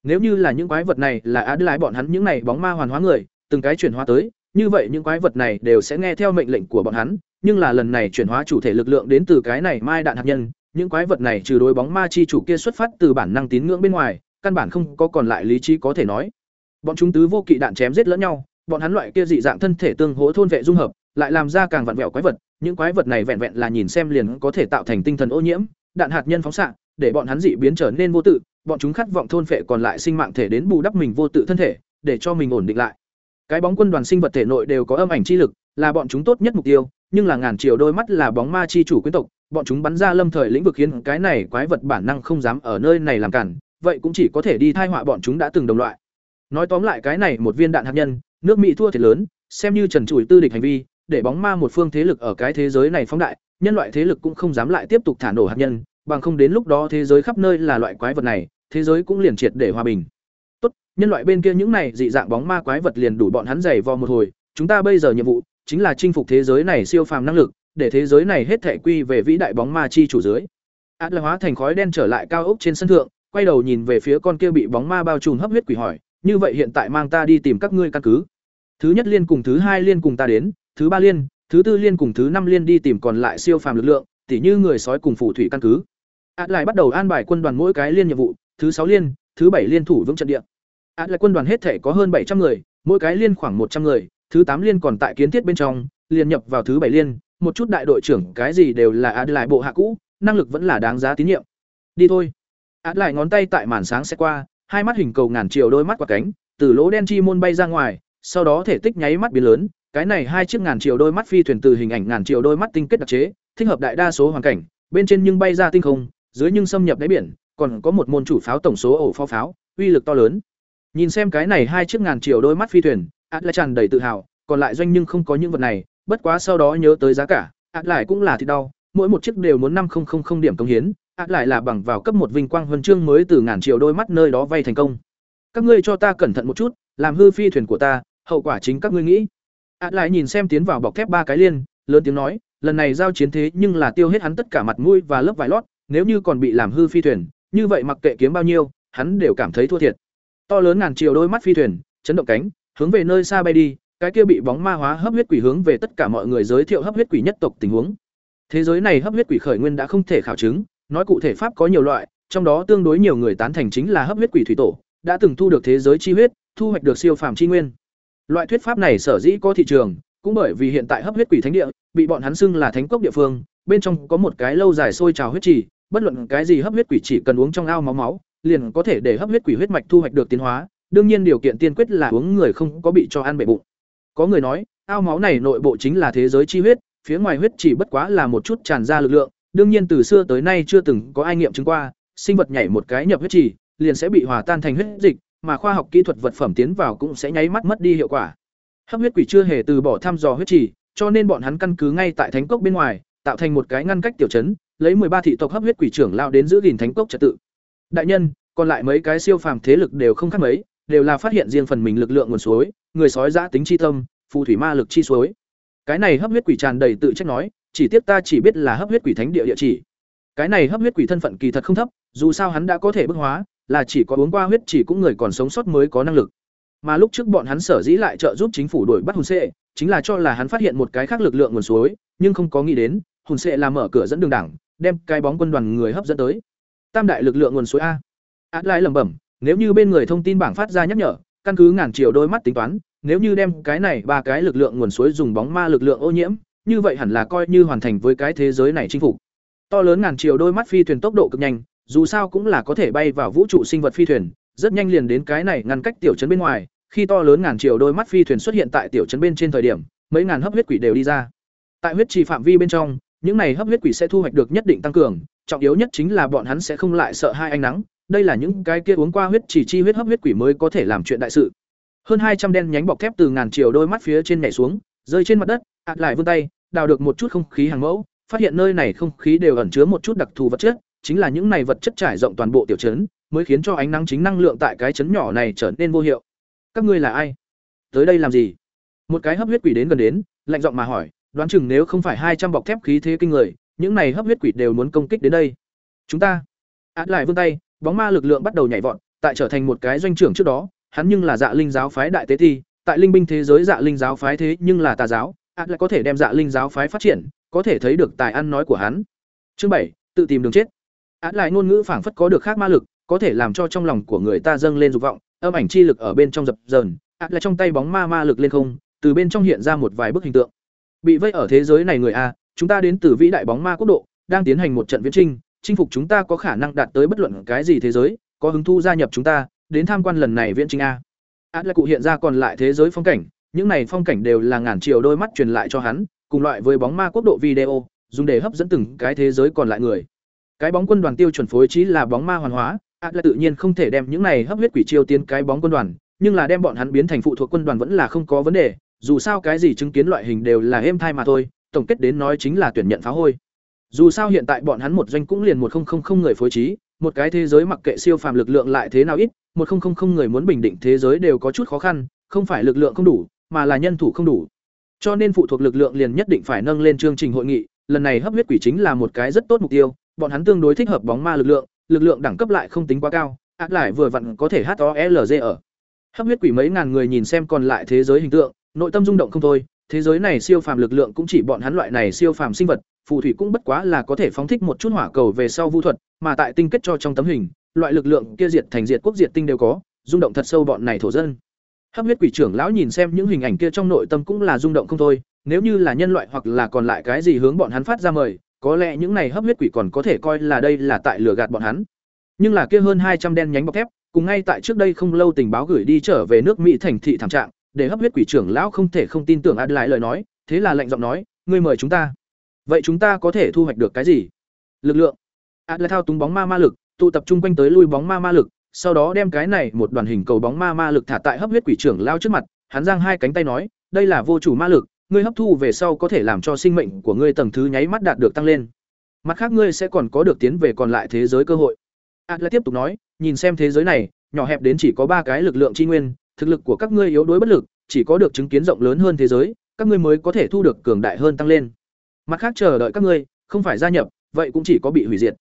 Nếu như là những quái vật này là á lái bọn hắn những này bóng ma hoàn hóa người, từng cái chuyển hóa tới, như vậy những quái vật này đều sẽ nghe theo mệnh lệnh của bọn hắn, nhưng là lần này chuyển hóa chủ thể lực lượng đến từ cái này mai đạn hạt nhân, những quái vật này trừ đối bóng ma chi chủ kia xuất phát từ bản năng tín ngưỡng bên ngoài, căn bản không có còn lại lý trí có thể nói. Bọn chúng tứ vô kỵ đạn chém giết lẫn nhau, bọn hắn loại kia dị dạng thân thể tương hỗ thôn vệ dung hợp, lại làm ra càng vặn vẹo quái vật, những quái vật này vẹn vẹn là nhìn xem liền có thể tạo thành tinh thần ô nhiễm, đạn hạt nhân phóng xạ, để bọn hắn dị biến trở nên vô tự, bọn chúng khát vọng thôn phệ còn lại sinh mạng thể đến bù đắp mình vô tự thân thể, để cho mình ổn định lại. Cái bóng quân đoàn sinh vật thể nội đều có âm ảnh chi lực, là bọn chúng tốt nhất mục tiêu, nhưng là ngàn chiều đôi mắt là bóng ma chi chủ quyến tộc, bọn chúng bắn ra lâm thời lĩnh vực khiến cái này quái vật bản năng không dám ở nơi này làm cản, vậy cũng chỉ có thể đi thai họa bọn chúng đã từng đồng loại. Nói tóm lại cái này một viên đạn hạt nhân, nước Mỹ thua thiệt lớn, xem như trần trụi tư địch hành vi, để bóng ma một phương thế lực ở cái thế giới này phóng đại, nhân loại thế lực cũng không dám lại tiếp tục thả nổ hạt nhân, bằng không đến lúc đó thế giới khắp nơi là loại quái vật này, thế giới cũng liền triệt để hòa bình. Tốt, nhân loại bên kia những này dị dạng bóng ma quái vật liền đủ bọn hắn giày vò một hồi, chúng ta bây giờ nhiệm vụ chính là chinh phục thế giới này siêu phàm năng lực, để thế giới này hết thể quy về vĩ đại bóng ma chi chủ dưới. Át là hóa thành khói đen trở lại cao ốc trên sân thượng, quay đầu nhìn về phía con kia bị bóng ma bao trùm hấp huyết quỷ hỏi, như vậy hiện tại mang ta đi tìm các ngươi căn cứ. Thứ nhất liên cùng thứ hai liên cùng ta đến, thứ ba liên, thứ tư liên cùng thứ năm liên đi tìm còn lại siêu phàm lực lượng, tỉ như người sói cùng phù thủy căn cứ. ạt lại bắt đầu an bài quân đoàn mỗi cái liên nhiệm vụ, thứ sáu liên, thứ bảy liên thủ vững trận địa. ạt lại quân đoàn hết thể có hơn bảy trăm người, mỗi cái liên khoảng một trăm người, thứ tám liên còn tại kiến thiết bên trong, liên nhập vào thứ bảy liên, một chút đại đội trưởng cái gì đều là ạt lại bộ hạ cũ, năng lực vẫn là đáng giá tín nhiệm. Đi thôi. ạt lại ngón tay tại màn sáng sẽ qua, hai mắt hình cầu ngàn chiều đôi mắt quả cánh, từ lỗ đen chi môn bay ra ngoài, sau đó thể tích nháy mắt biến lớn, cái này hai chiếc ngàn triệu đôi mắt phi thuyền từ hình ảnh ngàn triệu đôi mắt tinh kết đặc chế, thích hợp đại đa số hoàn cảnh, bên trên nhưng bay ra tinh không, dưới nhưng xâm nhập đáy biển, còn có một môn chủ pháo tổng số ổ pháo pháo, uy lực to lớn. Nhìn xem cái này hai chiếc ngàn triệu đôi mắt phi thuyền, Atlas tràn đầy tự hào, còn lại doanh nhưng không có những vật này, bất quá sau đó nhớ tới giá cả, Atlas cũng là thịt đau, mỗi một chiếc đều muốn năm không điểm công hiến, Atlas là bằng vào cấp một vinh quang huân chương mới từ ngàn triệu đôi mắt nơi đó vay thành công. Các ngươi cho ta cẩn thận một chút, làm hư phi thuyền của ta, hậu quả chính các ngươi nghĩ. ạt lại nhìn xem tiến vào bọc thép ba cái liên lớn tiếng nói lần này giao chiến thế nhưng là tiêu hết hắn tất cả mặt mũi và lớp vải lót nếu như còn bị làm hư phi thuyền như vậy mặc kệ kiếm bao nhiêu hắn đều cảm thấy thua thiệt to lớn ngàn triệu đôi mắt phi thuyền chấn động cánh hướng về nơi xa bay đi cái kia bị bóng ma hóa hấp huyết quỷ hướng về tất cả mọi người giới thiệu hấp huyết quỷ nhất tộc tình huống thế giới này hấp huyết quỷ khởi nguyên đã không thể khảo chứng nói cụ thể pháp có nhiều loại, trong đó tương đối nhiều người tán thành chính là hấp huyết quỷ thủy tổ, đã từng thu được thế giới chi huyết, thu hoạch được siêu phàm chi nguyên. Loại thuyết pháp này sở dĩ có thị trường, cũng bởi vì hiện tại hấp huyết quỷ thánh địa, bị bọn hắn xưng là thánh cốc địa phương, bên trong có một cái lâu dài sôi trào huyết trì, bất luận cái gì hấp huyết quỷ chỉ cần uống trong ao máu máu, liền có thể để hấp huyết quỷ huyết mạch thu hoạch được tiến hóa, đương nhiên điều kiện tiên quyết là uống người không có bị cho ăn bệ bụng. Có người nói, ao máu này nội bộ chính là thế giới chi huyết, phía ngoài huyết chỉ bất quá là một chút tràn ra lực lượng đương nhiên từ xưa tới nay chưa từng có ai nghiệm chứng qua, sinh vật nhảy một cái nhập huyết trì, liền sẽ bị hòa tan thành huyết dịch, mà khoa học kỹ thuật vật phẩm tiến vào cũng sẽ nháy mắt mất đi hiệu quả. Hấp huyết quỷ chưa hề từ bỏ thăm dò huyết trì, cho nên bọn hắn căn cứ ngay tại thánh cốc bên ngoài, tạo thành một cái ngăn cách tiểu chấn lấy ba thị tộc hấp huyết quỷ trưởng lao đến giữ gìn thánh cốc trật tự. Đại nhân, còn lại mấy cái siêu phàm thế lực đều không khác mấy, đều là phát hiện riêng phần mình lực lượng nguồn suối, người sói giã tính chi tâm, phù thủy ma lực chi suối. Cái này hấp huyết quỷ tràn đầy tự trách nói chỉ tiếc ta chỉ biết là hấp huyết quỷ thánh địa địa chỉ. Cái này hấp huyết quỷ thân phận kỳ thật không thấp, dù sao hắn đã có thể bức hóa, là chỉ có uống qua huyết chỉ cũng người còn sống sót mới có năng lực. Mà lúc trước bọn hắn sở dĩ lại trợ giúp chính phủ đuổi bắt hùn sệ, chính là cho là hắn phát hiện một cái khác lực lượng nguồn suối, nhưng không có nghĩ đến, hùn sệ là mở cửa dẫn đường đảng, đem cái bóng quân đoàn người hấp dẫn tới. Tam đại lực lượng nguồn suối a. Át lại lẩm bẩm, nếu như bên người thông tin bảng phát ra nhắc nhở, căn cứ ngàn triệu đôi mắt tính toán, nếu như đem cái này ba cái lực lượng nguồn suối dùng bóng ma lực lượng ô nhiễm như vậy hẳn là coi như hoàn thành với cái thế giới này chinh phục. To lớn ngàn chiều đôi mắt phi thuyền tốc độ cực nhanh, dù sao cũng là có thể bay vào vũ trụ sinh vật phi thuyền, rất nhanh liền đến cái này ngăn cách tiểu trấn bên ngoài, khi to lớn ngàn chiều đôi mắt phi thuyền xuất hiện tại tiểu trấn bên trên thời điểm, mấy ngàn hấp huyết quỷ đều đi ra. Tại huyết trì phạm vi bên trong, những này hấp huyết quỷ sẽ thu hoạch được nhất định tăng cường, trọng yếu nhất chính là bọn hắn sẽ không lại sợ hai ánh nắng, đây là những cái kia uống qua huyết chỉ chi huyết hấp huyết quỷ mới có thể làm chuyện đại sự. Hơn hai trăm đen nhánh bọc thép từ ngàn chiều đôi mắt phía trên nhảy xuống rơi trên mặt đất ạt lại vươn tay, đào được một chút không khí hàng mẫu, phát hiện nơi này không khí đều ẩn chứa một chút đặc thù vật chất, chính là những này vật chất trải rộng toàn bộ tiểu trấn, mới khiến cho ánh nắng chính năng lượng tại cái trấn nhỏ này trở nên vô hiệu. Các ngươi là ai? Tới đây làm gì? Một cái hấp huyết quỷ đến gần đến, lạnh giọng mà hỏi, đoán chừng nếu không phải hai trăm bọc thép khí thế kinh người, những này hấp huyết quỷ đều muốn công kích đến đây. Chúng ta. Át lại vươn tay, bóng ma lực lượng bắt đầu nhảy vọt, tại trở thành một cái doanh trưởng trước đó, hắn nhưng là dạ linh giáo phái đại tế thi tại linh binh thế giới dạ linh giáo phái thế nhưng là tà giáo át lại có thể đem dạ linh giáo phái phát triển, có thể thấy được tài ăn nói của hắn. Chương bảy, tự tìm đường chết. Át lại ngôn ngữ phảng phất có được khác ma lực, có thể làm cho trong lòng của người ta dâng lên dục vọng, âm ảnh chi lực ở bên trong dập dờn át lại trong tay bóng ma ma lực lên không, từ bên trong hiện ra một vài bức hình tượng. Bị vây ở thế giới này người a, chúng ta đến từ vĩ đại bóng ma quốc độ, đang tiến hành một trận viễn trinh chinh phục chúng ta có khả năng đạt tới bất luận cái gì thế giới, có hứng thu gia nhập chúng ta, đến tham quan lần này viễn trinh a át lại cụ hiện ra còn lại thế giới phong cảnh, những này phong cảnh đều là ngàn triệu đôi mắt truyền lại cho hắn, cùng loại với bóng ma quốc độ video, dùng để hấp dẫn từng cái thế giới còn lại người. Cái bóng quân đoàn tiêu chuẩn phối trí là bóng ma hoàn hóa át lại tự nhiên không thể đem những này hấp huyết quỷ chiêu tiến cái bóng quân đoàn, nhưng là đem bọn hắn biến thành phụ thuộc quân đoàn vẫn là không có vấn đề, dù sao cái gì chứng kiến loại hình đều là êm thai mà thôi, tổng kết đến nói chính là tuyển nhận phá hôi. Dù sao hiện tại bọn hắn một doanh cũng liền một không người phối trí, một cái thế giới mặc kệ siêu phàm lực lượng lại thế nào ít một không không không người muốn bình định thế giới đều có chút khó khăn, không phải lực lượng không đủ, mà là nhân thủ không đủ. Cho nên phụ thuộc lực lượng liền nhất định phải nâng lên chương trình hội nghị, lần này hấp huyết quỷ chính là một cái rất tốt mục tiêu, bọn hắn tương đối thích hợp bóng ma lực lượng lực lượng đẳng cấp lại không tính quá cao, ác lại vừa vặn có thể h o ở. Hấp huyết quỷ mấy ngàn người nhìn xem còn lại thế giới hình tượng, nội tâm rung động không thôi, thế giới này siêu phàm lực lượng cũng chỉ bọn hắn loại này siêu phàm sinh vật, phù thủy cũng bất quá là có thể phóng thích một chút hỏa cầu về sau vu thuật, mà tại tinh kết cho trong tấm hình loại lực lượng kia diệt thành diệt quốc diệt tinh đều có, rung động thật sâu bọn này thổ dân. Hấp huyết quỷ trưởng lão nhìn xem những hình ảnh kia trong nội tâm cũng là rung động không thôi, nếu như là nhân loại hoặc là còn lại cái gì hướng bọn hắn phát ra mời, có lẽ những này hấp huyết quỷ còn có thể coi là đây là tại lừa gạt bọn hắn. Nhưng là kia hơn hai trăm đen nhánh bọc thép, cùng ngay tại trước đây không lâu tình báo gửi đi trở về nước mỹ thành thị thảm trạng, để hấp huyết quỷ trưởng lão không thể không tin tưởng ad lại lời nói, thế là lạnh giọng nói, ngươi mời chúng ta. Vậy chúng ta có thể thu hoạch được cái gì? Lực lượng. Adlai thao túng bóng ma ma lực tụ tập trung quanh tới lui bóng ma ma lực sau đó đem cái này một đoàn hình cầu bóng ma ma lực thả tại hấp huyết quỷ trưởng lao trước mặt hắn giang hai cánh tay nói đây là vô chủ ma lực ngươi hấp thu về sau có thể làm cho sinh mệnh của ngươi tầng thứ nháy mắt đạt được tăng lên mặt khác ngươi sẽ còn có được tiến về còn lại thế giới cơ hội Atlas tiếp tục nói nhìn xem thế giới này nhỏ hẹp đến chỉ có ba cái lực lượng tri nguyên thực lực của các ngươi yếu đuối bất lực chỉ có được chứng kiến rộng lớn hơn thế giới các ngươi mới có thể thu được cường đại hơn tăng lên. Mặt khác chờ đợi các ngươi, không phải gia nhập, vậy cũng chỉ có bị hủy diệt.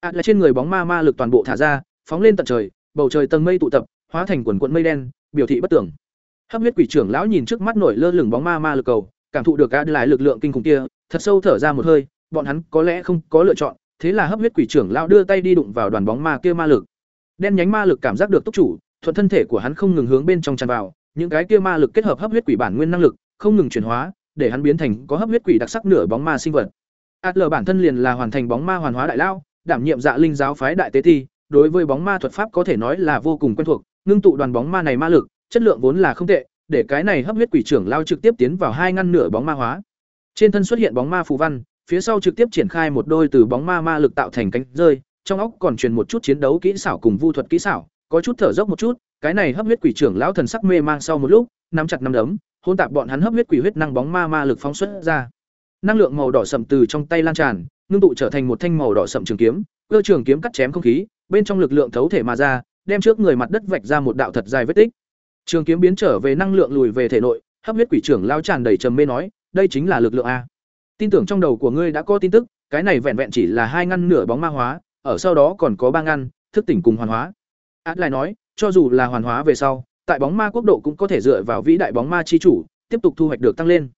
Át là trên người bóng ma ma lực toàn bộ thả ra, phóng lên tận trời, bầu trời tầng mây tụ tập, hóa thành quần quận mây đen, biểu thị bất tưởng. Hấp huyết quỷ trưởng lão nhìn trước mắt nổi lơ lửng bóng ma ma lực cầu, cảm thụ được Át lại lực lượng kinh khủng kia, thật sâu thở ra một hơi, bọn hắn có lẽ không có lựa chọn, thế là hấp huyết quỷ trưởng lão đưa tay đi đụng vào đoàn bóng ma kia ma lực. Đen nhánh ma lực cảm giác được túc chủ, thuận thân thể của hắn không ngừng hướng bên trong tràn vào, những cái kia ma lực kết hợp hấp huyết quỷ bản nguyên năng lực, không ngừng chuyển hóa, để hắn biến thành có hấp huyết quỷ đặc sắc nửa bóng ma sinh vật. Adler bản thân liền là hoàn thành bóng ma hoàn hóa đại lao, đảm nhiệm dạ linh giáo phái đại tế thi, đối với bóng ma thuật pháp có thể nói là vô cùng quen thuộc, ngưng tụ đoàn bóng ma này ma lực, chất lượng vốn là không tệ, để cái này hấp huyết quỷ trưởng lao trực tiếp tiến vào hai ngăn nửa bóng ma hóa. Trên thân xuất hiện bóng ma phù văn, phía sau trực tiếp triển khai một đôi từ bóng ma ma lực tạo thành cánh rơi, trong óc còn truyền một chút chiến đấu kỹ xảo cùng vu thuật kỹ xảo, có chút thở dốc một chút, cái này hấp huyết quỷ trưởng lão thần sắc mê mang sau một lúc, nắm chặt nắm đấm, hôn tạp bọn hắn hấp huyết quỷ huyết năng bóng ma ma lực phóng xuất ra. Năng lượng màu đỏ sậm từ trong tay lan tràn, ngưng tụ trở thành một thanh màu đỏ sậm trường kiếm, cơ trường kiếm cắt chém không khí, bên trong lực lượng thấu thể mà ra, đem trước người mặt đất vạch ra một đạo thật dài vết tích. Trường kiếm biến trở về năng lượng lùi về thể nội, hấp huyết quỷ trưởng lao tràn đầy trầm mê nói, đây chính là lực lượng a. Tin tưởng trong đầu của ngươi đã có tin tức, cái này vẹn vẹn chỉ là hai ngăn nửa bóng ma hóa, ở sau đó còn có ba ngăn, thức tỉnh cùng hoàn hóa. Át lại nói, cho dù là hoàn hóa về sau, tại bóng ma quốc độ cũng có thể dựa vào vĩ đại bóng ma chi chủ, tiếp tục thu hoạch được tăng lên.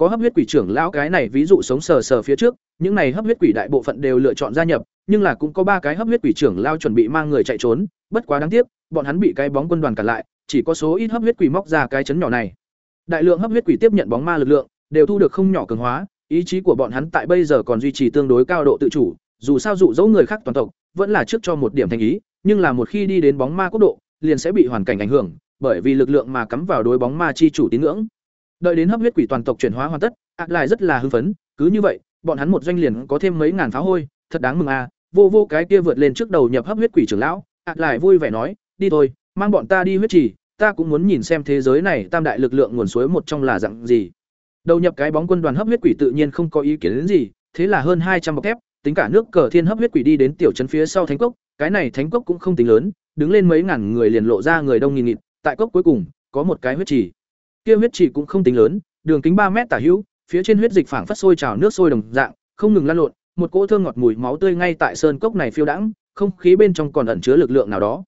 Có hấp huyết quỷ trưởng lão cái này ví dụ sống sờ sờ phía trước, những này hấp huyết quỷ đại bộ phận đều lựa chọn gia nhập, nhưng là cũng có ba cái hấp huyết quỷ trưởng lao chuẩn bị mang người chạy trốn, bất quá đáng tiếc, bọn hắn bị cái bóng quân đoàn cản lại, chỉ có số ít hấp huyết quỷ móc ra cái chấn nhỏ này. Đại lượng hấp huyết quỷ tiếp nhận bóng ma lực lượng, đều thu được không nhỏ cường hóa, ý chí của bọn hắn tại bây giờ còn duy trì tương đối cao độ tự chủ, dù sao dụ dỗ người khác toàn tộc, vẫn là trước cho một điểm thành ý, nhưng là một khi đi đến bóng ma quốc độ, liền sẽ bị hoàn cảnh ảnh hưởng, bởi vì lực lượng mà cắm vào đối bóng ma chi chủ tín ngưỡng. Đợi đến hấp huyết quỷ toàn tộc chuyển hóa hoàn tất, ác lại rất là hưng phấn, cứ như vậy, bọn hắn một doanh liền có thêm mấy ngàn pháo hôi, thật đáng mừng à, vô vô cái kia vượt lên trước đầu nhập hấp huyết quỷ trưởng lão, ác lại vui vẻ nói, đi thôi, mang bọn ta đi huyết trì, ta cũng muốn nhìn xem thế giới này tam đại lực lượng nguồn suối một trong là dạng gì. Đầu nhập cái bóng quân đoàn hấp huyết quỷ tự nhiên không có ý kiến đến gì, thế là hơn hai trăm bọc thép, tính cả nước cờ thiên hấp huyết quỷ đi đến tiểu trấn phía sau thánh cốc, cái này thánh cốc cũng không tính lớn, đứng lên mấy ngàn người liền lộ ra người đông nghìn nghịt, tại cốc cuối cùng có một cái huyết trì. Kia huyết trì cũng không tính lớn, đường kính ba mét tả hữu, phía trên huyết dịch phảng phất sôi trào nước sôi đồng dạng, không ngừng lan lộn, một cỗ thơm ngọt mùi máu tươi ngay tại sơn cốc này phiêu đãng, không khí bên trong còn ẩn chứa lực lượng nào đó.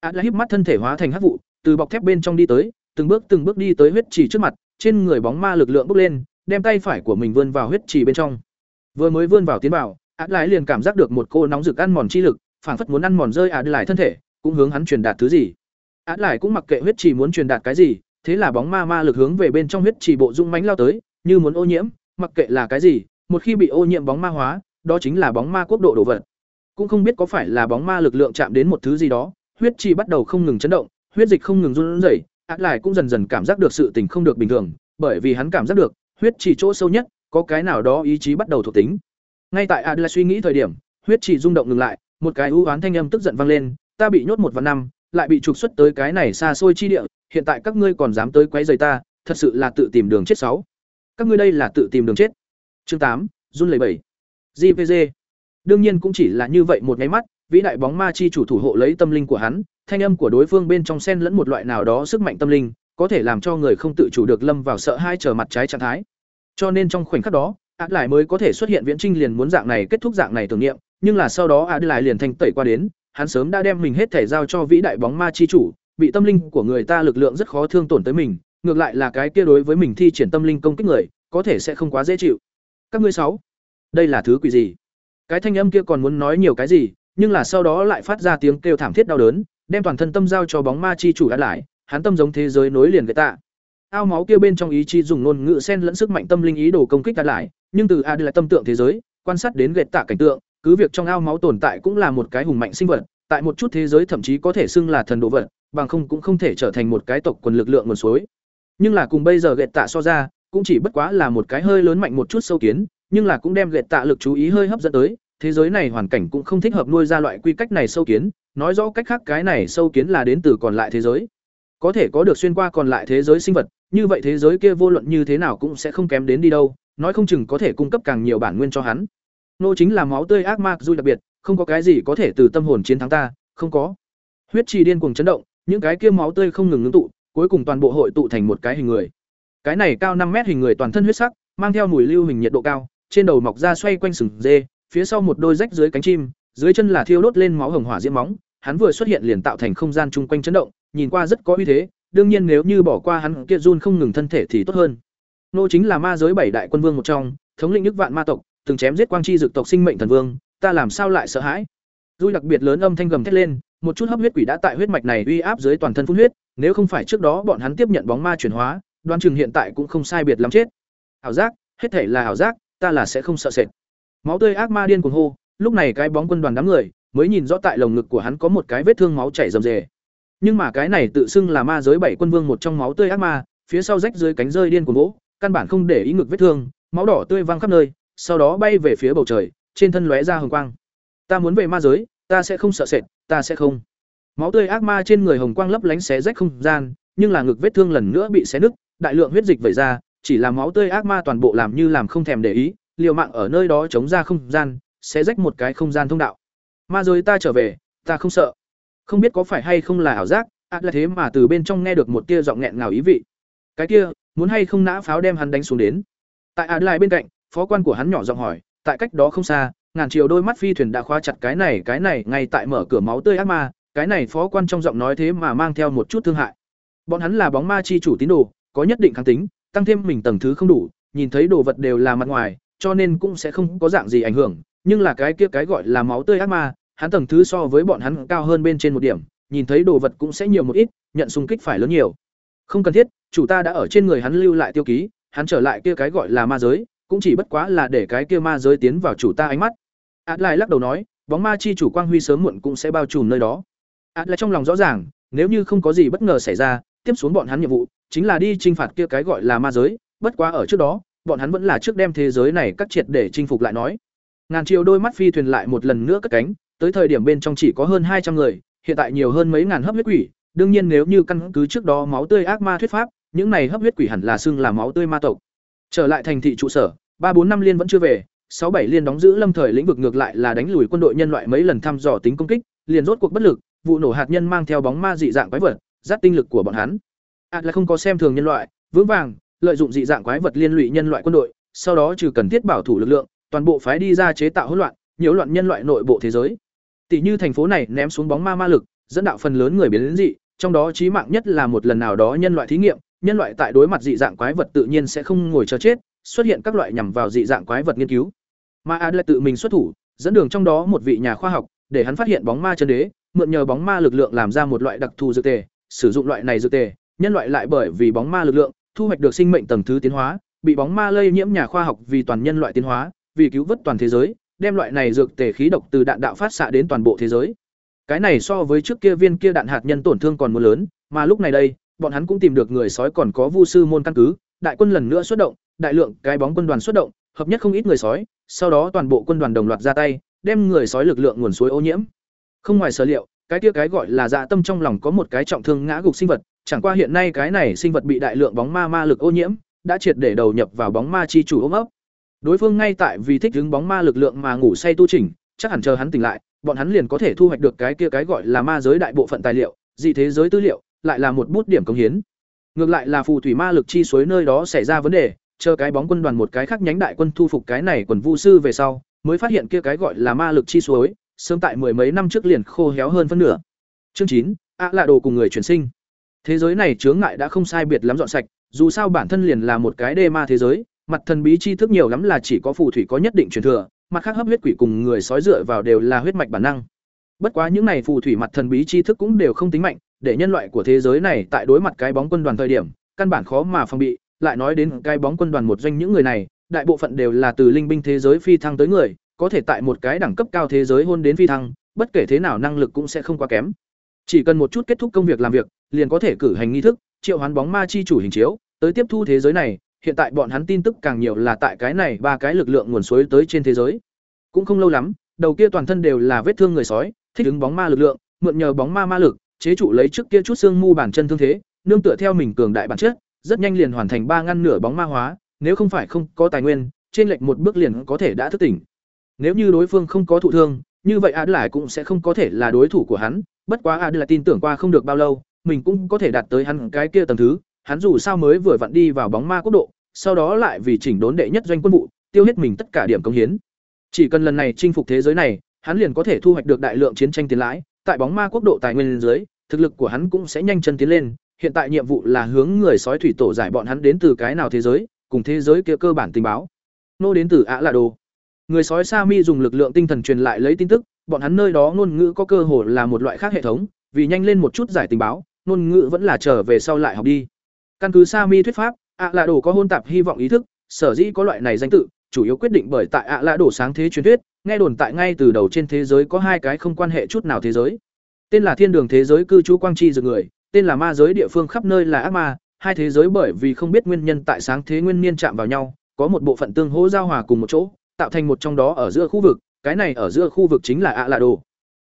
Atlas híp mắt thân thể hóa thành hắc vụ, từ bọc thép bên trong đi tới, từng bước từng bước đi tới huyết trì trước mặt, trên người bóng ma lực lượng bốc lên, đem tay phải của mình vươn vào huyết trì bên trong. Vừa mới vươn vào tiến vào, Atlas liền cảm giác được một cô nóng rực ăn mòn chi lực, phảng phất muốn ăn mòn rơi Atlas thân thể, cũng hướng hắn truyền đạt thứ gì. Atlas cũng mặc kệ huyết trì muốn truyền đạt cái gì, thế là bóng ma ma lực hướng về bên trong huyết trì bộ dung mánh lao tới, như muốn ô nhiễm, mặc kệ là cái gì, một khi bị ô nhiễm bóng ma hóa, đó chính là bóng ma quốc độ đồ vật. Cũng không biết có phải là bóng ma lực lượng chạm đến một thứ gì đó, huyết trì bắt đầu không ngừng chấn động, huyết dịch không ngừng run rẩy, át lại cũng dần dần cảm giác được sự tình không được bình thường, bởi vì hắn cảm giác được, huyết trì chỗ sâu nhất, có cái nào đó ý chí bắt đầu thuộc tính. Ngay tại Adela suy nghĩ thời điểm, huyết trì rung động ngừng lại, một cái u oán thanh âm tức giận vang lên, ta bị nhốt một vạn năm, lại bị trục xuất tới cái này xa xôi chi địa, hiện tại các ngươi còn dám tới quấy rầy ta, thật sự là tự tìm đường chết sáu. Các ngươi đây là tự tìm đường chết. Chương tám, run lẩy bẩy. JPG. Đương nhiên cũng chỉ là như vậy một cái mắt, vĩ đại bóng ma chi chủ thủ hộ lấy tâm linh của hắn, thanh âm của đối phương bên trong xen lẫn một loại nào đó sức mạnh tâm linh, có thể làm cho người không tự chủ được lâm vào sợ hãi trở mặt trái trạng thái. Cho nên trong khoảnh khắc đó, ác lại mới có thể xuất hiện viễn trinh liền muốn dạng này kết thúc dạng này tưởng niệm, nhưng là sau đó ác lại liền thanh tẩy qua đến, hắn sớm đã đem mình hết thể giao cho vĩ đại bóng ma chi chủ, bị tâm linh của người ta lực lượng rất khó thương tổn tới mình, ngược lại là cái kia đối với mình thi triển tâm linh công kích người, có thể sẽ không quá dễ chịu. Các ngươi sáu, đây là thứ quỷ gì? Cái thanh âm kia còn muốn nói nhiều cái gì, nhưng là sau đó lại phát ra tiếng kêu thảm thiết đau đớn, đem toàn thân tâm giao cho bóng ma chi chủ đã lại, hắn tâm giống thế giới nối liền với ta. Ao máu kia bên trong ý chí dùng ngôn ngữ xen lẫn sức mạnh tâm linh ý đồ công kích đã lại, nhưng từ a lại tâm tượng thế giới, quan sát đến gệt tạ cảnh tượng, cứ việc trong ao máu tồn tại cũng là một cái hùng mạnh sinh vật, tại một chút thế giới thậm chí có thể xưng là thần đồ vật, bằng không cũng không thể trở thành một cái tộc quần lực lượng nguồn suối. Nhưng là cùng bây giờ gệt tạ so ra, cũng chỉ bất quá là một cái hơi lớn mạnh một chút sâu kiến, nhưng là cũng đem gệt tạ lực chú ý hơi hấp dẫn tới, thế giới này hoàn cảnh cũng không thích hợp nuôi ra loại quy cách này sâu kiến, nói rõ cách khác cái này sâu kiến là đến từ còn lại thế giới. Có thể có được xuyên qua còn lại thế giới sinh vật, như vậy thế giới kia vô luận như thế nào cũng sẽ không kém đến đi đâu, nói không chừng có thể cung cấp càng nhiều bản nguyên cho hắn. Nô chính là máu tươi ác ma dù đặc biệt, không có cái gì có thể từ tâm hồn chiến thắng ta, không có. Huyết trì điên cuồng chấn động, những cái kia máu tươi không ngừng ngưng tụ, cuối cùng toàn bộ hội tụ thành một cái hình người. Cái này cao năm mét hình người toàn thân huyết sắc, mang theo mùi lưu hình nhiệt độ cao, trên đầu mọc ra xoay quanh sừng dê, phía sau một đôi rách dưới cánh chim, dưới chân là thiêu đốt lên máu hồng hỏa diễm móng, hắn vừa xuất hiện liền tạo thành không gian chung quanh chấn động, nhìn qua rất có uy thế, đương nhiên nếu như bỏ qua hắn kia run không ngừng thân thể thì tốt hơn. Nô chính là ma giới bảy đại quân vương một trong, thống lĩnh nước vạn ma tộc, từng chém giết quang chi dược tộc sinh mệnh thần vương, ta làm sao lại sợ hãi? Rui đặc biệt lớn âm thanh gầm thét lên, một chút hấp huyết quỷ đã tại huyết mạch này uy áp dưới toàn thân phun huyết, nếu không phải trước đó bọn hắn tiếp nhận bóng ma chuyển hóa, đoan chừng hiện tại cũng không sai biệt lắm chết. Ảo giác, hết thảy là ảo giác, ta là sẽ không sợ sệt. Máu tươi ác ma điên cuồng hô, lúc này cái bóng quân đoàn đám người mới nhìn rõ tại lồng ngực của hắn có một cái vết thương máu chảy rầm rề. Nhưng mà cái này tự xưng là ma giới bảy quân vương một trong máu tươi ác ma, phía sau rách dưới cánh rơi điên cuồng vỗ, căn bản không để ý ngực vết thương, máu đỏ tươi văng khắp nơi, sau đó bay về phía bầu trời, trên thân lóe ra hồng quang. Ta muốn về ma giới, ta sẽ không sợ sệt, ta sẽ không. Máu tươi ác ma trên người hồng quang lấp lánh xé rách không gian, nhưng là ngực vết thương lần nữa bị xé nứt, đại lượng huyết dịch vẩy ra, chỉ là máu tươi ác ma toàn bộ làm như làm không thèm để ý, liều mạng ở nơi đó chống ra không gian, xé rách một cái không gian thông đạo. Ma rồi ta trở về, ta không sợ. Không biết có phải hay không là ảo giác, ác là thế mà từ bên trong nghe được một tia giọng nghẹn ngào ý vị. Cái kia, muốn hay không nã pháo đem hắn đánh xuống đến. Tại ạt lại bên cạnh, phó quan của hắn nhỏ giọng hỏi, tại cách đó không xa, ngàn chiều đôi mắt phi thuyền đã khóa chặt cái này cái này ngay tại mở cửa máu tươi ác ma, cái này phó quan trong giọng nói thế mà mang theo một chút thương hại. Bọn hắn là bóng ma chi chủ tín đồ, có nhất định kháng tính, tăng thêm mình tầng thứ không đủ, nhìn thấy đồ vật đều là mặt ngoài, cho nên cũng sẽ không có dạng gì ảnh hưởng, nhưng là cái kia cái gọi là máu tươi ác ma, hắn tầng thứ so với bọn hắn cao hơn bên trên một điểm, nhìn thấy đồ vật cũng sẽ nhiều một ít, nhận xung kích phải lớn nhiều. Không cần thiết, chủ ta đã ở trên người hắn lưu lại tiêu ký, hắn trở lại kia cái gọi là ma giới, cũng chỉ bất quá là để cái kia ma giới tiến vào chủ ta ánh mắt. Át lại lắc đầu nói, bóng ma chi chủ quang huy sớm muộn cũng sẽ bao trùm nơi đó. Át lại trong lòng rõ ràng, nếu như không có gì bất ngờ xảy ra, tiếp xuống bọn hắn nhiệm vụ chính là đi chinh phạt kia cái gọi là ma giới, bất quá ở trước đó, bọn hắn vẫn là trước đem thế giới này cắt triệt để chinh phục lại nói. Ngàn triệu đôi mắt phi thuyền lại một lần nữa cất cánh, tới thời điểm bên trong chỉ có hơn hai trăm người, hiện tại nhiều hơn mấy ngàn hấp huyết quỷ, đương nhiên nếu như căn cứ trước đó máu tươi ác ma thuyết pháp, những này hấp huyết quỷ hẳn là xưng là máu tươi ma tộc. Trở lại thành thị trụ sở, ba bốn năm liên vẫn chưa về, sáu bảy liên đóng giữ lâm thời lĩnh vực ngược lại là đánh lùi quân đội nhân loại mấy lần thăm dò tính công kích, liền rốt cuộc bất lực, vụ nổ hạt nhân mang theo bóng ma dị dạng quái vật, giáp tinh lực của bọn hắn. Át là không có xem thường nhân loại, vững vàng, lợi dụng dị dạng quái vật liên lụy nhân loại quân đội, sau đó trừ cần thiết bảo thủ lực lượng, toàn bộ phái đi ra chế tạo hỗn loạn, nhiễu loạn nhân loại nội bộ thế giới. Tỷ như thành phố này ném xuống bóng ma ma lực, dẫn đạo phần lớn người biến đến dị, trong đó chí mạng nhất là một lần nào đó nhân loại thí nghiệm, nhân loại tại đối mặt dị dạng quái vật tự nhiên sẽ không ngồi chờ chết, xuất hiện các loại nhằm vào dị dạng quái vật nghiên cứu. Mà Adler tự mình xuất thủ, dẫn đường trong đó một vị nhà khoa học, để hắn phát hiện bóng ma chân đế, mượn nhờ bóng ma lực lượng làm ra một loại đặc thù dược tề, sử dụng loại này dược tề, nhân loại lại bởi vì bóng ma lực lượng, thu hoạch được sinh mệnh tầng thứ tiến hóa, bị bóng ma lây nhiễm nhà khoa học vì toàn nhân loại tiến hóa, vì cứu vớt toàn thế giới, đem loại này dược tề khí độc từ đạn đạo phát xạ đến toàn bộ thế giới. Cái này so với trước kia viên kia đạn hạt nhân tổn thương còn muốn lớn, mà lúc này đây, bọn hắn cũng tìm được người sói còn có vu sư môn căn cứ, đại quân lần nữa xuất động, đại lượng cái bóng quân đoàn xuất động, hợp nhất không ít người sói, sau đó toàn bộ quân đoàn đồng loạt ra tay, đem người sói lực lượng nguồn suối ô nhiễm. Không ngoài sở liệu, cái kia cái gọi là dạ tâm trong lòng có một cái trọng thương ngã gục sinh vật, chẳng qua hiện nay cái này sinh vật bị đại lượng bóng ma ma lực ô nhiễm, đã triệt để đầu nhập vào bóng ma chi chủ ôm ấp. Đối phương ngay tại vì thích ứng bóng ma lực lượng mà ngủ say tu chỉnh, chắc hẳn chờ hắn tỉnh lại, bọn hắn liền có thể thu hoạch được cái kia cái gọi là ma giới đại bộ phận tài liệu, dị thế giới tư liệu, lại là một bút điểm công hiến. Ngược lại là phù thủy ma lực chi suối nơi đó xảy ra vấn đề, chờ cái bóng quân đoàn một cái khác nhánh đại quân thu phục cái này quần vu sư về sau, mới phát hiện kia cái gọi là ma lực chi suối, sớm tại mười mấy năm trước liền khô héo hơn phân nửa. Chương chín, ạ là đồ cùng người chuyển sinh. Thế giới này chướng ngại đã không sai biệt lắm dọn sạch, dù sao bản thân liền là một cái đê ma thế giới, mặt thần bí chi thức nhiều lắm là chỉ có phù thủy có nhất định truyền thừa, mặt khác hấp huyết quỷ cùng người sói dựa vào đều là huyết mạch bản năng. Bất quá những này phù thủy mặt thần bí chi thức cũng đều không tính mạnh, để nhân loại của thế giới này tại đối mặt cái bóng quân đoàn thời điểm, căn bản khó mà phòng bị, lại nói đến cái bóng quân đoàn một doanh những người này, đại bộ phận đều là từ linh binh thế giới phi thăng tới người, có thể tại một cái đẳng cấp cao thế giới hôn đến phi thăng, bất kể thế nào năng lực cũng sẽ không quá kém. Chỉ cần một chút kết thúc công việc làm việc, liền có thể cử hành nghi thức, triệu hoán bóng ma chi chủ hình chiếu, tới tiếp thu thế giới này, hiện tại bọn hắn tin tức càng nhiều là tại cái này ba cái lực lượng nguồn suối tới trên thế giới. Cũng không lâu lắm, đầu kia toàn thân đều là vết thương người sói, thích ứng bóng ma lực lượng, mượn nhờ bóng ma ma lực, chế trụ lấy trước kia chút xương mu bản chân thương thế, nương tựa theo mình cường đại bản chất, rất nhanh liền hoàn thành ba ngăn nửa bóng ma hóa, nếu không phải không có tài nguyên, trên lệch một bước liền có thể đã thức tỉnh. Nếu như đối phương không có thụ thương, như vậy a lại cũng sẽ không có thể là đối thủ của hắn, bất quá a lại tin tưởng qua không được bao lâu, mình cũng có thể đạt tới hắn cái kia tầng thứ, hắn dù sao mới vừa vặn đi vào bóng ma quốc độ, sau đó lại vì chỉnh đốn đệ nhất doanh quân vụ, tiêu hết mình tất cả điểm công hiến. Chỉ cần lần này chinh phục thế giới này, hắn liền có thể thu hoạch được đại lượng chiến tranh tiền lãi, tại bóng ma quốc độ tài nguyên dưới, thực lực của hắn cũng sẽ nhanh chân tiến lên, hiện tại nhiệm vụ là hướng người sói thủy tổ giải bọn hắn đến từ cái nào thế giới, cùng thế giới kia cơ bản tình báo. Nô đến từ ạ là đồ. Người sói Sa Mi dùng lực lượng tinh thần truyền lại lấy tin tức, bọn hắn nơi đó ngôn ngữ có cơ hội là một loại khác hệ thống, vì nhanh lên một chút giải tình báo, ngôn ngữ vẫn là trở về sau lại học đi. Căn cứ Sa Mi thuyết pháp, ạ là đồ có hôn tạp hy vọng ý thức, sở dĩ có loại này danh tự, chủ yếu quyết định bởi tại ạ là đồ sáng thế truyền thuyết, nghe đồn tại ngay từ đầu trên thế giới có hai cái không quan hệ chút nào thế giới. Tên là Thiên Đường thế giới cư trú quang chi dược người, tên là ma giới địa phương khắp nơi là ác ma, hai thế giới bởi vì không biết nguyên nhân tại sáng thế nguyên niên chạm vào nhau, có một bộ phận tương hỗ giao hòa cùng một chỗ, tạo thành một trong đó ở giữa khu vực, cái này ở giữa khu vực chính là ạ lạ đồ.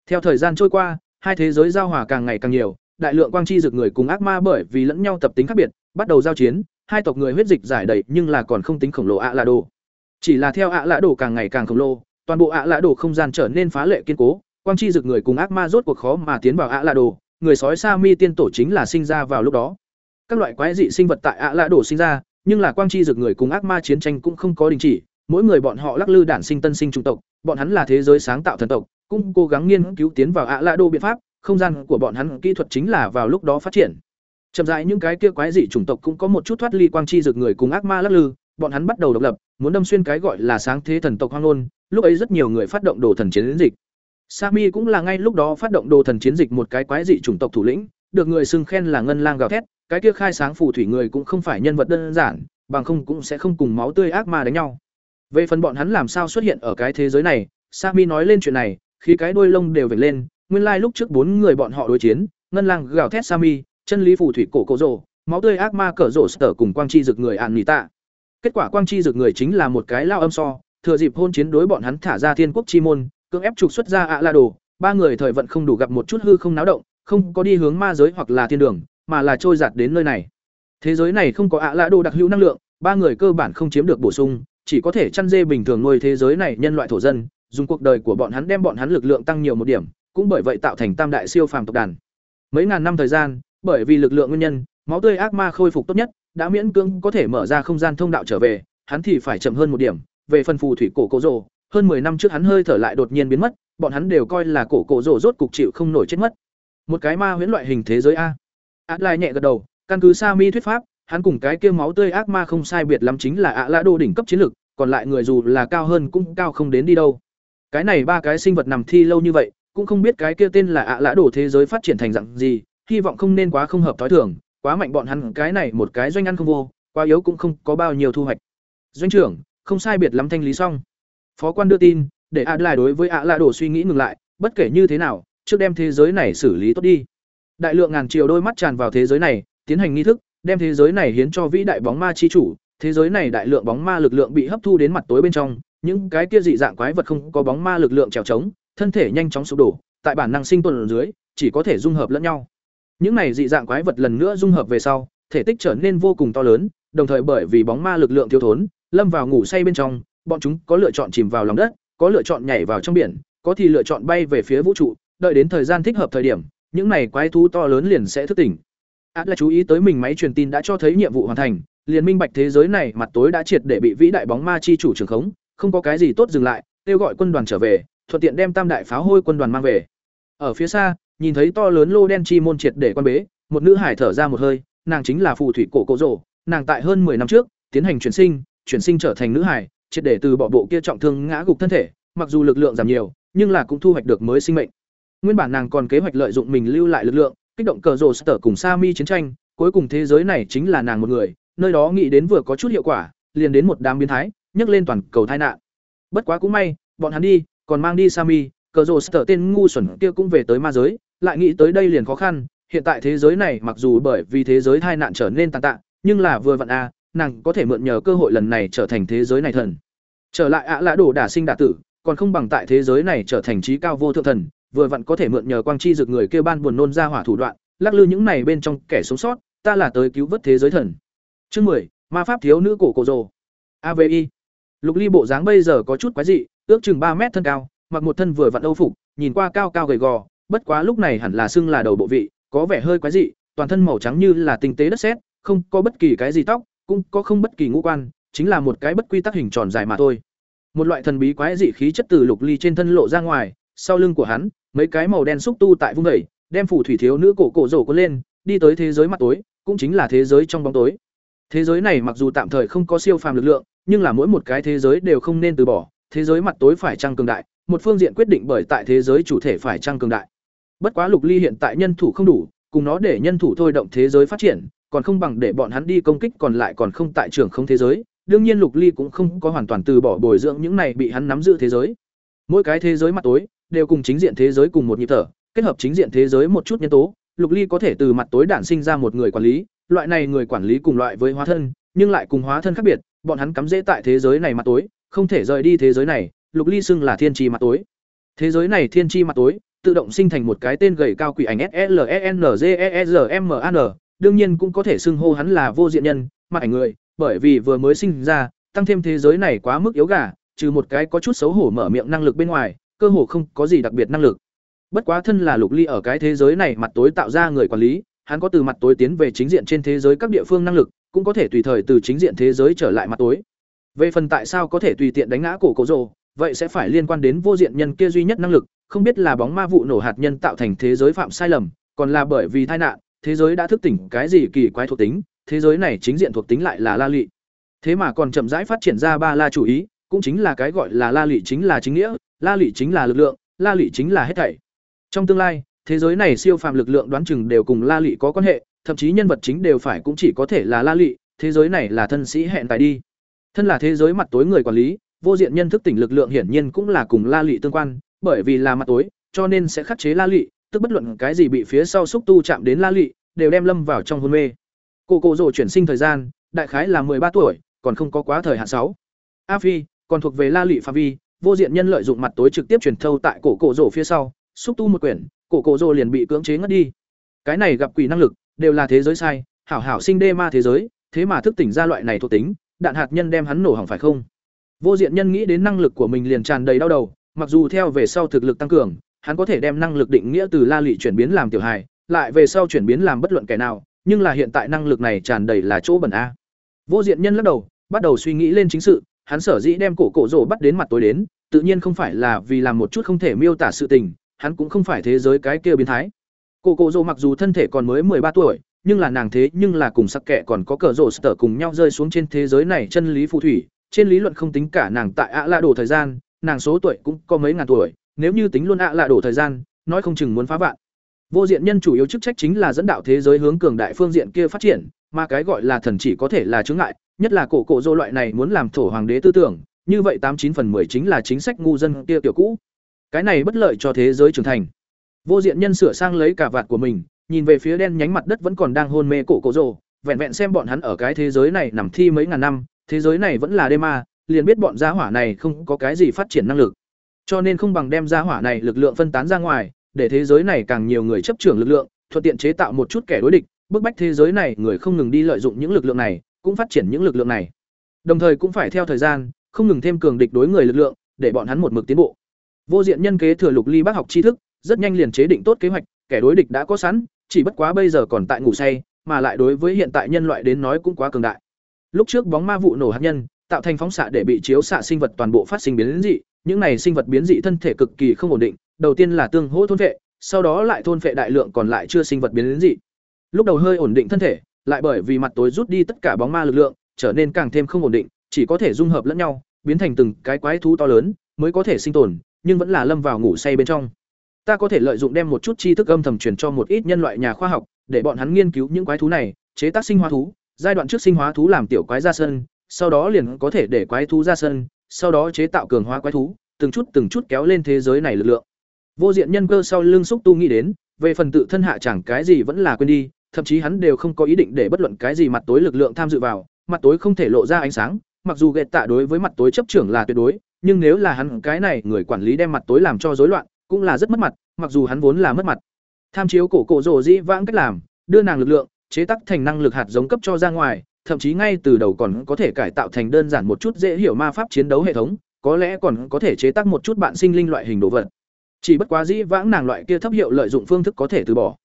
Theo thời gian trôi qua, hai thế giới giao hòa càng ngày càng nhiều, đại lượng quang chi rực người cùng ác ma bởi vì lẫn nhau tập tính khác biệt, bắt đầu giao chiến, hai tộc người huyết dịch giải đầy nhưng là còn không tính khổng lồ ạ lạ đồ. Chỉ là theo ạ lạ đồ càng ngày càng khổng lồ, toàn bộ ạ lạ đồ không gian trở nên phá lệ kiên cố, quang chi rực người cùng ác ma rốt cuộc khó mà tiến vào ạ lạ đồ, người sói sa mi tiên tổ chính là sinh ra vào lúc đó. Các loại quái dị sinh vật tại ạ lạ đổ sinh ra, nhưng là quang chi dược người cùng ác ma chiến tranh cũng không có đình chỉ. Mỗi người bọn họ lắc lư đản sinh tân sinh trung tộc, bọn hắn là thế giới sáng tạo thần tộc, cũng cố gắng nghiên cứu tiến vào ạ lạ đô biện pháp, không gian của bọn hắn kỹ thuật chính là vào lúc đó phát triển. Chậm rãi những cái kia quái dị chủng tộc cũng có một chút thoát ly quang chi dược người cùng ác ma lắc lư, bọn hắn bắt đầu độc lập, muốn đâm xuyên cái gọi là sáng thế thần tộc hoang ngôn, lúc ấy rất nhiều người phát động đồ thần chiến dịch. Sami cũng là ngay lúc đó phát động đồ thần chiến dịch một cái quái dị chủng tộc thủ lĩnh, được người xưng khen là ngân lang gào thét, cái kia khai sáng phù thủy người cũng không phải nhân vật đơn giản, bằng không cũng sẽ không cùng máu tươi ác ma đánh nhau. Về phần bọn hắn làm sao xuất hiện ở cái thế giới này, Sami nói lên chuyện này, khi cái đuôi lông đều vểnh lên, nguyên lai like lúc trước bốn người bọn họ đối chiến, ngân lang gào thét Sami, chân lý phù thủy cổ cổ rồ, máu tươi ác ma cỡ rồ sở cùng quang chi rực người ạn nỉ tạ. Kết quả quang chi rực người chính là một cái lao âm so, thừa dịp hôn chiến đối bọn hắn thả ra thiên quốc chi môn, cưỡng ép trục xuất ra ạ la đồ ba người thời vận không đủ gặp một chút hư không náo động, không có đi hướng ma giới hoặc là thiên đường, mà là trôi giạt đến nơi này. Thế giới này không có ạ la đồ đặc hữu năng lượng, ba người cơ bản không chiếm được bổ sung, chỉ có thể chăn dê bình thường nuôi thế giới này nhân loại thổ dân, dùng cuộc đời của bọn hắn đem bọn hắn lực lượng tăng nhiều một điểm, cũng bởi vậy tạo thành tam đại siêu phàm tộc đàn. Mấy ngàn năm thời gian, bởi vì lực lượng nguyên nhân, máu tươi ác ma khôi phục tốt nhất, đã miễn cưỡng có thể mở ra không gian thông đạo trở về, hắn thì phải chậm hơn một điểm, về phần phù thủy cổ cổ rồ hơn 10 năm trước hắn hơi thở lại đột nhiên biến mất, bọn hắn đều coi là cổ cổ rồ rốt cục chịu không nổi chết mất. Một cái ma huyễn loại hình thế giới a. Át Lai nhẹ gật đầu, căn cứ Sa Mi thuyết pháp, hắn cùng cái kia máu tươi ác ma không sai biệt lắm chính là ạ lã đô đỉnh cấp chiến lực, còn lại người dù là cao hơn cũng cao không đến đi đâu. Cái này ba cái sinh vật nằm thi lâu như vậy, cũng không biết cái kia tên là ạ lã đổ thế giới phát triển thành dạng gì, hy vọng không nên quá không hợp tối thường, quá mạnh bọn hắn cái này một cái doanh ăn không vô, quá yếu cũng không có bao nhiêu thu hoạch. Doanh trưởng, không sai biệt lắm thanh lý xong. Phó quan đưa tin, để ạ lại đối với ạ lại đổ suy nghĩ ngừng lại, bất kể như thế nào, trước đem thế giới này xử lý tốt đi. Đại lượng ngàn triệu đôi mắt tràn vào thế giới này, tiến hành nghi thức, đem thế giới này hiến cho vĩ đại bóng ma chi chủ, thế giới này đại lượng bóng ma lực lượng bị hấp thu đến mặt tối bên trong, những cái kia dị dạng quái vật không có bóng ma lực lượng trèo trống, thân thể nhanh chóng sụp đổ, tại bản năng sinh tồn ở dưới, chỉ có thể dung hợp lẫn nhau. Những này dị dạng quái vật lần nữa dung hợp về sau, thể tích trở nên vô cùng to lớn, đồng thời bởi vì bóng ma lực lượng thiếu thốn, lâm vào ngủ say bên trong, bọn chúng có lựa chọn chìm vào lòng đất, có lựa chọn nhảy vào trong biển, có thì lựa chọn bay về phía vũ trụ, đợi đến thời gian thích hợp thời điểm, những này quái thú to lớn liền sẽ thức tỉnh. Át là chú ý tới mình máy truyền tin đã cho thấy nhiệm vụ hoàn thành, liền minh bạch thế giới này mặt tối đã triệt để bị vĩ đại bóng ma chi chủ trường khống, không có cái gì tốt dừng lại, kêu gọi quân đoàn trở về, thuận tiện đem tam đại pháo hôi quân đoàn mang về. Ở phía xa, nhìn thấy to lớn lô đen chi môn triệt để quan bế, một nữ hải thở ra một hơi, nàng chính là phù thủy cổ cổ rồ, nàng tại hơn 10 năm trước, tiến hành chuyển sinh, chuyển sinh trở thành nữ hải, triệt để từ bỏ bộ kia trọng thương ngã gục thân thể, mặc dù lực lượng giảm nhiều, nhưng là cũng thu hoạch được mới sinh mệnh. Nguyên bản nàng còn kế hoạch lợi dụng mình lưu lại lực lượng, kích động cờ rồ sở cùng Sami chiến tranh, cuối cùng thế giới này chính là nàng một người, nơi đó nghĩ đến vừa có chút hiệu quả, liền đến một đám biến thái, nhấc lên toàn cầu tai nạn. Bất quá cũng may, bọn hắn đi, còn mang đi Sami, cờ rồ sở tên ngu xuẩn kia cũng về tới ma giới, lại nghĩ tới đây liền khó khăn, hiện tại thế giới này mặc dù bởi vì thế giới tai nạn trở nên tàn tạ, nhưng là vừa vặn a, nàng có thể mượn nhờ cơ hội lần này trở thành thế giới này thần. Trở lại ạ à lã đổ đả sinh đả tử còn không bằng tại thế giới này trở thành trí cao vô thượng thần vừa vặn có thể mượn nhờ quang chi dược người kêu ban buồn nôn ra hỏa thủ đoạn lắc lư những này bên trong kẻ sống sót ta là tới cứu vớt thế giới thần. Chương mười ma pháp thiếu nữ cổ cổ rồ. Avi lục ly bộ dáng bây giờ có chút quái dị ước chừng ba mét thân cao mặc một thân vừa vặn âu phục nhìn qua cao cao gầy gò bất quá lúc này hẳn là xưng là đầu bộ vị có vẻ hơi quái dị toàn thân màu trắng như là tinh tế đất sét không có bất kỳ cái gì tóc, cũng có không bất kỳ ngũ quan, chính là một cái bất quy tắc hình tròn dài mà thôi. Một loại thần bí quái dị khí chất từ Lục Ly trên thân lộ ra ngoài, sau lưng của hắn, mấy cái màu đen xúc tu tại vung đẩy, đem phù thủy thiếu nữ cổ cổ rổ cuốn lên, đi tới thế giới mặt tối, cũng chính là thế giới trong bóng tối. Thế giới này mặc dù tạm thời không có siêu phàm lực lượng, nhưng là mỗi một cái thế giới đều không nên từ bỏ, thế giới mặt tối phải chăng cường đại, một phương diện quyết định bởi tại thế giới chủ thể phải chăng cường đại. Bất quá Lục Ly hiện tại nhân thủ không đủ, cùng nó để nhân thủ thôi động thế giới phát triển, còn không bằng để bọn hắn đi công kích còn lại còn không tại trường không thế giới. Đương nhiên Lục Ly cũng không có hoàn toàn từ bỏ bồi dưỡng những này bị hắn nắm giữ thế giới. Mỗi cái thế giới mặt tối đều cùng chính diện thế giới cùng một nhịp thở, kết hợp chính diện thế giới một chút nhân tố, Lục Ly có thể từ mặt tối đản sinh ra một người quản lý, loại này người quản lý cùng loại với hóa thân, nhưng lại cùng hóa thân khác biệt, bọn hắn cắm rễ tại thế giới này mặt tối, không thể rời đi thế giới này, Lục Ly xưng là thiên chi mặt tối. Thế giới này thiên chi mặt tối, tự động sinh thành một cái tên gầy cao quỷ ảnh SLENGEERMAN, đương nhiên cũng có thể xưng hô hắn là vô diện nhân, mặt ảnh người, bởi vì vừa mới sinh ra, tăng thêm thế giới này quá mức yếu gà, trừ một cái có chút xấu hổ mở miệng năng lực bên ngoài, cơ hồ không có gì đặc biệt năng lực. Bất quá thân là Lục Ly ở cái thế giới này mặt tối tạo ra người quản lý, hắn có từ mặt tối tiến về chính diện trên thế giới các địa phương năng lực, cũng có thể tùy thời từ chính diện thế giới trở lại mặt tối. Về phần tại sao có thể tùy tiện đánh ngã cổ cổ rồ, vậy sẽ phải liên quan đến vô diện nhân kia duy nhất năng lực, không biết là bóng ma vụ nổ hạt nhân tạo thành thế giới phạm sai lầm, còn là bởi vì tai nạn, thế giới đã thức tỉnh cái gì kỳ quái thuộc tính, thế giới này chính diện thuộc tính lại là la lị. Thế mà còn chậm rãi phát triển ra ba la chủ ý, cũng chính là cái gọi là la lị chính là chính nghĩa, la lị chính là lực lượng, la lị chính là hết thảy. Trong tương lai, thế giới này siêu phàm lực lượng đoán chừng đều cùng la lị có quan hệ, thậm chí nhân vật chính đều phải cũng chỉ có thể là la lị, thế giới này là thân sĩ hẹn tài đi. Thân là thế giới mặt tối người quản lý, vô diện nhân thức tỉnh lực lượng hiển nhiên cũng là cùng la lị tương quan, bởi vì là mặt tối, cho nên sẽ khắc chế la lị, tức bất luận cái gì bị phía sau xúc tu chạm đến la lị, đều đem lâm vào trong hôn mê. Cô cô rồ chuyển sinh thời gian, đại khái là ba tuổi, còn không có quá thời hạn sáu. A Phi, còn thuộc về la lị phạm vi, vô diện nhân lợi dụng mặt tối trực tiếp truyền thâu tại cổ cổ rồ phía sau, xúc tu một quyển, cổ cổ rồ liền bị cưỡng chế ngất đi. Cái này gặp quỷ năng lực, đều là thế giới sai, hảo hảo sinh đê ma thế giới, thế mà thức tỉnh ra loại này thuộc tính, đạn hạt nhân đem hắn nổ hỏng phải không? Vô diện nhân nghĩ đến năng lực của mình liền tràn đầy đau đầu, mặc dù theo về sau thực lực tăng cường, hắn có thể đem năng lực định nghĩa từ la lị chuyển biến làm tiểu hài, lại về sau chuyển biến làm bất luận kẻ nào, nhưng là hiện tại năng lực này tràn đầy là chỗ bẩn a. Vô diện nhân lắc đầu, bắt đầu suy nghĩ lên chính sự, hắn sở dĩ đem cổ cổ rổ bắt đến mặt tối đến, tự nhiên không phải là vì làm một chút không thể miêu tả sự tình, hắn cũng không phải thế giới cái kia biến thái. Cổ cổ rổ mặc dù thân thể còn mới mười ba tuổi, nhưng là nàng thế nhưng là cùng sắc kệ còn có cờ rổ sở cùng nhau rơi xuống trên thế giới này chân lý phù thủy, trên lý luận không tính cả nàng tại ạ lạ đồ thời gian nàng số tuổi cũng có mấy ngàn tuổi nếu như tính luôn ạ lạ đổ thời gian nói không chừng muốn phá vạn. Vô diện nhân chủ yếu chức trách chính là dẫn đạo thế giới hướng cường đại phương diện kia phát triển mà cái gọi là thần chỉ có thể là chướng ngại nhất là cổ cổ dô loại này muốn làm thổ hoàng đế tư tưởng như vậy tám chín phần mười chính là chính sách ngu dân kia tiểu cũ. Cái này bất lợi cho thế giới trưởng thành. Vô diện nhân sửa sang lấy cả vạt của mình nhìn về phía đen nhánh mặt đất vẫn còn đang hôn mê cổ cổ rồ vẹn vẹn xem bọn hắn ở cái thế giới này nằm thi mấy ngàn năm thế giới này vẫn là đê ma, liền biết bọn gia hỏa này không có cái gì phát triển năng lực. Cho nên không bằng đem ra hỏa này lực lượng phân tán ra ngoài, để thế giới này càng nhiều người chấp trưởng lực lượng, thuận tiện chế tạo một chút kẻ đối địch, bức bách thế giới này người không ngừng đi lợi dụng những lực lượng này, cũng phát triển những lực lượng này. Đồng thời cũng phải theo thời gian, không ngừng thêm cường địch đối người lực lượng, để bọn hắn một mực tiến bộ. Vô diện nhân kế thừa Lục Ly bác học tri thức, rất nhanh liền chế định tốt kế hoạch, kẻ đối địch đã có sẵn, chỉ bất quá bây giờ còn tại ngủ say, mà lại đối với hiện tại nhân loại đến nói cũng quá cường đại. Lúc trước bóng ma vụ nổ hạt nhân, tạo thành phóng xạ để bị chiếu xạ sinh vật toàn bộ phát sinh biến dị, những này sinh vật biến dị thân thể cực kỳ không ổn định, đầu tiên là tương hỗ thôn phệ, sau đó lại thôn phệ đại lượng còn lại chưa sinh vật biến dị. Lúc đầu hơi ổn định thân thể, lại bởi vì mặt tối rút đi tất cả bóng ma lực lượng, trở nên càng thêm không ổn định, chỉ có thể dung hợp lẫn nhau, biến thành từng cái quái thú to lớn, mới có thể sinh tồn, nhưng vẫn là lâm vào ngủ say bên trong. Ta có thể lợi dụng đem một chút tri thức âm thầm truyền cho một ít nhân loại nhà khoa học, để bọn hắn nghiên cứu những quái thú này, chế tác sinh hóa thú, giai đoạn trước sinh hóa thú làm tiểu quái ra sân, sau đó liền có thể để quái thú ra sân, sau đó chế tạo cường hóa quái thú, từng chút từng chút kéo lên thế giới này lực lượng. Vô diện nhân cơ sau lưng xúc tu nghĩ đến, về phần tự thân hạ chẳng cái gì vẫn là quên đi, thậm chí hắn đều không có ý định để bất luận cái gì mặt tối lực lượng tham dự vào, mặt tối không thể lộ ra ánh sáng, mặc dù gẹt tạ đối với mặt tối chấp trưởng là tuyệt đối, nhưng nếu là hắn cái này người quản lý đem mặt tối làm cho rối loạn, cũng là rất mất mặt, mặc dù hắn vốn là mất mặt. Tham chiếu cổ cổ rồ dĩ vãng cách làm, đưa nàng lực lượng, chế tác thành năng lực hạt giống cấp cho ra ngoài, thậm chí ngay từ đầu còn có thể cải tạo thành đơn giản một chút dễ hiểu ma pháp chiến đấu hệ thống, có lẽ còn có thể chế tác một chút bạn sinh linh loại hình đồ vật. Chỉ bất quá dĩ vãng nàng loại kia thấp hiệu lợi dụng phương thức có thể từ bỏ.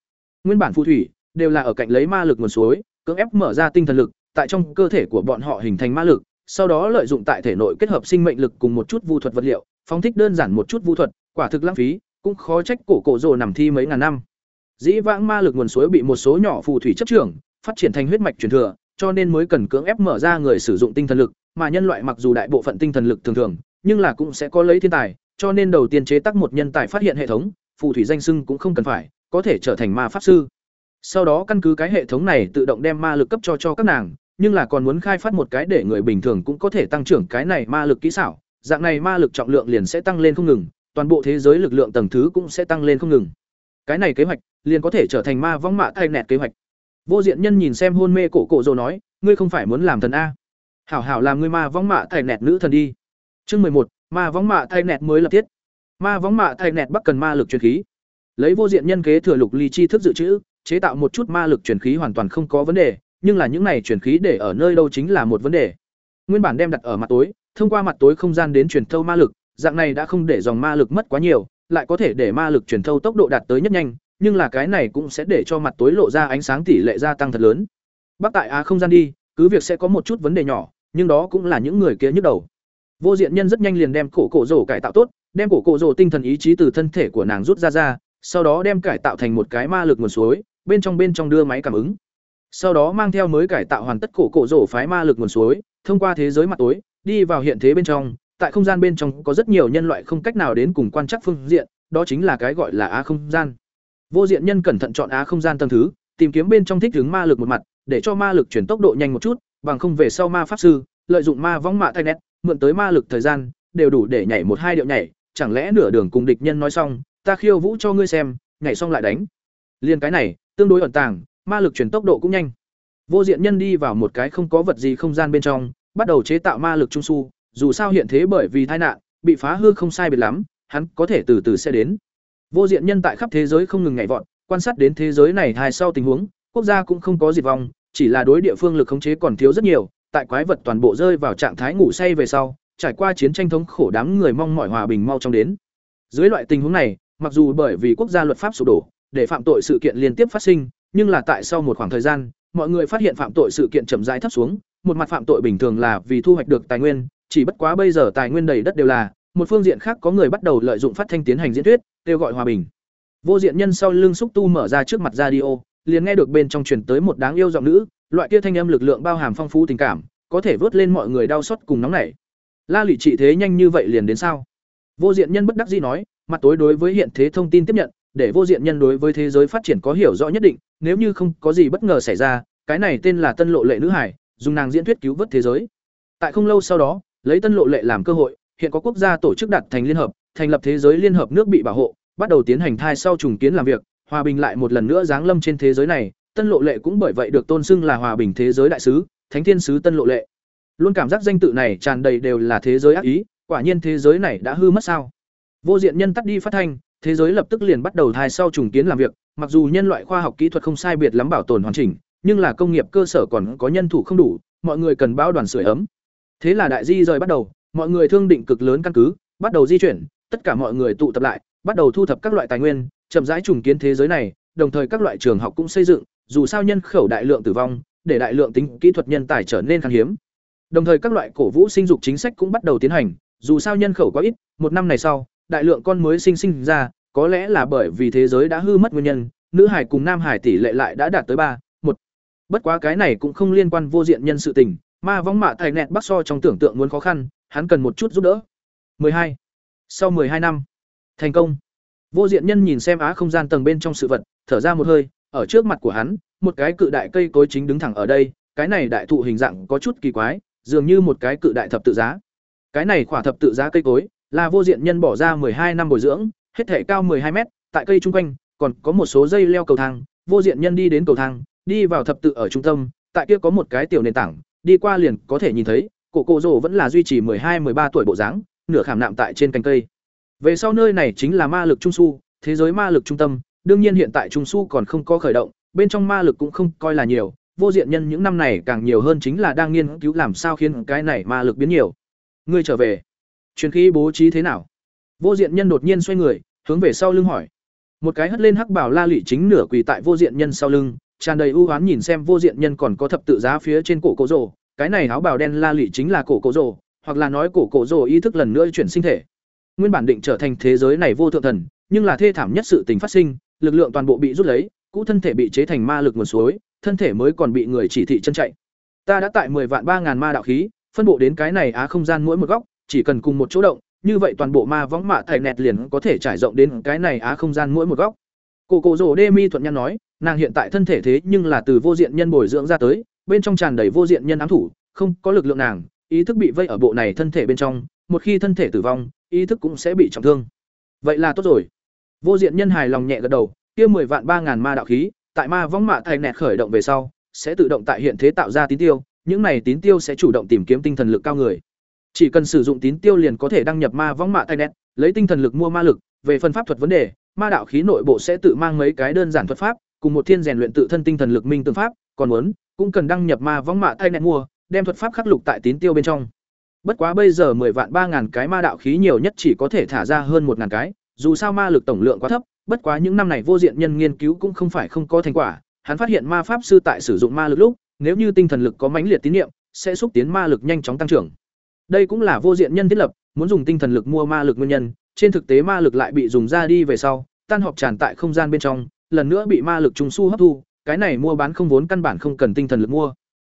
Nguyên bản phù thủy đều là ở cạnh lấy ma lực nguồn suối, cưỡng ép mở ra tinh thần lực, tại trong cơ thể của bọn họ hình thành ma lực, sau đó lợi dụng tại thể nội kết hợp sinh mệnh lực cùng một chút vu thuật vật liệu, phóng thích đơn giản một chút vu thuật, quả thực lãng phí, cũng khó trách cổ cổ rồ nằm thi mấy ngàn năm. Dĩ vãng ma lực nguồn suối bị một số nhỏ phù thủy chấp trưởng, phát triển thành huyết mạch truyền thừa, cho nên mới cần cưỡng ép mở ra người sử dụng tinh thần lực, mà nhân loại mặc dù đại bộ phận tinh thần lực thường thường, nhưng là cũng sẽ có lấy thiên tài, cho nên đầu tiên chế tác một nhân tài phát hiện hệ thống, phù thủy danh sưng cũng không cần phải, có thể trở thành ma pháp sư. Sau đó căn cứ cái hệ thống này tự động đem ma lực cấp cho cho các nàng, nhưng là còn muốn khai phát một cái để người bình thường cũng có thể tăng trưởng cái này ma lực kỹ xảo, dạng này ma lực trọng lượng liền sẽ tăng lên không ngừng, toàn bộ thế giới lực lượng tầng thứ cũng sẽ tăng lên không ngừng. Cái này kế hoạch liền có thể trở thành ma vong mạ thay nẹt kế hoạch. Vô Diện Nhân nhìn xem hôn mê cổ cổ rồi nói, ngươi không phải muốn làm thần a? Hảo hảo làm ngươi ma vong mạ thay nẹt nữ thần đi. Chương một, ma vong mạ thay nẹt mới lập thiết. Ma vong mạ thay nẹt bắc cần ma lực truyền khí. Lấy Vô Diện Nhân kế thừa lục ly chi thức dự trữ, chế tạo một chút ma lực truyền khí hoàn toàn không có vấn đề, nhưng là những này truyền khí để ở nơi đâu chính là một vấn đề. Nguyên bản đem đặt ở mặt tối, thông qua mặt tối không gian đến truyền thâu ma lực, dạng này đã không để dòng ma lực mất quá nhiều, lại có thể để ma lực truyền thâu tốc độ đạt tới nhất nhanh, nhưng là cái này cũng sẽ để cho mặt tối lộ ra ánh sáng tỷ lệ gia tăng thật lớn. Bắc tại Á không gian đi, cứ việc sẽ có một chút vấn đề nhỏ, nhưng đó cũng là những người kia nhức đầu. Vô diện nhân rất nhanh liền đem cổ cổ rổ cải tạo tốt, đem cổ cổ rổ tinh thần ý chí từ thân thể của nàng rút ra ra, sau đó đem cải tạo thành một cái ma lực nguồn suối, bên trong bên trong đưa máy cảm ứng. Sau đó mang theo mới cải tạo hoàn tất cổ cổ rổ phái ma lực nguồn suối, thông qua thế giới mặt tối, đi vào hiện thế bên trong, tại không gian bên trong có rất nhiều nhân loại không cách nào đến cùng quan trắc phương diện, đó chính là cái gọi là á không gian. Vô diện nhân cẩn thận chọn á không gian tầng thứ, tìm kiếm bên trong thích ứng ma lực một mặt, để cho ma lực chuyển tốc độ nhanh một chút, bằng không về sau ma pháp sư, lợi dụng ma vong mạ thay nét, mượn tới ma lực thời gian, đều đủ để nhảy một hai điệu nhảy, chẳng lẽ nửa đường cùng địch nhân nói xong, ta khiêu vũ cho ngươi xem, nhảy xong lại đánh. Liên cái này, tương đối ẩn tàng, ma lực chuyển tốc độ cũng nhanh. Vô diện nhân đi vào một cái không có vật gì không gian bên trong, bắt đầu chế tạo ma lực trung su, dù sao hiện thế bởi vì tai nạn, bị phá hư không sai biệt lắm, hắn có thể từ từ sẽ đến. Vô diện nhân tại khắp thế giới không ngừng nhảy vọt, quan sát đến thế giới này hài sau tình huống, quốc gia cũng không có diệt vong, chỉ là đối địa phương lực khống chế còn thiếu rất nhiều, tại quái vật toàn bộ rơi vào trạng thái ngủ say về sau, trải qua chiến tranh thống khổ đám người mong mỏi hòa bình mau chóng đến. Dưới loại tình huống này, mặc dù bởi vì quốc gia luật pháp sụp đổ, để phạm tội sự kiện liên tiếp phát sinh, nhưng là tại sau một khoảng thời gian, mọi người phát hiện phạm tội sự kiện chậm rãi thấp xuống, một mặt phạm tội bình thường là vì thu hoạch được tài nguyên, chỉ bất quá bây giờ tài nguyên đầy đất đều là, một phương diện khác có người bắt đầu lợi dụng phát thanh tiến hành diễn thuyết, kêu gọi hòa bình. Vô diện nhân sau lưng xúc tu mở ra trước mặt radio, liền nghe được bên trong truyền tới một đáng yêu giọng nữ, loại kia thanh âm lực lượng bao hàm phong phú tình cảm, có thể vớt lên mọi người đau xót cùng nóng nảy. La lụy trị thế nhanh như vậy liền đến sao? Vô diện nhân bất đắc dĩ nói, mặt tối đối với hiện thế thông tin tiếp nhận, để vô diện nhân đối với thế giới phát triển có hiểu rõ nhất định, nếu như không có gì bất ngờ xảy ra, cái này tên là Tân Lộ Lệ nữ hải, dùng nàng diễn thuyết cứu vớt thế giới. Tại không lâu sau đó, lấy Tân Lộ Lệ làm cơ hội, hiện có quốc gia tổ chức đặt thành liên hợp, thành lập thế giới liên hợp nước bị bảo hộ, bắt đầu tiến hành thai sau trùng kiến làm việc, hòa bình lại một lần nữa giáng lâm trên thế giới này, Tân Lộ Lệ cũng bởi vậy được tôn xưng là hòa bình thế giới đại sứ, Thánh Thiên sứ Tân Lộ Lệ. Luôn cảm giác danh tự này tràn đầy đều là thế giới ác ý, quả nhiên thế giới này đã hư mất sao? Vô diện nhân tắt đi phát thanh, thế giới lập tức liền bắt đầu thai sau trùng kiến làm việc, mặc dù nhân loại khoa học kỹ thuật không sai biệt lắm bảo tồn hoàn chỉnh, nhưng là công nghiệp cơ sở còn có nhân thủ không đủ, mọi người cần bao đoàn sưởi ấm. Thế là đại di rời bắt đầu, mọi người thương định cực lớn căn cứ, bắt đầu di chuyển, tất cả mọi người tụ tập lại, bắt đầu thu thập các loại tài nguyên, chậm rãi trùng kiến thế giới này, đồng thời các loại trường học cũng xây dựng, dù sao nhân khẩu đại lượng tử vong, để đại lượng tính kỹ thuật nhân tài trở nên khan hiếm. Đồng thời các loại cổ vũ sinh dục chính sách cũng bắt đầu tiến hành, dù sao nhân khẩu quá ít, một năm này sau, đại lượng con mới sinh sinh ra, có lẽ là bởi vì thế giới đã hư mất nguyên nhân, nữ hải cùng nam hải tỷ lệ lại đã đạt tới ba một Bất quá cái này cũng không liên quan vô diện nhân sự tình, ma vong mạ thầy nẹt bắc so trong tưởng tượng muốn khó khăn, hắn cần một chút giúp đỡ. 12. Sau 12 năm, thành công. Vô diện nhân nhìn xem á không gian tầng bên trong sự vật, thở ra một hơi, ở trước mặt của hắn, một cái cự đại cây cối chính đứng thẳng ở đây, cái này đại thụ hình dạng có chút kỳ quái, dường như một cái cự đại thập tự giá. Cái này khỏa thập tự giá cây cối, là vô diện nhân bỏ ra 12 năm bồi dưỡng, hết thể cao 12 mét, tại cây trung quanh còn có một số dây leo cầu thang, vô diện nhân đi đến cầu thang, đi vào thập tự ở trung tâm, tại kia có một cái tiểu nền tảng, đi qua liền có thể nhìn thấy, cổ cổ rồ vẫn là duy trì 12 13 tuổi bộ dáng, nửa khảm nạm tại trên cành cây. Về sau nơi này chính là ma lực trung su, thế giới ma lực trung tâm, đương nhiên hiện tại trung su còn không có khởi động, bên trong ma lực cũng không coi là nhiều, vô diện nhân những năm này càng nhiều hơn chính là đang nghiên cứu làm sao khiến cái này ma lực biến nhiều. Ngươi trở về, truyền khí bố trí thế nào? Vô diện nhân đột nhiên xoay người, hướng về sau lưng hỏi. Một cái hất lên hắc bảo La lị chính nửa quỳ tại vô diện nhân sau lưng, tràn đầy ưu hoán nhìn xem vô diện nhân còn có thập tự giá phía trên cổ cổ rồ cái này áo bào đen la lị chính là cổ cổ rồ, hoặc là nói cổ cổ rồ ý thức lần nữa chuyển sinh thể. Nguyên bản định trở thành thế giới này vô thượng thần, nhưng là thê thảm nhất sự tình phát sinh, lực lượng toàn bộ bị rút lấy, cũ thân thể bị chế thành ma lực nguồn suối, thân thể mới còn bị người chỉ thị chân chạy. Ta đã tại mười vạn ba ngàn ma đạo khí, phân bộ đến cái này á không gian mỗi một góc, chỉ cần cùng một chỗ động, như vậy toàn bộ ma võng mạ thầy nẹt liền có thể trải rộng đến cái này á không gian mỗi một góc. Cổ cổ rồ đê mi thuận nhăn nói, nàng hiện tại thân thể thế nhưng là từ vô diện nhân bồi dưỡng ra tới bên trong tràn đầy vô diện nhân ám thủ, không có lực lượng nàng, ý thức bị vây ở bộ này thân thể bên trong, một khi thân thể tử vong, ý thức cũng sẽ bị trọng thương. Vậy là tốt rồi. Vô diện nhân hài lòng nhẹ gật đầu, kia mười vạn ba ngàn ma đạo khí, tại ma võng mạ thay nẹt khởi động về sau, sẽ tự động tại hiện thế tạo ra tín tiêu, những này tín tiêu sẽ chủ động tìm kiếm tinh thần lực cao người. Chỉ cần sử dụng tín tiêu liền có thể đăng nhập ma võng mạ thay nẹt, lấy tinh thần lực mua ma lực, về phân pháp thuật vấn đề, ma đạo khí nội bộ sẽ tự mang mấy cái đơn giản thuật pháp, cùng một thiên rèn luyện tự thân tinh thần lực minh tương pháp, còn muốn cũng cần đăng nhập ma võng mạ thay nẹt mua, đem thuật pháp khắc lục tại tín tiêu bên trong. Bất quá bây giờ mười vạn ba ngàn cái ma đạo khí nhiều nhất chỉ có thể thả ra hơn một ngàn cái, dù sao ma lực tổng lượng quá thấp, bất quá những năm này vô diện nhân nghiên cứu cũng không phải không có thành quả. Hắn phát hiện ma pháp sư tại sử dụng ma lực lúc, nếu như tinh thần lực có mãnh liệt tín nhiệm sẽ xúc tiến ma lực nhanh chóng tăng trưởng. Đây cũng là vô diện nhân thiết lập, muốn dùng tinh thần lực mua ma lực nguyên nhân, trên thực tế ma lực lại bị dùng ra đi về sau, tan họp tràn tại không gian bên trong, lần nữa bị ma lực trùng su hấp thu cái này mua bán không vốn căn bản không cần tinh thần lực mua.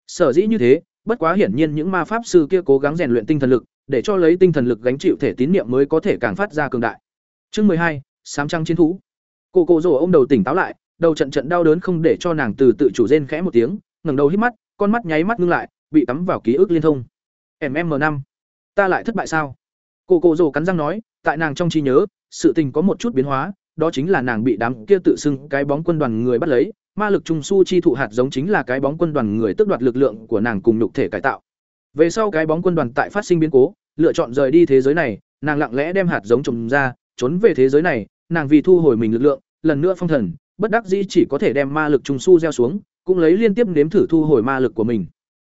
Sở dĩ như thế, bất quá hiển nhiên những ma pháp sư kia cố gắng rèn luyện tinh thần lực, để cho lấy tinh thần lực gánh chịu thể tín niệm mới có thể càng phát ra cường đại. Chương mười hai, sám trăng chiến thú. Cổ cô rồ ôm đầu tỉnh táo lại, đầu trận trận đau đớn không để cho nàng từ tự chủ rên khẽ một tiếng, ngẩng đầu hít mắt, con mắt nháy mắt ngưng lại, bị tắm vào ký ức liên thông. Mm năm. Ta lại thất bại sao? Cổ cô rồ cắn răng nói, tại nàng trong trí nhớ, sự tình có một chút biến hóa, đó chính là nàng bị đám kia tự xưng cái bóng quân đoàn người bắt lấy ma lực trung su chi thụ hạt giống chính là cái bóng quân đoàn người tước đoạt lực lượng của nàng cùng nhục thể cải tạo. Về sau cái bóng quân đoàn tại phát sinh biến cố, lựa chọn rời đi thế giới này, nàng lặng lẽ đem hạt giống trồng ra, trốn về thế giới này, nàng vì thu hồi mình lực lượng, lần nữa phong thần, bất đắc dĩ chỉ có thể đem ma lực trung su gieo xuống, cũng lấy liên tiếp nếm thử thu hồi ma lực của mình.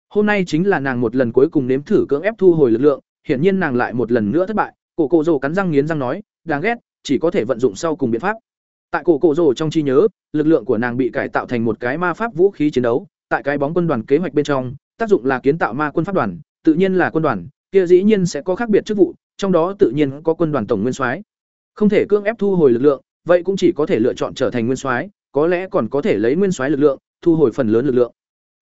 Hôm nay chính là nàng một lần cuối cùng nếm thử cưỡng ép thu hồi lực lượng, hiển nhiên nàng lại một lần nữa thất bại, cổ cổ rồ cắn răng nghiến răng nói, đáng ghét, chỉ có thể vận dụng sau cùng biện pháp tại cổ cổ rồ trong trí nhớ lực lượng của nàng bị cải tạo thành một cái ma pháp vũ khí chiến đấu tại cái bóng quân đoàn kế hoạch bên trong tác dụng là kiến tạo ma quân pháp đoàn tự nhiên là quân đoàn kia dĩ nhiên sẽ có khác biệt chức vụ trong đó tự nhiên có quân đoàn tổng nguyên soái. Không thể cưỡng ép thu hồi lực lượng vậy cũng chỉ có thể lựa chọn trở thành nguyên soái có lẽ còn có thể lấy nguyên soái lực lượng thu hồi phần lớn lực lượng.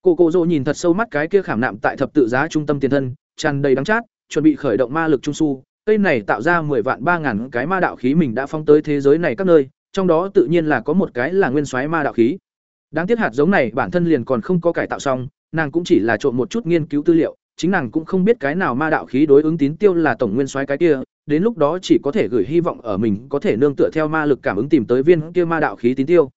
Cổ cổ rồ nhìn thật sâu mắt cái kia khảm nạm tại thập tự giá trung tâm tiền thân tràn đầy đắng chát chuẩn bị khởi động ma lực trung su cây này tạo ra 10 vạn ba ngàn cái ma đạo khí mình đã phóng tới thế giới này các nơi, trong đó tự nhiên là có một cái là nguyên soái ma đạo khí. Đáng tiếc hạt giống này bản thân liền còn không có cải tạo xong, nàng cũng chỉ là trộn một chút nghiên cứu tư liệu, chính nàng cũng không biết cái nào ma đạo khí đối ứng tín tiêu là tổng nguyên soái cái kia, đến lúc đó chỉ có thể gửi hy vọng ở mình có thể nương tựa theo ma lực cảm ứng tìm tới viên kia ma đạo khí tín tiêu.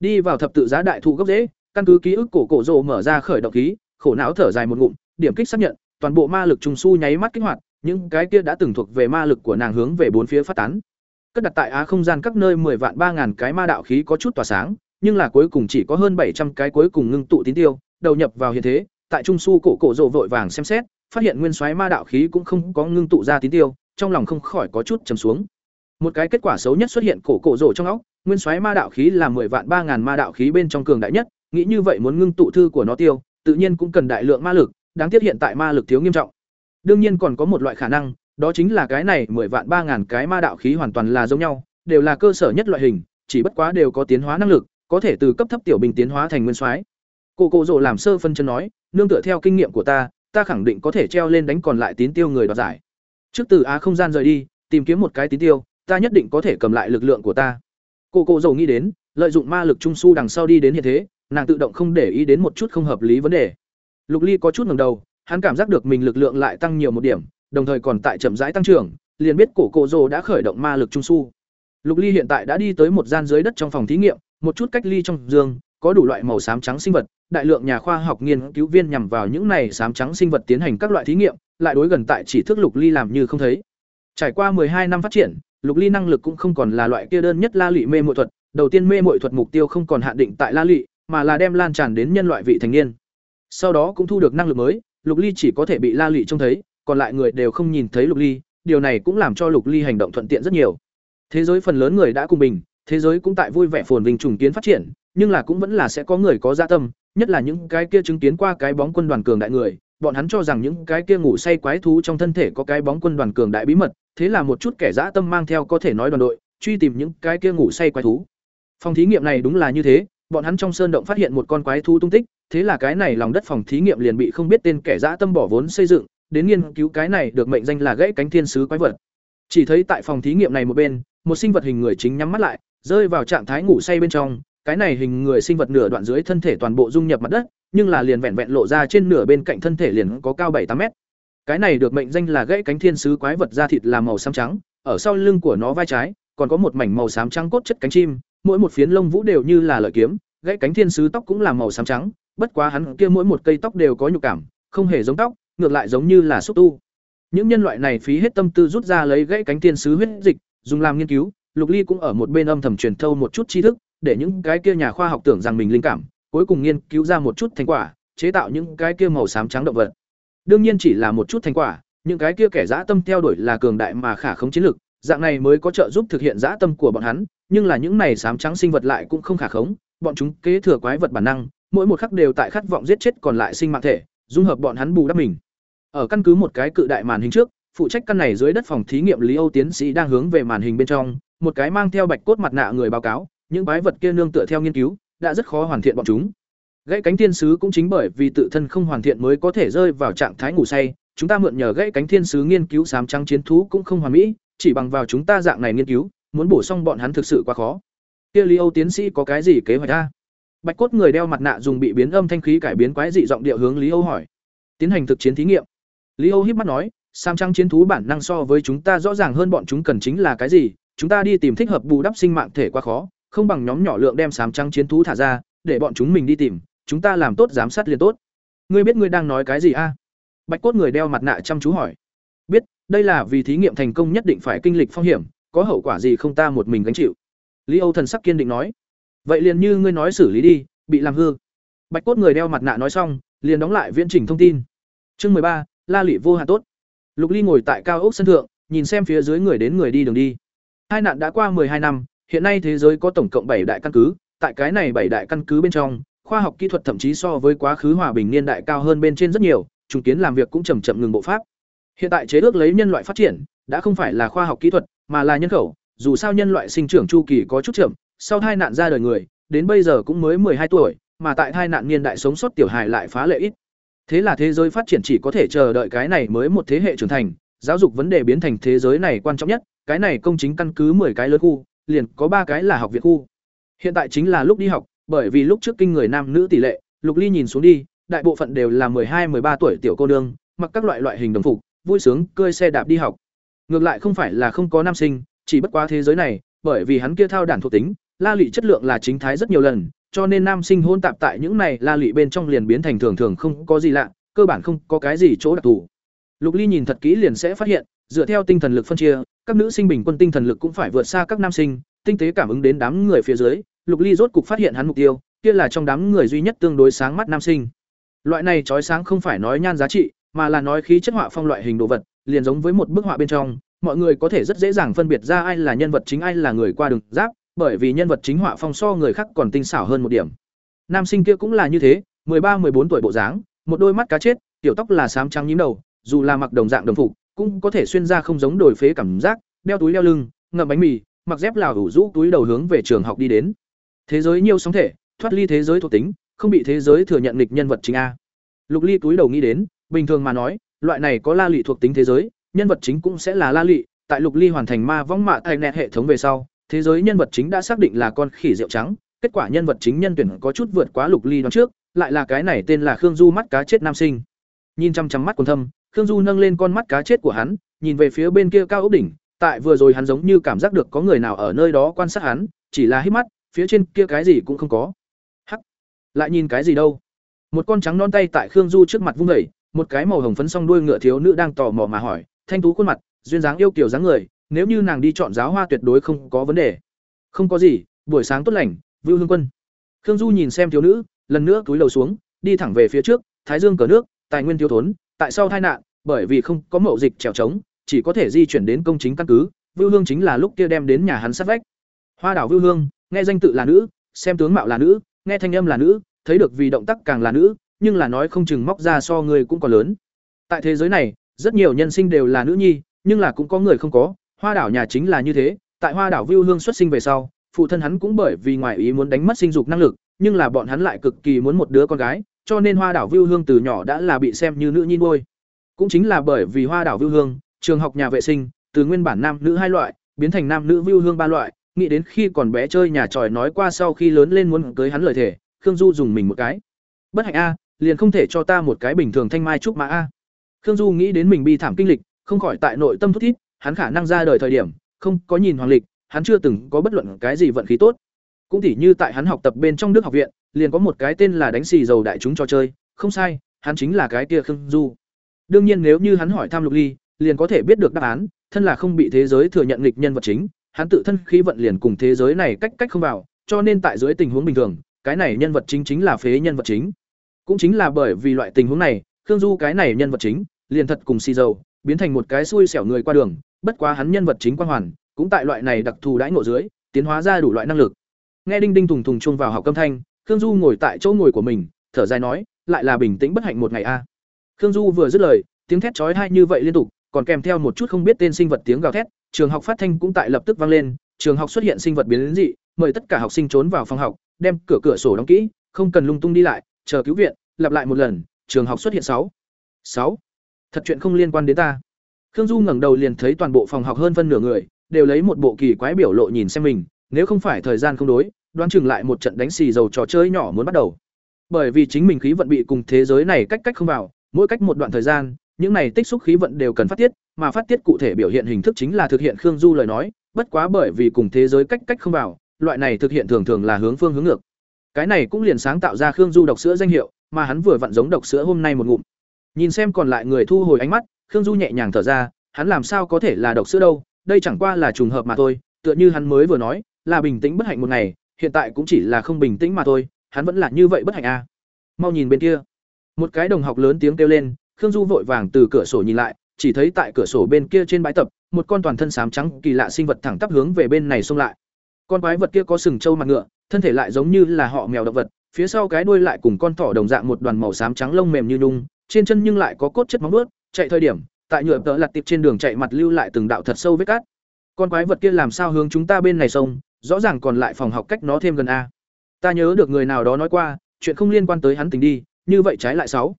Đi vào thập tự giá đại thụ gốc rễ, căn cứ ký ức cổ cổ rồ mở ra khởi động khí, khổ não thở dài một ngụm, điểm kích xác nhận, toàn bộ ma lực trùng su nháy mắt kích hoạt, những cái kia đã từng thuộc về ma lực của nàng hướng về bốn phía phát tán cất đặt tại á không gian các nơi mười vạn ba ngàn cái ma đạo khí có chút tỏa sáng nhưng là cuối cùng chỉ có hơn bảy trăm cái cuối cùng ngưng tụ tín tiêu đầu nhập vào hiện thế tại trung su cổ cổ rộ vội vàng xem xét phát hiện nguyên soái ma đạo khí cũng không có ngưng tụ ra tín tiêu trong lòng không khỏi có chút trầm xuống. Một cái kết quả xấu nhất xuất hiện cổ cổ rộ trong óc nguyên soái ma đạo khí là mười vạn ba ngàn ma đạo khí bên trong cường đại nhất nghĩ như vậy muốn ngưng tụ thư của nó tiêu tự nhiên cũng cần đại lượng ma lực đáng tiếc hiện tại ma lực thiếu nghiêm trọng. Đương nhiên còn có một loại khả năng, đó chính là cái này mười vạn ba ngàn cái ma đạo khí hoàn toàn là giống nhau, đều là cơ sở nhất loại hình, chỉ bất quá đều có tiến hóa năng lực, có thể từ cấp thấp tiểu bình tiến hóa thành nguyên soái. Cô cô Dụ làm sơ phân chân nói, nương tựa theo kinh nghiệm của ta, ta khẳng định có thể treo lên đánh còn lại tín tiêu người đoạt giải. Trước từ á không gian rời đi, tìm kiếm một cái tín tiêu, ta nhất định có thể cầm lại lực lượng của ta. Cô cô Dụ nghĩ đến, lợi dụng ma lực trung su đằng sau đi đến hiện thế, nàng tự động không để ý đến một chút không hợp lý vấn đề. Lục Ly có chút ngẩng đầu, hắn cảm giác được mình lực lượng lại tăng nhiều một điểm, đồng thời còn tại chậm rãi tăng trưởng, liền biết cổ cổ rồ đã khởi động ma lực trung su. Lục Ly hiện tại đã đi tới một gian dưới đất trong phòng thí nghiệm, một chút cách ly trong giường, có đủ loại màu xám trắng sinh vật, đại lượng nhà khoa học nghiên cứu viên nhằm vào những này xám trắng sinh vật tiến hành các loại thí nghiệm, lại đối gần tại chỉ thức Lục Ly làm như không thấy. Trải qua hai năm phát triển, Lục Ly năng lực cũng không còn là loại kia đơn nhất la lị mê muội thuật, đầu tiên mê muội thuật mục tiêu không còn hạn định tại la lị, mà là đem lan tràn đến nhân loại vị thành niên. Sau đó cũng thu được năng lực mới, Lục Ly chỉ có thể bị La Lị trông thấy, còn lại người đều không nhìn thấy Lục Ly, điều này cũng làm cho Lục Ly hành động thuận tiện rất nhiều. Thế giới phần lớn người đã cùng bình, thế giới cũng tại vui vẻ phồn vinh trùng kiến phát triển, nhưng là cũng vẫn là sẽ có người có dạ tâm, nhất là những cái kia chứng kiến qua cái bóng quân đoàn cường đại người, bọn hắn cho rằng những cái kia ngủ say quái thú trong thân thể có cái bóng quân đoàn cường đại bí mật, thế là một chút kẻ dã tâm mang theo có thể nói đoàn đội, truy tìm những cái kia ngủ say quái thú. Phòng thí nghiệm này đúng là như thế, bọn hắn trong sơn động phát hiện một con quái thú tung tích, thế là cái này lòng đất phòng thí nghiệm liền bị không biết tên kẻ dã tâm bỏ vốn xây dựng, đến nghiên cứu cái này được mệnh danh là gãy cánh thiên sứ quái vật. Chỉ thấy tại phòng thí nghiệm này một bên, một sinh vật hình người chính nhắm mắt lại, rơi vào trạng thái ngủ say bên trong, cái này hình người sinh vật nửa đoạn dưới thân thể toàn bộ dung nhập mặt đất, nhưng là liền vẹn vẹn lộ ra trên nửa bên cạnh thân thể liền có cao bảy tám mét. Cái này được mệnh danh là gãy cánh thiên sứ quái vật da thịt là màu xám trắng, ở sau lưng của nó vai trái còn có một mảnh màu xám trắng cốt chất cánh chim, mỗi một phiến lông vũ đều như là lợi kiếm, gãy cánh thiên sứ tóc cũng là màu xám trắng, bất quá hắn kia mỗi một cây tóc đều có nhục cảm, không hề giống tóc, ngược lại giống như là xúc tu. Những nhân loại này phí hết tâm tư rút ra lấy gãy cánh tiên sứ huyết dịch, dùng làm nghiên cứu, Lục Ly cũng ở một bên âm thầm truyền thâu một chút tri thức, để những cái kia nhà khoa học tưởng rằng mình linh cảm, cuối cùng nghiên cứu ra một chút thành quả, chế tạo những cái kia màu xám trắng động vật. Đương nhiên chỉ là một chút thành quả, những cái kia kẻ dã tâm theo đuổi là cường đại mà khả không chiến lực, dạng này mới có trợ giúp thực hiện dã tâm của bọn hắn, nhưng là những này xám trắng sinh vật lại cũng không khả khống, bọn chúng kế thừa quái vật bản năng, mỗi một khắc đều tại khát vọng giết chết còn lại sinh mạng thể, dung hợp bọn hắn bù đắp mình. Ở căn cứ một cái cự đại màn hình trước, phụ trách căn này dưới đất phòng thí nghiệm Lý Âu tiến sĩ đang hướng về màn hình bên trong, một cái mang theo bạch cốt mặt nạ người báo cáo, những quái vật kia nương tựa theo nghiên cứu, đã rất khó hoàn thiện bọn chúng. Gãy cánh thiên sứ cũng chính bởi vì tự thân không hoàn thiện mới có thể rơi vào trạng thái ngủ say, chúng ta mượn nhờ gãy cánh thiên sứ nghiên cứu sám trắng chiến thú cũng không hoàn mỹ, chỉ bằng vào chúng ta dạng này nghiên cứu, muốn bổ xong bọn hắn thực sự quá khó. Kia Lý Âu tiến sĩ có cái gì kế hoạch a? Bạch cốt người đeo mặt nạ dùng bị biến âm thanh khí cải biến quái dị giọng điệu hướng Lý Âu hỏi. Tiến hành thực chiến thí nghiệm. Lý Âu híp mắt nói, sam trắng chiến thú bản năng so với chúng ta rõ ràng hơn bọn chúng cần chính là cái gì, chúng ta đi tìm thích hợp bù đắp sinh mạng thể quá khó, không bằng nhóm nhỏ lượng đem sám trắng chiến thú thả ra, để bọn chúng mình đi tìm, chúng ta làm tốt giám sát liền tốt. Ngươi biết ngươi đang nói cái gì a? Bạch cốt người đeo mặt nạ chăm chú hỏi. Biết, đây là vì thí nghiệm thành công nhất định phải kinh lịch phong hiểm, có hậu quả gì không ta một mình gánh chịu. Lý Âu thần sắc kiên định nói. Vậy liền như ngươi nói xử lý đi, bị làm hư. Bạch cốt người đeo mặt nạ nói xong, liền đóng lại viễn trình thông tin. Chương ba, La lụy vô hạn tốt. Lục Ly ngồi tại cao ốc sân thượng, nhìn xem phía dưới người đến người đi đường đi. Hai nạn đã qua hai năm, hiện nay thế giới có tổng cộng bảy đại căn cứ, tại cái này bảy đại căn cứ bên trong, khoa học kỹ thuật thậm chí so với quá khứ hòa bình niên đại cao hơn bên trên rất nhiều, trùng kiến làm việc cũng chậm chậm ngừng bộ pháp. Hiện tại chế ước lấy nhân loại phát triển, đã không phải là khoa học kỹ thuật, mà là nhân khẩu, dù sao nhân loại sinh trưởng chu kỳ có chút chậm, sau hai nạn ra đời người, đến bây giờ cũng mới hai tuổi, mà tại hai nạn niên đại sống sót tiểu hài lại phá lệ ít. Thế là thế giới phát triển chỉ có thể chờ đợi cái này mới một thế hệ trưởng thành, giáo dục vấn đề biến thành thế giới này quan trọng nhất, cái này công chính căn cứ 10 cái lớn khu, liền có ba cái là học viện khu. Hiện tại chính là lúc đi học, bởi vì lúc trước kinh người nam nữ tỷ lệ, Lục Ly nhìn xuống đi, đại bộ phận đều là 12, 13 tuổi tiểu cô nương, mặc các loại loại hình đồng phục, vui sướng cơi xe đạp đi học. Ngược lại không phải là không có nam sinh, chỉ bất quá thế giới này, bởi vì hắn kia thao đản thuộc tính, la lị chất lượng là chính thái rất nhiều lần, cho nên nam sinh hôn tạp tại những này la lụy bên trong liền biến thành thường thường không có gì lạ, cơ bản không có cái gì chỗ đặc thù. Lục Ly nhìn thật kỹ liền sẽ phát hiện, dựa theo tinh thần lực phân chia, các nữ sinh bình quân tinh thần lực cũng phải vượt xa các nam sinh, tinh tế cảm ứng đến đám người phía dưới, Lục Ly rốt cục phát hiện hắn mục tiêu, kia là trong đám người duy nhất tương đối sáng mắt nam sinh. Loại này trói sáng không phải nói nhan giá trị, mà là nói khí chất họa phong loại hình đồ vật, liền giống với một bức họa bên trong, mọi người có thể rất dễ dàng phân biệt ra ai là nhân vật chính ai là người qua đường giáp, bởi vì nhân vật chính họa phong so người khác còn tinh xảo hơn một điểm. Nam sinh kia cũng là như thế, ba, bốn tuổi bộ dáng, một đôi mắt cá chết, tiểu tóc là xám trắng nhím đầu, dù là mặc đồng dạng đồng phục, cũng có thể xuyên ra không giống đổi phế cảm giác, đeo túi đeo lưng, ngậm bánh mì, mặc dép lào hủ rũ túi đầu hướng về trường học đi đến. Thế giới nhiều sóng thể, thoát ly thế giới thuộc tính, không bị thế giới thừa nhận nghịch nhân vật chính a. Lục Ly túi đầu nghĩ đến, bình thường mà nói, loại này có la lị thuộc tính thế giới, nhân vật chính cũng sẽ là la lị, tại Lục Ly hoàn thành ma vong mạ thành nẹt hệ thống về sau, thế giới nhân vật chính đã xác định là con khỉ rượu trắng, kết quả nhân vật chính nhân tuyển có chút vượt quá Lục Ly đoán trước, lại là cái này tên là Khương Du mắt cá chết nam sinh. Nhìn chăm chăm mắt còn thâm, Khương Du nâng lên con mắt cá chết của hắn, nhìn về phía bên kia cao ốc đỉnh, tại vừa rồi hắn giống như cảm giác được có người nào ở nơi đó quan sát hắn, chỉ là hít mắt, phía trên kia cái gì cũng không có. Hắc, lại nhìn cái gì đâu? Một con trắng non tay tại Khương Du trước mặt vung dậy, một cái màu hồng phấn song đuôi ngựa thiếu nữ đang tò mò mà hỏi, thanh tú khuôn mặt, duyên dáng yêu kiều dáng người, nếu như nàng đi chọn giáo hoa tuyệt đối không có vấn đề. Không có gì, buổi sáng tốt lành, Vưu Hương Quân. Khương Du nhìn xem thiếu nữ, lần nữa túi đầu xuống, đi thẳng về phía trước, Thái Dương cờ nước, tài nguyên thiếu thốn, tại sao tai nạn, bởi vì không có mậu dịch trèo trống, chỉ có thể di chuyển đến công chính căn cứ, Vưu Hương chính là lúc kia đem đến nhà hắn sát vách. Hoa đảo Vưu Hương, nghe danh tự là nữ, xem tướng mạo là nữ, nghe thanh âm là nữ, thấy được vì động tác càng là nữ, nhưng là nói không chừng móc ra so người cũng còn lớn. Tại thế giới này, rất nhiều nhân sinh đều là nữ nhi, nhưng là cũng có người không có, Hoa đảo nhà chính là như thế, tại Hoa đảo viu Hương xuất sinh về sau, phụ thân hắn cũng bởi vì ngoại ý muốn đánh mất sinh dục năng lực, nhưng là bọn hắn lại cực kỳ muốn một đứa con gái, cho nên Hoa đảo viu Hương từ nhỏ đã là bị xem như nữ nhi nuôi. Cũng chính là bởi vì Hoa đảo viu Hương, trường học nhà vệ sinh, từ nguyên bản nam nữ hai loại, biến thành nam nữ viu Hương ba loại, nghĩ đến khi còn bé chơi nhà tròi nói qua sau khi lớn lên muốn cưới hắn lời thể, Khương Du dùng mình một cái. Bất hạnh a, liền không thể cho ta một cái bình thường thanh mai trúc mã a. Khương Du nghĩ đến mình bi thảm kinh lịch, không khỏi tại nội tâm thút thít, hắn khả năng ra đời thời điểm, không có nhìn hoàng lịch, hắn chưa từng có bất luận cái gì vận khí tốt. Cũng tỉ như tại hắn học tập bên trong Đức học viện, liền có một cái tên là đánh xì dầu đại chúng trò chơi, không sai, hắn chính là cái kia Khương Du. Đương nhiên nếu như hắn hỏi tham Lục Ly, liền có thể biết được đáp án, thân là không bị thế giới thừa nhận nghịch nhân vật chính, hắn tự thân khí vận liền cùng thế giới này cách cách không vào, cho nên tại dưới tình huống bình thường, cái này nhân vật chính chính là phế nhân vật chính. Cũng chính là bởi vì loại tình huống này, Khương Du cái này nhân vật chính, liền thật cùng xì dầu, biến thành một cái xui xẻo người qua đường, bất quá hắn nhân vật chính quang hoàn, cũng tại loại này đặc thù đãi ngộ dưới, tiến hóa ra đủ loại năng lực. Nghe đinh đinh thùng thùng chuông vào học âm thanh, Khương Du ngồi tại chỗ ngồi của mình, thở dài nói, lại là bình tĩnh bất hạnh một ngày a. Khương Du vừa dứt lời, tiếng thét chói tai như vậy liên tục, còn kèm theo một chút không biết tên sinh vật tiếng gào thét, trường học phát thanh cũng tại lập tức vang lên, trường học xuất hiện sinh vật biến dị, mời tất cả học sinh trốn vào phòng học, đem cửa cửa sổ đóng kỹ, không cần lung tung đi lại, chờ cứu viện, lặp lại một lần, trường học xuất hiện sáu. sáu. Thật chuyện không liên quan đến ta. Khương Du ngẩng đầu liền thấy toàn bộ phòng học hơn phân nửa người, đều lấy một bộ kỳ quái biểu lộ nhìn xem mình, nếu không phải thời gian không đối, đoán chừng lại một trận đánh xì dầu trò chơi nhỏ muốn bắt đầu. Bởi vì chính mình khí vận bị cùng thế giới này cách cách không vào, mỗi cách một đoạn thời gian, những này tích xúc khí vận đều cần phát tiết, mà phát tiết cụ thể biểu hiện hình thức chính là thực hiện Khương Du lời nói, bất quá bởi vì cùng thế giới cách cách không vào, loại này thực hiện thường thường là hướng phương hướng ngược. Cái này cũng liền sáng tạo ra Khương Du độc sữa danh hiệu, mà hắn vừa vặn giống độc sữa hôm nay một ngụm. Nhìn xem còn lại người thu hồi ánh mắt, Khương Du nhẹ nhàng thở ra, hắn làm sao có thể là độc sữa đâu, đây chẳng qua là trùng hợp mà thôi, tựa như hắn mới vừa nói, là bình tĩnh bất hạnh một ngày, hiện tại cũng chỉ là không bình tĩnh mà thôi, hắn vẫn là như vậy bất hạnh a. À. Mau nhìn bên kia. Một cái đồng học lớn tiếng kêu lên, Khương Du vội vàng từ cửa sổ nhìn lại, chỉ thấy tại cửa sổ bên kia trên bãi tập, một con toàn thân xám trắng kỳ lạ sinh vật thẳng tắp hướng về bên này xông lại. Con quái vật kia có sừng trâu mặt ngựa, thân thể lại giống như là họ mèo động vật, phía sau cái đuôi lại cùng con thỏ đồng dạng một đoàn màu xám trắng lông mềm như nhung, trên chân nhưng lại có cốt chất móng vuốt, chạy thời điểm, tại nhựa tợ lật tiệp trên đường chạy mặt lưu lại từng đạo thật sâu vết cát. Con quái vật kia làm sao hướng chúng ta bên này sông, rõ ràng còn lại phòng học cách nó thêm gần a. Ta nhớ được người nào đó nói qua, chuyện không liên quan tới hắn tình đi, như vậy trái lại sáu.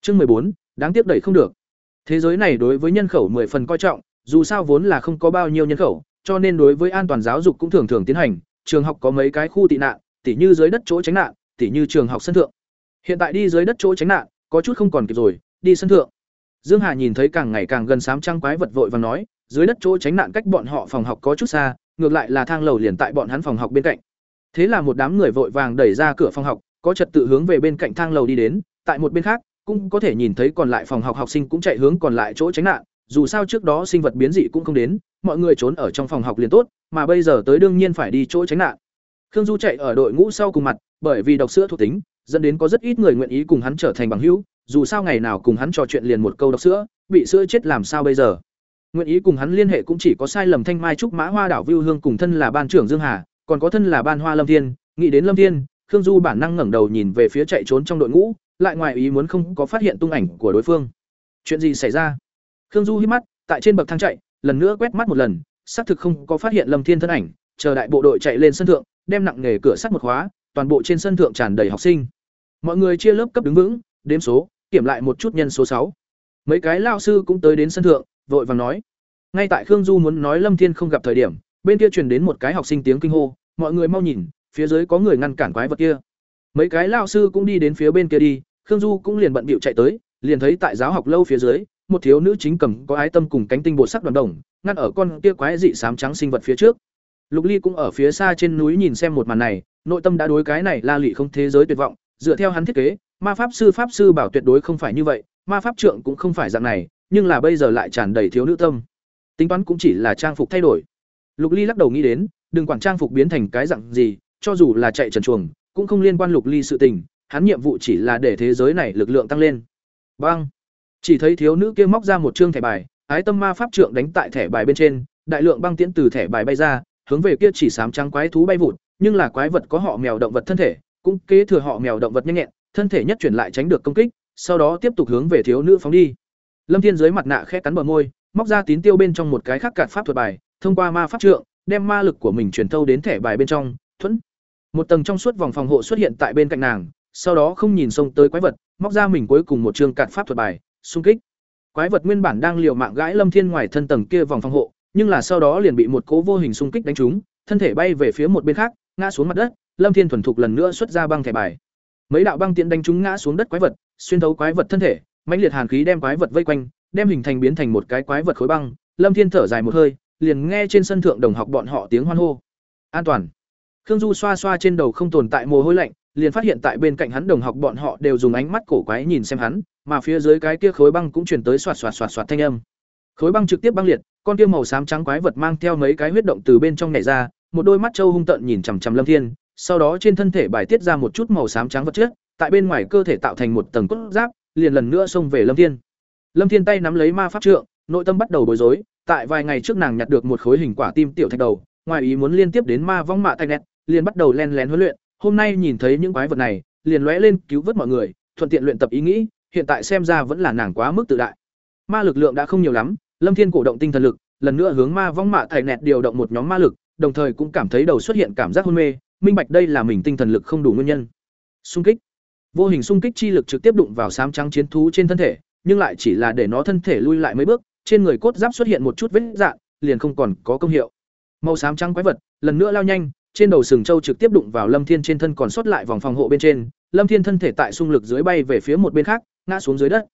Chương bốn, đáng tiếc đẩy không được. Thế giới này đối với nhân khẩu 10 phần coi trọng, dù sao vốn là không có bao nhiêu nhân khẩu, cho nên đối với an toàn giáo dục cũng thường thường tiến hành, trường học có mấy cái khu tị nạn, tỉ như dưới đất chỗ tránh nạn, tỉ như trường học sân thượng. Hiện tại đi dưới đất chỗ tránh nạn, có chút không còn kịp rồi, đi sân thượng. Dương Hà nhìn thấy càng ngày càng gần sám trăng quái vật vội và nói, dưới đất chỗ tránh nạn cách bọn họ phòng học có chút xa, ngược lại là thang lầu liền tại bọn hắn phòng học bên cạnh. Thế là một đám người vội vàng đẩy ra cửa phòng học, có trật tự hướng về bên cạnh thang lầu đi đến, tại một bên khác, cũng có thể nhìn thấy còn lại phòng học học sinh cũng chạy hướng còn lại chỗ tránh nạn, dù sao trước đó sinh vật biến dị cũng không đến, mọi người trốn ở trong phòng học liền tốt, mà bây giờ tới đương nhiên phải đi chỗ tránh nạn. Khương Du chạy ở đội ngũ sau cùng mặt, bởi vì độc sữa thuộc tính, dẫn đến có rất ít người nguyện ý cùng hắn trở thành bằng hữu, dù sao ngày nào cùng hắn trò chuyện liền một câu đọc sữa, bị sữa chết làm sao bây giờ? Nguyện ý cùng hắn liên hệ cũng chỉ có sai lầm Thanh Mai trúc Mã Hoa đảo Vưu Hương cùng thân là ban trưởng Dương Hà, còn có thân là ban Hoa Lâm Thiên, nghĩ đến Lâm Thiên, Khương Du bản năng ngẩng đầu nhìn về phía chạy trốn trong đội ngũ, lại ngoài ý muốn không có phát hiện tung ảnh của đối phương. Chuyện gì xảy ra? Khương Du hít mắt, tại trên bậc thang chạy, lần nữa quét mắt một lần, xác thực không có phát hiện Lâm Thiên thân ảnh, chờ đại bộ đội chạy lên sân thượng, đem nặng nghề cửa sắt một khóa, toàn bộ trên sân thượng tràn đầy học sinh. Mọi người chia lớp cấp đứng vững, đếm số, kiểm lại một chút nhân số sáu. Mấy cái lao sư cũng tới đến sân thượng, vội vàng nói. Ngay tại Khương Du muốn nói Lâm Thiên không gặp thời điểm, bên kia truyền đến một cái học sinh tiếng kinh hô, mọi người mau nhìn, phía dưới có người ngăn cản quái vật kia. Mấy cái lao sư cũng đi đến phía bên kia đi, Khương Du cũng liền bận bịu chạy tới, liền thấy tại giáo học lâu phía dưới, một thiếu nữ chính cầm có ái tâm cùng cánh tinh bột sắc đoàn đồng, ngăn ở con kia quái dị sám trắng sinh vật phía trước. Lục Ly cũng ở phía xa trên núi nhìn xem một màn này, nội tâm đã đối cái này la lị không thế giới tuyệt vọng, dựa theo hắn thiết kế, ma pháp sư pháp sư bảo tuyệt đối không phải như vậy, ma pháp trượng cũng không phải dạng này, nhưng là bây giờ lại tràn đầy thiếu nữ tâm. Tính toán cũng chỉ là trang phục thay đổi. Lục Ly lắc đầu nghĩ đến, đừng quản trang phục biến thành cái dạng gì, cho dù là chạy trần chuồng, cũng không liên quan Lục Ly sự tình, hắn nhiệm vụ chỉ là để thế giới này lực lượng tăng lên. Bang! Chỉ thấy thiếu nữ kia móc ra một trương thẻ bài, ái tâm ma pháp trượng đánh tại thẻ bài bên trên, đại lượng băng tiễn từ thẻ bài bay ra, hướng về kia chỉ sám trắng quái thú bay vụt, nhưng là quái vật có họ mèo động vật thân thể, cũng kế thừa họ mèo động vật nhanh nhẹn, thân thể nhất chuyển lại tránh được công kích, sau đó tiếp tục hướng về thiếu nữ phóng đi. Lâm Thiên dưới mặt nạ khẽ cắn bờ môi, móc ra tín tiêu bên trong một cái khác cạt pháp thuật bài, thông qua ma pháp trượng, đem ma lực của mình truyền thâu đến thẻ bài bên trong, thuẫn. Một tầng trong suốt vòng phòng hộ xuất hiện tại bên cạnh nàng, sau đó không nhìn xông tới quái vật, móc ra mình cuối cùng một chương cạt pháp thuật bài, xung kích. Quái vật nguyên bản đang liều mạng gãi Lâm Thiên ngoài thân tầng kia vòng phòng hộ, nhưng là sau đó liền bị một cố vô hình xung kích đánh trúng, thân thể bay về phía một bên khác, ngã xuống mặt đất, Lâm Thiên thuần thục lần nữa xuất ra băng thẻ bài. Mấy đạo băng tiễn đánh chúng ngã xuống đất quái vật, xuyên thấu quái vật thân thể, mãnh liệt hàn khí đem quái vật vây quanh, đem hình thành biến thành một cái quái vật khối băng, Lâm Thiên thở dài một hơi, liền nghe trên sân thượng đồng học bọn họ tiếng hoan hô. An toàn. Khương Du xoa xoa trên đầu không tồn tại mồ hôi lạnh, liền phát hiện tại bên cạnh hắn đồng học bọn họ đều dùng ánh mắt cổ quái nhìn xem hắn, mà phía dưới cái kia khối băng cũng truyền tới xoạt xoạt xoạt xoạt thanh âm. Khối băng trực tiếp băng liệt, con kia màu xám trắng quái vật mang theo mấy cái huyết động từ bên trong nhảy ra, một đôi mắt trâu hung tợn nhìn chằm chằm Lâm Thiên, sau đó trên thân thể bài tiết ra một chút màu xám trắng vật chất, tại bên ngoài cơ thể tạo thành một tầng cốt giáp, liền lần nữa xông về Lâm Thiên. Lâm Thiên tay nắm lấy ma pháp trượng, nội tâm bắt đầu bối rối, tại vài ngày trước nàng nhặt được một khối hình quả tim tiểu thạch đầu, ngoài ý muốn liên tiếp đến ma vong mạ thanh nét, liền bắt đầu len lén huấn luyện, hôm nay nhìn thấy những quái vật này, liền lóe lên cứu vớt mọi người, thuận tiện luyện tập ý nghĩ, hiện tại xem ra vẫn là nàng quá mức tự đại. Ma lực lượng đã không nhiều lắm, Lâm Thiên cổ động tinh thần lực, lần nữa hướng ma vong mạ thành nẹt điều động một nhóm ma lực, đồng thời cũng cảm thấy đầu xuất hiện cảm giác hôn mê, minh bạch đây là mình tinh thần lực không đủ nguyên nhân. Xung kích. Vô hình xung kích chi lực trực tiếp đụng vào sám trắng chiến thú trên thân thể, nhưng lại chỉ là để nó thân thể lui lại mấy bước, trên người cốt giáp xuất hiện một chút vết rạn, liền không còn có công hiệu. Màu xám trắng quái vật, lần nữa lao nhanh, trên đầu sừng châu trực tiếp đụng vào Lâm Thiên trên thân còn sót lại vòng phòng hộ bên trên, Lâm Thiên thân thể tại xung lực dưới bay về phía một bên khác, ngã xuống dưới đất.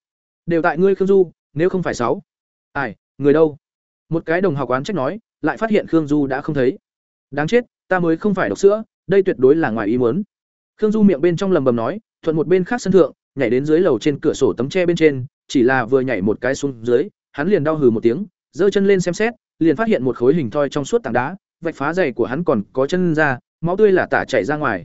Đều tại ngươi Khương Du, nếu không phải sáu. Ai, người đâu? Một cái đồng học quán trách nói, lại phát hiện Khương Du đã không thấy. Đáng chết, ta mới không phải độc sữa, đây tuyệt đối là ngoài ý muốn. Khương Du miệng bên trong lầm bầm nói, thuận một bên khác sân thượng, nhảy đến dưới lầu trên cửa sổ tấm tre bên trên, chỉ là vừa nhảy một cái xuống dưới, hắn liền đau hừ một tiếng, giơ chân lên xem xét, liền phát hiện một khối hình thoi trong suốt tảng đá, vạch phá giày của hắn còn có chân ra, máu tươi là tả chảy ra ngoài.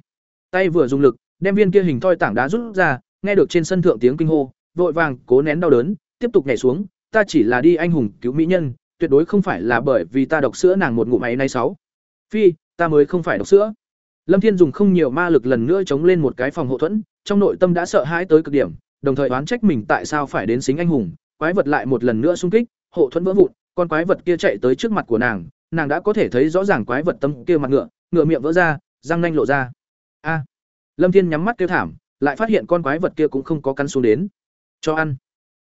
Tay vừa dùng lực, đem viên kia hình thoi tảng đá rút ra, nghe được trên sân thượng tiếng kinh hô, vội vàng cố nén đau đớn, tiếp tục nhảy xuống, ta chỉ là đi anh hùng cứu mỹ nhân, tuyệt đối không phải là bởi vì ta độc sữa nàng một ngụm ấy nay sáu. Phi, ta mới không phải độc sữa. Lâm Thiên dùng không nhiều ma lực lần nữa chống lên một cái phòng hộ thuẫn, trong nội tâm đã sợ hãi tới cực điểm, đồng thời oán trách mình tại sao phải đến xính anh hùng, quái vật lại một lần nữa xung kích, hộ thuẫn vỡ vụn, con quái vật kia chạy tới trước mặt của nàng, nàng đã có thể thấy rõ ràng quái vật tâm kia mặt ngựa, ngựa miệng vỡ ra, răng nanh lộ ra. A! Lâm Thiên nhắm mắt kêu thảm, lại phát hiện con quái vật kia cũng không có cắn xuống đến. Cho ăn.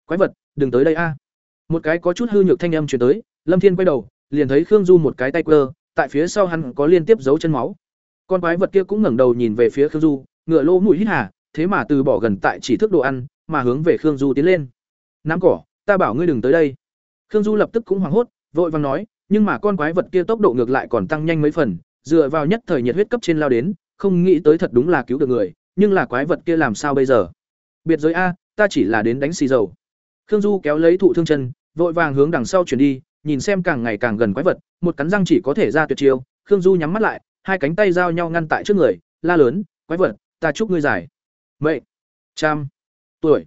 Quái vật, đừng tới đây a. Một cái có chút hư nhược thanh âm truyền tới, Lâm Thiên quay đầu, liền thấy Khương Du một cái tay quơ, tại phía sau hắn có liên tiếp dấu chân máu. Con quái vật kia cũng ngẩng đầu nhìn về phía Khương Du, ngựa lỗ mũi hít hà, thế mà từ bỏ gần tại chỉ thức đồ ăn, mà hướng về Khương Du tiến lên. Nắm cỏ, ta bảo ngươi đừng tới đây. Khương Du lập tức cũng hoảng hốt, vội vàng nói, nhưng mà con quái vật kia tốc độ ngược lại còn tăng nhanh mấy phần, dựa vào nhất thời nhiệt huyết cấp trên lao đến, không nghĩ tới thật đúng là cứu được người, nhưng là quái vật kia làm sao bây giờ? Biệt giới a, ta chỉ là đến đánh xì dầu. Khương Du kéo lấy thụ thương chân, vội vàng hướng đằng sau chuyển đi, nhìn xem càng ngày càng gần quái vật, một cắn răng chỉ có thể ra tuyệt chiêu, Khương Du nhắm mắt lại, hai cánh tay giao nhau ngăn tại trước người, la lớn, "Quái vật, ta chúc ngươi giải." Mệnh, trăm, tuổi.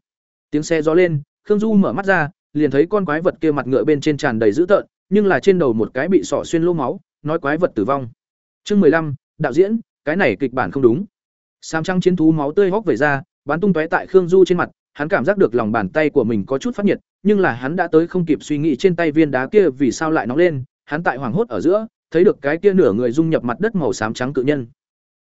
Tiếng xe gió lên, Khương Du mở mắt ra, liền thấy con quái vật kia mặt ngựa bên trên tràn đầy dữ tợn, nhưng là trên đầu một cái bị sỏ xuyên lỗ máu, nói quái vật tử vong. Chương mười lăm, đạo diễn, cái này kịch bản không đúng. Sam trăng chiến thú máu tươi hốc về ra, bắn tung tóe tại Khương Du trên mặt, hắn cảm giác được lòng bàn tay của mình có chút phát nhiệt, nhưng là hắn đã tới không kịp suy nghĩ trên tay viên đá kia vì sao lại nóng lên, hắn tại hoàng hốt ở giữa, thấy được cái kia nửa người dung nhập mặt đất màu xám trắng cự nhân.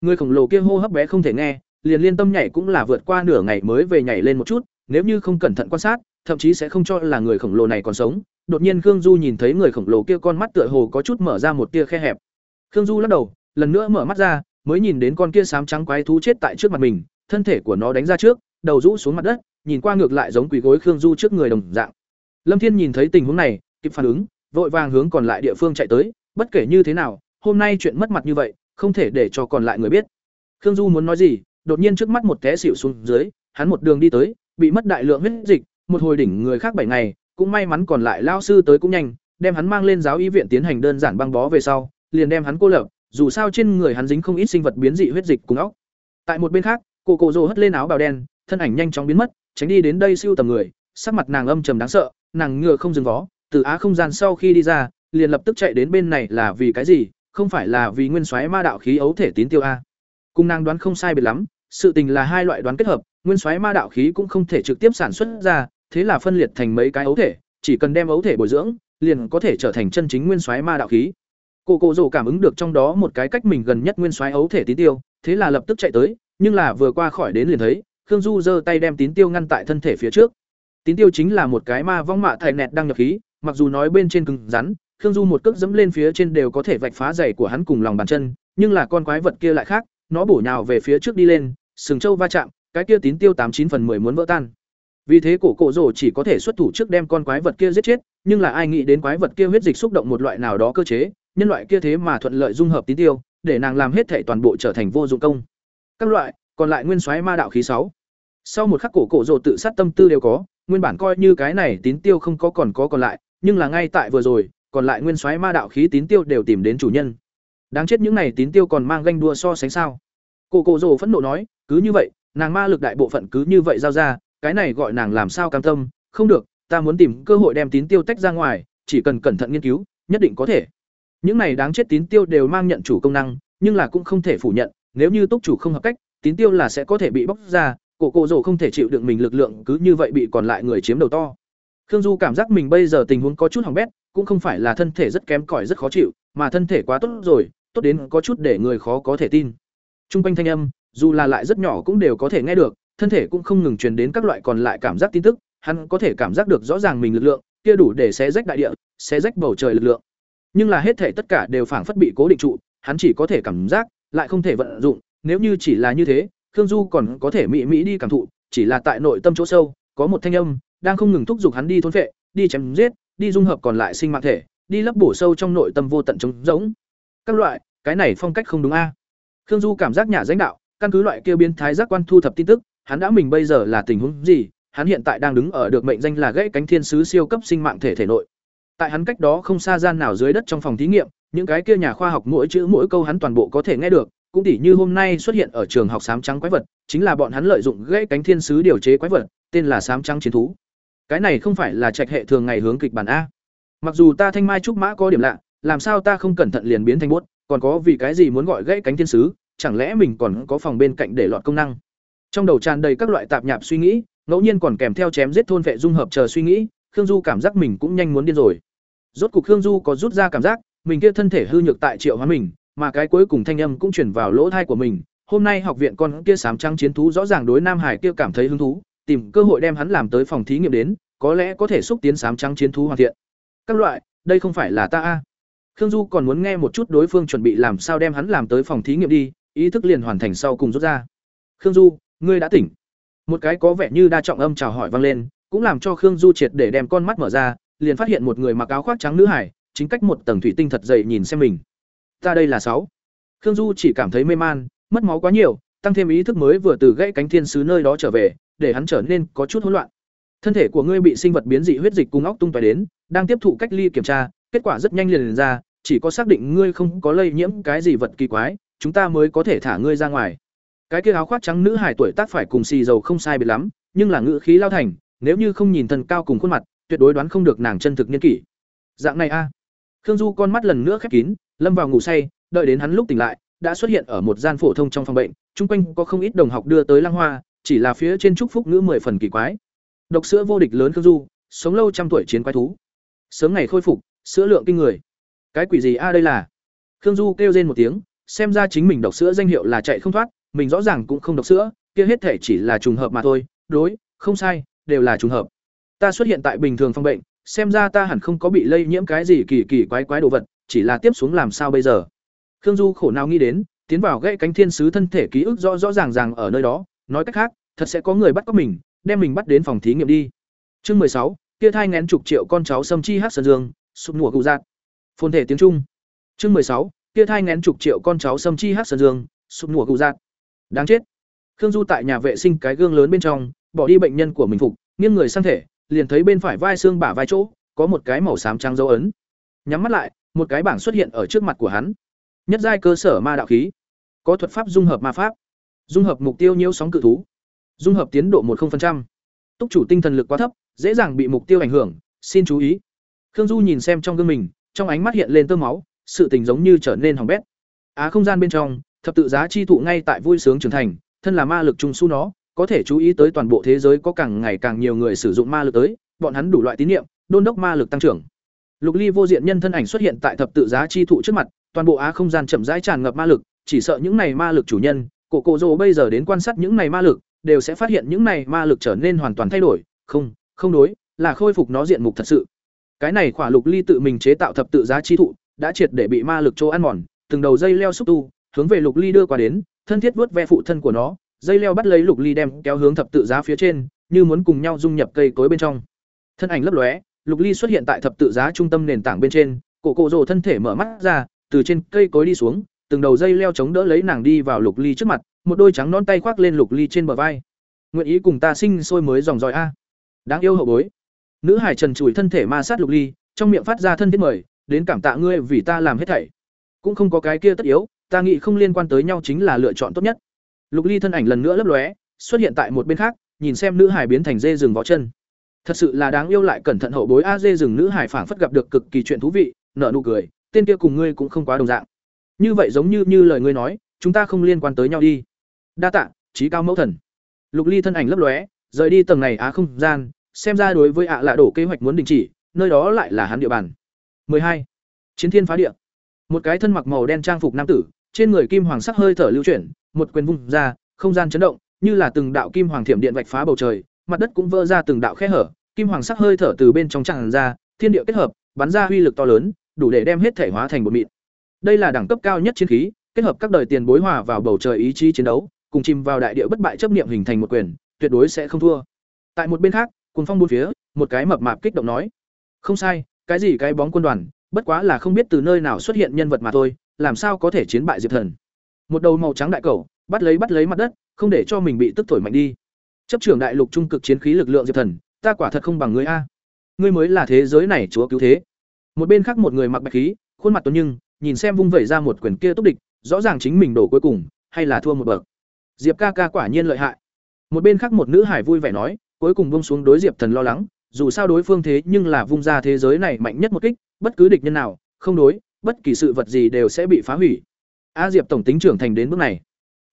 Người khổng lồ kia hô hấp bé không thể nghe, liền liên tâm nhảy cũng là vượt qua nửa ngày mới về nhảy lên một chút, nếu như không cẩn thận quan sát, thậm chí sẽ không cho là người khổng lồ này còn sống. Đột nhiên Khương Du nhìn thấy người khổng lồ kia con mắt tựa hồ có chút mở ra một tia khe hẹp. Khương Du lắc đầu, lần nữa mở mắt ra, mới nhìn đến con kia xám trắng quái thú chết tại trước mặt mình, thân thể của nó đánh ra trước, đầu rũ xuống mặt đất, nhìn qua ngược lại giống quỷ gối Khương Du trước người đồng dạng. Lâm Thiên nhìn thấy tình huống này, kịp phản ứng, vội vàng hướng còn lại địa phương chạy tới, bất kể như thế nào, hôm nay chuyện mất mặt như vậy, không thể để cho còn lại người biết. Khương Du muốn nói gì, đột nhiên trước mắt một té xỉu xuống dưới, hắn một đường đi tới, bị mất đại lượng huyết dịch, một hồi đỉnh người khác bảy ngày, cũng may mắn còn lại lao sư tới cũng nhanh, đem hắn mang lên giáo y viện tiến hành đơn giản băng bó về sau, liền đem hắn cô lập, dù sao trên người hắn dính không ít sinh vật biến dị huyết dịch cùng óc. Tại một bên khác, cô cổ rồ hất lên áo bào đen, thân ảnh nhanh chóng biến mất, tránh đi đến đây siêu tầm người, sắc mặt nàng âm trầm đáng sợ, nàng ngựa không dừng vó, từ á không gian sau khi đi ra, liền lập tức chạy đến bên này là vì cái gì, không phải là vì nguyên soái ma đạo khí ấu thể tín tiêu a. Cung nàng đoán không sai biệt lắm, sự tình là hai loại đoán kết hợp, nguyên soái ma đạo khí cũng không thể trực tiếp sản xuất ra, thế là phân liệt thành mấy cái ấu thể, chỉ cần đem ấu thể bồi dưỡng, liền có thể trở thành chân chính nguyên soái ma đạo khí. Cô cô rồ cảm ứng được trong đó một cái cách mình gần nhất nguyên soái ấu thể tín tiêu, thế là lập tức chạy tới, nhưng là vừa qua khỏi đến liền thấy, Khương Du giơ tay đem tín tiêu ngăn tại thân thể phía trước. Tín tiêu chính là một cái ma vong mạ thạch nẹt đang nhập khí, mặc dù nói bên trên cứng rắn, Khương Du một cước dẫm lên phía trên đều có thể vạch phá giày của hắn cùng lòng bàn chân, nhưng là con quái vật kia lại khác, nó bổ nhào về phía trước đi lên, sừng châu va chạm, cái kia tín tiêu tám chín phần 10 muốn vỡ tan. Vì thế cổ cổ rồ chỉ có thể xuất thủ trước đem con quái vật kia giết chết, nhưng là ai nghĩ đến quái vật kia huyết dịch xúc động một loại nào đó cơ chế, nhân loại kia thế mà thuận lợi dung hợp tín tiêu, để nàng làm hết thể toàn bộ trở thành vô dụng công. Các loại, còn lại nguyên soái ma đạo khí sáu. Sau một khắc cổ cổ rồ tự sát tâm tư đều có, nguyên bản coi như cái này tín tiêu không có còn có còn lại, nhưng là ngay tại vừa rồi, còn lại nguyên soái ma đạo khí tín tiêu đều tìm đến chủ nhân. Đáng chết những này tín tiêu còn mang ganh đua so sánh sao? Cổ cổ rồ phẫn nộ nói, cứ như vậy, nàng ma lực đại bộ phận cứ như vậy giao ra, cái này gọi nàng làm sao cam tâm, không được, ta muốn tìm cơ hội đem tín tiêu tách ra ngoài, chỉ cần cẩn thận nghiên cứu, nhất định có thể. Những này đáng chết tín tiêu đều mang nhận chủ công năng, nhưng là cũng không thể phủ nhận, nếu như túc chủ không hợp cách, tín tiêu là sẽ có thể bị bóc ra, cổ cổ rồ không thể chịu đựng mình lực lượng cứ như vậy bị còn lại người chiếm đầu to. Khương Du cảm giác mình bây giờ tình huống có chút hỏng bét, cũng không phải là thân thể rất kém cỏi rất khó chịu, mà thân thể quá tốt rồi, tốt đến có chút để người khó có thể tin. Trung quanh thanh âm, dù là lại rất nhỏ cũng đều có thể nghe được, thân thể cũng không ngừng truyền đến các loại còn lại cảm giác tin tức, hắn có thể cảm giác được rõ ràng mình lực lượng, kia đủ để xé rách đại địa, xé rách bầu trời lực lượng. Nhưng là hết thể tất cả đều phảng phất bị cố định trụ, hắn chỉ có thể cảm giác, lại không thể vận dụng, nếu như chỉ là như thế, Khương Du còn có thể mị mỹ đi cảm thụ, chỉ là tại nội tâm chỗ sâu, có một thanh âm đang không ngừng thúc giục hắn đi thôn phệ, đi chém giết, đi dung hợp còn lại sinh mạng thể, đi lấp bổ sâu trong nội tâm vô tận trống rỗng. Các loại, cái này phong cách không đúng a. Khương Du cảm giác nhà rãnh đạo, căn cứ loại kia biến thái giác quan thu thập tin tức, hắn đã mình bây giờ là tình huống gì, hắn hiện tại đang đứng ở được mệnh danh là gãy cánh thiên sứ siêu cấp sinh mạng thể thể nội. Tại hắn cách đó không xa gian nào dưới đất trong phòng thí nghiệm, những cái kia nhà khoa học mỗi chữ mỗi câu hắn toàn bộ có thể nghe được, cũng tỉ như hôm nay xuất hiện ở trường học sám trắng quái vật, chính là bọn hắn lợi dụng gãy cánh thiên sứ điều chế quái vật, tên là sám trắng chiến thú. Cái này không phải là trạch hệ thường ngày hướng kịch bản a. Mặc dù ta thanh mai trúc mã có điểm lạ, làm sao ta không cẩn thận liền biến thành bốt, còn có vì cái gì muốn gọi gãy cánh thiên sứ, chẳng lẽ mình còn có phòng bên cạnh để lọt công năng. Trong đầu tràn đầy các loại tạp nhạp suy nghĩ, ngẫu nhiên còn kèm theo chém giết thôn vệ dung hợp chờ suy nghĩ, Khương Du cảm giác mình cũng nhanh muốn điên rồi. Rốt cục Khương Du có rút ra cảm giác, mình kia thân thể hư nhược tại triệu hóa mình, mà cái cuối cùng thanh âm cũng chuyển vào lỗ thai của mình. Hôm nay học viện con kia sám trắng chiến thú rõ ràng đối Nam Hải kia cảm thấy hứng thú, tìm cơ hội đem hắn làm tới phòng thí nghiệm đến, có lẽ có thể xúc tiến sám trắng chiến thú hoàn thiện. Các loại, đây không phải là ta a. Khương Du còn muốn nghe một chút đối phương chuẩn bị làm sao đem hắn làm tới phòng thí nghiệm đi, ý thức liền hoàn thành sau cùng rút ra. Khương Du, ngươi đã tỉnh. Một cái có vẻ như đa trọng âm chào hỏi vang lên, cũng làm cho Khương Du triệt để đem con mắt mở ra, liền phát hiện một người mặc áo khoác trắng nữ hải, chính cách một tầng thủy tinh thật dày nhìn xem mình. Ta đây là sáu. Khương Du chỉ cảm thấy mê man, mất máu quá nhiều, tăng thêm ý thức mới vừa từ gãy cánh thiên sứ nơi đó trở về, để hắn trở nên có chút hỗn loạn. Thân thể của ngươi bị sinh vật biến dị huyết dịch cùng óc tung tóe đến, đang tiếp thụ cách ly kiểm tra, kết quả rất nhanh liền, liền ra, chỉ có xác định ngươi không có lây nhiễm cái gì vật kỳ quái, chúng ta mới có thể thả ngươi ra ngoài. Cái kia áo khoác trắng nữ hải tuổi tác phải cùng xì dầu không sai biệt lắm, nhưng là ngữ khí lao thành, nếu như không nhìn thân cao cùng khuôn mặt, tuyệt đối đoán không được nàng chân thực niên kỷ. Dạng này a. Khương Du con mắt lần nữa khép kín, lâm vào ngủ say, đợi đến hắn lúc tỉnh lại, đã xuất hiện ở một gian phổ thông trong phòng bệnh, chung quanh có không ít đồng học đưa tới lăng hoa, chỉ là phía trên trúc phúc ngữ mười phần kỳ quái. Độc sữa vô địch lớn Khương Du, sống lâu trăm tuổi chiến quái thú. Sớm ngày khôi phục, sữa lượng kinh người. Cái quỷ gì a à đây là? Khương Du kêu rên một tiếng, xem ra chính mình độc sữa danh hiệu là chạy không thoát, mình rõ ràng cũng không độc sữa, kia hết thể chỉ là trùng hợp mà thôi, đối, không sai, đều là trùng hợp. Ta xuất hiện tại bình thường phòng bệnh, xem ra ta hẳn không có bị lây nhiễm cái gì kỳ kỳ quái quái đồ vật, chỉ là tiếp xuống làm sao bây giờ. Khương Du khổ não nghĩ đến, tiến vào gãy cánh thiên sứ thân thể ký ức rõ rõ ràng ràng ở nơi đó, nói cách khác, thật sẽ có người bắt có mình, đem mình bắt đến phòng thí nghiệm đi. Chương mười sáu, kia thai ngén chục triệu con cháu xâm chi hắc sơn dương, sụp mùa cụ giác. Phồn thể tiếng Trung. Chương mười sáu, kia thai ngén chục triệu con cháu xâm chi hắc sơn dương, sụp mùa cụ giác. Đáng chết. Khương Du tại nhà vệ sinh cái gương lớn bên trong, bỏ đi bệnh nhân của mình phục, nghiêng người sang thể, liền thấy bên phải vai xương bả vai chỗ, có một cái màu xám trắng dấu ấn. Nhắm mắt lại, một cái bảng xuất hiện ở trước mặt của hắn. Nhất giai cơ sở ma đạo khí. Có thuật pháp dung hợp ma pháp. Dung hợp mục tiêu nhiễu sóng cự thú. Dung hợp tiến độ 10%. Túc chủ tinh thần lực quá thấp, dễ dàng bị mục tiêu ảnh hưởng, xin chú ý. Khương Du nhìn xem trong gương mình, trong ánh mắt hiện lên tơ máu, sự tình giống như trở nên hỏng bét á không gian bên trong thập tự giá chi thụ ngay tại vui sướng trưởng thành thân là ma lực trung su nó có thể chú ý tới toàn bộ thế giới có càng ngày càng nhiều người sử dụng ma lực tới bọn hắn đủ loại tín nhiệm đôn đốc ma lực tăng trưởng lục ly vô diện nhân thân ảnh xuất hiện tại thập tự giá chi thụ trước mặt toàn bộ á không gian chậm rãi tràn ngập ma lực chỉ sợ những này ma lực chủ nhân cổ cổ rồ bây giờ đến quan sát những này ma lực đều sẽ phát hiện những này ma lực trở nên hoàn toàn thay đổi. Không không đối, là khôi phục nó diện mục thật sự. Cái này khỏa lục ly tự mình chế tạo thập tự giá chi thụ, đã triệt để bị ma lực chỗ ăn mòn. Từng đầu dây leo xúc tu, hướng về lục ly đưa qua đến, thân thiết vuốt ve phụ thân của nó. Dây leo bắt lấy lục ly đem kéo hướng thập tự giá phía trên, như muốn cùng nhau dung nhập cây cối bên trong. Thân ảnh lấp lóe, lục ly xuất hiện tại thập tự giá trung tâm nền tảng bên trên. Cổ cổ rồ thân thể mở mắt ra, từ trên cây cối đi xuống, từng đầu dây leo chống đỡ lấy nàng đi vào lục ly trước mặt một đôi trắng non tay khoác lên lục ly trên bờ vai. Nguyện ý cùng ta sinh sôi mới dòng dòi a. Đáng yêu hậu bối. Nữ hải trần trụi thân thể ma sát lục ly, trong miệng phát ra thân thiết mời, đến cảm tạ ngươi vì ta làm hết thảy. Cũng không có cái kia tất yếu, ta nghĩ không liên quan tới nhau chính là lựa chọn tốt nhất. Lục ly thân ảnh lần nữa lấp lóe, xuất hiện tại một bên khác, nhìn xem nữ hải biến thành dê rừng vó chân. Thật sự là đáng yêu lại cẩn thận hậu bối a, dê rừng nữ hải phảng phất gặp được cực kỳ chuyện thú vị, nở nụ cười, tên kia cùng ngươi cũng không quá đồng dạng. Như vậy giống như như lời ngươi nói, chúng ta không liên quan tới nhau đi đa tạ, trí cao mẫu thần. Lục ly thân ảnh lấp lóe, rời đi tầng này á không gian, xem ra đối với ạ lạ đổ kế hoạch muốn đình chỉ, nơi đó lại là hắn địa bàn. 12. chiến thiên phá địa. Một cái thân mặc màu đen trang phục nam tử, trên người kim hoàng sắc hơi thở lưu chuyển, một quyền vung ra, không gian chấn động, như là từng đạo kim hoàng thiểm điện vạch phá bầu trời, mặt đất cũng vỡ ra từng đạo khe hở, kim hoàng sắc hơi thở từ bên trong tràn ra, thiên địa kết hợp, bắn ra uy lực to lớn, đủ để đem hết thể hóa thành một mịn. Đây là đẳng cấp cao nhất chiến khí, kết hợp các đời tiền bối hòa vào bầu trời ý chí chiến đấu cùng chìm vào đại địa bất bại chấp niệm hình thành một quyền tuyệt đối sẽ không thua. Tại một bên khác cuồng phong bốn phía một cái mập mạp kích động nói không sai cái gì cái bóng quân đoàn bất quá là không biết từ nơi nào xuất hiện nhân vật mà thôi làm sao có thể chiến bại diệp thần? Một đầu màu trắng đại cẩu, bắt lấy bắt lấy mặt đất không để cho mình bị tức thổi mạnh đi. Chấp trưởng đại lục trung cực chiến khí lực lượng diệp thần ta quả thật không bằng ngươi a. Ngươi mới là thế giới này chúa cứu thế. Một bên khác một người mặc bạch khí khuôn mặt tuấn nhưng nhìn xem vung vẩy ra một quyền kia túc địch rõ ràng chính mình đổ cuối cùng hay là thua một bậc diệp ca ca quả nhiên lợi hại. Một bên khác một nữ hải vui vẻ nói, cuối cùng bông xuống đối diệp thần lo lắng, dù sao đối phương thế nhưng là vung ra thế giới này mạnh nhất một kích, bất cứ địch nhân nào, không đối, bất kỳ sự vật gì đều sẽ bị phá hủy. A diệp tổng tính trưởng thành đến bước này.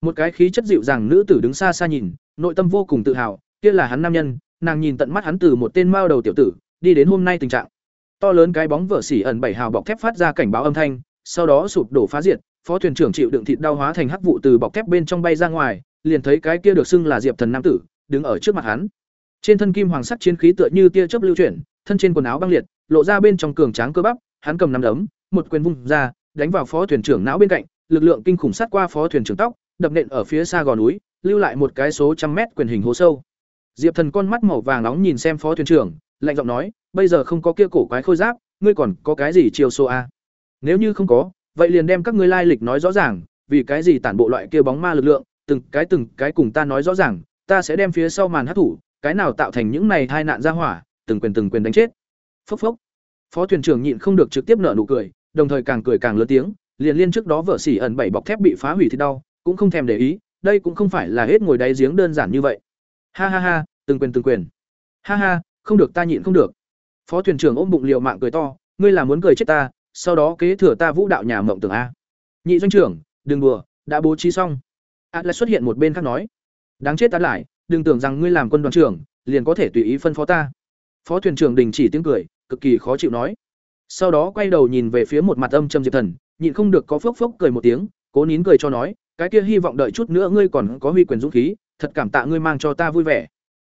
Một cái khí chất dịu dàng nữ tử đứng xa xa nhìn, nội tâm vô cùng tự hào, kia là hắn nam nhân, nàng nhìn tận mắt hắn từ một tên mao đầu tiểu tử, đi đến hôm nay tình trạng. To lớn cái bóng vợ xỉ ẩn bảy hào bọc thép phát ra cảnh báo âm thanh, sau đó sụp đổ phá diệt phó thuyền trưởng chịu đựng thịt đau hóa thành hắc vụ từ bọc thép bên trong bay ra ngoài, liền thấy cái kia được xưng là diệp thần nam tử, đứng ở trước mặt hắn. Trên thân kim hoàng sắc chiến khí tựa như tia chớp lưu chuyển, thân trên quần áo băng liệt, lộ ra bên trong cường tráng cơ bắp, hắn cầm nắm đấm, một quyền vung ra, đánh vào phó thuyền trưởng não bên cạnh, lực lượng kinh khủng sát qua phó thuyền trưởng tóc, đập nện ở phía xa gò núi, lưu lại một cái số trăm mét quyền hình hố sâu. Diệp thần con mắt màu vàng nóng nhìn xem phó thuyền trưởng, lạnh giọng nói, bây giờ không có kia cổ quái khôi giáp, ngươi còn có cái gì chiêu số a? Nếu như không có vậy liền đem các ngươi lai lịch nói rõ ràng, vì cái gì tản bộ loại kia bóng ma lực lượng, từng cái từng cái cùng ta nói rõ ràng, ta sẽ đem phía sau màn hát thủ cái nào tạo thành những này tai nạn ra hỏa, từng quyền từng quyền đánh chết. Phốc phốc. Phó thuyền trưởng nhịn không được trực tiếp nở nụ cười, đồng thời càng cười càng lớn tiếng, liền liên trước đó vợ xỉ ẩn bảy bọc thép bị phá hủy thì đau, cũng không thèm để ý, đây cũng không phải là hết ngồi đáy giếng đơn giản như vậy. Ha ha ha, từng quyền từng quyền. Ha ha, không được ta nhịn không được. Phó thuyền trưởng ôm bụng liều mạng cười to, ngươi là muốn cười chết ta sau đó kế thừa ta vũ đạo nhà mộng tưởng a. Nhị doanh trưởng, đừng đùa, đã bố trí xong. A lại xuất hiện một bên khác nói. Đáng chết ta lại, đừng tưởng rằng ngươi làm quân đoàn trưởng, liền có thể tùy ý phân phó ta. Phó thuyền trưởng đình chỉ tiếng cười, cực kỳ khó chịu nói. Sau đó quay đầu nhìn về phía một mặt âm trầm diệp thần, nhịn không được có phốc phốc cười một tiếng, cố nín cười cho nói, cái kia hy vọng đợi chút nữa ngươi còn có huy quyền dũng khí, thật cảm tạ ngươi mang cho ta vui vẻ.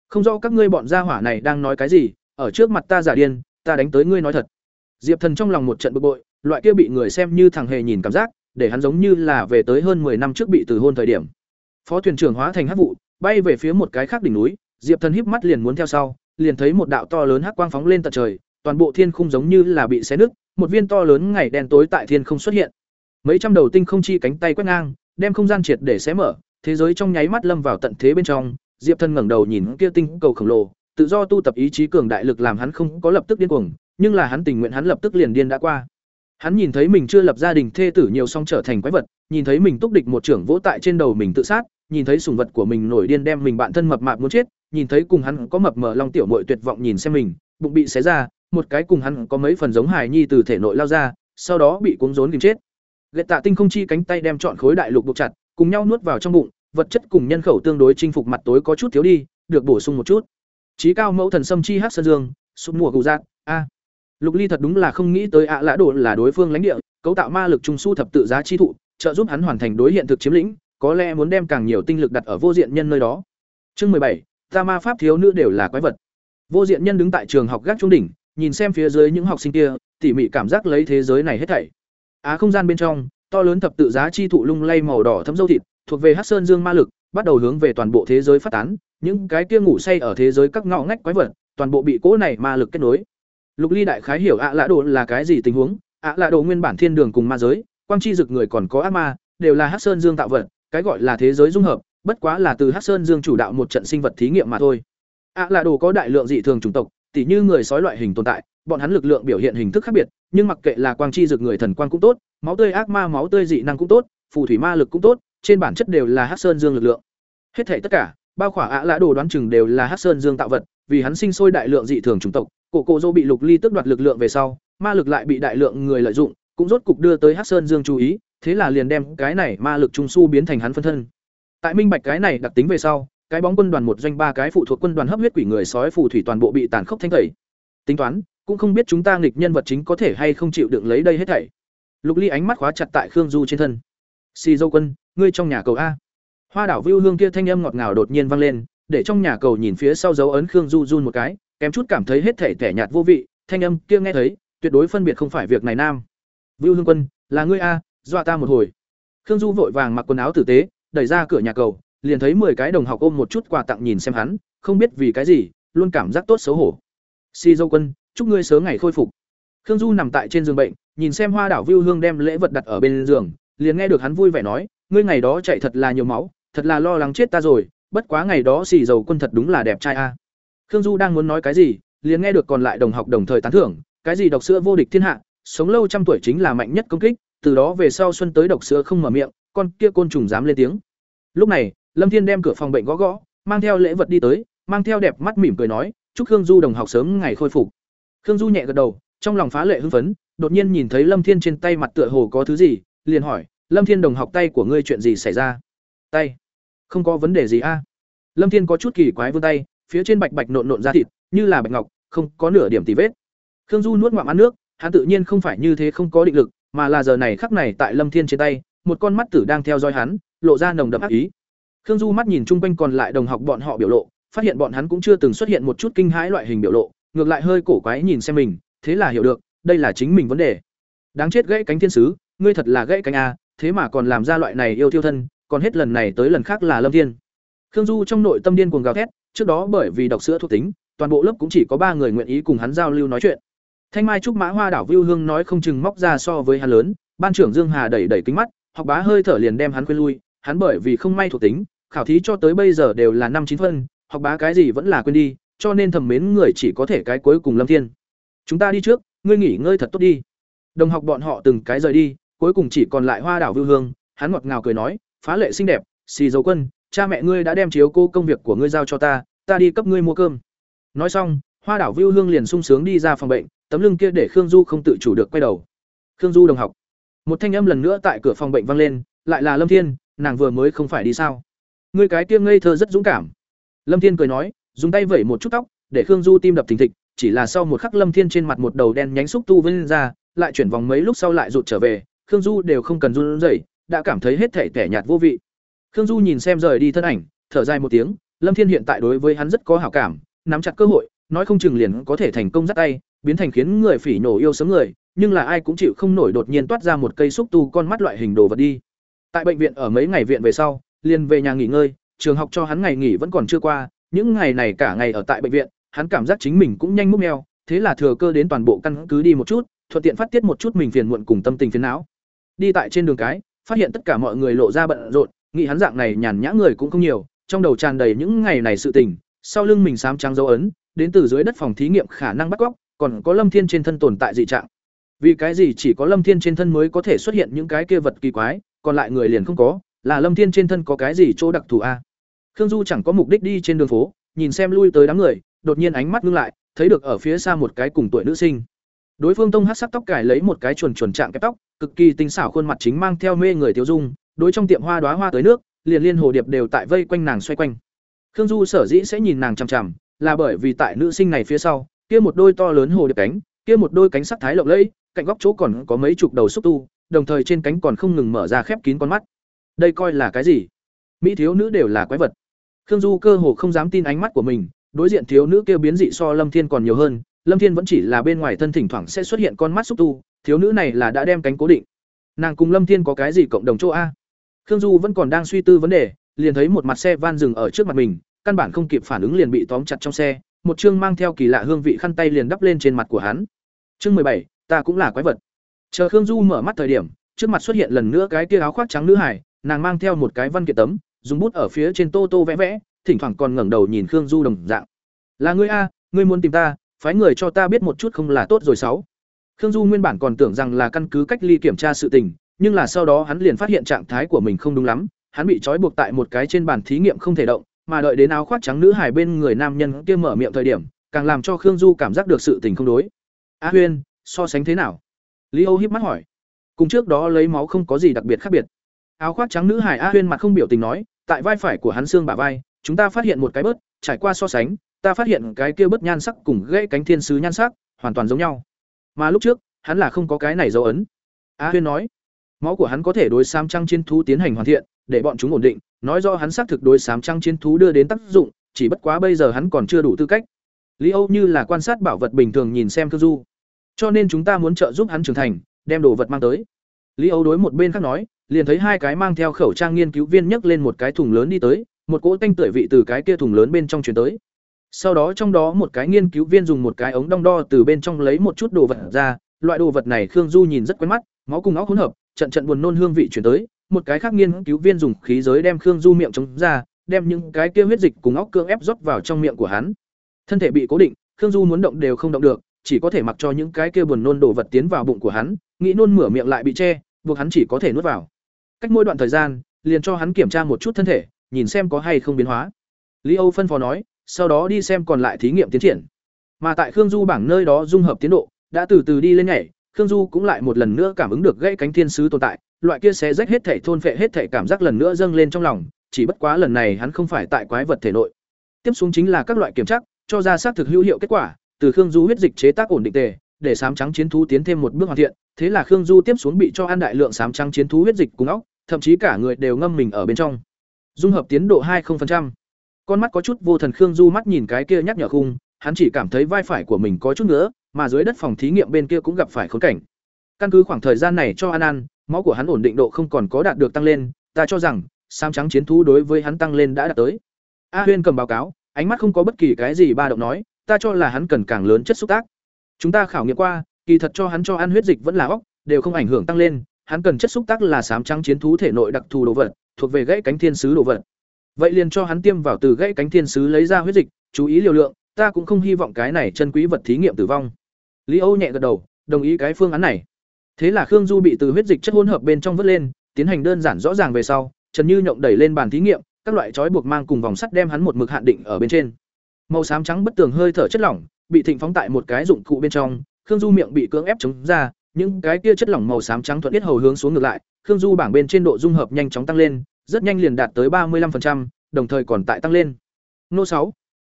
Không rõ các ngươi bọn gia hỏa này đang nói cái gì, ở trước mặt ta giả điên, ta đánh tới ngươi nói thật diệp thần trong lòng một trận bực bội, loại kia bị người xem như thằng hề nhìn cảm giác, để hắn giống như là về tới hơn 10 năm trước bị từ hôn thời điểm. Phó thuyền trưởng hóa thành hắc vụ, bay về phía một cái khác đỉnh núi, diệp thần híp mắt liền muốn theo sau, liền thấy một đạo to lớn hắc quang phóng lên tận trời, toàn bộ thiên khung giống như là bị xé nứt, một viên to lớn ngày đen tối tại thiên không xuất hiện. Mấy trăm đầu tinh không chi cánh tay quét ngang, đem không gian triệt để xé mở, thế giới trong nháy mắt lâm vào tận thế bên trong, diệp thần ngẩng đầu nhìn kia tinh cầu khổng lồ, tự do tu tập ý chí cường đại lực làm hắn không có lập tức điên cuồng nhưng là hắn tình nguyện hắn lập tức liền điên đã qua hắn nhìn thấy mình chưa lập gia đình thê tử nhiều song trở thành quái vật nhìn thấy mình túc địch một trưởng vỗ tại trên đầu mình tự sát nhìn thấy sủng vật của mình nổi điên đem mình bạn thân mập mạp muốn chết nhìn thấy cùng hắn có mập mờ long tiểu muội tuyệt vọng nhìn xem mình bụng bị xé ra một cái cùng hắn có mấy phần giống hài nhi từ thể nội lao ra sau đó bị cuống rốn kìm chết. Lệ tạ tinh không chi cánh tay đem trọn khối đại lục buộc chặt, cùng nhau nuốt vào trong bụng, vật chất cùng nhân khẩu tương đối chinh phục mặt tối có chút thiếu đi, được bổ sung một chút. Chí cao mẫu thần sâm chi hắc sơn dương, sụp mùa gù giác, a. Lục Ly thật đúng là không nghĩ tới ạ lã đồ là đối phương lãnh địa, cấu tạo ma lực trung su thập tự giá chi thụ, trợ giúp hắn hoàn thành đối hiện thực chiếm lĩnh, có lẽ muốn đem càng nhiều tinh lực đặt ở vô diện nhân nơi đó. Chương mười bảy, ta ma pháp thiếu nữ đều là quái vật. Vô diện nhân đứng tại trường học gác trung đỉnh, nhìn xem phía dưới những học sinh kia, tỉ mỉ cảm giác lấy thế giới này hết thảy. Á không gian bên trong, to lớn thập tự giá chi thụ lung lay màu đỏ thấm dâu thịt, thuộc về Hắc Sơn Dương ma lực, bắt đầu hướng về toàn bộ thế giới phát tán, những cái kia ngủ say ở thế giới các ngõ ngách quái vật, toàn bộ bị cỗ này ma lực kết nối. Lục Ly đại khái hiểu ạ lạ đồ là cái gì tình huống, ạ lạ đồ nguyên bản thiên đường cùng ma giới, quang chi dực người còn có ác ma, đều là Hắc Sơn Dương tạo vật, cái gọi là thế giới dung hợp, bất quá là từ Hắc Sơn Dương chủ đạo một trận sinh vật thí nghiệm mà thôi. ạ lạ đồ có đại lượng dị thường chủng tộc, tỉ như người sói loại hình tồn tại, bọn hắn lực lượng biểu hiện hình thức khác biệt, nhưng mặc kệ là quang chi dực người thần quang cũng tốt, máu tươi ác ma máu tươi dị năng cũng tốt, phù thủy ma lực cũng tốt, trên bản chất đều là Hắc Sơn Dương lực lượng. Hết thể tất cả, bao khỏa ạ lạ đồ đoán chừng đều là Hắc Sơn Dương tạo vật, vì hắn sinh sôi đại lượng dị thường chủng tộc, cổ cổ dô bị lục ly tước đoạt lực lượng về sau, ma lực lại bị đại lượng người lợi dụng, cũng rốt cục đưa tới hắc sơn dương chú ý, thế là liền đem cái này ma lực trung su biến thành hắn phân thân. Tại minh bạch cái này đặc tính về sau, cái bóng quân đoàn một doanh ba cái phụ thuộc quân đoàn hấp huyết quỷ người sói phù thủy toàn bộ bị tàn khốc thanh tẩy. Tính toán, cũng không biết chúng ta nghịch nhân vật chính có thể hay không chịu đựng lấy đây hết thảy. Lục ly ánh mắt khóa chặt tại khương du trên thân. Xì dâu quân, ngươi trong nhà cầu a. Hoa đảo vưu hương kia thanh âm ngọt ngào đột nhiên vang lên, để trong nhà cầu nhìn phía sau dấu ấn khương du run một cái kém chút cảm thấy hết thể tẻ nhạt vô vị, thanh âm kia nghe thấy, tuyệt đối phân biệt không phải việc này nam. Vưu hương quân, là ngươi a, dọa ta một hồi. Khương du vội vàng mặc quần áo tử tế, đẩy ra cửa nhà cầu, liền thấy mười cái đồng học ôm một chút quà tặng nhìn xem hắn, không biết vì cái gì, luôn cảm giác tốt xấu hổ. Si dâu quân, chúc ngươi sớm ngày khôi phục. Khương du nằm tại trên giường bệnh, nhìn xem hoa đảo vưu hương đem lễ vật đặt ở bên giường, liền nghe được hắn vui vẻ nói, ngươi ngày đó chạy thật là nhiều máu, thật là lo lắng chết ta rồi, bất quá ngày đó xì dầu quân thật đúng là đẹp trai a. Khương Du đang muốn nói cái gì, liền nghe được còn lại đồng học đồng thời tán thưởng, cái gì độc sữa vô địch thiên hạ, sống lâu trăm tuổi chính là mạnh nhất công kích, từ đó về sau xuân tới độc sữa không mở miệng, con kia côn trùng dám lên tiếng. Lúc này, Lâm Thiên đem cửa phòng bệnh gõ gõ, mang theo lễ vật đi tới, mang theo đẹp mắt mỉm cười nói, chúc Khương Du đồng học sớm ngày khôi phục. Khương Du nhẹ gật đầu, trong lòng phá lệ hưng phấn, đột nhiên nhìn thấy Lâm Thiên trên tay mặt tựa hồ có thứ gì, liền hỏi, Lâm Thiên đồng học tay của ngươi chuyện gì xảy ra? Tay? Không có vấn đề gì a? Lâm Thiên có chút kỳ quái vươn tay, phía trên bạch bạch nộn nộn ra thịt, như là bạch ngọc, không có nửa điểm tì vết. Khương du nuốt ngoạm ăn nước, hắn tự nhiên không phải như thế không có định lực, mà là giờ này khắc này tại lâm thiên trên tay, một con mắt tử đang theo dõi hắn, lộ ra nồng đậm ác ý. Khương du mắt nhìn chung quanh còn lại đồng học bọn họ biểu lộ, phát hiện bọn hắn cũng chưa từng xuất hiện một chút kinh hãi loại hình biểu lộ, ngược lại hơi cổ quái nhìn xem mình, thế là hiểu được, đây là chính mình vấn đề. Đáng chết gãy cánh thiên sứ, ngươi thật là gãy cánh a, thế mà còn làm ra loại này yêu thiêu thân, còn hết lần này tới lần khác là lâm thiên khương du trong nội tâm điên cuồng gào thét trước đó bởi vì đọc sữa thuộc tính, toàn bộ lớp cũng chỉ có ba người nguyện ý cùng hắn giao lưu nói chuyện. Thanh Mai trúc mã hoa đảo Vưu Hương nói không chừng móc ra so với hắn lớn, ban trưởng Dương Hà đẩy đẩy kính mắt, học bá hơi thở liền đem hắn quên lui, hắn bởi vì không may thuộc tính, khảo thí cho tới bây giờ đều là năm chín phân, học bá cái gì vẫn là quên đi, cho nên thầm mến người chỉ có thể cái cuối cùng Lâm Thiên. Chúng ta đi trước, ngươi nghỉ ngơi thật tốt đi. Đồng học bọn họ từng cái rời đi, cuối cùng chỉ còn lại Hoa đảo Vưu Hương, hắn ngọt ngào cười nói, phá lệ xinh đẹp, xì dấu quân, cha mẹ ngươi đã đem chiếu cô công việc của ngươi giao cho ta ta đi cấp ngươi mua cơm. Nói xong, hoa đảo viu hương liền sung sướng đi ra phòng bệnh, tấm lưng kia để khương du không tự chủ được quay đầu. Khương du đồng học. Một thanh âm lần nữa tại cửa phòng bệnh vang lên, lại là lâm thiên, nàng vừa mới không phải đi sao? Ngươi cái kia ngây thơ rất dũng cảm. Lâm thiên cười nói, dùng tay vẩy một chút tóc, để khương du tim đập thình thịch, chỉ là sau một khắc lâm thiên trên mặt một đầu đen nhánh xúc tu vươn ra, lại chuyển vòng mấy lúc sau lại rụt trở về, khương du đều không cần run rẩy, đã cảm thấy hết thể tẻ nhạt vô vị. Khương Du nhìn xem rời đi thân ảnh, thở dài một tiếng, Lâm Thiên hiện tại đối với hắn rất có hảo cảm, nắm chặt cơ hội, nói không chừng liền có thể thành công dắt tay, biến thành khiến người phỉ nổ yêu sớm người, nhưng là ai cũng chịu không nổi đột nhiên toát ra một cây xúc tu con mắt loại hình đồ vật đi. Tại bệnh viện ở mấy ngày viện về sau, liền về nhà nghỉ ngơi, trường học cho hắn ngày nghỉ vẫn còn chưa qua, những ngày này cả ngày ở tại bệnh viện, hắn cảm giác chính mình cũng nhanh múc mèo, thế là thừa cơ đến toàn bộ căn cứ đi một chút, thuận tiện phát tiết một chút mình phiền muộn cùng tâm tình phiền não. Đi tại trên đường cái, phát hiện tất cả mọi người lộ ra bận rộn, nghĩ hắn dạng này nhàn nhã người cũng không nhiều, trong đầu tràn đầy những ngày này sự tình, sau lưng mình xám trắng dấu ấn, đến từ dưới đất phòng thí nghiệm khả năng bắt cóc, còn có Lâm Thiên trên thân tồn tại dị trạng. Vì cái gì chỉ có Lâm Thiên trên thân mới có thể xuất hiện những cái kia vật kỳ quái, còn lại người liền không có, là Lâm Thiên trên thân có cái gì chỗ đặc thù a? Khương Du chẳng có mục đích đi trên đường phố, nhìn xem lui tới đám người, đột nhiên ánh mắt ngưng lại, thấy được ở phía xa một cái cùng tuổi nữ sinh. đối phương tông hát sắc tóc cải lấy một cái chuồn chuồn trạng kẹp tóc cực kỳ tinh xảo khuôn mặt chính mang theo mê người tiêu dung đối trong tiệm hoa đóa hoa tới nước, liền liên hồ điệp đều tại vây quanh nàng xoay quanh. Khương du sở dĩ sẽ nhìn nàng chằm chằm, là bởi vì tại nữ sinh này phía sau, kia một đôi to lớn hồ điệp cánh, kia một đôi cánh sắc thái lộng lẫy, cạnh góc chỗ còn có mấy chục đầu xúc tu, đồng thời trên cánh còn không ngừng mở ra khép kín con mắt. Đây coi là cái gì? Mỹ thiếu nữ đều là quái vật. Khương du cơ hồ không dám tin ánh mắt của mình, đối diện thiếu nữ kia biến dị so lâm thiên còn nhiều hơn, lâm thiên vẫn chỉ là bên ngoài thân thỉnh thoảng sẽ xuất hiện con mắt xúc tu, thiếu nữ này là đã đem cánh cố định. Nàng cùng lâm thiên có cái gì cộng đồng chỗ a? Khương du vẫn còn đang suy tư vấn đề, liền thấy một mặt xe van dừng ở trước mặt mình, căn bản không kịp phản ứng liền bị tóm chặt trong xe, một chương mang theo kỳ lạ hương vị khăn tay liền đắp lên trên mặt của hắn. Chương mười bảy, ta cũng là quái vật. Chờ khương du mở mắt thời điểm, trước mặt xuất hiện lần nữa cái kia áo khoác trắng nữ hải nàng mang theo một cái văn kiện tấm, dùng bút ở phía trên tô tô vẽ vẽ, thỉnh thoảng còn ngẩng đầu nhìn khương du đồng dạng. Là ngươi a, ngươi muốn tìm ta, phái người cho ta biết một chút không là tốt rồi sáu. Khương du nguyên bản còn tưởng rằng là căn cứ cách ly kiểm tra sự tình nhưng là sau đó hắn liền phát hiện trạng thái của mình không đúng lắm, hắn bị trói buộc tại một cái trên bàn thí nghiệm không thể động, mà đợi đến áo khoác trắng nữ hải bên người nam nhân kia mở miệng thời điểm, càng làm cho khương du cảm giác được sự tình không đối. A huyên, so sánh thế nào? Lý âu híp mắt hỏi. Cùng trước đó lấy máu không có gì đặc biệt khác biệt. Áo khoác trắng nữ hải a huyên mặt không biểu tình nói, tại vai phải của hắn xương bả vai, chúng ta phát hiện một cái bớt, trải qua so sánh, ta phát hiện cái kia bớt nhan sắc cùng gãy cánh thiên sứ nhan sắc hoàn toàn giống nhau. Mà lúc trước, hắn là không có cái này dấu ấn. A huyên nói máu của hắn có thể đối sám trăng chiến thú tiến hành hoàn thiện, để bọn chúng ổn định. Nói do hắn xác thực đối sám trăng chiến thú đưa đến tác dụng, chỉ bất quá bây giờ hắn còn chưa đủ tư cách. Lý âu như là quan sát bảo vật bình thường nhìn xem thư du. Cho nên chúng ta muốn trợ giúp hắn trưởng thành, đem đồ vật mang tới. Lý âu đối một bên khác nói, liền thấy hai cái mang theo khẩu trang nghiên cứu viên nhấc lên một cái thùng lớn đi tới, một cỗ tanh tưởi vị từ cái kia thùng lớn bên trong chuyển tới. Sau đó trong đó một cái nghiên cứu viên dùng một cái ống đong đo từ bên trong lấy một chút đồ vật ra, loại đồ vật này khương du nhìn rất quen mắt, máu cùng óc hỗn hợp trận trận buồn nôn hương vị chuyển tới, một cái khác nghiên cứu viên dùng khí giới đem khương du miệng chống ra, đem những cái kia huyết dịch cùng óc cương ép rót vào trong miệng của hắn. Thân thể bị cố định, khương du muốn động đều không động được, chỉ có thể mặc cho những cái kia buồn nôn đồ vật tiến vào bụng của hắn, nghĩ nôn mửa miệng lại bị che, buộc hắn chỉ có thể nuốt vào. Cách mỗi đoạn thời gian, liền cho hắn kiểm tra một chút thân thể, nhìn xem có hay không biến hóa. Lý âu phân phó nói, sau đó đi xem còn lại thí nghiệm tiến triển. Mà tại khương du bảng nơi đó dung hợp tiến độ, đã từ từ đi lên nhảy khương du cũng lại một lần nữa cảm ứng được gãy cánh thiên sứ tồn tại, loại kia xé rách hết thể thôn phệ hết thể cảm giác lần nữa dâng lên trong lòng, chỉ bất quá lần này hắn không phải tại quái vật thể nội. Tiếp xuống chính là các loại kiểm tra, cho ra xác thực hữu hiệu kết quả, từ khương du huyết dịch chế tác ổn định tề, để sám trắng chiến thú tiến thêm một bước hoàn thiện, thế là khương du tiếp xuống bị cho ăn đại lượng sám trắng chiến thú huyết dịch cùng óc, thậm chí cả người đều ngâm mình ở bên trong. Dung hợp tiến độ hai con mắt có chút vô thần khương du mắt nhìn cái kia nhắc nhở khung, hắn chỉ cảm thấy vai phải của mình có chút nữa mà dưới đất phòng thí nghiệm bên kia cũng gặp phải khốn cảnh. Căn cứ khoảng thời gian này cho An An máu của hắn ổn định độ không còn có đạt được tăng lên, ta cho rằng sam trắng chiến thú đối với hắn tăng lên đã đạt tới. A huyên cầm báo cáo, ánh mắt không có bất kỳ cái gì ba động nói, ta cho là hắn cần càng lớn chất xúc tác. Chúng ta khảo nghiệm qua, kỳ thật cho hắn cho ăn huyết dịch vẫn là óc, đều không ảnh hưởng tăng lên, hắn cần chất xúc tác là sám trắng chiến thú thể nội đặc thù đồ vật, thuộc về gãy cánh thiên sứ đồ vật. Vậy liền cho hắn tiêm vào từ gãy cánh thiên sứ lấy ra huyết dịch, chú ý liều lượng, ta cũng không hy vọng cái này chân quý vật thí nghiệm tử vong lý âu nhẹ gật đầu đồng ý cái phương án này. Thế là khương du bị từ huyết dịch chất hỗn hợp bên trong vớt lên tiến hành đơn giản rõ ràng về sau trần như nhộng đẩy lên bàn thí nghiệm các loại trói buộc mang cùng vòng sắt đem hắn một mực hạn định ở bên trên. Màu xám trắng bất tường hơi thở chất lỏng bị thịnh phóng tại một cái dụng cụ bên trong khương du miệng bị cưỡng ép chống ra những cái kia chất lỏng màu xám trắng thuận biết hầu hướng xuống ngược lại khương du bảng bên trên độ dung hợp nhanh chóng tăng lên rất nhanh liền đạt tới ba mươi 35%, đồng thời còn tại tăng lên. Nô sáu.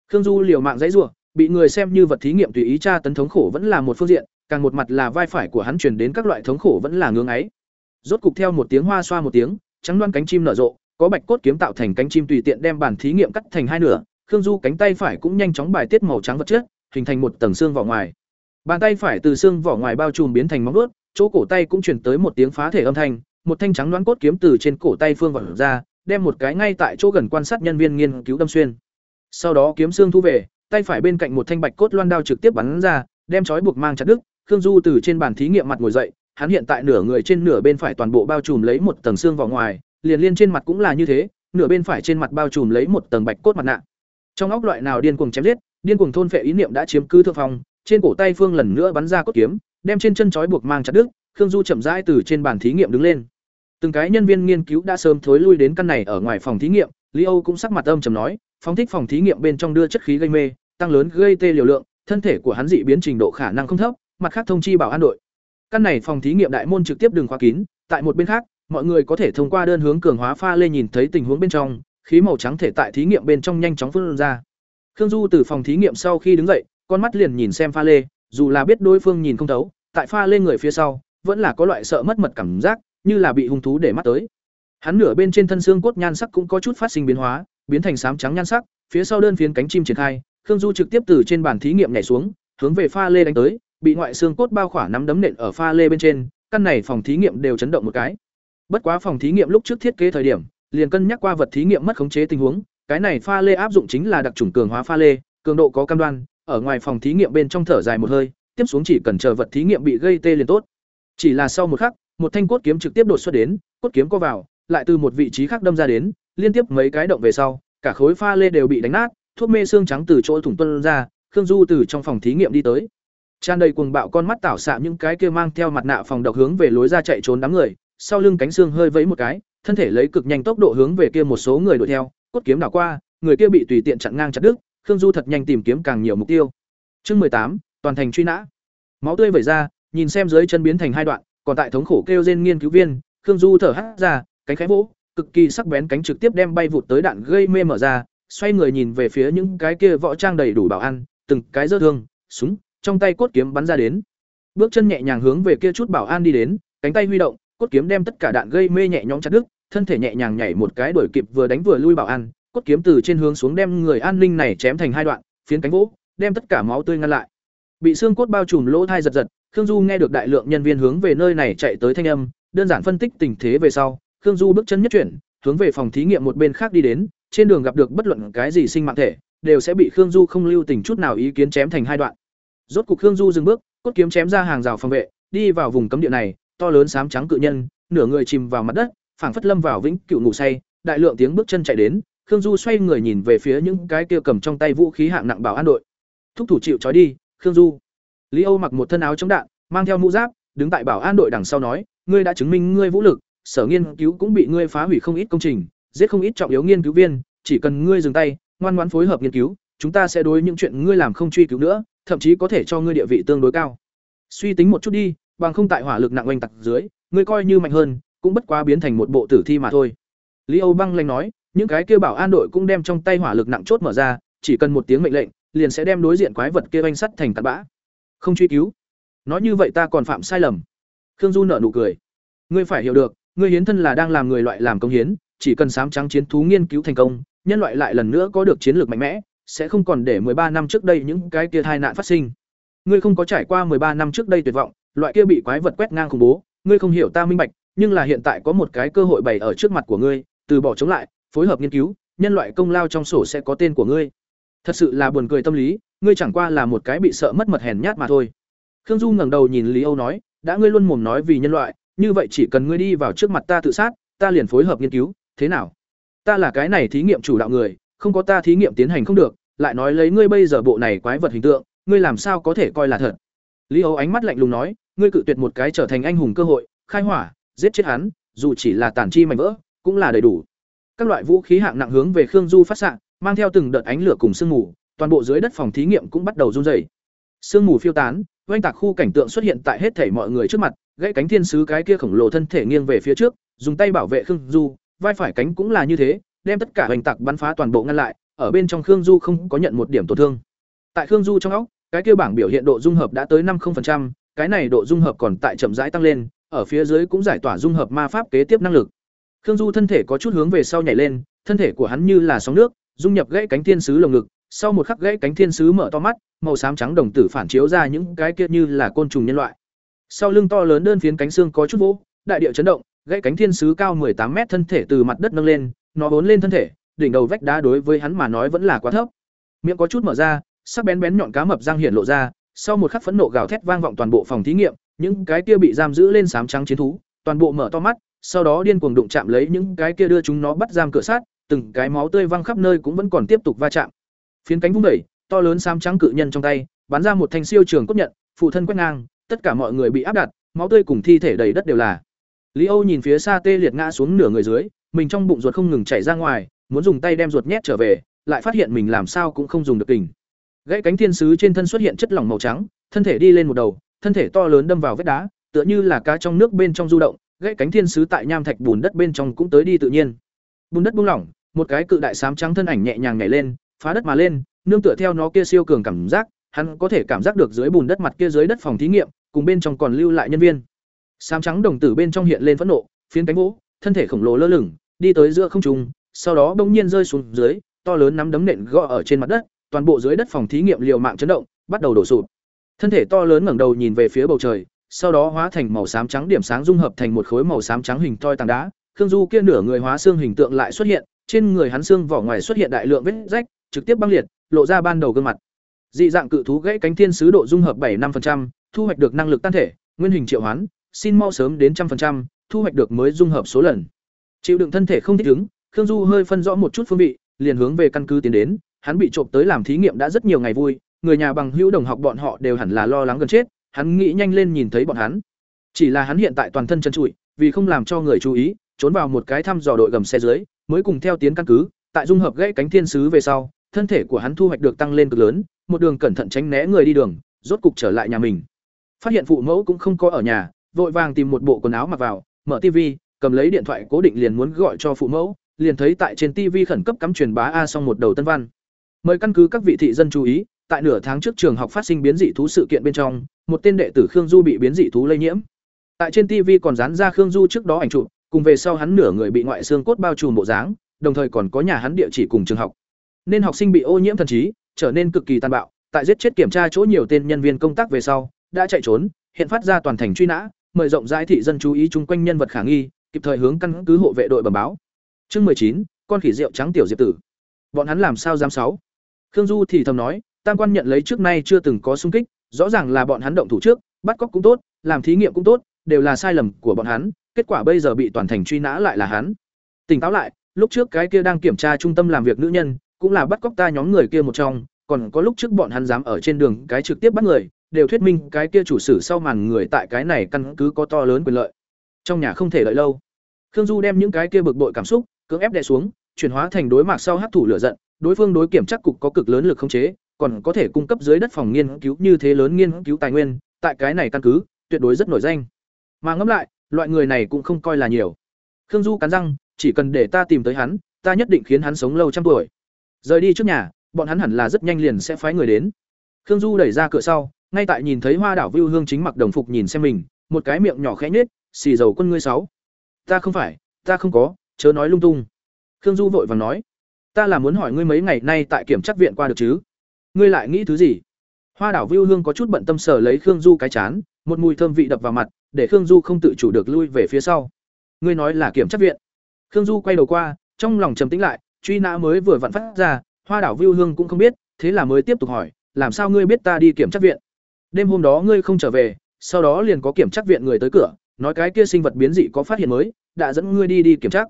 Khương du liều mạng dãy rủa bị người xem như vật thí nghiệm tùy ý tra tấn thống khổ vẫn là một phương diện, càng một mặt là vai phải của hắn truyền đến các loại thống khổ vẫn là ngưỡng ấy. Rốt cục theo một tiếng hoa xoa một tiếng, trắng đoan cánh chim nở rộ, có bạch cốt kiếm tạo thành cánh chim tùy tiện đem bản thí nghiệm cắt thành hai nửa, khương du cánh tay phải cũng nhanh chóng bài tiết màu trắng vật chất, hình thành một tầng xương vỏ ngoài. Bàn tay phải từ xương vỏ ngoài bao trùm biến thành móng vuốt, chỗ cổ tay cũng chuyển tới một tiếng phá thể âm thanh, một thanh trắng đoán cốt kiếm từ trên cổ tay phương vỏ ra, đem một cái ngay tại chỗ gần quan sát nhân viên nghiên cứu đâm xuyên. Sau đó kiếm xương thu về tay phải bên cạnh một thanh bạch cốt loan đao trực tiếp bắn ra, đem chói buộc mang chặt đứt, khương du từ trên bàn thí nghiệm mặt ngồi dậy, hắn hiện tại nửa người trên nửa bên phải toàn bộ bao trùm lấy một tầng xương vào ngoài, liền liên trên mặt cũng là như thế, nửa bên phải trên mặt bao trùm lấy một tầng bạch cốt mặt nạ trong óc loại nào điên cuồng chém giết, điên cuồng thôn phệ ý niệm đã chiếm cứ thượng phòng. trên cổ tay phương lần nữa bắn ra cốt kiếm, đem trên chân chói buộc mang chặt đứt, khương du chậm rãi từ trên bàn thí nghiệm đứng lên từng cái nhân viên nghiên cứu đã sớm thối lui đến căn này ở ngoài phòng thí nghiệm, lý âu cũng sắc mặt âm trầm nói, phóng thích phòng thí nghiệm bên trong đưa chất khí gây mê tăng lớn gây tê liều lượng thân thể của hắn dị biến trình độ khả năng không thấp mặt khác thông chi bảo an đội. Căn này phòng thí nghiệm đại môn trực tiếp đường khóa kín, tại một bên khác, mọi người có thể thông qua đơn hướng cường hóa pha lê nhìn thấy tình huống bên trong, khí màu trắng thể tại thí nghiệm bên trong nhanh chóng phun ra. Khương Du từ phòng thí nghiệm sau khi đứng dậy, con mắt liền nhìn xem pha lê, dù là biết đối phương nhìn không thấu, tại pha lê người phía sau, vẫn là có loại sợ mất mật cảm giác, như là bị hung thú để mắt tới. Hắn nửa bên trên thân xương cốt nhan sắc cũng có chút phát sinh biến hóa, biến thành xám trắng nhan sắc, phía sau đơn phiến cánh chim triển khai, Khương Du trực tiếp từ trên bàn thí nghiệm nhảy xuống, hướng về pha lê đánh tới, bị ngoại xương cốt bao khỏa nắm đấm nện ở pha lê bên trên, căn này phòng thí nghiệm đều chấn động một cái. Bất quá phòng thí nghiệm lúc trước thiết kế thời điểm, liền cân nhắc qua vật thí nghiệm mất khống chế tình huống, cái này pha lê áp dụng chính là đặc chủng cường hóa pha lê, cường độ có cam đoan, ở ngoài phòng thí nghiệm bên trong thở dài một hơi, tiếp xuống chỉ cần chờ vật thí nghiệm bị gây tê liền tốt. Chỉ là sau một khắc, một thanh cốt kiếm trực tiếp đột xuất đến, cốt kiếm co vào, lại từ một vị trí khác đâm ra đến, liên tiếp mấy cái động về sau, cả khối pha lê đều bị đánh nát, thuốc mê xương trắng từ chỗ thủng tuân ra, Khương Du từ trong phòng thí nghiệm đi tới. Tràn đầy cuồng bạo con mắt tảo xạ những cái kia mang theo mặt nạ phòng độc hướng về lối ra chạy trốn đám người, sau lưng cánh xương hơi vẫy một cái, thân thể lấy cực nhanh tốc độ hướng về kia một số người đuổi theo, cốt kiếm đảo qua, người kia bị tùy tiện chặn ngang chặt đứt, Khương Du thật nhanh tìm kiếm càng nhiều mục tiêu. Chương mười tám, toàn thành truy nã. Máu tươi vẩy ra, nhìn xem dưới chân biến thành hai đoạn, còn tại thống khổ kêu rên nghiên cứu viên, Khương Du thở hắt ra, cánh khẽ vỗ, cực kỳ sắc bén cánh trực tiếp đem bay vụt tới đạn gây mê mở ra, xoay người nhìn về phía những cái kia võ trang đầy đủ bảo an, từng cái giơ thương, súng, trong tay cốt kiếm bắn ra đến. Bước chân nhẹ nhàng hướng về kia chút bảo an đi đến, cánh tay huy động, cốt kiếm đem tất cả đạn gây mê nhẹ nhõm chặt đứt, thân thể nhẹ nhàng nhảy một cái đuổi kịp vừa đánh vừa lui bảo an, cốt kiếm từ trên hướng xuống đem người an ninh này chém thành hai đoạn, phiến cánh vỗ, đem tất cả máu tươi ngăn lại. Bị xương cốt bao trùm lỗ thai giật giật, Khương Du nghe được đại lượng nhân viên hướng về nơi này chạy tới thanh âm, đơn giản phân tích tình thế về sau, Khương Du bước chân nhất chuyển, hướng về phòng thí nghiệm một bên khác đi đến, trên đường gặp được bất luận cái gì sinh mạng thể, đều sẽ bị Khương Du không lưu tình chút nào ý kiến chém thành hai đoạn. Rốt cục Khương Du dừng bước, cốt kiếm chém ra hàng rào phòng vệ, đi vào vùng cấm địa này, to lớn xám trắng cự nhân, nửa người chìm vào mặt đất, phảng phất lâm vào vĩnh cửu ngủ say, đại lượng tiếng bước chân chạy đến, Khương Du xoay người nhìn về phía những cái kia cầm trong tay vũ khí hạng nặng bảo an đội. Thúc thủ chịu trói đi, Khương Du. Lý Âu mặc một thân áo chống đạn, mang theo mũ giáp, đứng tại bảo an đội đằng sau nói, ngươi đã chứng minh ngươi vũ lực, sở nghiên cứu cũng bị ngươi phá hủy không ít công trình, giết không ít trọng yếu nghiên cứu viên, chỉ cần ngươi dừng tay, ngoan ngoãn phối hợp nghiên cứu, chúng ta sẽ đối những chuyện ngươi làm không truy cứu nữa, thậm chí có thể cho ngươi địa vị tương đối cao. Suy tính một chút đi, bằng không tại hỏa lực nặng oanh tặc dưới, ngươi coi như mạnh hơn, cũng bất quá biến thành một bộ tử thi mà thôi. Lý Âu băng lanh nói, những cái kia bảo an đội cũng đem trong tay hỏa lực nặng chốt mở ra, chỉ cần một tiếng mệnh lệnh, liền sẽ đem đối diện quái vật kia oanh sắt thành tạt bã. Không truy cứu. Nói như vậy ta còn phạm sai lầm. Khương Du nở nụ cười. Ngươi phải hiểu được, ngươi hiến thân là đang làm người loại làm công hiến, chỉ cần sám trắng chiến thú nghiên cứu thành công, nhân loại lại lần nữa có được chiến lược mạnh mẽ, sẽ không còn để ba năm trước đây những cái kia tai nạn phát sinh. Ngươi không có trải qua ba năm trước đây tuyệt vọng, loại kia bị quái vật quét ngang khủng bố, ngươi không hiểu ta minh bạch, nhưng là hiện tại có một cái cơ hội bày ở trước mặt của ngươi, từ bỏ chống lại, phối hợp nghiên cứu, nhân loại công lao trong sổ sẽ có tên của ngươi. Thật sự là buồn cười tâm lý, ngươi chẳng qua là một cái bị sợ mất mật hèn nhát mà thôi. Khương Du ngẩng đầu nhìn Lý Âu nói, đã ngươi luôn mồm nói vì nhân loại, như vậy chỉ cần ngươi đi vào trước mặt ta tự sát, ta liền phối hợp nghiên cứu, thế nào? Ta là cái này thí nghiệm chủ đạo người, không có ta thí nghiệm tiến hành không được, lại nói lấy ngươi bây giờ bộ này quái vật hình tượng, ngươi làm sao có thể coi là thật? Lý Âu ánh mắt lạnh lùng nói, ngươi cự tuyệt một cái trở thành anh hùng cơ hội, khai hỏa, giết chết hắn, dù chỉ là tàn chi mảnh vỡ, cũng là đầy đủ. Các loại vũ khí hạng nặng hướng về Khương Du phát xạ, mang theo từng đợt ánh lửa cùng sương mù, toàn bộ dưới đất phòng thí nghiệm cũng bắt đầu run rẩy. Sương mù phiêu tán, oanh tạc khu cảnh tượng xuất hiện tại hết thảy mọi người trước mặt, gãy cánh thiên sứ cái kia khổng lồ thân thể nghiêng về phía trước, dùng tay bảo vệ Khương Du, vai phải cánh cũng là như thế, đem tất cả oanh tạc bắn phá toàn bộ ngăn lại, ở bên trong Khương Du không có nhận một điểm tổn thương. Tại Khương Du trong óc, cái kia bảng biểu hiện độ dung hợp đã tới 50%, cái này độ dung hợp còn tại chậm rãi tăng lên, ở phía dưới cũng giải tỏa dung hợp ma pháp kế tiếp năng lực. Khương Du thân thể có chút hướng về sau nhảy lên, thân thể của hắn như là sóng nước, dung nhập gãy cánh thiên sứ lồng ngực, sau một khắc gãy cánh thiên sứ mở to mắt, màu xám trắng đồng tử phản chiếu ra những cái kia như là côn trùng nhân loại. Sau lưng to lớn đơn phiến cánh xương có chút vỗ, đại địa chấn động, gãy cánh thiên sứ cao 18 mét thân thể từ mặt đất nâng lên, nó vốn lên thân thể, đỉnh đầu vách đá đối với hắn mà nói vẫn là quá thấp. Miệng có chút mở ra, sắc bén bén nhọn cá mập răng hiện lộ ra, sau một khắc phẫn nộ gào thét vang vọng toàn bộ phòng thí nghiệm, những cái kia bị giam giữ lên sám trắng chiến thú, toàn bộ mở to mắt, sau đó điên cuồng đụng chạm lấy những cái kia đưa chúng nó bắt giam cửa sát, từng cái máu tươi văng khắp nơi cũng vẫn còn tiếp tục va chạm. Phiến cánh vung đẩy, to lớn sám trắng cự nhân trong tay, bắn ra một thanh siêu trường cốt nhận, phụ thân quét ngang, tất cả mọi người bị áp đặt, máu tươi cùng thi thể đầy đất đều là. Lý Âu nhìn phía xa tê liệt ngã xuống nửa người dưới, mình trong bụng ruột không ngừng chảy ra ngoài, muốn dùng tay đem ruột nhét trở về, lại phát hiện mình làm sao cũng không dùng được kình. Gãy cánh thiên sứ trên thân xuất hiện chất lỏng màu trắng, thân thể đi lên một đầu, thân thể to lớn đâm vào vết đá, tựa như là cá trong nước bên trong du động, gãy cánh thiên sứ tại nham thạch bùn đất bên trong cũng tới đi tự nhiên. Bùn đất buông lỏng, một cái cự đại sám trắng thân ảnh nhẹ nhàng nhảy lên, phá đất mà lên, nương tựa theo nó kia siêu cường cảm giác, hắn có thể cảm giác được dưới bùn đất mặt kia dưới đất phòng thí nghiệm, cùng bên trong còn lưu lại nhân viên. Sám trắng đồng tử bên trong hiện lên phẫn nộ, phiến cánh vũ, thân thể khổng lồ lơ lửng, đi tới giữa không trung, sau đó bỗng nhiên rơi xuống dưới, to lớn nắm đấm nện gõ ở trên mặt đất, toàn bộ dưới đất phòng thí nghiệm liều mạng chấn động, bắt đầu đổ sụp. Thân thể to lớn ngẩng đầu nhìn về phía bầu trời, sau đó hóa thành màu xám trắng điểm sáng dung hợp thành một khối màu xám trắng hình toi tảng đá. Khương Du kia nửa người hóa xương hình tượng lại xuất hiện, trên người hắn xương vỏ ngoài xuất hiện đại lượng vết rách, trực tiếp băng liệt, lộ ra ban đầu gương mặt. Dị dạng cự thú gãy cánh thiên sứ độ dung hợp 75%, thu hoạch được năng lực tan thể, nguyên hình triệu hoán, xin mau sớm đến trăm phần trăm, thu hoạch được mới dung hợp số lần. Chịu đựng thân thể không thích ứng, Khương Du hơi phân rõ một chút phương vị, liền hướng về căn cứ tiến đến, hắn bị trộm tới làm thí nghiệm đã rất nhiều ngày vui, người nhà bằng hữu đồng học bọn họ đều hẳn là lo lắng gần chết, hắn nghĩ nhanh lên nhìn thấy bọn hắn. Chỉ là hắn hiện tại toàn thân chân trụi, vì không làm cho người chú ý, trốn vào một cái thăm dò đội gầm xe dưới, mới cùng theo tiến căn cứ, tại dung hợp gãy cánh thiên sứ về sau, thân thể của hắn thu hoạch được tăng lên cực lớn, một đường cẩn thận tránh né người đi đường, rốt cục trở lại nhà mình. Phát hiện phụ mẫu cũng không có ở nhà, vội vàng tìm một bộ quần áo mặc vào, mở tivi, cầm lấy điện thoại cố định liền muốn gọi cho phụ mẫu, liền thấy tại trên tivi khẩn cấp cắm truyền bá a xong một đầu tân văn. Mời căn cứ các vị thị dân chú ý, tại nửa tháng trước trường học phát sinh biến dị thú sự kiện bên trong, một tên đệ tử Khương Du bị biến dị thú lây nhiễm. Tại trên TV còn dán ra Khương Du trước đó ảnh chụp, cùng về sau hắn nửa người bị ngoại xương cốt bao trùm bộ dáng, đồng thời còn có nhà hắn địa chỉ cùng trường học. Nên học sinh bị ô nhiễm thần trí, trở nên cực kỳ tàn bạo, tại giết chết kiểm tra chỗ nhiều tên nhân viên công tác về sau, đã chạy trốn, hiện phát ra toàn thành truy nã, mời rộng rãi thị dân chú ý chung quanh nhân vật khả nghi, kịp thời hướng căn cứ hộ vệ đội bẩm báo. Chương chín, con khỉ rượu trắng tiểu diệp tử. Bọn hắn làm sao dám sáu? Khương Du thì thầm nói, tam quan nhận lấy trước nay chưa từng có xung kích, rõ ràng là bọn hắn động thủ trước, bắt cóc cũng tốt, làm thí nghiệm cũng tốt, đều là sai lầm của bọn hắn, kết quả bây giờ bị toàn thành truy nã lại là hắn. Tỉnh táo lại, lúc trước cái kia đang kiểm tra trung tâm làm việc nữ nhân, cũng là bắt cóc ta nhóm người kia một trong, còn có lúc trước bọn hắn dám ở trên đường cái trực tiếp bắt người, đều thuyết minh cái kia chủ sử sau màn người tại cái này căn cứ có to lớn quyền lợi. Trong nhà không thể đợi lâu. Khương Du đem những cái kia bực bội cảm xúc cưỡng ép đè xuống, chuyển hóa thành đối mặt sau hấp thủ lửa giận, đối phương đối kiểm chắc cục có cực lớn lực khống chế, còn có thể cung cấp dưới đất phòng nghiên cứu như thế lớn nghiên cứu tài nguyên, tại cái này căn cứ, tuyệt đối rất nổi danh. Mà ngẫm lại, loại người này cũng không coi là nhiều. Khương Du cắn răng, chỉ cần để ta tìm tới hắn, ta nhất định khiến hắn sống lâu trăm tuổi. Rời đi trước nhà, bọn hắn hẳn là rất nhanh liền sẽ phái người đến. Khương Du đẩy ra cửa sau, ngay tại nhìn thấy Hoa Đảo Vưu Hương chính mặc đồng phục nhìn xem mình, một cái miệng nhỏ khẽ nhết xì dầu quân ngươi sáu. Ta không phải, ta không có, chớ nói lung tung. Khương Du vội vàng nói, ta là muốn hỏi ngươi mấy ngày nay tại kiểm chắc viện qua được chứ? Ngươi lại nghĩ thứ gì? Hoa Đảo Vưu Hương có chút bận tâm sở lấy Khương Du cái chán, một mùi thơm vị đập vào mặt, để Khương Du không tự chủ được lui về phía sau. Ngươi nói là kiểm chắc viện? Khương Du quay đầu qua, trong lòng trầm tĩnh lại, truy nã mới vừa vặn phát ra, Hoa Đảo Vưu Hương cũng không biết, thế là mới tiếp tục hỏi, làm sao ngươi biết ta đi kiểm chắc viện? Đêm hôm đó ngươi không trở về, sau đó liền có kiểm chắc viện người tới cửa, nói cái kia sinh vật biến dị có phát hiện mới, đã dẫn ngươi đi đi kiểm tra.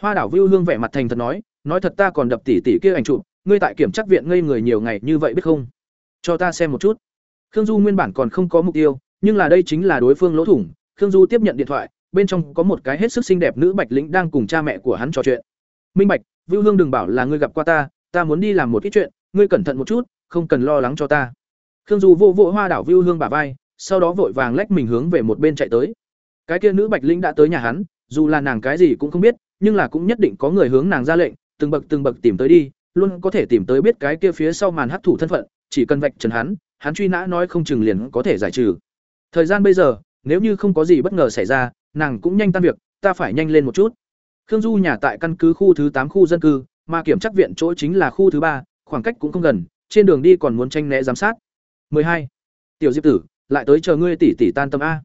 Hoa Đảo Vưu Hương vẻ mặt thành thật nói, nói thật ta còn đập tỉ tỉ kia ảnh chụp, ngươi tại kiểm tra viện ngây người nhiều ngày như vậy biết không? Cho ta xem một chút. Khương Du nguyên bản còn không có mục tiêu, nhưng là đây chính là đối phương lỗ thủng. Khương Du tiếp nhận điện thoại, bên trong có một cái hết sức xinh đẹp nữ bạch lĩnh đang cùng cha mẹ của hắn trò chuyện. Minh Bạch, Vưu Hương đừng bảo là ngươi gặp qua ta, ta muốn đi làm một ít chuyện, ngươi cẩn thận một chút, không cần lo lắng cho ta. Khương Du vô vỗ hoa đảo Vưu Hương bà vai, sau đó vội vàng lách mình hướng về một bên chạy tới. Cái kia nữ bạch linh đã tới nhà hắn, dù là nàng cái gì cũng không biết, nhưng là cũng nhất định có người hướng nàng ra lệnh, từng bậc từng bậc tìm tới đi, luôn có thể tìm tới biết cái kia phía sau màn hấp thủ thân phận, chỉ cần vạch trần hắn, hắn truy nã nói không chừng liền có thể giải trừ. Thời gian bây giờ, nếu như không có gì bất ngờ xảy ra, nàng cũng nhanh tan việc, ta phải nhanh lên một chút. Khương Du nhà tại căn cứ khu thứ tám khu dân cư, mà kiểm tra viện chỗ chính là khu thứ ba, khoảng cách cũng không gần, trên đường đi còn muốn tranh né giám sát. 12. Tiểu Diệp tử, lại tới chờ ngươi tỷ tỷ tan tâm a.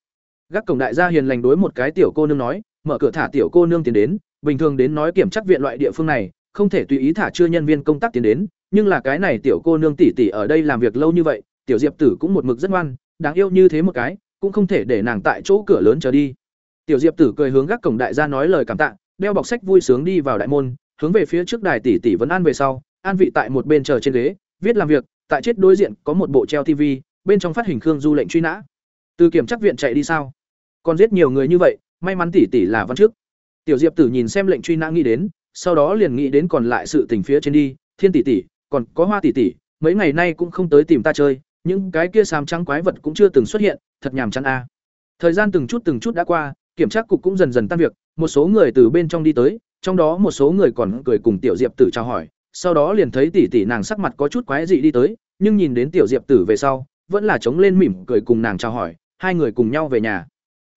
Gác cổng đại gia hiền lành đối một cái tiểu cô nương nói, mở cửa thả tiểu cô nương tiến đến, bình thường đến nói kiểm tra viện loại địa phương này, không thể tùy ý thả chưa nhân viên công tác tiến đến, nhưng là cái này tiểu cô nương tỷ tỷ ở đây làm việc lâu như vậy, tiểu Diệp Tử cũng một mực rất ngoan, đáng yêu như thế một cái, cũng không thể để nàng tại chỗ cửa lớn chờ đi. Tiểu Diệp Tử cười hướng gác cổng đại gia nói lời cảm tạ, đeo bọc sách vui sướng đi vào đại môn, hướng về phía trước đài tỷ tỷ vẫn an về sau, an vị tại một bên chờ trên ghế, viết làm việc, tại chết đối diện có một bộ treo TV, bên trong phát hình Khương Du lệnh truy nã. Từ kiểm chắc viện chạy đi sao? Còn giết nhiều người như vậy, may mắn tỷ tỷ là văn trước. Tiểu Diệp Tử nhìn xem lệnh truy nã nghĩ đến, sau đó liền nghĩ đến còn lại sự tình phía trên đi, Thiên tỷ tỷ, còn có Hoa tỷ tỷ, mấy ngày nay cũng không tới tìm ta chơi, những cái kia xám trắng quái vật cũng chưa từng xuất hiện thật nhàm chán a thời gian từng chút từng chút đã qua kiểm tra cục cũng dần dần tan việc một số người từ bên trong đi tới trong đó một số người còn cười cùng tiểu diệp tử chào hỏi sau đó liền thấy tỷ tỷ nàng sắc mặt có chút quái dị đi tới, nhưng nhìn đến tiểu diệp tử về sau, vẫn là chống lên mỉm cười cùng nàng chào hỏi, hai người cùng nhau về nhà.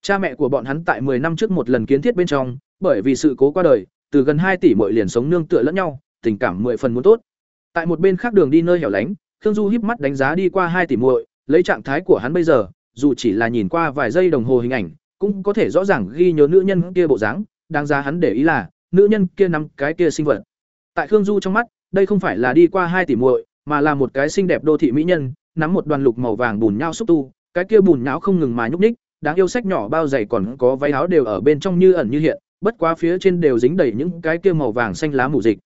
Cha mẹ của bọn hắn tại 10 năm trước một lần kiến thiết bên trong, bởi vì sự cố qua đời, từ gần hai tỷ mỗi liền sống nương tựa lẫn nhau, tình cảm mười phần muốn tốt. Tại một bên khác đường đi nơi hẻo lánh, khương du híp mắt đánh giá đi qua hai tỷ muội, lấy trạng thái của hắn bây giờ, dù chỉ là nhìn qua vài giây đồng hồ hình ảnh, cũng có thể rõ ràng ghi nhớ nữ nhân kia bộ dáng, đáng giá hắn để ý là, nữ nhân kia nắm cái kia sinh vật tại khương du trong mắt, đây không phải là đi qua hai tỷ muội, mà là một cái xinh đẹp đô thị mỹ nhân, nắm một đoàn lục màu vàng bùn nhau xúc tu, cái kia bùn nhão không ngừng mà nhúc ních đáng yêu sách nhỏ bao dày còn có váy áo đều ở bên trong như ẩn như hiện, bất quá phía trên đều dính đầy những cái kia màu vàng xanh lá mù dịch.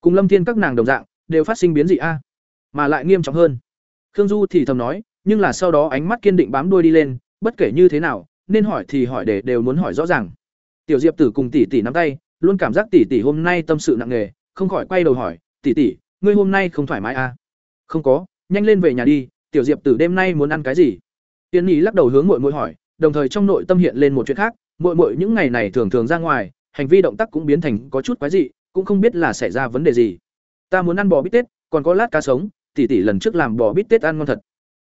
Cùng lâm thiên các nàng đồng dạng, đều phát sinh biến dị a, mà lại nghiêm trọng hơn. Khương du thì thầm nói, nhưng là sau đó ánh mắt kiên định bám đuôi đi lên, bất kể như thế nào, nên hỏi thì hỏi để đều muốn hỏi rõ ràng. Tiểu diệp tử cùng tỷ tỷ nắm tay, luôn cảm giác tỷ tỷ hôm nay tâm sự nặng nề không khỏi quay đầu hỏi, tỷ tỷ, ngươi hôm nay không thoải mái à? không có, nhanh lên về nhà đi, tiểu diệp tử đêm nay muốn ăn cái gì? Tiên nhị lắc đầu hướng muội muội hỏi, đồng thời trong nội tâm hiện lên một chuyện khác, muội muội những ngày này thường thường ra ngoài, hành vi động tác cũng biến thành có chút quái dị, cũng không biết là xảy ra vấn đề gì. Ta muốn ăn bò bít tết, còn có lát cá sống, tỷ tỷ lần trước làm bò bít tết ăn ngon thật.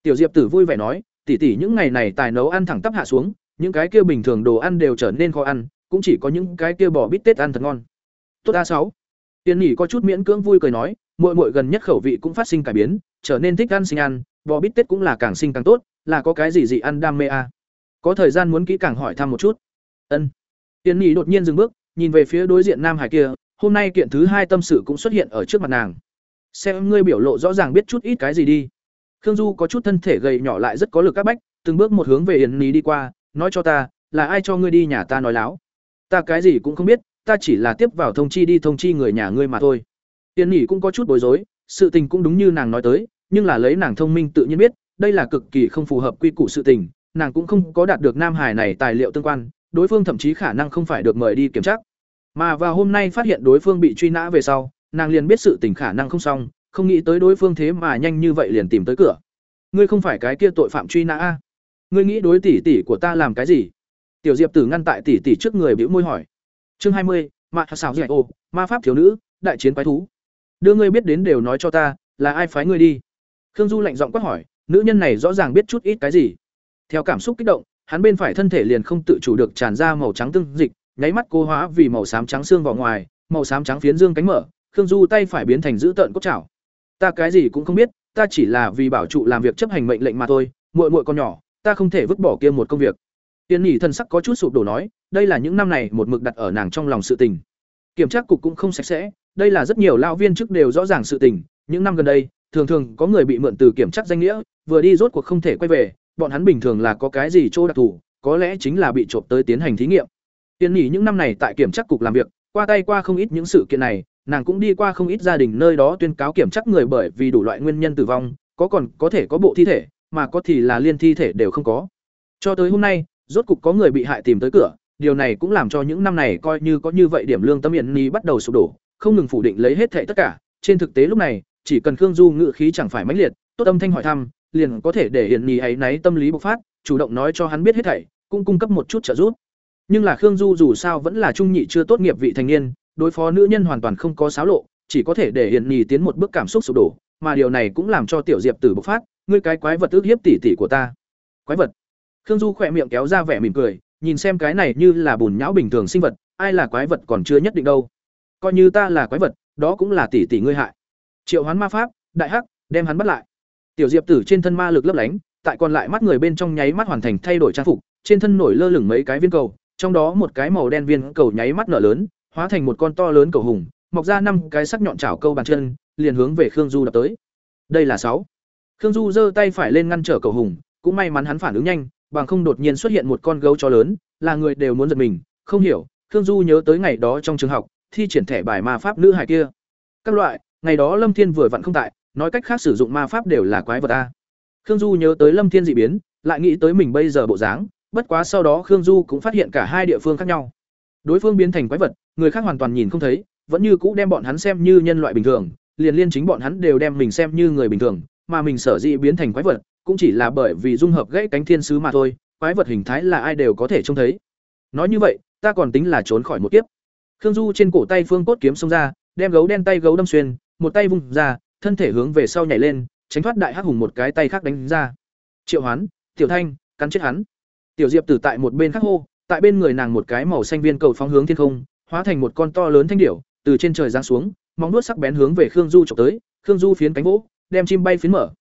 Tiểu diệp tử vui vẻ nói, tỷ tỷ những ngày này tài nấu ăn thẳng tắp hạ xuống, những cái kia bình thường đồ ăn đều trở nên khó ăn, cũng chỉ có những cái kia bò bít tết ăn thật ngon. Tốt a sáu tiên nhỉ có chút miễn cưỡng vui cười nói, muội muội gần nhất khẩu vị cũng phát sinh cải biến, trở nên thích ăn sinh ăn, bò bít tết cũng là càng sinh càng tốt, là có cái gì gì ăn đam mê à? có thời gian muốn kỹ càng hỏi thăm một chút. Ân. Tiên nhỉ đột nhiên dừng bước, nhìn về phía đối diện nam hải kia, hôm nay kiện thứ hai tâm sự cũng xuất hiện ở trước mặt nàng. Xem ngươi biểu lộ rõ ràng biết chút ít cái gì đi. Khương du có chút thân thể gầy nhỏ lại rất có lực các bách, từng bước một hướng về yến ní đi qua, nói cho ta, là ai cho ngươi đi nhà ta nói láo? Ta cái gì cũng không biết ta chỉ là tiếp vào thông chi đi thông chi người nhà ngươi mà thôi. Yến nhỉ cũng có chút bối rối, sự tình cũng đúng như nàng nói tới, nhưng là lấy nàng thông minh tự nhiên biết, đây là cực kỳ không phù hợp quy củ sự tình, nàng cũng không có đạt được nam hải này tài liệu tương quan, đối phương thậm chí khả năng không phải được mời đi kiểm tra. Mà vào hôm nay phát hiện đối phương bị truy nã về sau, nàng liền biết sự tình khả năng không xong, không nghĩ tới đối phương thế mà nhanh như vậy liền tìm tới cửa. Ngươi không phải cái kia tội phạm truy nã a? Ngươi nghĩ đối tỷ tỷ của ta làm cái gì? Tiểu diệp tử ngăn tại tỷ tỷ trước người bĩu môi hỏi chương hai mươi mạ xào dạy ô, ma pháp thiếu nữ, đại chiến quái thú. Đưa ngươi biết đến đều nói cho ta, là ai phái ngươi đi? Khương du lạnh giọng quát hỏi, nữ nhân này rõ ràng biết chút ít cái gì? Theo cảm xúc kích động, hắn bên phải thân thể liền không tự chủ được tràn ra màu trắng tương dịch, nháy mắt cô hóa vì màu xám trắng xương vào ngoài, màu xám trắng phiến dương cánh mở, khương du tay phải biến thành dữ tợn cốt chảo ta cái gì cũng không biết, ta chỉ là vì bảo trụ làm việc chấp hành mệnh lệnh mà thôi, muội muội con nhỏ, ta không thể vứt bỏ kia một công việc tiên Nghị thân sắc có chút sụp đổ nói đây là những năm này một mực đặt ở nàng trong lòng sự tình. Kiểm tra cục cũng không sạch sẽ đây là rất nhiều lao viên chức đều rõ ràng sự tình. Những năm gần đây thường thường có người bị mượn từ kiểm tra danh nghĩa vừa đi rốt cuộc không thể quay về bọn hắn bình thường là có cái gì chỗ đặc thù có lẽ chính là bị trộm tới tiến hành thí nghiệm. Tiên Nghị những năm này tại kiểm tra cục làm việc qua tay qua không ít những sự kiện này nàng cũng đi qua không ít gia đình nơi đó tuyên cáo kiểm tra người bởi vì đủ loại nguyên nhân tử vong, có còn có thể có bộ thi thể, mà có thì là liên thi thể đều không có. Cho tới hôm nay, rốt cục có người bị hại tìm tới cửa, điều này cũng làm cho những năm này coi như có như vậy điểm lương tâm yến ni bắt đầu sụp đổ, không ngừng phủ định lấy hết thảy tất cả, trên thực tế lúc này, chỉ cần Khương Du ngự khí chẳng phải mãnh liệt, tốt âm thanh hỏi thăm, liền có thể để Hiển ni ấy náy tâm lý bộc phát, chủ động nói cho hắn biết hết thảy, cũng cung cấp một chút trợ giúp. Nhưng là Khương Du dù sao vẫn là trung nhị chưa tốt nghiệp vị thành niên, đối phó nữ nhân hoàn toàn không có xáo lộ chỉ có thể để hiền nhì tiến một bước cảm xúc sụp đổ mà điều này cũng làm cho tiểu diệp tử bộc phát ngươi cái quái vật ước hiếp tỷ tỷ của ta. Quái vật? Khương du khỏe miệng kéo ra vẻ mỉm cười nhìn xem cái này như là bùn nhão bình thường sinh vật ai là quái vật còn chưa nhất định đâu coi như ta là quái vật đó cũng là tỷ tỷ ngươi hại triệu hoán ma pháp đại hắc đem hắn bắt lại tiểu diệp tử trên thân ma lực lấp lánh tại còn lại mắt người bên trong nháy mắt hoàn thành thay đổi trang phục trên thân nổi lơ lửng mấy cái viên cầu trong đó một cái màu đen viên cầu nháy mắt nở lớn hóa thành một con to lớn cầu hùng, mọc ra năm cái sắc nhọn chảo câu bàn chân, liền hướng về Khương Du đập tới. Đây là sáu. Khương Du giơ tay phải lên ngăn trở cầu hùng, cũng may mắn hắn phản ứng nhanh, bằng không đột nhiên xuất hiện một con gấu chó lớn, là người đều muốn giật mình, không hiểu, Khương Du nhớ tới ngày đó trong trường học, thi triển thẻ bài ma pháp nữ hài kia. Các loại, ngày đó Lâm Thiên vừa vặn không tại, nói cách khác sử dụng ma pháp đều là quái vật a. Khương Du nhớ tới Lâm Thiên dị biến, lại nghĩ tới mình bây giờ bộ dáng, bất quá sau đó Khương Du cũng phát hiện cả hai địa phương khác nhau. Đối phương biến thành quái vật, người khác hoàn toàn nhìn không thấy, vẫn như cũ đem bọn hắn xem như nhân loại bình thường, liền liên chính bọn hắn đều đem mình xem như người bình thường, mà mình sở dĩ biến thành quái vật, cũng chỉ là bởi vì dung hợp gãy cánh thiên sứ mà thôi, quái vật hình thái là ai đều có thể trông thấy. Nói như vậy, ta còn tính là trốn khỏi một kiếp. Khương Du trên cổ tay phương cốt kiếm xông ra, đem gấu đen tay gấu đâm xuyên, một tay vung ra, thân thể hướng về sau nhảy lên, tránh thoát đại hắc hùng một cái tay khác đánh ra. Triệu Hoán, Tiểu Thanh, cắn chết hắn. Tiểu Diệp Tử tại một bên khác hô, tại bên người nàng một cái màu xanh viên cầu phóng hướng thiên không, hóa thành một con to lớn thanh điểu, từ trên trời giáng xuống, móng vuốt sắc bén hướng về Khương Du chụp tới, Khương Du phiến cánh vỗ, đem chim bay phiến mở.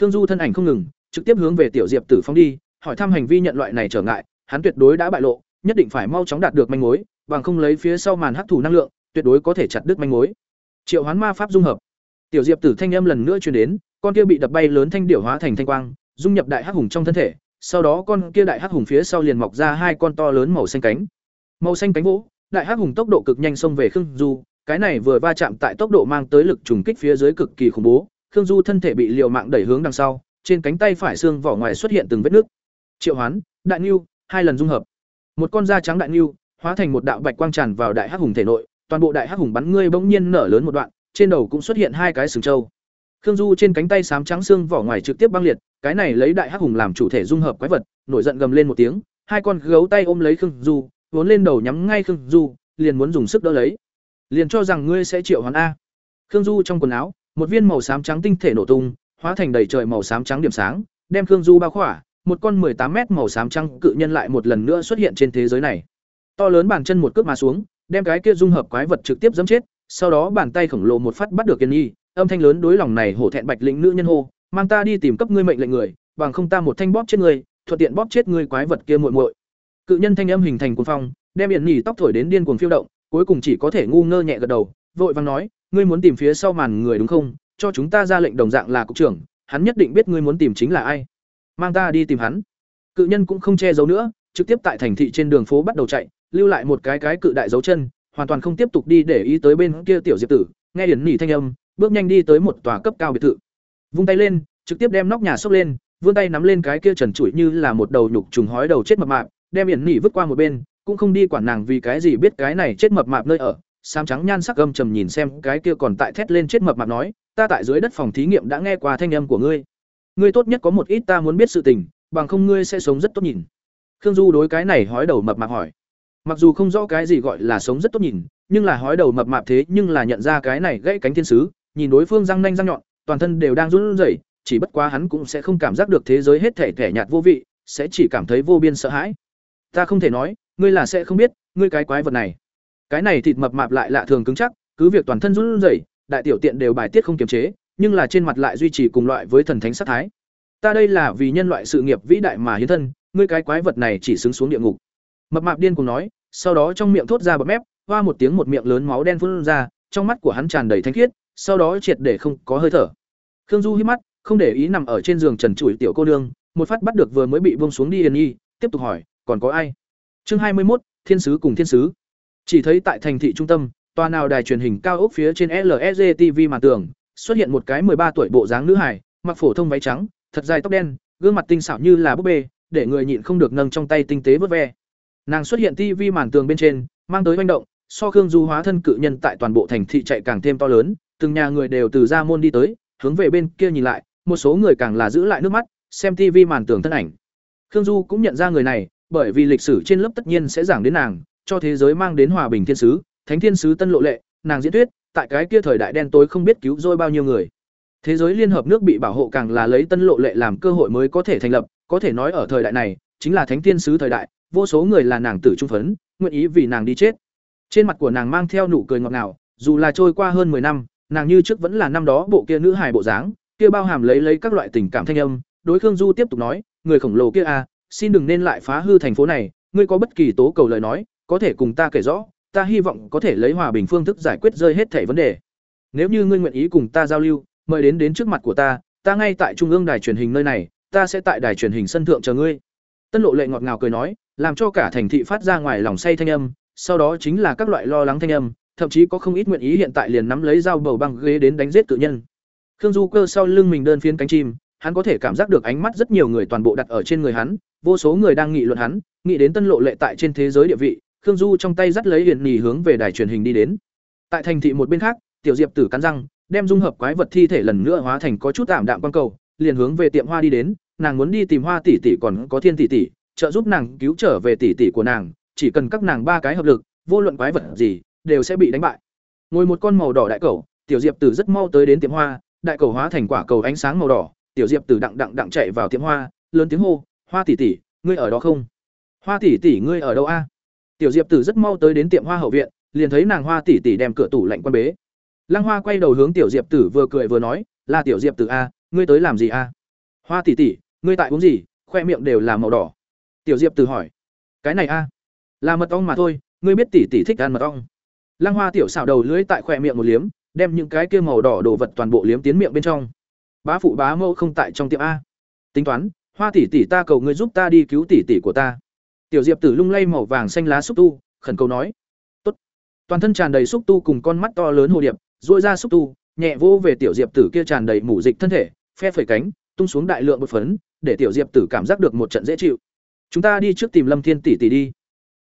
Khương Du thân ảnh không ngừng, trực tiếp hướng về Tiểu Diệp Tử phóng đi, hỏi thăm hành vi nhận loại này trở ngại, hắn tuyệt đối đã bại lộ, nhất định phải mau chóng đạt được manh mối, bằng không lấy phía sau màn hấp thụ năng lượng, tuyệt đối có thể chặt đứt manh mối. Triệu Hoán Ma pháp dung hợp. Tiểu Diệp Tử thanh âm lần nữa truyền đến, con kia bị đập bay lớn thanh điểu hóa thành thanh quang, dung nhập đại hắc hùng trong thân thể, sau đó con kia đại hắc hùng phía sau liền mọc ra hai con to lớn màu xanh cánh. Màu xanh cánh vỗ, đại hắc hùng tốc độ cực nhanh xông về Khương Du, cái này vừa va chạm tại tốc độ mang tới lực trùng kích phía dưới cực kỳ khủng bố, Khương Du thân thể bị liều mạng đẩy hướng đằng sau, trên cánh tay phải xương vỏ ngoài xuất hiện từng vết nứt. Triệu Hoán, Đại Nưu, hai lần dung hợp. Một con da trắng đại nưu hóa thành một đạo bạch quang tràn vào đại hắc hùng thể nội, toàn bộ đại hắc hùng bắn ngươi bỗng nhiên nở lớn một đoạn, trên đầu cũng xuất hiện hai cái sừng trâu. Khương Du trên cánh tay xám trắng xương vỏ ngoài trực tiếp băng liệt, cái này lấy đại hắc hùng làm chủ thể dung hợp quái vật, nổi giận gầm lên một tiếng, hai con gấu tay ôm lấy Khương Du, vốn lên đầu nhắm ngay Khương Du, liền muốn dùng sức đỡ lấy. Liền cho rằng ngươi sẽ triệu hoán a. Khương Du trong quần áo, một viên màu xám trắng tinh thể nổ tung, hóa thành đầy trời màu xám trắng điểm sáng, đem Khương Du bao khỏa, một con 18 mét màu xám trắng cự nhân lại một lần nữa xuất hiện trên thế giới này. To lớn bàn chân một cước mà xuống, đem cái kia dung hợp quái vật trực tiếp giẫm chết, sau đó bàn tay khổng lồ một phát bắt được Kiên Nhi, âm thanh lớn đối lòng này hổ thẹn bạch lĩnh nữ nhân hô, mang ta đi tìm cấp ngươi mệnh lệnh người, bằng không ta một thanh bóp chết ngươi, thuận tiện bóp chết ngươi quái vật kia muội muội. Cự nhân thanh âm hình thành cuồng phong, đem biển Nhi tóc thổi đến điên cuồng phiêu động, cuối cùng chỉ có thể ngu ngơ nhẹ gật đầu, vội vàng nói, ngươi muốn tìm phía sau màn người đúng không? Cho chúng ta ra lệnh đồng dạng là cục trưởng, hắn nhất định biết ngươi muốn tìm chính là ai. Mang ta đi tìm hắn. Cự nhân cũng không che giấu nữa, trực tiếp tại thành thị trên đường phố bắt đầu chạy, lưu lại một cái cái cự đại dấu chân, hoàn toàn không tiếp tục đi để ý tới bên kia tiểu Diệp tử, nghe điển nỉ thanh âm, bước nhanh đi tới một tòa cấp cao biệt thự. Vung tay lên, trực tiếp đem nóc nhà xốc lên, vươn tay nắm lên cái kia trần trụi như là một đầu nhục trùng hói đầu chết mập mạp, đem điển nỉ vứt qua một bên, cũng không đi quản nàng vì cái gì biết cái này chết mập mạp nơi ở sám trắng nhan sắc âm trầm nhìn xem cái kia còn tại thét lên chết mập mạp nói, ta tại dưới đất phòng thí nghiệm đã nghe qua thanh âm của ngươi. Ngươi tốt nhất có một ít ta muốn biết sự tình, bằng không ngươi sẽ sống rất tốt nhìn. Khương du đối cái này hói đầu mập mạp hỏi. Mặc dù không rõ cái gì gọi là sống rất tốt nhìn nhưng là hói đầu mập mạp thế nhưng là nhận ra cái này gãy cánh thiên sứ nhìn đối phương răng nanh răng nhọn toàn thân đều đang run rẩy chỉ bất quá hắn cũng sẽ không cảm giác được thế giới hết thể thẻ nhạt vô vị sẽ chỉ cảm thấy vô biên sợ hãi. Ta không thể nói ngươi là sẽ không biết ngươi cái quái vật này cái này thịt mập mạp lại lạ thường cứng chắc, cứ việc toàn thân run rẩy, đại tiểu tiện đều bài tiết không kiềm chế, nhưng là trên mặt lại duy trì cùng loại với thần thánh sát thái. Ta đây là vì nhân loại sự nghiệp vĩ đại mà hiến thân, ngươi cái quái vật này chỉ xứng xuống địa ngục. Mập mạp điên cùng nói, sau đó trong miệng thốt ra bậm mép, hoa một tiếng một miệng lớn máu đen phun ra, trong mắt của hắn tràn đầy thanh khiết, sau đó triệt để không có hơi thở. Khương du hít mắt, không để ý nằm ở trên giường trần trụi tiểu cô nương, một phát bắt được vừa mới bị buông xuống đi yên y, tiếp tục hỏi, còn có ai? Chương hai mươi một thiên sứ cùng thiên sứ chỉ thấy tại thành thị trung tâm tòa nào đài truyền hình cao ốc phía trên LSG TV màn tường xuất hiện một cái ba tuổi bộ dáng nữ hài, mặc phổ thông váy trắng thật dài tóc đen gương mặt tinh xảo như là búp bê để người nhịn không được nâng trong tay tinh tế vớt ve. Nàng xuất hiện TV màn tường bên trên mang tới hoành động so khương du hóa thân cự nhân tại toàn bộ thành thị chạy càng thêm to lớn từng nhà người đều từ ra môn đi tới hướng về bên kia nhìn lại một số người càng là giữ lại nước mắt xem TV màn tường thân ảnh. Khương du cũng nhận ra người này bởi vì lịch sử trên lớp tất nhiên sẽ giảng đến nàng cho thế giới mang đến hòa bình thiên sứ thánh thiên sứ tân lộ lệ nàng diễn thuyết tại cái kia thời đại đen tối không biết cứu rỗi bao nhiêu người Thế giới liên hợp nước bị bảo hộ càng là lấy tân lộ lệ làm cơ hội mới có thể thành lập, có thể nói ở thời đại này, chính là thánh thiên sứ thời đại, vô số người là nàng tử trung phấn, nguyện ý vì nàng đi chết. Trên mặt của nàng mang theo nụ cười ngọt ngào, dù là trôi qua hơn 10 năm, nàng như trước vẫn là năm đó bộ kia nữ hài bộ dáng, kia bao hàm lấy lấy các loại tình cảm thanh âm, đối Khương Du tiếp tục nói, người khổng lồ kia a, à, xin đừng nên lại phá hư thành phố này, ngươi có bất kỳ tố cầu lời nói, có thể cùng ta kể rõ, ta hy vọng có thể lấy hòa bình phương thức giải quyết rơi hết thảy vấn đề. Nếu như ngươi nguyện ý cùng ta giao lưu, mời đến đến trước mặt của ta, ta ngay tại trung ương đài truyền hình nơi này, ta sẽ tại đài truyền hình sân thượng chờ ngươi." Tân Lộ Lệ ngọt ngào cười nói, làm cho cả thành thị phát ra ngoài lòng say thanh âm, sau đó chính là các loại lo lắng thanh âm, thậm chí có không ít nguyện ý hiện tại liền nắm lấy dao bầu băng ghế đến đánh giết tự nhân. Khương Du cơ sau lưng mình đơn phiến cánh chim, hắn có thể cảm giác được ánh mắt rất nhiều người toàn bộ đặt ở trên người hắn, vô số người đang nghị luận hắn, nghĩ đến Tân Lộ Lệ tại trên thế giới địa vị, Khương Du trong tay dắt lấy huyền nhì hướng về đài truyền hình đi đến. Tại thành thị một bên khác, Tiểu Diệp Tử cắn răng, đem dung hợp quái vật thi thể lần nữa hóa thành có chút tạm đạm quang cầu, liền hướng về tiệm hoa đi đến, nàng muốn đi tìm Hoa tỷ tỷ còn có Thiên tỷ tỷ, trợ giúp nàng cứu trở về tỷ tỷ của nàng, chỉ cần các nàng ba cái hợp lực, vô luận quái vật gì đều sẽ bị đánh bại. Ngồi một con màu đỏ đại cầu, Tiểu Diệp Tử rất mau tới đến tiệm hoa, đại cầu hóa thành quả cầu ánh sáng màu đỏ, Tiểu Diệp Tử đặng đặng đặng chạy vào tiệm hoa, lớn tiếng hô, "Hoa tỷ tỷ, ngươi ở đó không?" "Hoa tỷ tỷ, ngươi ở đâu a?" Tiểu Diệp Tử rất mau tới đến tiệm hoa hậu viện, liền thấy nàng Hoa tỷ tỷ đem cửa tủ lạnh quan bế. Lăng Hoa quay đầu hướng Tiểu Diệp Tử vừa cười vừa nói, "Là Tiểu Diệp Tử a, ngươi tới làm gì a?" "Hoa tỷ tỷ, ngươi tại uống gì?" Khoe miệng đều là màu đỏ. Tiểu Diệp Tử hỏi, "Cái này a, là mật ong mà thôi, ngươi biết tỷ tỷ thích ăn mật ong." Lăng Hoa tiểu xảo đầu lưỡi tại khoe miệng một liếm, đem những cái kia màu đỏ đồ vật toàn bộ liếm tiến miệng bên trong. Bá phụ bá mẫu không tại trong tiệm a. Tính toán, Hoa tỷ tỷ ta cầu ngươi giúp ta đi cứu tỷ tỷ của ta. Tiểu Diệp Tử lung lay màu vàng xanh lá xúc tu, khẩn cầu nói: "Tốt." Toàn thân tràn đầy xúc tu cùng con mắt to lớn hồ điệp, duỗi ra xúc tu, nhẹ vô về tiểu Diệp Tử kia tràn đầy mủ dịch thân thể, phe phẩy cánh, tung xuống đại lượng bột phấn, để tiểu Diệp Tử cảm giác được một trận dễ chịu. "Chúng ta đi trước tìm Lâm Thiên tỷ tỷ đi."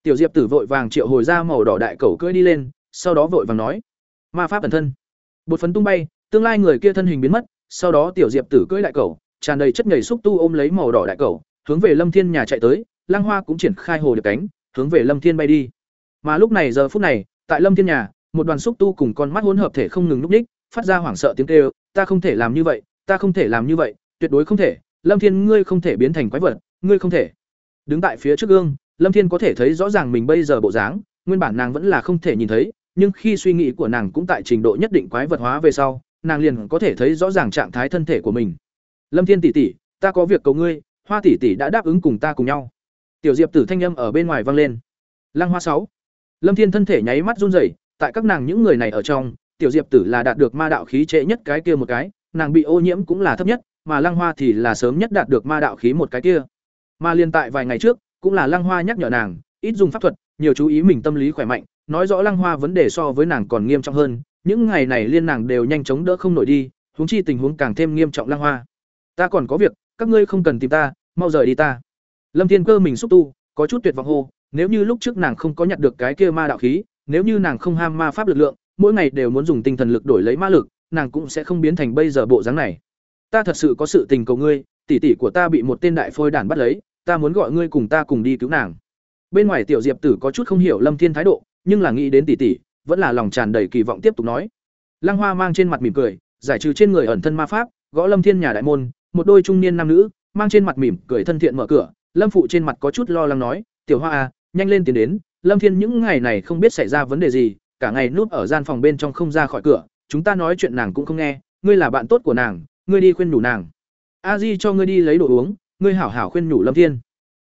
Tiểu Diệp Tử vội vàng triệu hồi ra màu đỏ đại cầu cưỡi đi lên, sau đó vội vàng nói: "Ma pháp ẩn thân." Bột phấn tung bay, tương lai người kia thân hình biến mất, sau đó tiểu Diệp Tử cưỡi đại cầu tràn đầy chất nhầy xúc tu ôm lấy màu đỏ đại cầu hướng về Lâm Thiên nhà chạy tới, Lang Hoa cũng triển khai hồ điệp cánh, hướng về Lâm Thiên bay đi. Mà lúc này giờ phút này, tại Lâm Thiên nhà, một đoàn xúc tu cùng con mắt hỗn hợp thể không ngừng lúc ních, phát ra hoảng sợ tiếng kêu, ta không thể làm như vậy, ta không thể làm như vậy, tuyệt đối không thể, Lâm Thiên ngươi không thể biến thành quái vật, ngươi không thể. Đứng tại phía trước gương, Lâm Thiên có thể thấy rõ ràng mình bây giờ bộ dáng, nguyên bản nàng vẫn là không thể nhìn thấy, nhưng khi suy nghĩ của nàng cũng tại trình độ nhất định quái vật hóa về sau, nàng liền có thể thấy rõ ràng trạng thái thân thể của mình. Lâm Thiên tỷ tỷ, ta có việc cầu ngươi, Hoa tỷ tỷ đã đáp ứng cùng ta cùng nhau. Tiểu Diệp Tử thanh âm ở bên ngoài vang lên. Lăng Hoa sáu. Lâm Thiên thân thể nháy mắt run rẩy, tại các nàng những người này ở trong, Tiểu Diệp Tử là đạt được ma đạo khí trễ nhất cái kia một cái, nàng bị ô nhiễm cũng là thấp nhất, mà Lăng Hoa thì là sớm nhất đạt được ma đạo khí một cái kia. Mà liên tại vài ngày trước, cũng là Lăng Hoa nhắc nhở nàng, ít dùng pháp thuật, nhiều chú ý mình tâm lý khỏe mạnh, nói rõ Lăng Hoa vấn đề so với nàng còn nghiêm trọng hơn, những ngày này liên nàng đều nhanh chóng đỡ không nổi đi, huống chi tình huống càng thêm nghiêm trọng Lăng Hoa. Ta còn có việc, các ngươi không cần tìm ta, mau rời đi ta. Lâm Thiên Cơ mình xúc tu, có chút tuyệt vọng hô, nếu như lúc trước nàng không có nhặt được cái kia ma đạo khí, nếu như nàng không ham ma pháp lực lượng, mỗi ngày đều muốn dùng tinh thần lực đổi lấy ma lực, nàng cũng sẽ không biến thành bây giờ bộ dáng này. Ta thật sự có sự tình cầu ngươi, tỷ tỷ của ta bị một tên đại phôi đản bắt lấy, ta muốn gọi ngươi cùng ta cùng đi cứu nàng. Bên ngoài tiểu Diệp Tử có chút không hiểu Lâm Thiên thái độ, nhưng là nghĩ đến tỷ tỷ, vẫn là lòng tràn đầy kỳ vọng tiếp tục nói. Lăng Hoa mang trên mặt mỉm cười, giải trừ trên người ẩn thân ma pháp, gõ Lâm Thiên nhà đại môn, một đôi trung niên nam nữ, mang trên mặt mỉm cười thân thiện mở cửa, Lâm phụ trên mặt có chút lo lắng nói, "Tiểu Hoa à, nhanh lên tiến đến, Lâm Thiên những ngày này không biết xảy ra vấn đề gì, cả ngày núp ở gian phòng bên trong không ra khỏi cửa, chúng ta nói chuyện nàng cũng không nghe, ngươi là bạn tốt của nàng, ngươi đi khuyên nhủ nàng. A Di cho ngươi đi lấy đồ uống, ngươi hảo hảo khuyên nhủ Lâm Thiên."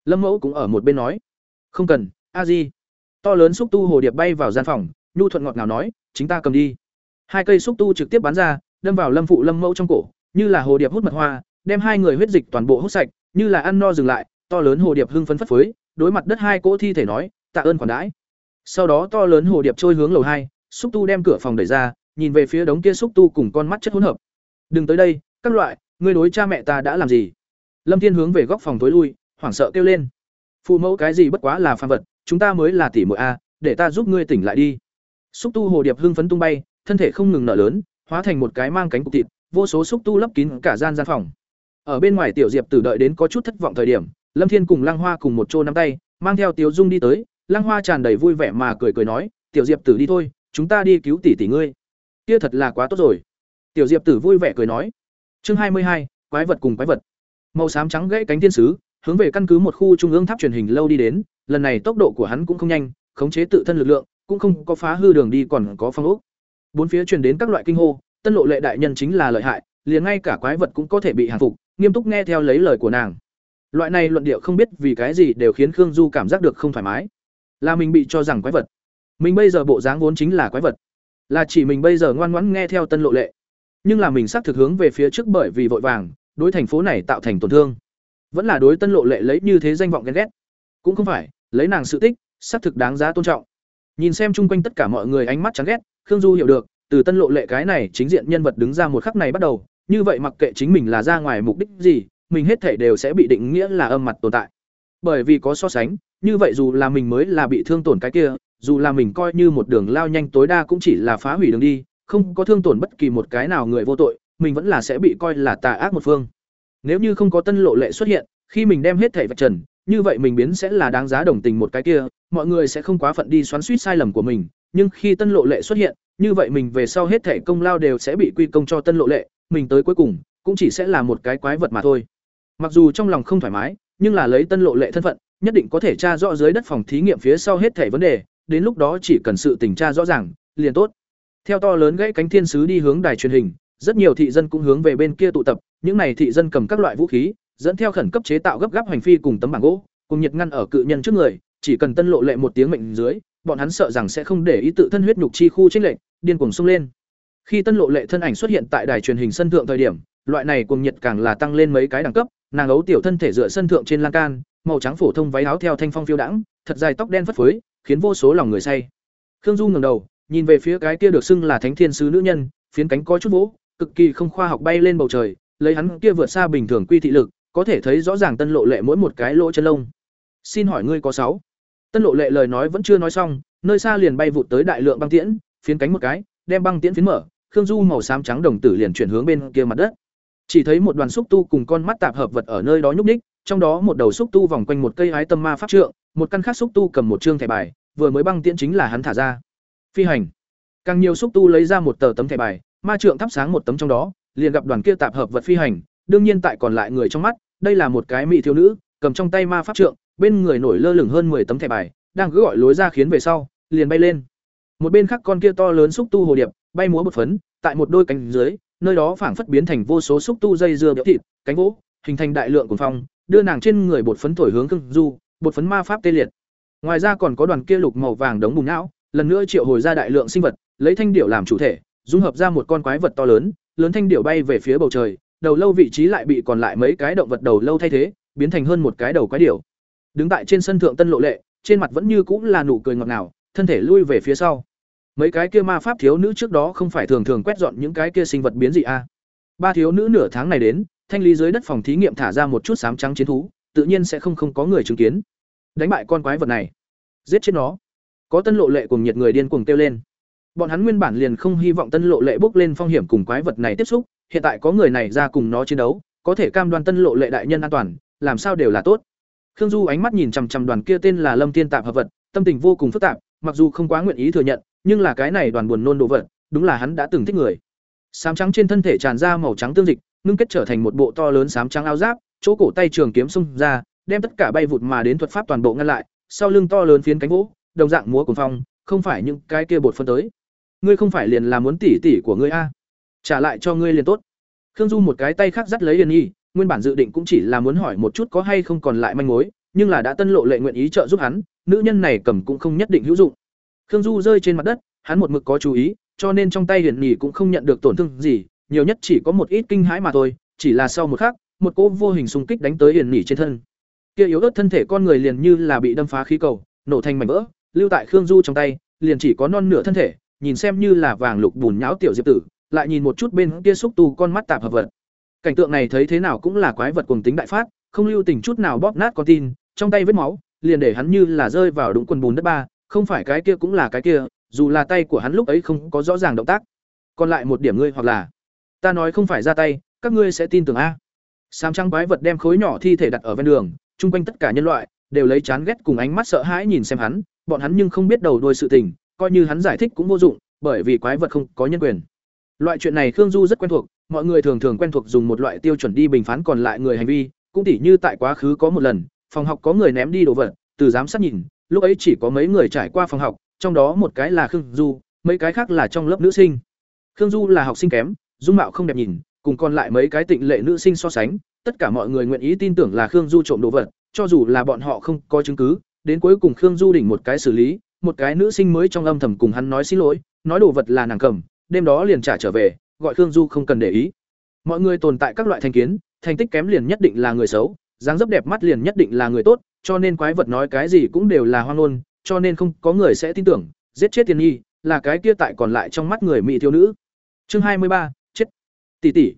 Lâm Mẫu cũng ở một bên nói, "Không cần, A Di." To lớn xúc tu hồ điệp bay vào gian phòng, nhu thuận ngọt ngào nói, "Chính ta cầm đi." Hai cây xúc tu trực tiếp bắn ra, đâm vào Lâm phụ Lâm Mẫu trong cổ, như là hồ điệp hút mật hoa, đem hai người huyết dịch toàn bộ hút sạch, như là ăn no dừng lại, to lớn hồ điệp hưng phấn phất phới, đối mặt đất hai cỗ thi thể nói, tạ ơn khoản đãi. Sau đó to lớn hồ điệp trôi hướng lầu hai, xúc tu đem cửa phòng đẩy ra, nhìn về phía đống kia xúc tu cùng con mắt chất hỗn hợp. "Đừng tới đây, các loại, ngươi đối cha mẹ ta đã làm gì?" Lâm Thiên hướng về góc phòng tối lui, hoảng sợ kêu lên. "Phụ mẫu cái gì bất quá là phàm vật, chúng ta mới là tỷ muội a, để ta giúp ngươi tỉnh lại đi." Xúc tu hồ điệp hưng phấn tung bay, thân thể không ngừng nở lớn, hóa thành một cái mang cánh cục thịt, vô số xúc tu lấp kín cả gian gian phòng. Ở bên ngoài tiểu Diệp Tử đợi đến có chút thất vọng thời điểm, Lâm Thiên cùng Lăng Hoa cùng một chỗ nắm tay, mang theo tiếu Dung đi tới, Lăng Hoa tràn đầy vui vẻ mà cười cười nói, "Tiểu Diệp Tử đi thôi, chúng ta đi cứu tỷ tỷ ngươi." Kia thật là quá tốt rồi. Tiểu Diệp Tử vui vẻ cười nói. Chương hai mươi hai, quái vật cùng quái vật. Màu xám trắng gãy cánh thiên sứ, hướng về căn cứ một khu trung ương tháp truyền hình lâu đi đến, lần này tốc độ của hắn cũng không nhanh, khống chế tự thân lực lượng, cũng không có phá hư đường đi còn có phong ốc. Bốn phía truyền đến các loại kinh hô, tân lộ lệ đại nhân chính là lợi hại, liền ngay cả quái vật cũng có thể bị hàng phục, nghiêm túc nghe theo lấy lời của nàng. Loại này luận điệu không biết vì cái gì đều khiến Khương Du cảm giác được không thoải mái. Là mình bị cho rằng quái vật. Mình bây giờ bộ dáng vốn chính là quái vật. Là chỉ mình bây giờ ngoan ngoãn nghe theo tân lộ lệ. Nhưng là mình xác thực hướng về phía trước bởi vì vội vàng, đối thành phố này tạo thành tổn thương. Vẫn là đối tân lộ lệ lấy như thế danh vọng ghen ghét. Cũng không phải, lấy nàng sự tích, xác thực đáng giá tôn trọng. Nhìn xem chung quanh tất cả mọi người ánh mắt chán ghét, Khương Du hiểu được, từ tân lộ lệ cái này chính diện nhân vật đứng ra một khắc này bắt đầu, như vậy mặc kệ chính mình là ra ngoài mục đích gì, mình hết thể đều sẽ bị định nghĩa là âm mặt tồn tại. Bởi vì có so sánh, như vậy dù là mình mới là bị thương tổn cái kia, dù là mình coi như một đường lao nhanh tối đa cũng chỉ là phá hủy đường đi, không có thương tổn bất kỳ một cái nào người vô tội, mình vẫn là sẽ bị coi là tà ác một phương. Nếu như không có tân lộ lệ xuất hiện, khi mình đem hết thể vạch trần, như vậy mình biến sẽ là đáng giá đồng tình một cái kia, mọi người sẽ không quá phận đi xoắn suýt sai lầm của mình, nhưng khi tân lộ lệ xuất hiện, như vậy mình về sau hết thể công lao đều sẽ bị quy công cho tân lộ lệ, mình tới cuối cùng cũng chỉ sẽ là một cái quái vật mà thôi. Mặc dù trong lòng không thoải mái, nhưng là lấy tân lộ lệ thân phận, nhất định có thể tra rõ dưới đất phòng thí nghiệm phía sau hết thể vấn đề, đến lúc đó chỉ cần sự tình tra rõ ràng, liền tốt. Theo to lớn gãy cánh thiên sứ đi hướng đài truyền hình, rất nhiều thị dân cũng hướng về bên kia tụ tập, những này thị dân cầm các loại vũ khí, dẫn theo khẩn cấp chế tạo gấp gáp hành phi cùng tấm bảng gỗ, cùng nhiệt ngăn ở cự nhân trước người, chỉ cần tân lộ lệ một tiếng mệnh dưới, bọn hắn sợ rằng sẽ không để ý tự thân huyết nhục chi khu chênh lệnh, điên cuồng xung lên. Khi tân lộ lệ thân ảnh xuất hiện tại đài truyền hình sân thượng thời điểm, loại này cuồng nhiệt càng là tăng lên mấy cái đẳng cấp, nàng ấu tiểu thân thể dựa sân thượng trên lan can, màu trắng phổ thông váy áo theo thanh phong phiêu đãng, thật dài tóc đen phất phới, khiến vô số lòng người say. Khương Du ngẩng đầu, nhìn về phía cái kia được xưng là thánh thiên sứ nữ nhân, phiến cánh có chút vỗ, cực kỳ không khoa học bay lên bầu trời, lấy hắn kia vượt xa bình thường quy thị lực, có thể thấy rõ ràng tân lộ lệ mỗi một cái lỗ chân lông. Xin hỏi ngươi có sáu? Tân lộ lệ lời nói vẫn chưa nói xong, nơi xa liền bay vụt tới đại lượng băng tiễn, phiến cánh một cái, đem băng tiễn phiến mở, Khương Du màu xám trắng đồng tử liền chuyển hướng bên kia mặt đất. Chỉ thấy một đoàn xúc tu cùng con mắt tạp hợp vật ở nơi đó nhúc ních trong đó một đầu xúc tu vòng quanh một cây hái tâm ma pháp trượng, một căn khác xúc tu cầm một trương thẻ bài, vừa mới băng tiễn chính là hắn thả ra. Phi hành. Càng nhiều xúc tu lấy ra một tờ tấm thẻ bài, ma trượng thắp sáng một tấm trong đó, liền gặp đoàn kia tạp hợp vật phi hành, đương nhiên tại còn lại người trong mắt, đây là một cái mỹ thiếu nữ, cầm trong tay ma pháp trượng, bên người nổi lơ lửng hơn 10 tấm thẻ bài, đang cứ gọi lối ra khiến về sau, liền bay lên. Một bên khác con kia to lớn xúc tu hồ điệp, bay múa một phấn, tại một đôi cánh dưới, nơi đó phảng phất biến thành vô số xúc tu dây dưa béo thịt, cánh vỗ, hình thành đại lượng cuồng phong, đưa nàng trên người bột phấn thổi hướng Khương Du, bột phấn ma pháp tê liệt. Ngoài ra còn có đoàn kia lục màu vàng đống bùn não, lần nữa triệu hồi ra đại lượng sinh vật, lấy thanh điểu làm chủ thể, dung hợp ra một con quái vật to lớn, lớn thanh điểu bay về phía bầu trời, đầu lâu vị trí lại bị còn lại mấy cái động vật đầu lâu thay thế, biến thành hơn một cái đầu quái điểu. Đứng tại trên sân thượng tân lộ lệ, trên mặt vẫn như cũng là nụ cười ngọt ngào, thân thể lui về phía sau. Mấy cái kia ma pháp thiếu nữ trước đó không phải thường thường quét dọn những cái kia sinh vật biến dị a. À. Ba thiếu nữ nửa tháng này đến, thanh lý dưới đất phòng thí nghiệm thả ra một chút sám trắng chiến thú, tự nhiên sẽ không không có người chứng kiến. Đánh bại con quái vật này, giết chết nó. Có tân lộ lệ cùng nhiệt người điên cuồng kêu lên. Bọn hắn nguyên bản liền không hy vọng tân lộ lệ bước lên phong hiểm cùng quái vật này tiếp xúc, hiện tại có người này ra cùng nó chiến đấu, có thể cam đoan tân lộ lệ đại nhân an toàn, làm sao đều là tốt. Khương Du ánh mắt nhìn chằm chằm đoàn kia tên là Lâm Tiên Tạp hợp vật, tâm tình vô cùng phức tạp, mặc dù không quá nguyện ý thừa nhận, nhưng là cái này đoàn buồn nôn đồ vật, đúng là hắn đã từng thích người. Sám trắng trên thân thể tràn ra màu trắng tương dịch, ngưng kết trở thành một bộ to lớn sám trắng áo giáp, chỗ cổ tay trường kiếm xung ra, đem tất cả bay vụt mà đến thuật pháp toàn bộ ngăn lại, sau lưng to lớn phiến cánh vũ, đồng dạng múa cuồng phong, không phải những cái kia bột phân tới. Ngươi không phải liền là muốn tỷ tỷ của ngươi a? Trả lại cho ngươi liền tốt. Khương Du một cái tay khác dắt lấy Yên Nhi, nguyên bản dự định cũng chỉ là muốn hỏi một chút có hay không còn lại manh mối, nhưng là đã tân lộ lệ nguyện ý trợ giúp hắn, nữ nhân này cầm cũng không nhất định hữu dụng. Khương Du rơi trên mặt đất, hắn một mực có chú ý, cho nên trong tay Huyền Nhỉ cũng không nhận được tổn thương gì, nhiều nhất chỉ có một ít kinh hãi mà thôi, chỉ là sau một khắc, một cỗ vô hình xung kích đánh tới Huyền Nhỉ trên thân. Kia yếu ớt thân thể con người liền như là bị đâm phá khí cầu, nổ thành mảnh vỡ, lưu tại Khương Du trong tay, liền chỉ có non nửa thân thể, nhìn xem như là vàng lục bùn nhão tiểu diệp tử, lại nhìn một chút bên kia xúc tu con mắt tạp hợp vật. Cảnh tượng này thấy thế nào cũng là quái vật cuồng tính đại phát, không lưu tình chút nào bóp nát con tin, trong tay vết máu, liền để hắn như là rơi vào đụng quần bùn đất ba, không phải cái kia cũng là cái kia, dù là tay của hắn lúc ấy không có rõ ràng động tác. Còn lại một điểm ngươi hoặc là, ta nói không phải ra tay, các ngươi sẽ tin tưởng a. Sám trăng quái vật đem khối nhỏ thi thể đặt ở ven đường, chung quanh tất cả nhân loại đều lấy chán ghét cùng ánh mắt sợ hãi nhìn xem hắn, bọn hắn nhưng không biết đầu đuôi sự tình, coi như hắn giải thích cũng vô dụng, bởi vì quái vật không có nhân quyền. Loại chuyện này Khương Du rất quen thuộc, mọi người thường thường quen thuộc dùng một loại tiêu chuẩn đi bình phán còn lại người hành vi, cũng tỉ như tại quá khứ có một lần, phòng học có người ném đi đồ vật, từ giám sát nhìn, lúc ấy chỉ có mấy người trải qua phòng học, trong đó một cái là Khương Du, mấy cái khác là trong lớp nữ sinh. Khương Du là học sinh kém, dung mạo không đẹp nhìn, cùng còn lại mấy cái tịnh lệ nữ sinh so sánh, tất cả mọi người nguyện ý tin tưởng là Khương Du trộm đồ vật, cho dù là bọn họ không có chứng cứ, đến cuối cùng Khương Du đỉnh một cái xử lý, một cái nữ sinh mới trong âm thầm cùng hắn nói xin lỗi, nói đồ vật là nàng cầm, đêm đó liền trả trở về, gọi Khương Du không cần để ý. Mọi người tồn tại các loại thành kiến, thành tích kém liền nhất định là người xấu, dáng dấp đẹp mắt liền nhất định là người tốt, cho nên quái vật nói cái gì cũng đều là hoang ngôn, cho nên không có người sẽ tin tưởng, giết chết Tiền Nhi, là cái kia tại còn lại trong mắt người mỹ thiếu nữ. Chương hai mươi ba chết. Tỷ tỷ.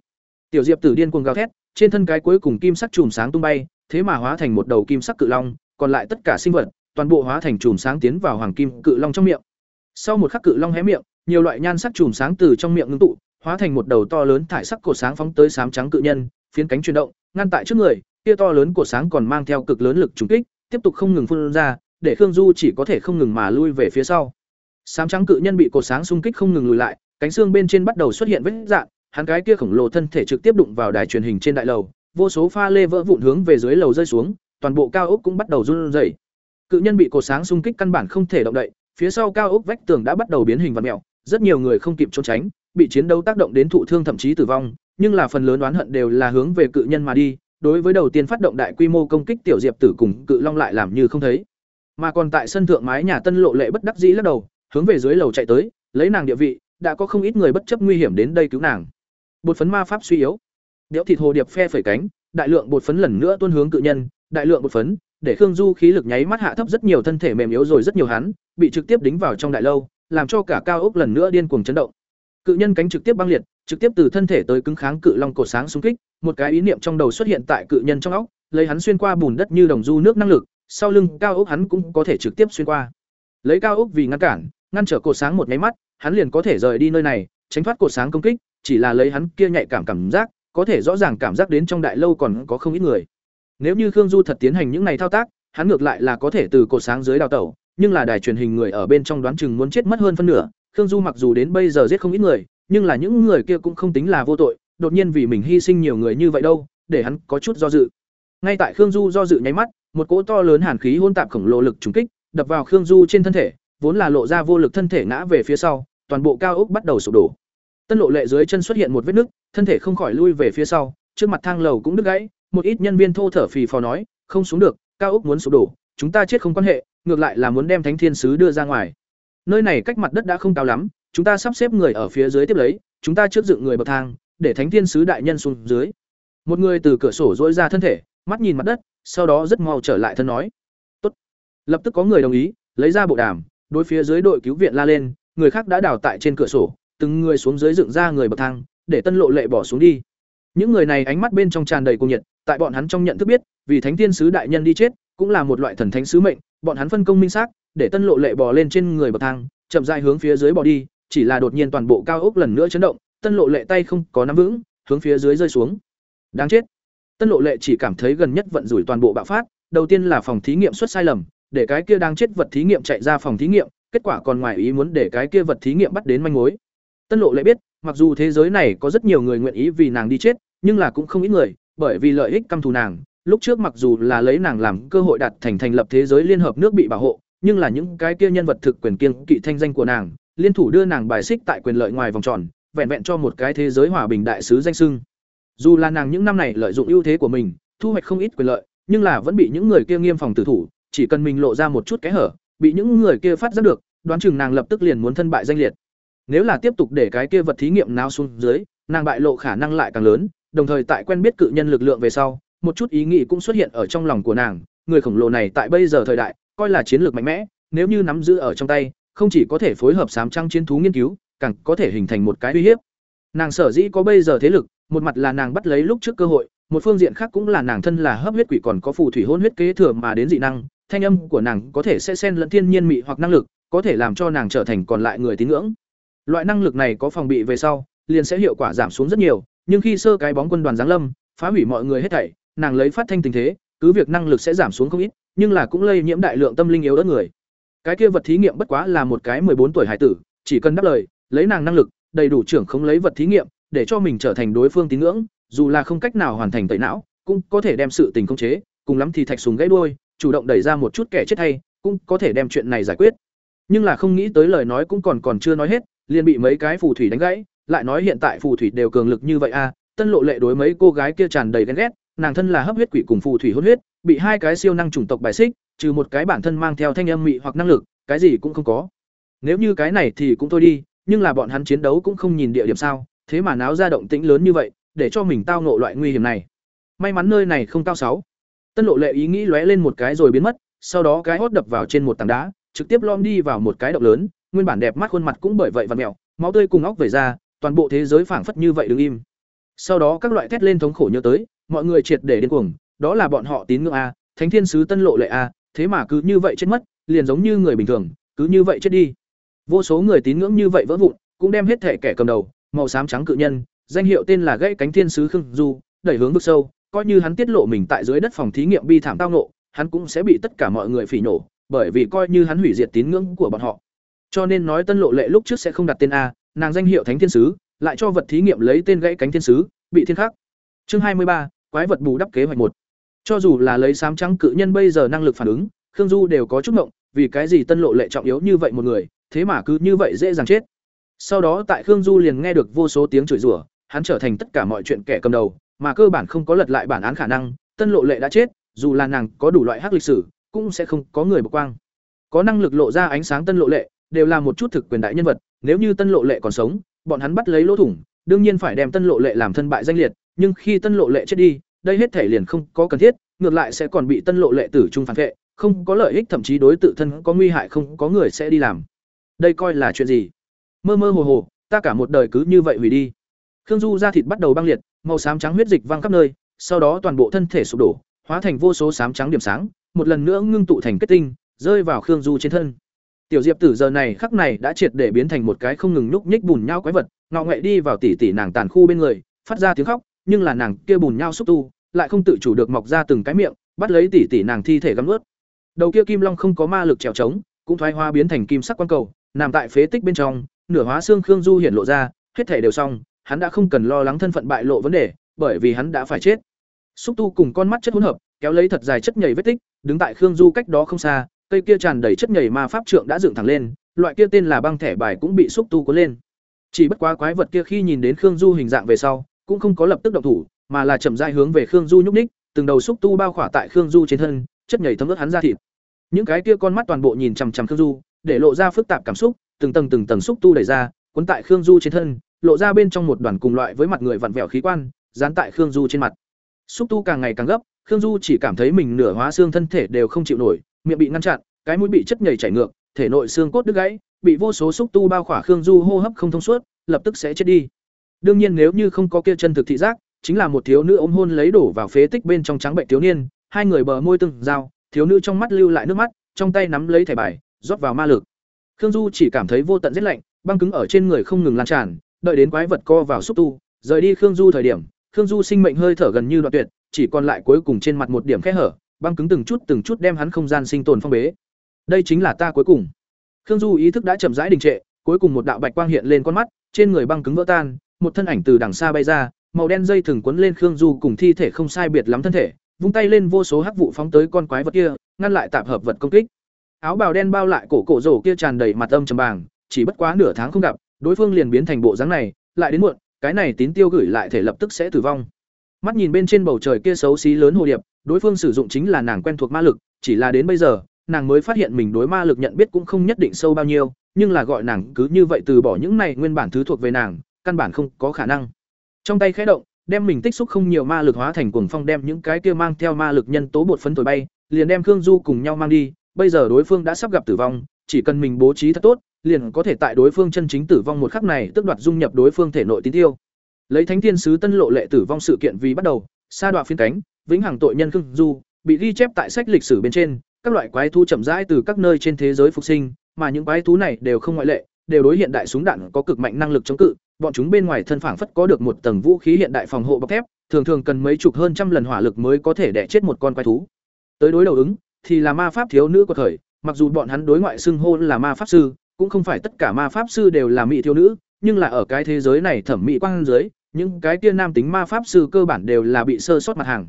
Tiểu Diệp Tử điên cuồng gào thét, trên thân cái cuối cùng kim sắc chùm sáng tung bay, thế mà hóa thành một đầu kim sắc cự long, còn lại tất cả sinh vật, toàn bộ hóa thành chùm sáng tiến vào hoàng kim cự long trong miệng. Sau một khắc cự long hé miệng, nhiều loại nhan sắc chùm sáng từ trong miệng ngưng tụ, hóa thành một đầu to lớn thải sắc cột sáng phóng tới sám trắng cự nhân, phiến cánh chuyển động, ngăn tại trước người, kia to lớn của sáng còn mang theo cực lớn lực trùng kích, tiếp tục không ngừng phun ra, để Khương Du chỉ có thể không ngừng mà lui về phía sau. Sám trắng cự nhân bị cột sáng xung kích không ngừng lùi lại, cánh xương bên trên bắt đầu xuất hiện vết rạn, hắn cái kia khổng lồ thân thể trực tiếp đụng vào đài truyền hình trên đại lầu, vô số pha lê vỡ vụn hướng về dưới lầu rơi xuống, toàn bộ cao ốc cũng bắt đầu run rẩy. Cự nhân bị cột sáng xung kích căn bản không thể động đậy, phía sau cao ốc vách tường đã bắt đầu biến hình vặn mèo, rất nhiều người không kịp trốn tránh, bị chiến đấu tác động đến thụ thương thậm chí tử vong, nhưng là phần lớn oán hận đều là hướng về cự nhân mà đi, đối với đầu tiên phát động đại quy mô công kích tiểu diệp tử cùng cự long lại làm như không thấy. Mà còn tại sân thượng mái nhà Tân Lộ Lệ bất đắc dĩ lắc đầu, hướng về dưới lầu chạy tới, lấy nàng địa vị, đã có không ít người bất chấp nguy hiểm đến đây cứu nàng. Bột phấn ma pháp suy yếu. Đẽo thịt hồ điệp phe phẩy cánh, đại lượng bột phấn lần nữa tuôn hướng cự nhân, đại lượng bột phấn, để Khương Du khí lực nháy mắt hạ thấp rất nhiều thân thể mềm yếu rồi rất nhiều hắn, bị trực tiếp đính vào trong đại lâu, làm cho cả cao ốc lần nữa điên cuồng chấn động. Cự nhân cánh trực tiếp băng liệt, trực tiếp từ thân thể tới cứng kháng cự long cổ sáng xung kích, một cái ý niệm trong đầu xuất hiện tại cự nhân trong óc, lấy hắn xuyên qua bùn đất như đồng du nước năng lực, sau lưng cao ốc hắn cũng có thể trực tiếp xuyên qua. Lấy cao ốc vì ngăn cản, ngăn trở cổ sáng một nháy mắt, hắn liền có thể rời đi nơi này, tránh thoát cổ sáng công kích, chỉ là lấy hắn kia nhạy cảm cảm giác, có thể rõ ràng cảm giác đến trong đại lâu còn có không ít người. Nếu như Khương Du thật tiến hành những này thao tác, hắn ngược lại là có thể từ cổ sáng dưới đào tẩu, nhưng là đài truyền hình người ở bên trong đoán chừng muốn chết mất hơn phân nửa, Khương Du mặc dù đến bây giờ giết không ít người, nhưng là những người kia cũng không tính là vô tội, đột nhiên vì mình hy sinh nhiều người như vậy đâu, để hắn có chút do dự. Ngay tại Khương Du do dự nháy mắt, một cỗ to lớn hàn khí hôn tạp khổng lồ lực trùng kích, đập vào Khương Du trên thân thể, vốn là lộ ra vô lực thân thể ngã về phía sau, toàn bộ cao ốc bắt đầu sụp đổ. Tân lộ lệ dưới chân xuất hiện một vết nứt, thân thể không khỏi lui về phía sau, trước mặt thang lầu cũng đứt gãy, một ít nhân viên thô thở phì phò nói, không xuống được, cao ốc muốn sụp đổ, chúng ta chết không quan hệ, ngược lại là muốn đem Thánh Thiên sứ đưa ra ngoài. Nơi này cách mặt đất đã không cao lắm, chúng ta sắp xếp người ở phía dưới tiếp lấy, chúng ta trước dựng người bậc thang, để Thánh Thiên sứ đại nhân xuống dưới. Một người từ cửa sổ dỗi ra thân thể, mắt nhìn mặt đất, sau đó rất mau trở lại thân nói. Tốt. Lập tức có người đồng ý, lấy ra bộ đàm, đối phía dưới đội cứu viện la lên, người khác đã đào tại trên cửa sổ, từng người xuống dưới dựng ra người bậc thang, để Tân Lộ Lệ bỏ xuống đi. Những người này ánh mắt bên trong tràn đầy cung nhiệt, tại bọn hắn trong nhận thức biết, vì Thánh Tiên sứ đại nhân đi chết, cũng là một loại thần thánh sứ mệnh, bọn hắn phân công minh xác, để Tân Lộ Lệ bò lên trên người bậc thang, chậm rãi hướng phía dưới bò đi, chỉ là đột nhiên toàn bộ cao ốc lần nữa chấn động, Tân Lộ Lệ tay không có nắm vững, hướng phía dưới rơi xuống. Đáng chết. Tân Lộ Lệ chỉ cảm thấy gần nhất vận rủi toàn bộ bạo phát, đầu tiên là phòng thí nghiệm xuất sai lầm, để cái kia đang chết vật thí nghiệm chạy ra phòng thí nghiệm, kết quả còn ngoài ý muốn để cái kia vật thí nghiệm bắt đến manh mối. Tân Lộ Lệ biết, mặc dù thế giới này có rất nhiều người nguyện ý vì nàng đi chết, nhưng là cũng không ít người, bởi vì lợi ích căm thù nàng, lúc trước mặc dù là lấy nàng làm cơ hội đạt thành thành lập thế giới liên hợp nước bị bảo hộ, nhưng là những cái kia nhân vật thực quyền kiên kỵ thanh danh của nàng, liên thủ đưa nàng bài xích tại quyền lợi ngoài vòng tròn, vẹn vẹn cho một cái thế giới hòa bình đại sứ danh sưng Dù là nàng những năm này lợi dụng ưu thế của mình, thu hoạch không ít quyền lợi, nhưng là vẫn bị những người kia nghiêm phòng tử thủ, chỉ cần mình lộ ra một chút kẽ hở, bị những người kia phát giác được, đoán chừng nàng lập tức liền muốn thân bại danh liệt. Nếu là tiếp tục để cái kia vật thí nghiệm nào xuống dưới, nàng bại lộ khả năng lại càng lớn, đồng thời tại quen biết cự nhân lực lượng về sau, một chút ý nghĩ cũng xuất hiện ở trong lòng của nàng, người khổng lồ này tại bây giờ thời đại, coi là chiến lược mạnh mẽ, nếu như nắm giữ ở trong tay, không chỉ có thể phối hợp sám trăng chiến thú nghiên cứu, càng có thể hình thành một cái uy hiếp. Nàng sở dĩ có bây giờ thế lực, một mặt là nàng bắt lấy lúc trước cơ hội, một phương diện khác cũng là nàng thân là hấp huyết quỷ còn có phù thủy hôn huyết kế thừa mà đến dị năng, thanh âm của nàng có thể sẽ xen lẫn thiên nhiên mị hoặc năng lực, có thể làm cho nàng trở thành còn lại người tín ngưỡng. Loại năng lực này có phòng bị về sau, liền sẽ hiệu quả giảm xuống rất nhiều, nhưng khi sơ cái bóng quân đoàn giáng lâm, phá hủy mọi người hết thảy, nàng lấy phát thanh tình thế, cứ việc năng lực sẽ giảm xuống không ít, nhưng là cũng lây nhiễm đại lượng tâm linh yếu ớt người. Cái kia vật thí nghiệm bất quá là một cái bốn tuổi hải tử, chỉ cần đáp lời, lấy nàng năng lực, đầy đủ trưởng không lấy vật thí nghiệm, để cho mình trở thành đối phương tín ngưỡng, dù là không cách nào hoàn thành tẩy não, cũng có thể đem sự tình khống chế, cùng lắm thì thạch súng gãy đuôi, chủ động đẩy ra một chút kẻ chết hay, cũng có thể đem chuyện này giải quyết. Nhưng là không nghĩ tới lời nói cũng còn còn chưa nói hết, liền bị mấy cái phù thủy đánh gãy, lại nói hiện tại phù thủy đều cường lực như vậy a, à, Tân Lộ Lệ đối mấy cô gái kia tràn đầy ghen ghét, nàng thân là hấp huyết quỷ cùng phù thủy hôn huyết, bị hai cái siêu năng chủng tộc bài xích, trừ một cái bản thân mang theo thanh âm mị hoặc năng lực, cái gì cũng không có. Nếu như cái này thì cũng thôi đi, nhưng là bọn hắn chiến đấu cũng không nhìn địa điểm sao, thế mà náo ra động tĩnh lớn như vậy, để cho mình tao ngộ loại nguy hiểm này. May mắn nơi này không cao sáu. Tân Lộ Lệ ý nghĩ lóe lên một cái rồi biến mất, sau đó cái hốt đập vào trên một tảng đá, trực tiếp lom đi vào một cái động lớn, nguyên bản đẹp mắt khuôn mặt cũng bởi vậy vặn mèo, máu tươi cùng óc về ra, toàn bộ thế giới phảng phất như vậy đứng im. Sau đó các loại thét lên thống khổ nhớ tới, mọi người triệt để điên cuồng, đó là bọn họ tín ngưỡng a, Thánh Thiên sứ Tân Lộ Lệ a, thế mà cứ như vậy chết mất, liền giống như người bình thường, cứ như vậy chết đi. Vô số người tín ngưỡng như vậy vỡ vụn, cũng đem hết thể kẻ cầm đầu, màu xám trắng cự nhân, danh hiệu tên là gãy cánh thiên sứ khương du, đẩy hướng vực sâu, coi như hắn tiết lộ mình tại dưới đất phòng thí nghiệm bi thảm tao nộ, hắn cũng sẽ bị tất cả mọi người phỉ nổ, bởi vì coi như hắn hủy diệt tín ngưỡng của bọn họ. Cho nên nói Tân Lộ Lệ lúc trước sẽ không đặt tên a, nàng danh hiệu Thánh Thiên sứ, lại cho vật thí nghiệm lấy tên gãy cánh thiên sứ, bị thiên khắc. Chương hai mươi ba, quái vật bù đắp kế hoạch một. Cho dù là lấy sám trắng cự nhân bây giờ năng lực phản ứng, Khương Du đều có chút mộng vì cái gì Tân Lộ Lệ trọng yếu như vậy một người, thế mà cứ như vậy dễ dàng chết. Sau đó tại Khương Du liền nghe được vô số tiếng chửi rủa, hắn trở thành tất cả mọi chuyện kẻ cầm đầu, mà cơ bản không có lật lại bản án khả năng, Tân Lộ Lệ đã chết, dù là nàng có đủ loại hắc lịch sử, cũng sẽ không có người bộc quang. Có năng lực lộ ra ánh sáng Tân Lộ Lệ, đều là một chút thực quyền đại nhân vật, nếu như Tân Lộ Lệ còn sống, bọn hắn bắt lấy lỗ thủng, đương nhiên phải đem Tân Lộ Lệ làm thân bại danh liệt, nhưng khi Tân Lộ Lệ chết đi, đây hết thể liền không có cần thiết, ngược lại sẽ còn bị Tân Lộ Lệ tử trung phản vệ, không có lợi ích thậm chí đối tự thân có nguy hại không có người sẽ đi làm. Đây coi là chuyện gì? Mơ mơ hồ hồ, ta cả một đời cứ như vậy hủy đi. Khương Du da thịt bắt đầu băng liệt, màu xám trắng huyết dịch văng khắp nơi, sau đó toàn bộ thân thể sụp đổ, hóa thành vô số xám trắng điểm sáng, một lần nữa ngưng tụ thành kết tinh, rơi vào Khương Du trên thân. Tiểu Diệp Tử giờ này khắc này đã triệt để biến thành một cái không ngừng nhúc nhích bùn nhau quái vật, ngọ nghệ đi vào tỉ tỉ nàng tàn khu bên người, phát ra tiếng khóc, nhưng là nàng kia bùn nhau xúc tu, lại không tự chủ được mọc ra từng cái miệng, bắt lấy tỉ tỉ nàng thi thể gặm ướt Đầu kia kim long không có ma lực trèo trống, cũng thoái hóa biến thành kim sắc quan cầu, nằm tại phế tích bên trong, nửa hóa xương Khương Du hiện lộ ra, hết thể đều xong, hắn đã không cần lo lắng thân phận bại lộ vấn đề, bởi vì hắn đã phải chết. Xúc tu cùng con mắt chất hỗn hợp, kéo lấy thật dài chất nhầy vết tích, đứng tại Khương Du cách đó không xa, cây kia tràn đầy chất nhầy ma pháp trượng đã dựng thẳng lên, loại kia tên là băng thẻ bài cũng bị xúc tu cuốn lên. Chỉ bất quá quái vật kia khi nhìn đến Khương Du hình dạng về sau, cũng không có lập tức động thủ, mà là chậm rãi hướng về Khương Du nhúc nhích, từng đầu xúc tu bao khỏa tại Khương Du trên thân, chất nhầy thấm ướt hắn ra thịt. Những cái kia con mắt toàn bộ nhìn chằm chằm Khương Du, để lộ ra phức tạp cảm xúc, từng tầng từng tầng xúc tu đẩy ra, cuốn tại Khương Du trên thân, lộ ra bên trong một đoàn cùng loại với mặt người vặn vẹo khí quan, dán tại Khương Du trên mặt. Xúc tu càng ngày càng gấp, Khương Du chỉ cảm thấy mình nửa hóa xương thân thể đều không chịu nổi, miệng bị ngăn chặn, cái mũi bị chất nhầy chảy ngược, thể nội xương cốt đứt gãy, bị vô số xúc tu bao khỏa Khương Du hô hấp không thông suốt, lập tức sẽ chết đi. Đương nhiên nếu như không có kia chân thực thị giác, chính là một thiếu nữ ôm hôn lấy đổ vào phế tích bên trong trắng bệnh thiếu niên, hai người bờ môi từng giao, thiếu nữ trong mắt lưu lại nước mắt, trong tay nắm lấy thẻ bài, rót vào ma lực. Khương Du chỉ cảm thấy vô tận rét lạnh, băng cứng ở trên người không ngừng lan tràn, đợi đến quái vật co vào xúc tu, rời đi Khương Du thời điểm, Khương Du sinh mệnh hơi thở gần như đoạn tuyệt, chỉ còn lại cuối cùng trên mặt một điểm khe hở, băng cứng từng chút từng chút đem hắn không gian sinh tồn phong bế. Đây chính là ta cuối cùng. Khương Du ý thức đã chậm rãi đình trệ, cuối cùng một đạo bạch quang hiện lên con mắt, trên người băng cứng vỡ tan, một thân ảnh từ đằng xa bay ra, màu đen dây thừng quấn lên Khương Du cùng thi thể không sai biệt lắm thân thể, vung tay lên vô số hắc vụ phóng tới con quái vật kia, ngăn lại tạp hợp vật công kích. Áo bào đen bao lại cổ cổ rổ kia tràn đầy mặt âm trầm bàng, chỉ bất quá nửa tháng không gặp, đối phương liền biến thành bộ dáng này, lại đến muộn, cái này tín tiêu gửi lại thể lập tức sẽ tử vong. Mắt nhìn bên trên bầu trời kia xấu xí lớn hồ điệp, đối phương sử dụng chính là nàng quen thuộc ma lực, chỉ là đến bây giờ, nàng mới phát hiện mình đối ma lực nhận biết cũng không nhất định sâu bao nhiêu, nhưng là gọi nàng cứ như vậy từ bỏ những này nguyên bản thứ thuộc về nàng, căn bản không có khả năng. Trong tay khẽ động, đem mình tích xúc không nhiều ma lực hóa thành cuồng phong đem những cái kia mang theo ma lực nhân tố bột phấn thổi bay, liền đem Khương Du cùng nhau mang đi, bây giờ đối phương đã sắp gặp tử vong, chỉ cần mình bố trí thật tốt, liền có thể tại đối phương chân chính tử vong một khắc này tức đoạt dung nhập đối phương thể nội tín tiêu. Lấy Thánh Thiên sứ Tân Lộ lệ tử vong sự kiện vì bắt đầu, sa đoạn phiên cánh, vĩnh hằng tội nhân Khương Du, bị ghi chép tại sách lịch sử bên trên, các loại quái thú chậm rãi từ các nơi trên thế giới phục sinh, mà những quái thú này đều không ngoại lệ, đều đối hiện đại súng đạn có cực mạnh năng lực chống cự, bọn chúng bên ngoài thân phảng phất có được một tầng vũ khí hiện đại phòng hộ bọc thép, thường thường cần mấy chục hơn trăm lần hỏa lực mới có thể đè chết một con quái thú. Tới đối đầu ứng, thì là ma pháp thiếu nữ của thời, mặc dù bọn hắn đối ngoại xưng hô là ma pháp sư, cũng không phải tất cả ma pháp sư đều là mỹ thiếu nữ, nhưng là ở cái thế giới này thẩm mỹ quang dưới, những cái kia nam tính ma pháp sư cơ bản đều là bị sơ sót mặt hàng.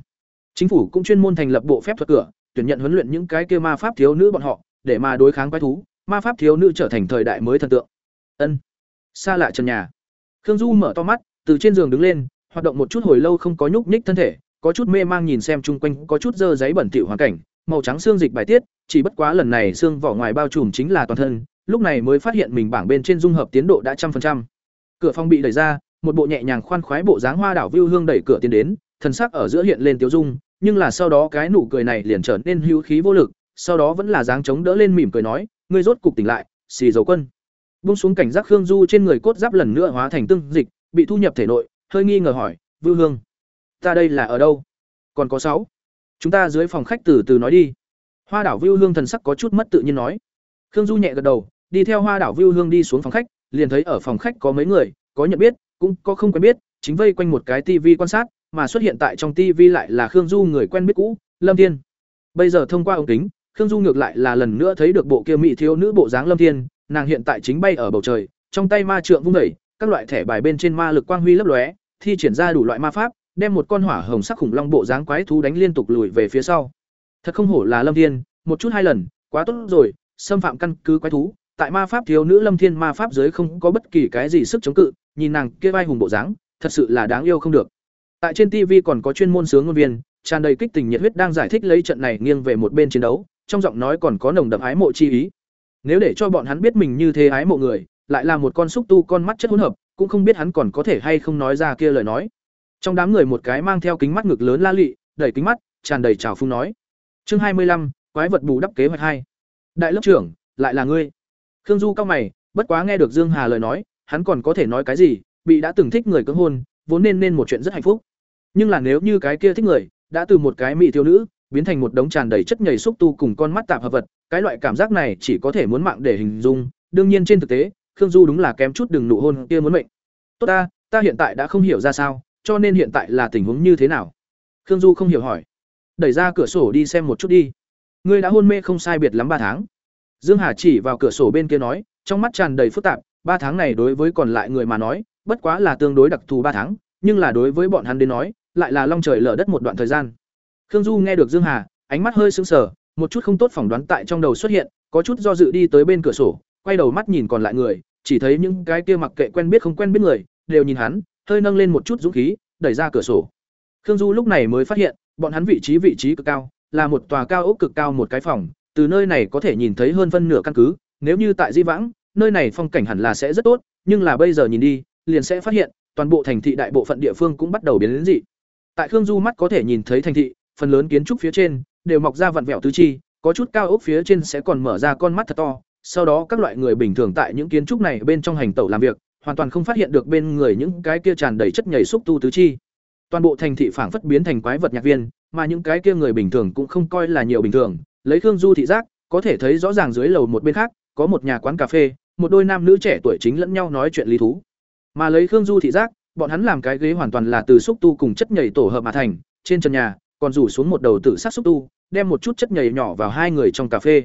Chính phủ cũng chuyên môn thành lập bộ phép thuật cửa, tuyển nhận huấn luyện những cái kia ma pháp thiếu nữ bọn họ, để mà đối kháng quái thú, ma pháp thiếu nữ trở thành thời đại mới thần tượng. Ân. Xa lạ trần nhà. Khương Du mở to mắt, từ trên giường đứng lên, hoạt động một chút hồi lâu không có nhúc nhích thân thể, có chút mê mang nhìn xem chung quanh có chút dơ giấy bẩn thỉu hoàn cảnh, màu trắng xương dịch bài tiết, chỉ bất quá lần này xương vỏ ngoài bao trùm chính là toàn thân, lúc này mới phát hiện mình bảng bên trên dung hợp tiến độ đã trăm phần trăm. Cửa phòng bị đẩy ra, một bộ nhẹ nhàng khoan khoái bộ dáng hoa đảo view hương đẩy cửa tiến đến, thần sắc ở giữa hiện lên tiêu dung, nhưng là sau đó cái nụ cười này liền trở nên hữu khí vô lực, sau đó vẫn là dáng chống đỡ lên mỉm cười nói, ngươi rốt cục tỉnh lại, xì dầu quân. Buông xuống cảnh giác Khương Du trên người cốt giáp lần nữa hóa thành tương dịch, bị thu nhập thể nội, hơi nghi ngờ hỏi, "Vưu Hương, ta đây là ở đâu?" "Còn có sáu. Chúng ta dưới phòng khách từ từ nói đi." Hoa đảo Vưu Hương thần sắc có chút mất tự nhiên nói. Khương Du nhẹ gật đầu, đi theo Hoa đảo Vưu Hương đi xuống phòng khách, liền thấy ở phòng khách có mấy người, có nhận biết, cũng có không quen biết, chính vây quanh một cái tivi quan sát, mà xuất hiện tại trong tivi lại là Khương Du người quen biết cũ, Lâm Thiên. Bây giờ thông qua ống kính, Khương Du ngược lại là lần nữa thấy được bộ kia mỹ thiếu nữ bộ dáng Lâm Thiên, nàng hiện tại chính bay ở bầu trời, trong tay ma trượng vung đẩy, các loại thẻ bài bên trên ma lực quang huy lấp lóe, thi triển ra đủ loại ma pháp, đem một con hỏa hồng sắc khủng long bộ dáng quái thú đánh liên tục lùi về phía sau. Thật không hổ là Lâm Thiên, một chút hai lần, quá tốt rồi, xâm phạm căn cứ quái thú, tại ma pháp thiếu nữ Lâm Thiên ma pháp giới không có bất kỳ cái gì sức chống cự, nhìn nàng kia vai hùng bộ dáng, thật sự là đáng yêu không được. Tại trên TV còn có chuyên môn sướng ngôn viên, tràn đầy kích tình nhiệt huyết đang giải thích lấy trận này nghiêng về một bên chiến đấu, trong giọng nói còn có nồng đậm ái mộ chi ý. Nếu để cho bọn hắn biết mình như thế ái mộ người, lại là một con xúc tu con mắt chất hỗn hợp, cũng không biết hắn còn có thể hay không nói ra kia lời nói. Trong đám người một cái mang theo kính mắt ngực lớn la lị, đẩy kính mắt, tràn đầy trào phung nói. Chương hai mươi lăm, quái vật bù đắp kế hoạch hai. Đại lớp trưởng, lại là ngươi. Khương Du cao mày, bất quá nghe được Dương Hà lời nói, hắn còn có thể nói cái gì, bị đã từng thích người cưỡng hôn, vốn nên nên một chuyện rất hạnh phúc. Nhưng là nếu như cái kia thích người, đã từ một cái mỹ thiếu nữ, biến thành một đống tràn đầy chất nhầy xúc tu cùng con mắt tạp hợp vật, cái loại cảm giác này chỉ có thể muốn mạng để hình dung, đương nhiên trên thực tế, Khương Du đúng là kém chút đừng nụ hôn kia muốn mệnh. Tốt ta, ta hiện tại đã không hiểu ra sao, cho nên hiện tại là tình huống như thế nào? Khương Du không hiểu hỏi. Đẩy ra cửa sổ đi xem một chút đi. Ngươi đã hôn mê không sai biệt lắm ba tháng. Dương Hà chỉ vào cửa sổ bên kia nói, trong mắt tràn đầy phức tạp, ba tháng này đối với còn lại người mà nói, bất quá là tương đối đặc thù ba tháng, nhưng là đối với bọn hắn đến nói, lại là long trời lở đất một đoạn thời gian. Khương Du nghe được Dương Hà, ánh mắt hơi sững sờ, một chút không tốt phỏng đoán tại trong đầu xuất hiện, có chút do dự đi tới bên cửa sổ, quay đầu mắt nhìn còn lại người, chỉ thấy những cái kia mặc kệ quen biết không quen biết người, đều nhìn hắn, hơi nâng lên một chút dũng khí, đẩy ra cửa sổ. Khương Du lúc này mới phát hiện, bọn hắn vị trí vị trí cực cao, là một tòa cao ốc cực cao một cái phòng, từ nơi này có thể nhìn thấy hơn phân nửa căn cứ, nếu như tại Di Vãng, nơi này phong cảnh hẳn là sẽ rất tốt, nhưng là bây giờ nhìn đi, liền sẽ phát hiện, toàn bộ thành thị đại bộ phận địa phương cũng bắt đầu biến đến dị. Tại Khương Du mắt có thể nhìn thấy thành thị, phần lớn kiến trúc phía trên đều mọc ra vặn vẹo tứ chi, có chút cao ốc phía trên sẽ còn mở ra con mắt thật to, sau đó các loại người bình thường tại những kiến trúc này bên trong hành tẩu làm việc, hoàn toàn không phát hiện được bên người những cái kia tràn đầy chất nhảy xúc tu tứ chi. Toàn bộ thành thị phảng phất biến thành quái vật nhạc viên, mà những cái kia người bình thường cũng không coi là nhiều bình thường, lấy Khương Du thị giác, có thể thấy rõ ràng dưới lầu một bên khác, có một nhà quán cà phê, một đôi nam nữ trẻ tuổi chính lẫn nhau nói chuyện lý thú. Mà lấy Khương Du thị giác, bọn hắn làm cái ghế hoàn toàn là từ xúc tu cùng chất nhảy tổ hợp mà thành, trên trần nhà còn rủ xuống một đầu tử sát xúc tu, đem một chút chất nhầy nhỏ vào hai người trong cà phê.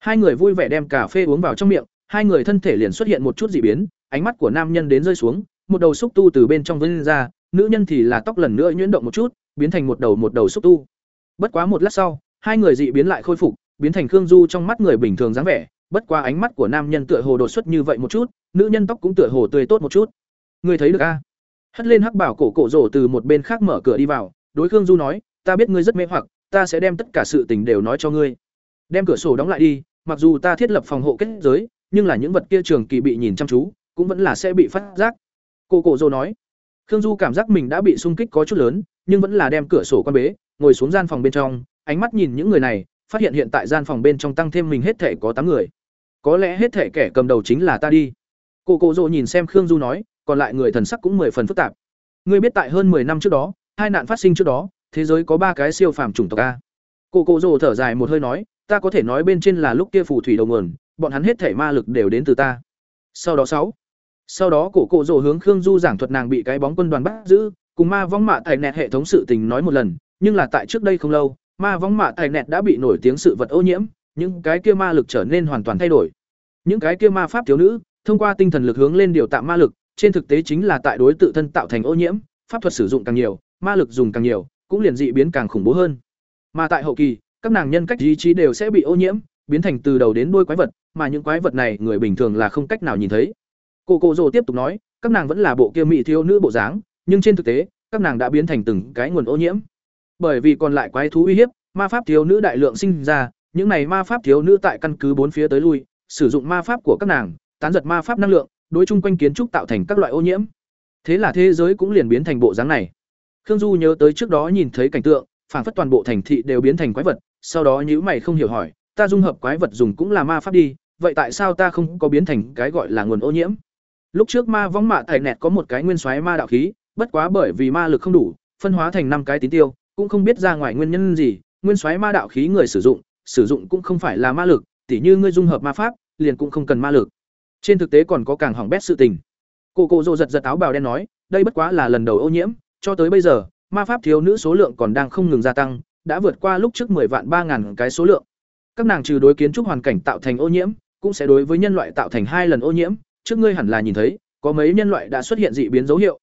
Hai người vui vẻ đem cà phê uống vào trong miệng, hai người thân thể liền xuất hiện một chút dị biến, ánh mắt của nam nhân đến rơi xuống, một đầu xúc tu từ bên trong vươn ra, nữ nhân thì là tóc lần nữa nhuyễn động một chút, biến thành một đầu một đầu xúc tu. Bất quá một lát sau, hai người dị biến lại khôi phục, biến thành Khương Du trong mắt người bình thường dáng vẻ, bất quá ánh mắt của nam nhân tựa hồ đột xuất như vậy một chút, nữ nhân tóc cũng tựa hồ tươi tốt một chút. người thấy được a? Hất lên hắc bảo cổ cổ rổ từ một bên khác mở cửa đi vào, đối Khương Du nói, ta biết ngươi rất mê hoặc, ta sẽ đem tất cả sự tình đều nói cho ngươi. Đem cửa sổ đóng lại đi, mặc dù ta thiết lập phòng hộ kết giới, nhưng là những vật kia trường kỳ bị nhìn chăm chú, cũng vẫn là sẽ bị phát giác. cô cổ rổ nói. Khương Du cảm giác mình đã bị xung kích có chút lớn, nhưng vẫn là đem cửa sổ quan bế, ngồi xuống gian phòng bên trong, ánh mắt nhìn những người này, phát hiện hiện tại gian phòng bên trong tăng thêm mình hết thể có tám người. Có lẽ hết thể kẻ cầm đầu chính là ta đi. cô cổ rồ nhìn xem Khương Du nói, còn lại người thần sắc cũng mười phần phức tạp. Ngươi biết tại hơn 10 năm trước đó, hai nạn phát sinh trước đó, thế giới có ba cái siêu phàm chủng tộc a. Cổ cổ rồ thở dài một hơi nói, ta có thể nói bên trên là lúc kia phù thủy đầu nguồn, bọn hắn hết thể ma lực đều đến từ ta. Sau đó sáu. Sau đó cổ cổ rồ hướng Khương Du giảng thuật nàng bị cái bóng quân đoàn bắt giữ, cùng ma vong mạ Thạch nẹt hệ thống sự tình nói một lần, nhưng là tại trước đây không lâu, ma vong mạ Thạch nẹt đã bị nổi tiếng sự vật ô nhiễm, những cái kia ma lực trở nên hoàn toàn thay đổi. Những cái kia ma pháp thiếu nữ, thông qua tinh thần lực hướng lên điều tạo ma lực, trên thực tế chính là tại đối tự thân tạo thành ô nhiễm, pháp thuật sử dụng càng nhiều, ma lực dùng càng nhiều, cũng liền dị biến càng khủng bố hơn. Mà tại hậu kỳ, các nàng nhân cách ý chí đều sẽ bị ô nhiễm, biến thành từ đầu đến đuôi quái vật, mà những quái vật này người bình thường là không cách nào nhìn thấy. Cô cô Dụ tiếp tục nói, các nàng vẫn là bộ kia mỹ thiếu nữ bộ dáng, nhưng trên thực tế, các nàng đã biến thành từng cái nguồn ô nhiễm. Bởi vì còn lại quái thú uy hiếp, ma pháp thiếu nữ đại lượng sinh ra, những này ma pháp thiếu nữ tại căn cứ bốn phía tới lui, sử dụng ma pháp của các nàng, tán giật ma pháp năng lượng, đối chung quanh kiến trúc tạo thành các loại ô nhiễm. Thế là thế giới cũng liền biến thành bộ dáng này. Khương Du nhớ tới trước đó nhìn thấy cảnh tượng, phản phất toàn bộ thành thị đều biến thành quái vật, sau đó nhíu mày không hiểu hỏi, ta dung hợp quái vật dùng cũng là ma pháp đi, vậy tại sao ta không có biến thành cái gọi là nguồn ô nhiễm? Lúc trước ma vong mạ thạch nẹt có một cái nguyên xoáy ma đạo khí, bất quá bởi vì ma lực không đủ, phân hóa thành năm cái tín tiêu, cũng không biết ra ngoài nguyên nhân gì, nguyên xoáy ma đạo khí người sử dụng, sử dụng cũng không phải là ma lực, tỉ như ngươi dung hợp ma pháp, liền cũng không cần ma lực. Trên thực tế còn có càng hỏng bét sự tình. Cô cô rồ giật giật áo bào đen nói, đây bất quá là lần đầu ô nhiễm, cho tới bây giờ, ma pháp thiếu nữ số lượng còn đang không ngừng gia tăng, đã vượt qua lúc trước 10 vạn 3000 cái số lượng. Các nàng trừ đối kiến trúc hoàn cảnh tạo thành ô nhiễm, cũng sẽ đối với nhân loại tạo thành hai lần ô nhiễm, trước ngươi hẳn là nhìn thấy, có mấy nhân loại đã xuất hiện dị biến dấu hiệu.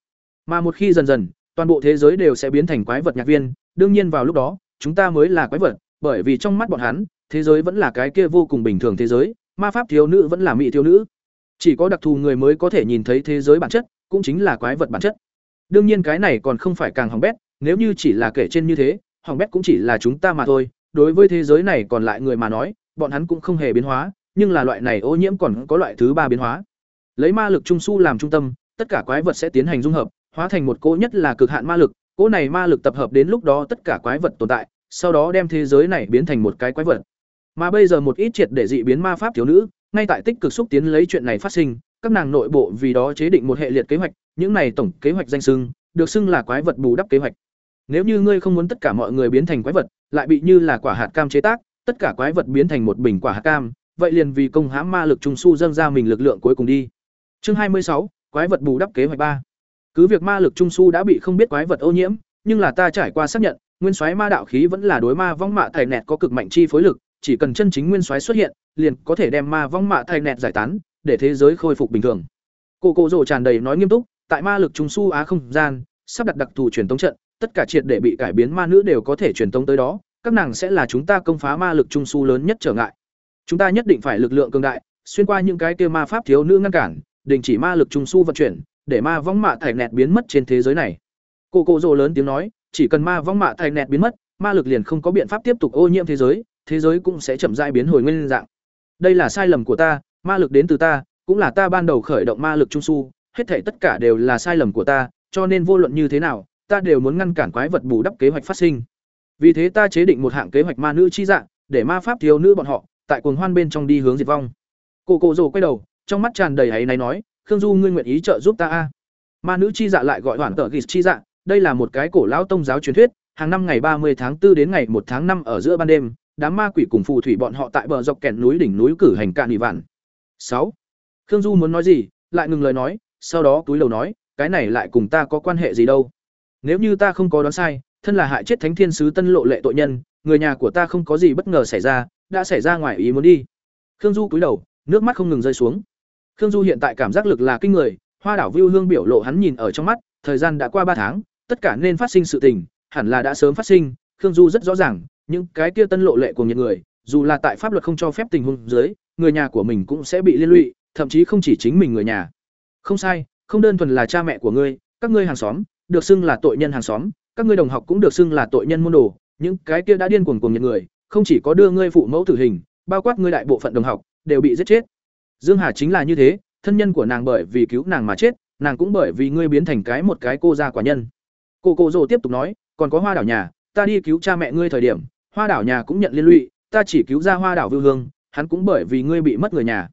Mà một khi dần dần, toàn bộ thế giới đều sẽ biến thành quái vật nhạc viên, đương nhiên vào lúc đó, chúng ta mới là quái vật, bởi vì trong mắt bọn hắn, thế giới vẫn là cái kia vô cùng bình thường thế giới, ma pháp thiếu nữ vẫn là mỹ thiếu nữ. Chỉ có đặc thù người mới có thể nhìn thấy thế giới bản chất, cũng chính là quái vật bản chất. Đương nhiên cái này còn không phải càng hỏng bét, nếu như chỉ là kể trên như thế, hỏng bét cũng chỉ là chúng ta mà thôi, đối với thế giới này còn lại người mà nói, bọn hắn cũng không hề biến hóa, nhưng là loại này ô nhiễm còn có loại thứ ba biến hóa. Lấy ma lực trung su làm trung tâm, tất cả quái vật sẽ tiến hành dung hợp, hóa thành một cỗ nhất là cực hạn ma lực, cỗ này ma lực tập hợp đến lúc đó tất cả quái vật tồn tại, sau đó đem thế giới này biến thành một cái quái vật. Mà bây giờ một ít triệt để dị biến ma pháp thiếu nữ, ngay tại tích cực xúc tiến lấy chuyện này phát sinh, các nàng nội bộ vì đó chế định một hệ liệt kế hoạch, những này tổng kế hoạch danh xưng, được xưng là quái vật bù đắp kế hoạch. Nếu như ngươi không muốn tất cả mọi người biến thành quái vật, lại bị như là quả hạt cam chế tác, tất cả quái vật biến thành một bình quả hạt cam, vậy liền vì công hãm ma lực trung su dâng ra mình lực lượng cuối cùng đi. Chương hai mươi sáu, quái vật bù đắp kế hoạch ba. Cứ việc ma lực trung su đã bị không biết quái vật ô nhiễm, nhưng là ta trải qua xác nhận, nguyên soái ma đạo khí vẫn là đối ma vong mạ thầy nẹt có cực mạnh chi phối lực, chỉ cần chân chính nguyên soái xuất hiện, liền có thể đem ma vong mạ thầy nẹt giải tán, để thế giới khôi phục bình thường. Cô cô rồ tràn đầy nói nghiêm túc, tại ma lực trung su á không gian, sắp đặt đặc thù truyền tống trận, tất cả triệt để bị cải biến ma nữ đều có thể truyền tống tới đó, các nàng sẽ là chúng ta công phá ma lực trung su lớn nhất trở ngại. Chúng ta nhất định phải lực lượng cường đại, xuyên qua những cái kia ma pháp thiếu nữ ngăn cản, đình chỉ ma lực trung su vận chuyển, để ma vong mạ thảy nẹt biến mất trên thế giới này. Cô cô rồ lớn tiếng nói, chỉ cần ma vong mạ thảy nẹt biến mất, ma lực liền không có biện pháp tiếp tục ô nhiễm thế giới, thế giới cũng sẽ chậm rãi biến hồi nguyên dạng. Đây là sai lầm của ta, ma lực đến từ ta, cũng là ta ban đầu khởi động ma lực trung su, hết thảy tất cả đều là sai lầm của ta, cho nên vô luận như thế nào, ta đều muốn ngăn cản quái vật bù đắp kế hoạch phát sinh. Vì thế ta chế định một hạng kế hoạch ma nữ chi dạng, để ma pháp thiếu nữ bọn họ tại cồn hoan bên trong đi hướng diệt vong. Cô cô rồ quay đầu, trong mắt tràn đầy áy náy nói, "Khương Du ngươi nguyện ý trợ giúp ta a?" Ma nữ chi dạ lại gọi hoàn tở chi dạ, đây là một cái cổ lão tông giáo truyền thuyết, hàng năm ngày ba mươi tháng 4 đến ngày một tháng năm ở giữa ban đêm, đám ma quỷ cùng phù thủy bọn họ tại bờ dọc kẹn núi đỉnh núi cử hành cạn ủy vạn sáu Khương Du muốn nói gì, lại ngừng lời nói, sau đó túi lầu nói, cái này lại cùng ta có quan hệ gì đâu? Nếu như ta không có đoán sai, thân là hại chết Thánh Thiên sứ Tân Lộ lệ tội nhân, người nhà của ta không có gì bất ngờ xảy ra, đã xảy ra ngoài ý muốn đi. Khương Du cúi đầu, nước mắt không ngừng rơi xuống. Khương Du hiện tại cảm giác lực là kinh người, Hoa đảo Vưu Hương biểu lộ hắn nhìn ở trong mắt, thời gian đã qua ba tháng, tất cả nên phát sinh sự tình, hẳn là đã sớm phát sinh, Khương Du rất rõ ràng, những cái kia tân lộ lệ của những người, dù là tại pháp luật không cho phép tình huống dưới, người nhà của mình cũng sẽ bị liên lụy, thậm chí không chỉ chính mình người nhà. Không sai, không đơn thuần là cha mẹ của ngươi, các ngươi hàng xóm, được xưng là tội nhân hàng xóm, các ngươi đồng học cũng được xưng là tội nhân môn đồ, những cái kia đã điên cuồng cuồng nhiệt người, không chỉ có đưa ngươi phụ mẫu tử hình, bao quát ngươi đại bộ phận đồng học đều bị giết chết. Dương Hà chính là như thế, thân nhân của nàng bởi vì cứu nàng mà chết, nàng cũng bởi vì ngươi biến thành cái một cái cô gia quả nhân. Cô cô Dụ tiếp tục nói, còn có Hoa đảo nhà, ta đi cứu cha mẹ ngươi thời điểm, Hoa đảo nhà cũng nhận liên lụy, ta chỉ cứu ra Hoa đảo Vưu Hương, hắn cũng bởi vì ngươi bị mất người nhà.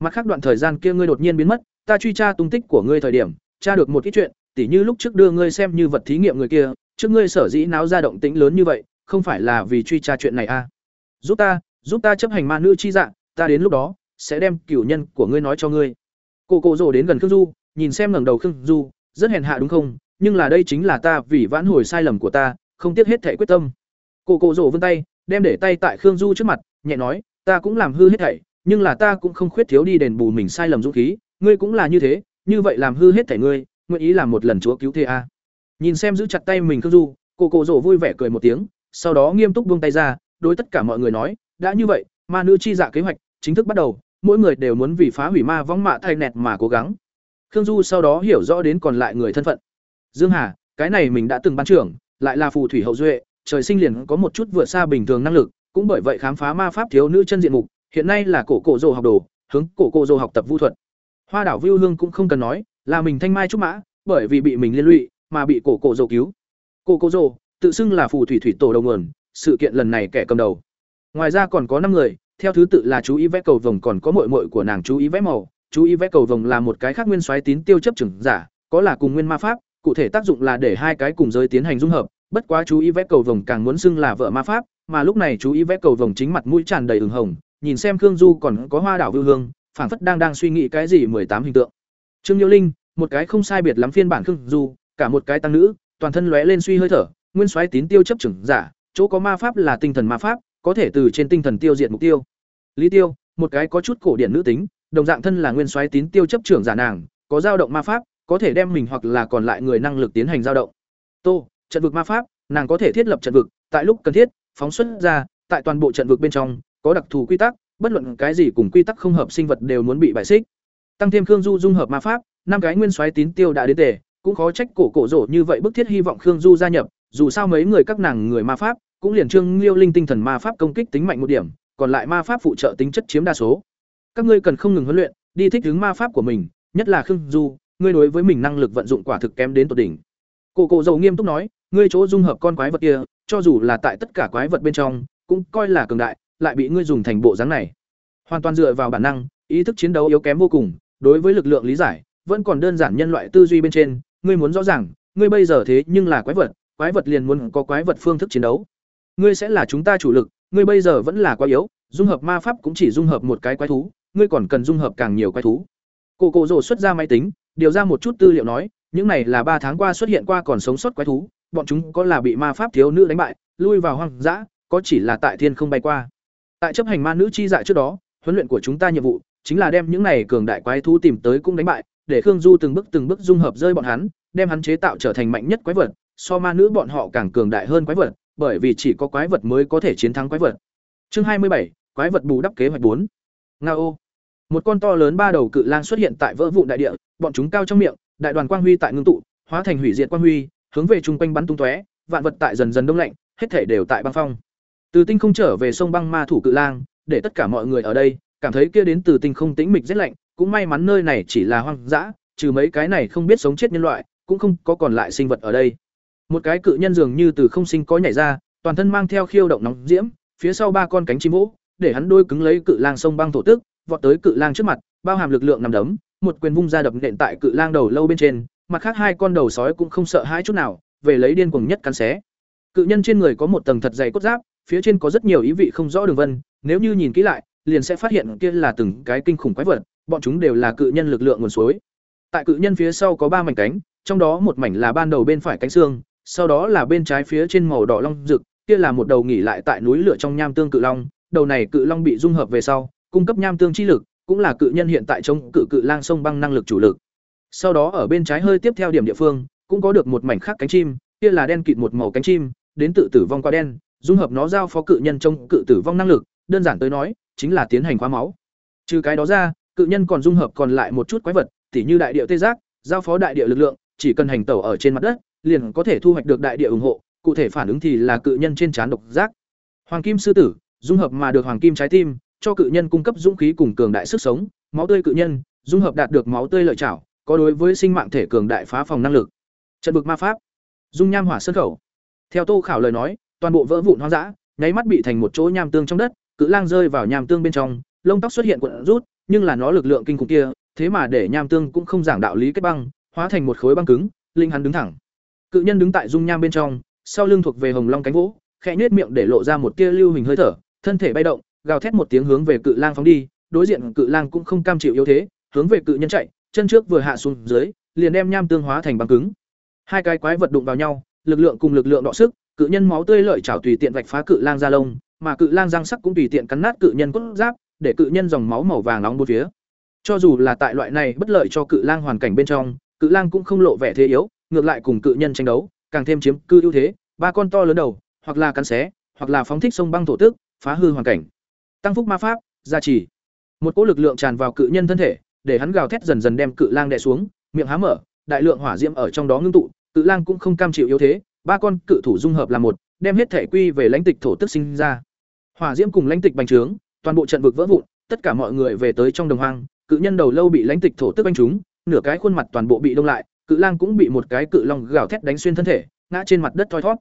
Mặt khác đoạn thời gian kia ngươi đột nhiên biến mất, ta truy tra tung tích của ngươi thời điểm, tra được một ít chuyện, tỉ như lúc trước đưa ngươi xem như vật thí nghiệm người kia, trước ngươi sở dĩ náo ra động tĩnh lớn như vậy, không phải là vì truy tra chuyện này à? Giúp ta, giúp ta chấp hành ma nữ chi dạng, ta đến lúc đó sẽ đem cửu nhân của ngươi nói cho ngươi. Cô cô rồ đến gần Khương Du, nhìn xem ngẩng đầu Khương Du, rất hèn hạ đúng không? Nhưng là đây chính là ta vì vãn hồi sai lầm của ta, không tiếc hết thể quyết tâm. Cô cô rồ vươn tay, đem để tay tại Khương Du trước mặt, nhẹ nói, ta cũng làm hư hết thảy, nhưng là ta cũng không khuyết thiếu đi đền bù mình sai lầm dũng khí, ngươi cũng là như thế, như vậy làm hư hết thảy ngươi, nguyện ý làm một lần chúa cứu thế a. Nhìn xem giữ chặt tay mình Khương Du, cô cô rồ vui vẻ cười một tiếng, sau đó nghiêm túc buông tay ra, đối tất cả mọi người nói, đã như vậy, ma nữ chi dạ kế hoạch chính thức bắt đầu, mỗi người đều muốn vì phá hủy ma vong mạ thay nẹt mà cố gắng. Khương Du sau đó hiểu rõ đến còn lại người thân phận. Dương Hà, cái này mình đã từng ban trưởng, lại là phù thủy hậu duệ, trời sinh liền có một chút vượt xa bình thường năng lực, cũng bởi vậy khám phá ma pháp thiếu nữ chân diện mục, hiện nay là cổ cổ rồ học đồ, hướng cổ cổ rồ học tập vu thuật. Hoa đảo Vưu Hương cũng không cần nói, là mình thanh mai trúc mã, bởi vì bị mình liên lụy mà bị cổ cổ rồ cứu. Cổ cổ rồ tự xưng là phù thủy thủy tổ đầu nguồn, sự kiện lần này kẻ cầm đầu. Ngoài ra còn có năm người, theo thứ tự là chú ý vẽ cầu vồng còn có muội muội của nàng chú ý vẽ màu, chú ý vẽ cầu vồng là một cái khác nguyên soái tín tiêu chấp trưởng giả, có là cùng nguyên ma pháp, cụ thể tác dụng là để hai cái cùng giới tiến hành dung hợp, bất quá chú ý vẽ cầu vồng càng muốn xưng là vợ ma pháp, mà lúc này chú ý vẽ cầu vồng chính mặt mũi tràn đầy ửng hồng, nhìn xem Khương Du còn có Hoa đảo Vưu Hương, phảng phất đang đang suy nghĩ cái gì mười tám hình tượng. Trương Nhiêu Linh, một cái không sai biệt lắm phiên bản Khương Du, cả một cái tăng nữ, toàn thân lóe lên suy hơi thở, nguyên soái tín tiêu chấp trưởng giả, chỗ có ma pháp là tinh thần ma pháp, có thể từ trên tinh thần tiêu diệt mục tiêu. Lý Tiêu, một cái có chút cổ điển nữ tính, đồng dạng thân là nguyên soái tín tiêu chấp trưởng giả nàng, có dao động ma pháp, có thể đem mình hoặc là còn lại người năng lực tiến hành dao động. Tô, trận vực ma pháp, nàng có thể thiết lập trận vực, tại lúc cần thiết, phóng xuất ra, tại toàn bộ trận vực bên trong, có đặc thù quy tắc, bất luận cái gì cùng quy tắc không hợp sinh vật đều muốn bị bại xích. Tăng thêm Khương Du dung hợp ma pháp, năm cái nguyên soái tín tiêu đã đến tề, cũng khó trách cổ cổ rổ như vậy bức thiết hy vọng Khương Du gia nhập, dù sao mấy người các nàng người ma pháp, cũng liền trương liêu linh tinh thần ma pháp công kích tính mạnh một điểm, còn lại ma pháp phụ trợ tính chất chiếm đa số. Các ngươi cần không ngừng huấn luyện, đi thích ứng ma pháp của mình, nhất là Khương Du, ngươi đối với mình năng lực vận dụng quả thực kém đến tột đỉnh. Cổ cổ dầu nghiêm túc nói, ngươi chỗ dung hợp con quái vật kia, cho dù là tại tất cả quái vật bên trong, cũng coi là cường đại, lại bị ngươi dùng thành bộ dáng này. Hoàn toàn dựa vào bản năng, ý thức chiến đấu yếu kém vô cùng, đối với lực lượng lý giải, vẫn còn đơn giản nhân loại tư duy bên trên, ngươi muốn rõ ràng, ngươi bây giờ thế nhưng là quái vật, quái vật liền muốn có quái vật phương thức chiến đấu. Ngươi sẽ là chúng ta chủ lực, ngươi bây giờ vẫn là quá yếu, dung hợp ma pháp cũng chỉ dung hợp một cái quái thú, ngươi còn cần dung hợp càng nhiều quái thú. Cổ Cổ rồ xuất ra máy tính, điều ra một chút tư liệu nói, những này là ba tháng qua xuất hiện qua còn sống sót quái thú, bọn chúng có là bị ma pháp thiếu nữ đánh bại, lui vào hoang dã, có chỉ là tại thiên không bay qua. Tại chấp hành ma nữ chi dạ trước đó, huấn luyện của chúng ta nhiệm vụ chính là đem những này cường đại quái thú tìm tới cũng đánh bại, để Khương Du từng bước từng bước dung hợp rơi bọn hắn, đem hắn chế tạo trở thành mạnh nhất quái vật, so ma nữ bọn họ càng cường đại hơn quái vật, bởi vì chỉ có quái vật mới có thể chiến thắng quái vật. Chương hai mươi bảy, quái vật bù đắp kế hoạch bốn. Ngao. Một con to lớn ba đầu cự lang xuất hiện tại vỡ vụn đại địa, bọn chúng cao trong miệng, đại đoàn quang huy tại ngưng tụ, hóa thành hủy diệt quang huy, hướng về trung quanh bắn tung tóe, vạn vật tại dần dần đông lạnh, hết thể đều tại băng phong. Từ tinh không trở về sông băng ma thủ cự lang, để tất cả mọi người ở đây cảm thấy kia đến từ tinh không tĩnh mịch rất lạnh, cũng may mắn nơi này chỉ là hoang dã, trừ mấy cái này không biết sống chết nhân loại, cũng không có còn lại sinh vật ở đây. Một cái cự nhân dường như từ không sinh có nhảy ra, toàn thân mang theo khiêu động nóng diễm, phía sau ba con cánh chim vỗ, để hắn đôi cứng lấy cự lang sông băng thổ tức, vọt tới cự lang trước mặt, bao hàm lực lượng nằm đấm, một quyền vung ra đập nện tại cự lang đầu lâu bên trên, mặt khác hai con đầu sói cũng không sợ hãi chút nào, về lấy điên cuồng nhất cắn xé. Cự nhân trên người có một tầng thật dày cốt giáp, phía trên có rất nhiều ý vị không rõ đường vân, nếu như nhìn kỹ lại, liền sẽ phát hiện kia là từng cái kinh khủng quái vật, bọn chúng đều là cự nhân lực lượng nguồn suối. Tại cự nhân phía sau có ba mảnh cánh, trong đó một mảnh là ban đầu bên phải cánh xương, sau đó là bên trái phía trên màu đỏ long rực, kia là một đầu nghỉ lại tại núi lửa trong nham tương cự long, đầu này cự long bị dung hợp về sau, cung cấp nham tương chi lực, cũng là cự nhân hiện tại chống cự cự lang sông băng năng lực chủ lực. Sau đó ở bên trái hơi tiếp theo điểm địa phương, cũng có được một mảnh khác cánh chim, kia là đen kịt một màu cánh chim, đến tự tử vong qua đen, dung hợp nó giao phó cự nhân trong cự tử vong năng lực, đơn giản tới nói, chính là tiến hành khóa máu. Trừ cái đó ra, cự nhân còn dung hợp còn lại một chút quái vật, tỉ như đại địa tê giác, giao phó đại địa lực lượng, chỉ cần hành tẩu ở trên mặt đất, liền có thể thu hoạch được đại địa ủng hộ, cụ thể phản ứng thì là cự nhân trên trán độc giác. Hoàng kim sư tử, dung hợp mà được hoàng kim trái tim, cho cự nhân cung cấp dũng khí cùng cường đại sức sống, máu tươi cự nhân, dung hợp đạt được máu tươi lợi chảo, có đối với sinh mạng thể cường đại phá phòng năng lực. Trận bực ma pháp, dung nham hỏa sân khẩu. Theo Tô Khảo lời nói, toàn bộ vỡ vụn hoang dã, nháy mắt bị thành một chỗ nham tương trong đất, cự lang rơi vào nham tương bên trong, lông tóc xuất hiện cuộn rút, nhưng là nó lực lượng kinh khủng kia, thế mà để nham tương cũng không giảng đạo lý kết băng, hóa thành một khối băng cứng, linh hắn đứng thẳng. Cự nhân đứng tại dung nham bên trong, sau lưng thuộc về hồng long cánh vỗ, khẽ nhếch miệng để lộ ra một tia lưu hình hơi thở, thân thể bay động, gào thét một tiếng hướng về cự lang phóng đi, đối diện cự lang cũng không cam chịu yếu thế, hướng về cự nhân chạy, chân trước vừa hạ xuống dưới, liền đem nham tương hóa thành băng cứng. Hai cái quái vật đụng vào nhau, lực lượng cùng lực lượng đọ sức, cự nhân máu tươi lợi chảo tùy tiện vạch phá cự lang da lông, mà cự lang răng sắc cũng tùy tiện cắn nát cự nhân cốt giáp, để cự nhân dòng máu màu vàng nóng bốn phía. Cho dù là tại loại này bất lợi cho cự lang hoàn cảnh bên trong, cự lang cũng không lộ vẻ thế yếu, ngược lại cùng cự nhân tranh đấu, càng thêm chiếm cư ưu thế, ba con to lớn đầu, hoặc là cắn xé, hoặc là phóng thích sông băng thổ tức, phá hư hoàn cảnh. Tăng phúc ma pháp, gia trì. Một cỗ lực lượng tràn vào cự nhân thân thể, để hắn gào thét dần dần đem cự lang đè xuống, miệng há mở, đại lượng hỏa diễm ở trong đó ngưng tụ, cự lang cũng không cam chịu yếu thế, ba con cự thủ dung hợp là một, đem hết thể quy về lãnh tịch thổ tức sinh ra. Hỏa diễm cùng lãnh tịch bành trướng, toàn bộ trận vực vỡ vụn, tất cả mọi người về tới trong đồng hoang, cự nhân đầu lâu bị lãnh tịch thổ tức banh trúng, nửa cái khuôn mặt toàn bộ bị đông lại, cự lang cũng bị một cái cự long gào thét đánh xuyên thân thể, ngã trên mặt đất thoi thoát.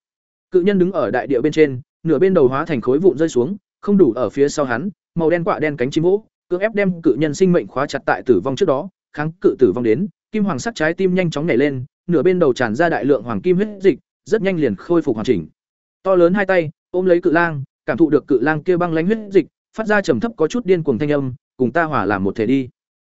Cự nhân đứng ở đại địa bên trên, nửa bên đầu hóa thành khối vụn rơi xuống, không đủ ở phía sau hắn, màu đen quạ đen cánh chim vỗ, cưỡng ép đem cự nhân sinh mệnh khóa chặt tại tử vong trước đó, kháng cự tử vong đến, kim hoàng sắc trái tim nhanh chóng nhảy lên, nửa bên đầu tràn ra đại lượng hoàng kim huyết dịch, rất nhanh liền khôi phục hoàn chỉnh. To lớn hai tay ôm lấy cự lang, cảm thụ được cự lang kia băng lãnh huyết dịch, phát ra trầm thấp có chút điên cuồng thanh âm, cùng ta hỏa làm một thể đi.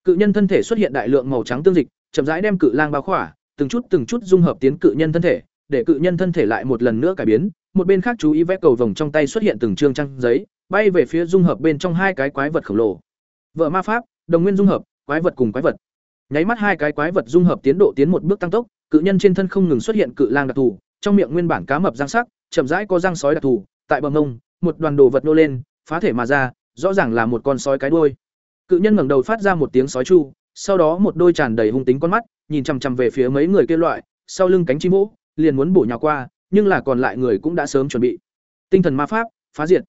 Cự nhân thân thể xuất hiện đại lượng màu trắng tương dịch, chậm rãi đem cự lang bao khỏa, từng chút từng chút dung hợp tiến cự nhân thân thể, để cự nhân thân thể lại một lần nữa cải biến, một bên khác chú ý vẽ cầu vồng trong tay xuất hiện từng trương trang giấy, bay về phía dung hợp bên trong hai cái quái vật khổng lồ. Vợ ma pháp, đồng nguyên dung hợp, quái vật cùng quái vật. Nháy mắt hai cái quái vật dung hợp tiến độ tiến một bước tăng tốc, cự nhân trên thân không ngừng xuất hiện cự lang đặc thù, trong miệng nguyên bản cá mập răng sắc, chậm rãi có răng sói đặc thù, tại bờ mông, một đoàn đồ vật nô lên, phá thể mà ra, rõ ràng là một con sói cái đuôi. Cự nhân ngẩng đầu phát ra một tiếng sói chu, sau đó một đôi tràn đầy hung tính con mắt, nhìn chằm chằm về phía mấy người kia loại, sau lưng cánh chim mỗ, liền muốn bổ nhào qua, nhưng là còn lại người cũng đã sớm chuẩn bị. Tinh thần ma pháp, phá diệt.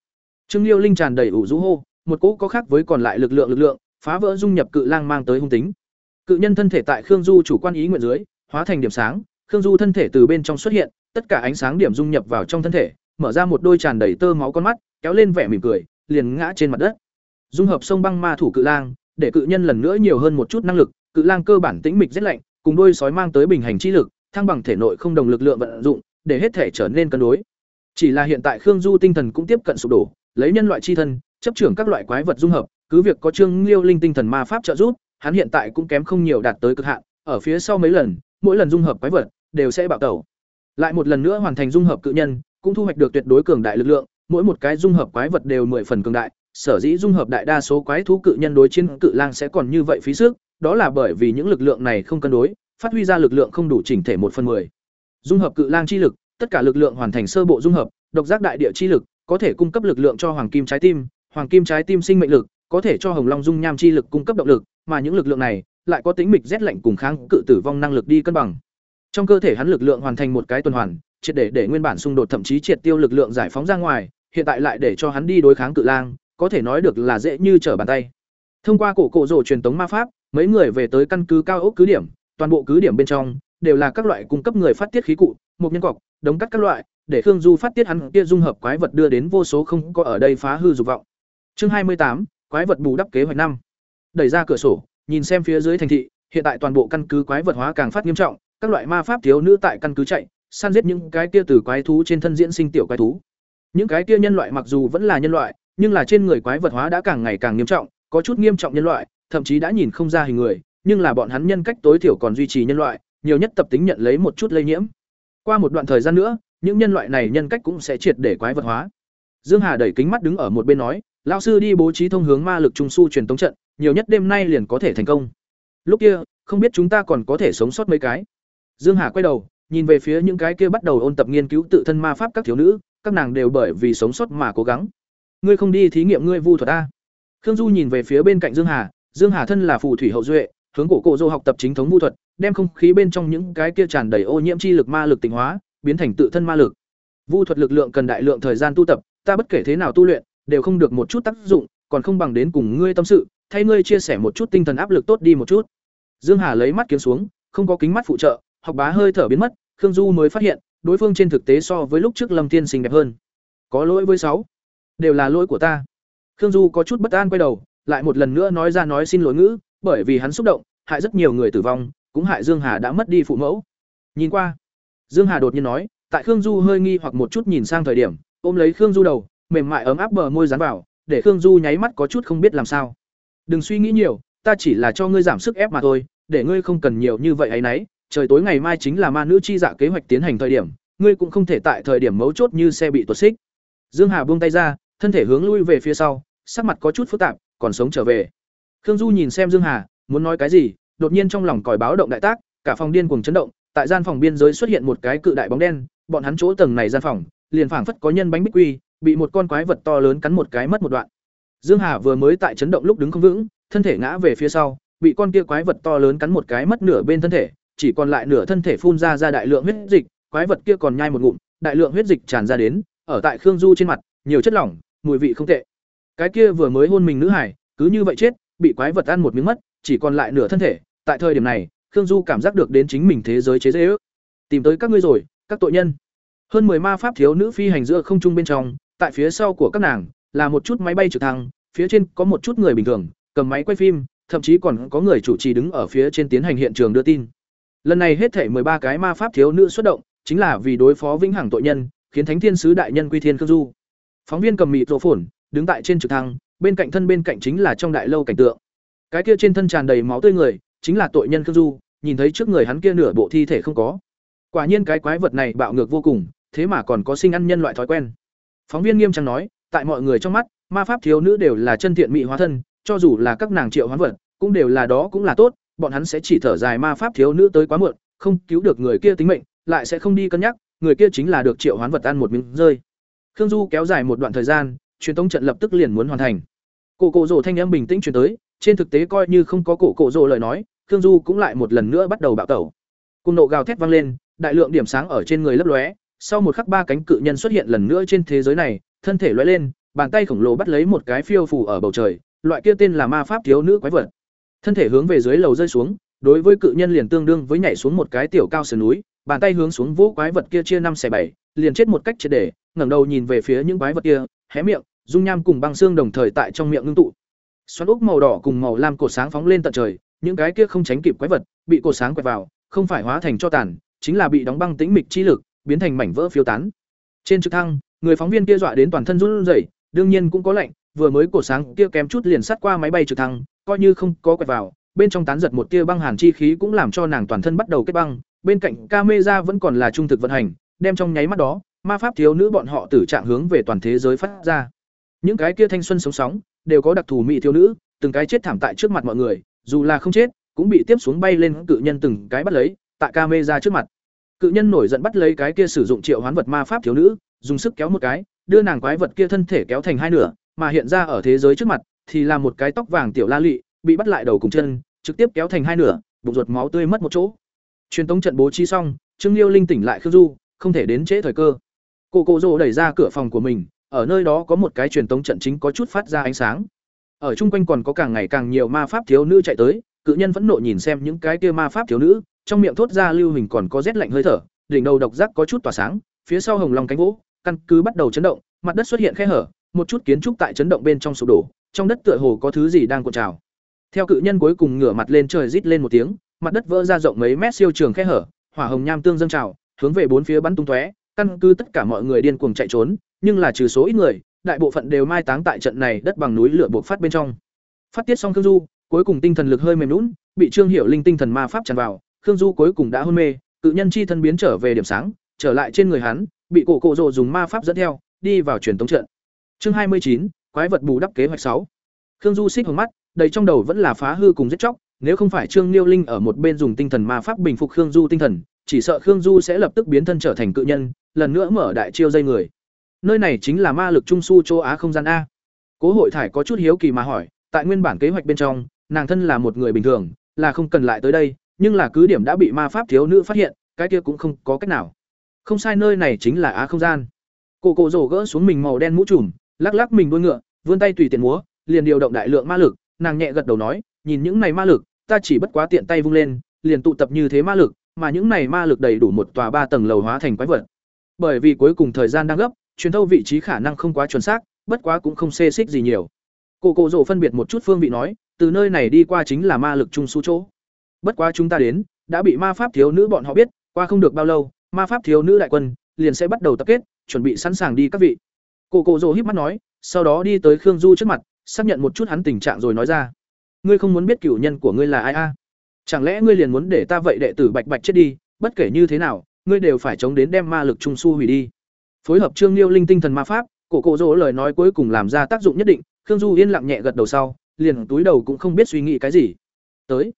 Trương Liêu Linh tràn đầy ủ rũ hô, một cỗ có khác với còn lại lực lượng lực lượng, phá vỡ dung nhập cự lang mang tới hung tính. Cự nhân thân thể tại Khương Du chủ quan ý nguyện dưới, hóa thành điểm sáng, Khương Du thân thể từ bên trong xuất hiện, tất cả ánh sáng điểm dung nhập vào trong thân thể, mở ra một đôi tràn đầy tơ máu con mắt, kéo lên vẻ mỉm cười, liền ngã trên mặt đất. Dung hợp sông băng ma thủ cự lang, để cự nhân lần nữa nhiều hơn một chút năng lực, cự lang cơ bản tĩnh mịch rất lạnh, cùng đôi sói mang tới bình hành chi lực, thăng bằng thể nội không đồng lực lượng vận dụng, để hết thể trở nên cân đối. Chỉ là hiện tại Khương Du tinh thần cũng tiếp cận sụp đổ, lấy nhân loại chi thân, chấp trưởng các loại quái vật dung hợp, cứ việc có Trương Liêu Linh tinh thần ma pháp trợ giúp, hắn hiện tại cũng kém không nhiều đạt tới cực hạn, ở phía sau mấy lần, mỗi lần dung hợp quái vật đều sẽ bạo tẩu. Lại một lần nữa hoàn thành dung hợp cự nhân, cũng thu hoạch được tuyệt đối cường đại lực lượng, mỗi một cái dung hợp quái vật đều mười phần cường đại, sở dĩ dung hợp đại đa số quái thú cự nhân đối chiến cự lang sẽ còn như vậy phí sức, đó là bởi vì những lực lượng này không cân đối, phát huy ra lực lượng không đủ chỉnh thể một phần 10. Dung hợp cự lang chi lực, tất cả lực lượng hoàn thành sơ bộ dung hợp, độc giác đại địa chi lực có thể cung cấp lực lượng cho hoàng kim trái tim, hoàng kim trái tim sinh mệnh lực có thể cho hồng long dung nham chi lực cung cấp động lực, mà những lực lượng này lại có tính mịch rét lạnh cùng kháng cự tử vong năng lực đi cân bằng. Trong cơ thể hắn lực lượng hoàn thành một cái tuần hoàn, triệt để để nguyên bản xung đột thậm chí triệt tiêu lực lượng giải phóng ra ngoài, hiện tại lại để cho hắn đi đối kháng cự lang, có thể nói được là dễ như trở bàn tay. Thông qua cổ cổ rổ truyền tống ma pháp, mấy người về tới căn cứ cao ốc cứ điểm, toàn bộ cứ điểm bên trong đều là các loại cung cấp người phát tiết khí cụ, một nhân cọc, đống cắt các loại, để Khương Du phát tiết hắn kia dung hợp quái vật đưa đến vô số không có ở đây phá hư dục vọng. Chương hai mươi tám quái vật bù đắp kế hoạch năm. Đẩy ra cửa sổ, nhìn xem phía dưới thành thị, hiện tại toàn bộ căn cứ quái vật hóa càng phát nghiêm trọng, các loại ma pháp thiếu nữ tại căn cứ chạy, săn giết những cái kia từ quái thú trên thân diễn sinh tiểu quái thú. Những cái kia nhân loại mặc dù vẫn là nhân loại, nhưng là trên người quái vật hóa đã càng ngày càng nghiêm trọng, có chút nghiêm trọng nhân loại, thậm chí đã nhìn không ra hình người, nhưng là bọn hắn nhân cách tối thiểu còn duy trì nhân loại, nhiều nhất tập tính nhận lấy một chút lây nhiễm. Qua một đoạn thời gian nữa, những nhân loại này nhân cách cũng sẽ triệt để quái vật hóa. Dương Hà đẩy kính mắt đứng ở một bên nói, lão sư đi bố trí thông hướng ma lực trung su truyền tống trận, nhiều nhất đêm nay liền có thể thành công. Lúc kia, không biết chúng ta còn có thể sống sót mấy cái. Dương Hà quay đầu, nhìn về phía những cái kia bắt đầu ôn tập nghiên cứu tự thân ma pháp các thiếu nữ, các nàng đều bởi vì sống sót mà cố gắng. Ngươi không đi thí nghiệm ngươi vu thuật a? Khương Du nhìn về phía bên cạnh Dương Hà, Dương Hà thân là phù thủy hậu duệ, hướng cổ cổ dô học tập chính thống vu thuật, đem không khí bên trong những cái kia tràn đầy ô nhiễm chi lực ma lực tịnh hóa, biến thành tự thân ma lực. Vu thuật lực lượng cần đại lượng thời gian tu tập, ta bất kể thế nào tu luyện, đều không được một chút tác dụng, còn không bằng đến cùng ngươi tâm sự, thay ngươi chia sẻ một chút tinh thần áp lực tốt đi một chút. Dương Hà lấy mắt kiếm xuống, không có kính mắt phụ trợ, học bá hơi thở biến mất, Khương Du mới phát hiện, đối phương trên thực tế so với lúc trước Lâm Tiên xinh đẹp hơn. Có lỗi với sáu, đều là lỗi của ta. Khương Du có chút bất an quay đầu, lại một lần nữa nói ra nói xin lỗi ngữ, bởi vì hắn xúc động, hại rất nhiều người tử vong, cũng hại Dương Hà đã mất đi phụ mẫu. Nhìn qua, Dương Hà đột nhiên nói, tại Khương Du hơi nghi hoặc một chút nhìn sang thời điểm, ôm lấy Khương Du đầu, mềm mại ấm áp bờ môi dán vào, để Khương Du nháy mắt có chút không biết làm sao. Đừng suy nghĩ nhiều, ta chỉ là cho ngươi giảm sức ép mà thôi, để ngươi không cần nhiều như vậy ấy nấy, trời tối ngày mai chính là ma nữ chi dạ kế hoạch tiến hành thời điểm, ngươi cũng không thể tại thời điểm mấu chốt như xe bị tuột xích. Dương Hà buông tay ra, thân thể hướng lui về phía sau, sắc mặt có chút phức tạp, còn sống trở về. Khương Du nhìn xem Dương Hà, muốn nói cái gì, đột nhiên trong lòng còi báo động đại tác, cả phòng điên cuồng chấn động, tại gian phòng biên giới xuất hiện một cái cự đại bóng đen, bọn hắn chỗ tầng này gian phòng, liền phảng phất có nhân bánh bích quy, bị một con quái vật to lớn cắn một cái mất một đoạn. Dương Hà vừa mới tại chấn động lúc đứng không vững, thân thể ngã về phía sau, bị con kia quái vật to lớn cắn một cái mất nửa bên thân thể, chỉ còn lại nửa thân thể phun ra ra đại lượng huyết dịch, quái vật kia còn nhai một ngụm, đại lượng huyết dịch tràn ra đến, ở tại Khương Du trên mặt, nhiều chất lỏng, mùi vị không tệ. Cái kia vừa mới hôn mình nữ hải, cứ như vậy chết, bị quái vật ăn một miếng mất, chỉ còn lại nửa thân thể, tại thời điểm này, Khương Du cảm giác được đến chính mình thế giới chế giễu. Tìm tới các ngươi rồi, các tội nhân. Hơn 10 ma pháp thiếu nữ phi hành giữa không trung bên trong, tại phía sau của các nàng là một chút máy bay trực thăng, phía trên có một chút người bình thường, cầm máy quay phim, thậm chí còn có người chủ trì đứng ở phía trên tiến hành hiện trường đưa tin. Lần này hết thảy ba cái ma pháp thiếu nữ xuất động, chính là vì đối phó vĩnh hằng tội nhân, khiến Thánh Thiên sứ đại nhân quy thiên cơ du. Phóng viên cầm mịt rộ phồn, đứng tại trên trực thăng, bên cạnh thân bên cạnh chính là trong đại lâu cảnh tượng. Cái kia trên thân tràn đầy máu tươi người, chính là tội nhân cơ du, nhìn thấy trước người hắn kia nửa bộ thi thể không có. Quả nhiên cái quái vật này bạo ngược vô cùng, thế mà còn có sinh ăn nhân loại thói quen. Phóng viên nghiêm trang nói, tại mọi người trong mắt, ma pháp thiếu nữ đều là chân thiện mỹ hóa thân, cho dù là các nàng triệu hoán vật, cũng đều là đó cũng là tốt, bọn hắn sẽ chỉ thở dài ma pháp thiếu nữ tới quá muộn, không cứu được người kia tính mệnh, lại sẽ không đi cân nhắc, người kia chính là được triệu hoán vật ăn một miếng rơi. Khương Du kéo dài một đoạn thời gian, truyền tống trận lập tức liền muốn hoàn thành. Cổ cổ rồ thanh âm bình tĩnh truyền tới, trên thực tế coi như không có cổ cổ rồ lời nói, Khương Du cũng lại một lần nữa bắt đầu bạo tẩu. Cùng nộ gào thét vang lên, đại lượng điểm sáng ở trên người lấp lóe, sau một khắc ba cánh cự nhân xuất hiện lần nữa trên thế giới này, thân thể lóe lên, bàn tay khổng lồ bắt lấy một cái phiêu phù ở bầu trời, loại kia tên là ma pháp thiếu nữ quái vật. Thân thể hướng về dưới lầu rơi xuống, đối với cự nhân liền tương đương với nhảy xuống một cái tiểu cao sườn núi, bàn tay hướng xuống vỗ quái vật kia chia năm xẻ bảy, liền chết một cách triệt để, ngẩng đầu nhìn về phía những quái vật kia, hé miệng, dung nham cùng băng xương đồng thời tại trong miệng ngưng tụ. Xoắn ốc màu đỏ cùng màu lam cột sáng phóng lên tận trời, những cái kia không tránh kịp quái vật, bị cột sáng quẹt vào, không phải hóa thành cho tàn, chính là bị đóng băng tĩnh mịch chi lực, biến thành mảnh vỡ phiêu tán. Trên trực thăng, người phóng viên kia dọa đến toàn thân run rẩy, đương nhiên cũng có lạnh, vừa mới cổ sáng kia kém chút liền sát qua máy bay trực thăng, coi như không có quẹt vào, bên trong tán giật một tia băng hàn chi khí cũng làm cho nàng toàn thân bắt đầu kết băng, bên cạnh camera vẫn còn là trung thực vận hành, đem trong nháy mắt đó, ma pháp thiếu nữ bọn họ tử trạng hướng về toàn thế giới phát ra. Những cái kia thanh xuân sống sóng, đều có đặc thù mỹ thiếu nữ, từng cái chết thảm tại trước mặt mọi người, dù là không chết, cũng bị tiếp xuống bay lên cự nhân từng cái bắt lấy, tại camera trước mặt. Cự nhân nổi giận bắt lấy cái kia sử dụng triệu hoán vật ma pháp thiếu nữ, dùng sức kéo một cái, đưa nàng quái vật kia thân thể kéo thành hai nửa, mà hiện ra ở thế giới trước mặt thì là một cái tóc vàng tiểu la lị, bị bắt lại đầu cùng chân, trực tiếp kéo thành hai nửa, bụng ruột máu tươi mất một chỗ. Truyền tống trận bố trí xong, Trương Liêu linh tỉnh lại Khương Du, không thể đến trễ thời cơ. Cô Cô rồ đẩy ra cửa phòng của mình, ở nơi đó có một cái truyền tống trận chính có chút phát ra ánh sáng. Ở chung quanh còn có càng ngày càng nhiều ma pháp thiếu nữ chạy tới, cự nhân vẫn nộ nhìn xem những cái kia ma pháp thiếu nữ, trong miệng thốt ra lưu hình còn có rét lạnh hơi thở, đỉnh đầu độc giác có chút tỏa sáng, phía sau hồng long cánh vỗ, căn cứ bắt đầu chấn động, mặt đất xuất hiện khe hở, một chút kiến trúc tại chấn động bên trong sụp đổ, trong đất tựa hồ có thứ gì đang cuộn trào. Theo cự nhân cuối cùng ngửa mặt lên trời rít lên một tiếng, mặt đất vỡ ra rộng mấy mét siêu trường khe hở, hỏa hồng nham tương dâng trào, hướng về bốn phía bắn tung tóe, căn cứ tất cả mọi người điên cuồng chạy trốn, nhưng là trừ số ít người, đại bộ phận đều mai táng tại trận này đất bằng núi lửa buộc phát bên trong. Phát tiết xong thương Du, cuối cùng tinh thần lực hơi mềm lún bị Trương Hiểu Linh tinh thần ma pháp tràn vào, Khương Du cuối cùng đã hôn mê, cự nhân chi thân biến trở về điểm sáng, trở lại trên người hắn, bị cổ cổ rồ dùng ma pháp dẫn theo, đi vào truyền tống trận. Chương hai mươi chín, quái vật bù đắp kế hoạch sáu. Khương Du xích hướng mắt, đầy trong đầu vẫn là phá hư cùng giết chóc, nếu không phải Trương Liêu Linh ở một bên dùng tinh thần ma pháp bình phục Khương Du tinh thần, chỉ sợ Khương Du sẽ lập tức biến thân trở thành cự nhân, lần nữa mở đại chiêu dây người. Nơi này chính là ma lực trung su châu Á không gian a. Cố Hội Thải có chút hiếu kỳ mà hỏi, tại nguyên bản kế hoạch bên trong, nàng thân là một người bình thường, là không cần lại tới đây, nhưng là cứ điểm đã bị ma pháp thiếu nữ phát hiện, cái kia cũng không có cách nào. Không sai nơi này chính là á không gian. Cổ cổ rổ gỡ xuống mình màu đen mũ trùm, lắc lắc mình đuôi ngựa, vươn tay tùy tiện múa, liền điều động đại lượng ma lực, nàng nhẹ gật đầu nói, nhìn những này ma lực, ta chỉ bất quá tiện tay vung lên, liền tụ tập như thế ma lực, mà những này ma lực đầy đủ một tòa ba tầng lầu hóa thành quái vật. Bởi vì cuối cùng thời gian đang gấp, truyền thâu vị trí khả năng không quá chuẩn xác, bất quá cũng không xê xích gì nhiều. Cổ cổ rồ phân biệt một chút phương vị nói, từ nơi này đi qua chính là ma lực trung su chỗ. Bất quá chúng ta đến, đã bị ma pháp thiếu nữ bọn họ biết, qua không được bao lâu, ma pháp thiếu nữ đại quân liền sẽ bắt đầu tập kết, chuẩn bị sẵn sàng đi các vị. Cổ cổ rồ híp mắt nói, sau đó đi tới Khương Du trước mặt, xác nhận một chút hắn tình trạng rồi nói ra. Ngươi không muốn biết cửu nhân của ngươi là ai a? Chẳng lẽ ngươi liền muốn để ta vậy đệ tử bạch bạch chết đi bất kể như thế nào ngươi đều phải chống đến đem ma lực trung su hủy đi. Phối hợp trương liêu linh tinh thần ma pháp cổ cổ rỗ lời nói cuối cùng làm ra tác dụng nhất định khương du yên lặng nhẹ gật đầu sau liền túi đầu cũng không biết suy nghĩ cái gì. Tới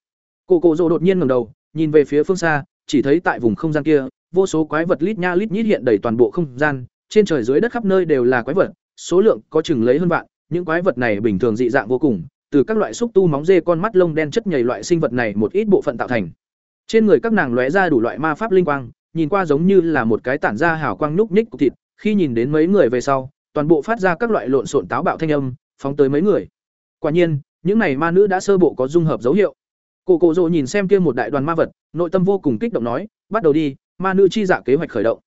cổ cổ Dụ đột nhiên ngẩng đầu nhìn về phía phương xa chỉ thấy tại vùng không gian kia vô số quái vật lít nha lít nhít hiện đầy toàn bộ không gian trên trời dưới đất khắp nơi đều là quái vật số lượng có chừng lấy hơn vạn những quái vật này bình thường dị dạng vô cùng, từ các loại xúc tu móng dê con mắt lông đen chất nhầy loại sinh vật này một ít bộ phận tạo thành. Trên người các nàng lóe ra đủ loại ma pháp linh quang, nhìn qua giống như là một cái tản ra hào quang núc ních của thịt, khi nhìn đến mấy người về sau, toàn bộ phát ra các loại lộn xộn táo bạo thanh âm, phóng tới mấy người. Quả nhiên, những này ma nữ đã sơ bộ có dung hợp dấu hiệu. Cổ Cổ Dụ nhìn xem kia một đại đoàn ma vật, nội tâm vô cùng kích động nói, bắt đầu đi, ma nữ chi dạ kế hoạch khởi động.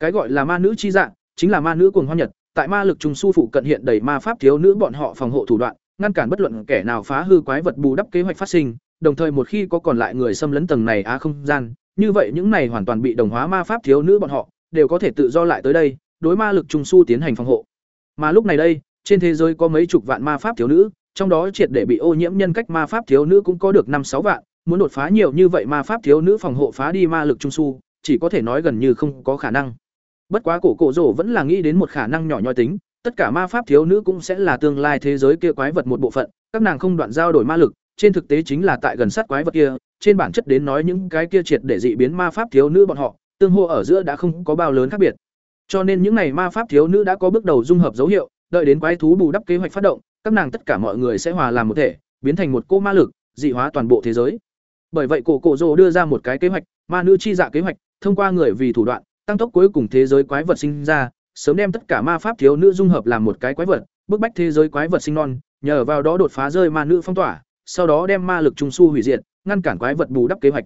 Cái gọi là ma nữ chi dạ, chính là ma nữ cuồng hoan nhật, tại ma lực trùng su phụ cận hiện đầy ma pháp thiếu nữ bọn họ phòng hộ thủ đoạn, ngăn cản bất luận kẻ nào phá hư quái vật bù đắp kế hoạch phát sinh, đồng thời một khi có còn lại người xâm lấn tầng này á không gian, như vậy những này hoàn toàn bị đồng hóa ma pháp thiếu nữ bọn họ đều có thể tự do lại tới đây, đối ma lực trùng su tiến hành phòng hộ. Mà lúc này đây, trên thế giới có mấy chục vạn ma pháp thiếu nữ, trong đó triệt để bị ô nhiễm nhân cách ma pháp thiếu nữ cũng có được năm sáu vạn, muốn đột phá nhiều như vậy ma pháp thiếu nữ phòng hộ phá đi ma lực trung su, chỉ có thể nói gần như không có khả năng. Bất quá cổ cổ rồ vẫn là nghĩ đến một khả năng nhỏ nhoi tính, tất cả ma pháp thiếu nữ cũng sẽ là tương lai thế giới kia quái vật một bộ phận, các nàng không đoạn giao đổi ma lực, trên thực tế chính là tại gần sát quái vật kia, trên bản chất đến nói những cái kia triệt để dị biến ma pháp thiếu nữ bọn họ, tương hô ở giữa đã không có bao lớn khác biệt. Cho nên những này ma pháp thiếu nữ đã có bước đầu dung hợp dấu hiệu, đợi đến quái thú bù đắp kế hoạch phát động, các nàng tất cả mọi người sẽ hòa làm một thể, biến thành một cô ma lực, dị hóa toàn bộ thế giới. Bởi vậy cổ cổ rồ đưa ra một cái kế hoạch, ma nữ chi dạ kế hoạch, thông qua người vì thủ đoạn, tăng tốc cuối cùng thế giới quái vật sinh ra, sớm đem tất cả ma pháp thiếu nữ dung hợp làm một cái quái vật, bức bách thế giới quái vật sinh non, nhờ vào đó đột phá rơi ma nữ phong tỏa, sau đó đem ma lực trung su hủy diệt, ngăn cản quái vật bù đắp kế hoạch.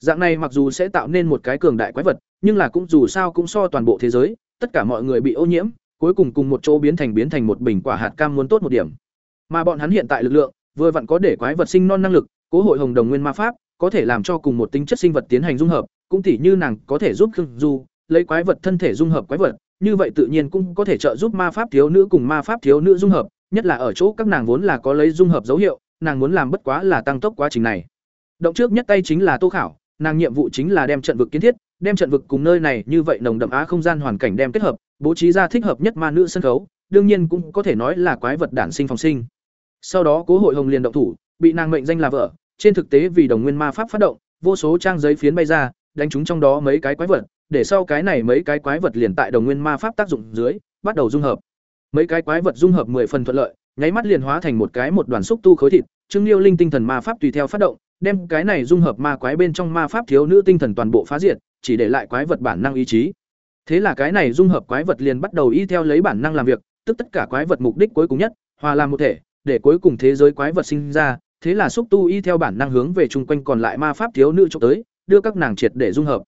Dạng này mặc dù sẽ tạo nên một cái cường đại quái vật, nhưng là cũng dù sao cũng so toàn bộ thế giới, tất cả mọi người bị ô nhiễm, cuối cùng cùng một chỗ biến thành biến thành một bình quả hạt cam muốn tốt một điểm. Mà bọn hắn hiện tại lực lượng, vừa vặn có để quái vật sinh non năng lực, cố hội hồng đồng nguyên ma pháp, có thể làm cho cùng một tính chất sinh vật tiến hành dung hợp, cũng tỉ như nàng có thể giúp Khương Du lấy quái vật thân thể dung hợp quái vật, như vậy tự nhiên cũng có thể trợ giúp ma pháp thiếu nữ cùng ma pháp thiếu nữ dung hợp, nhất là ở chỗ các nàng vốn là có lấy dung hợp dấu hiệu, nàng muốn làm bất quá là tăng tốc quá trình này. Động trước nhất tay chính là Tô Khảo, nàng nhiệm vụ chính là đem trận vực kiến thiết, đem trận vực cùng nơi này như vậy nồng đậm á không gian hoàn cảnh đem kết hợp, bố trí ra thích hợp nhất ma nữ sân khấu, đương nhiên cũng có thể nói là quái vật đản sinh phòng sinh. Sau đó Cố Hội Hồng liền động thủ, bị nàng mệnh danh là vợ, trên thực tế vì đồng nguyên ma pháp phát động, vô số trang giấy phiến bay ra, đánh trúng trong đó mấy cái quái vật, để sau cái này mấy cái quái vật liền tại đồng nguyên ma pháp tác dụng dưới, bắt đầu dung hợp. Mấy cái quái vật dung hợp 10 phần thuận lợi, nháy mắt liền hóa thành một cái một đoàn xúc tu khối thịt, Trương Liêu Linh tinh thần ma pháp tùy theo phát động, đem cái này dung hợp ma quái bên trong ma pháp thiếu nữ tinh thần toàn bộ phá diệt, chỉ để lại quái vật bản năng ý chí. Thế là cái này dung hợp quái vật liền bắt đầu y theo lấy bản năng làm việc, tức tất cả quái vật mục đích cuối cùng nhất, hòa làm một thể, để cuối cùng thế giới quái vật sinh ra, thế là xúc tu y theo bản năng hướng về chung quanh còn lại ma pháp thiếu nữ cho tới, đưa các nàng triệt để dung hợp.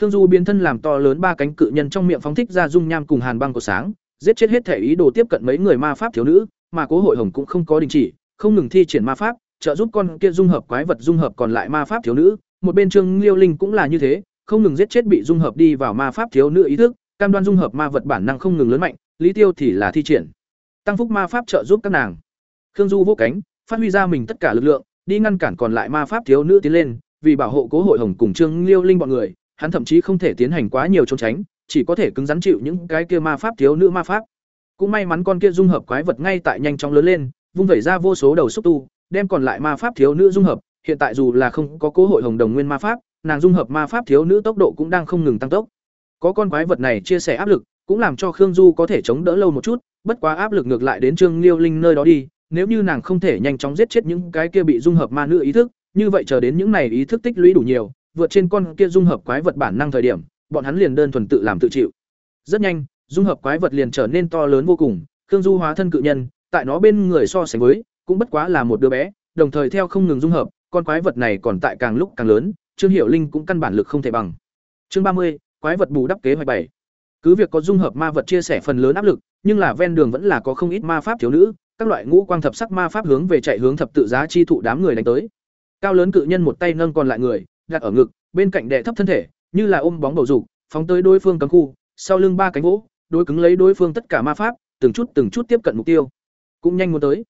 Khương Du biến thân làm to lớn ba cánh cự nhân trong miệng phóng thích ra dung nham cùng hàn băng của sáng, giết chết hết thể ý đồ tiếp cận mấy người ma pháp thiếu nữ, mà Cố Hội Hồng cũng không có đình chỉ, không ngừng thi triển ma pháp, trợ giúp con kia dung hợp quái vật dung hợp còn lại ma pháp thiếu nữ, một bên Trương Liêu Linh cũng là như thế, không ngừng giết chết bị dung hợp đi vào ma pháp thiếu nữ ý thức, cam đoan dung hợp ma vật bản năng không ngừng lớn mạnh, Lý Tiêu thì là thi triển tăng phúc ma pháp trợ giúp các nàng. Khương Du vô cánh, phát huy ra mình tất cả lực lượng, đi ngăn cản còn lại ma pháp thiếu nữ tiến lên, vì bảo hộ Cố Hội Hồng cùng Trương Liêu Linh bọn người, hắn thậm chí không thể tiến hành quá nhiều trốn tránh, chỉ có thể cứng rắn chịu những cái kia ma pháp thiếu nữ ma pháp. Cũng may mắn con kia dung hợp quái vật ngay tại nhanh chóng lớn lên, vung vẩy ra vô số đầu xúc tu, đem còn lại ma pháp thiếu nữ dung hợp, hiện tại dù là không có cố hội hồng đồng nguyên ma pháp, nàng dung hợp ma pháp thiếu nữ tốc độ cũng đang không ngừng tăng tốc. Có con quái vật này chia sẻ áp lực, cũng làm cho Khương Du có thể chống đỡ lâu một chút, bất quá áp lực ngược lại đến Trương Liêu Linh nơi đó đi, nếu như nàng không thể nhanh chóng giết chết những cái kia bị dung hợp ma nữ ý thức, như vậy chờ đến những này ý thức tích lũy đủ nhiều, vượt trên con kia dung hợp quái vật bản năng thời điểm, bọn hắn liền đơn thuần tự làm tự chịu. Rất nhanh, dung hợp quái vật liền trở nên to lớn vô cùng, Khương Du hóa thân cự nhân, tại nó bên người so sánh với, cũng bất quá là một đứa bé, đồng thời theo không ngừng dung hợp, con quái vật này còn tại càng lúc càng lớn, Trương Hiểu Linh cũng căn bản lực không thể bằng. Chương ba mươi, quái vật bù đắp kế hoạch bảy. Cứ việc có dung hợp ma vật chia sẻ phần lớn áp lực, nhưng là ven đường vẫn là có không ít ma pháp thiếu nữ, các loại ngũ quang thập sắc ma pháp hướng về chạy hướng thập tự giá chi thụ đám người đánh tới. Cao lớn cự nhân một tay nâng còn lại người, đặt ở ngực, bên cạnh đè thấp thân thể, như là ôm bóng bầu dục, phóng tới đối phương cấm khu, sau lưng ba cánh vỗ, đối cứng lấy đối phương tất cả ma pháp, từng chút từng chút tiếp cận mục tiêu. Cũng nhanh muốn tới.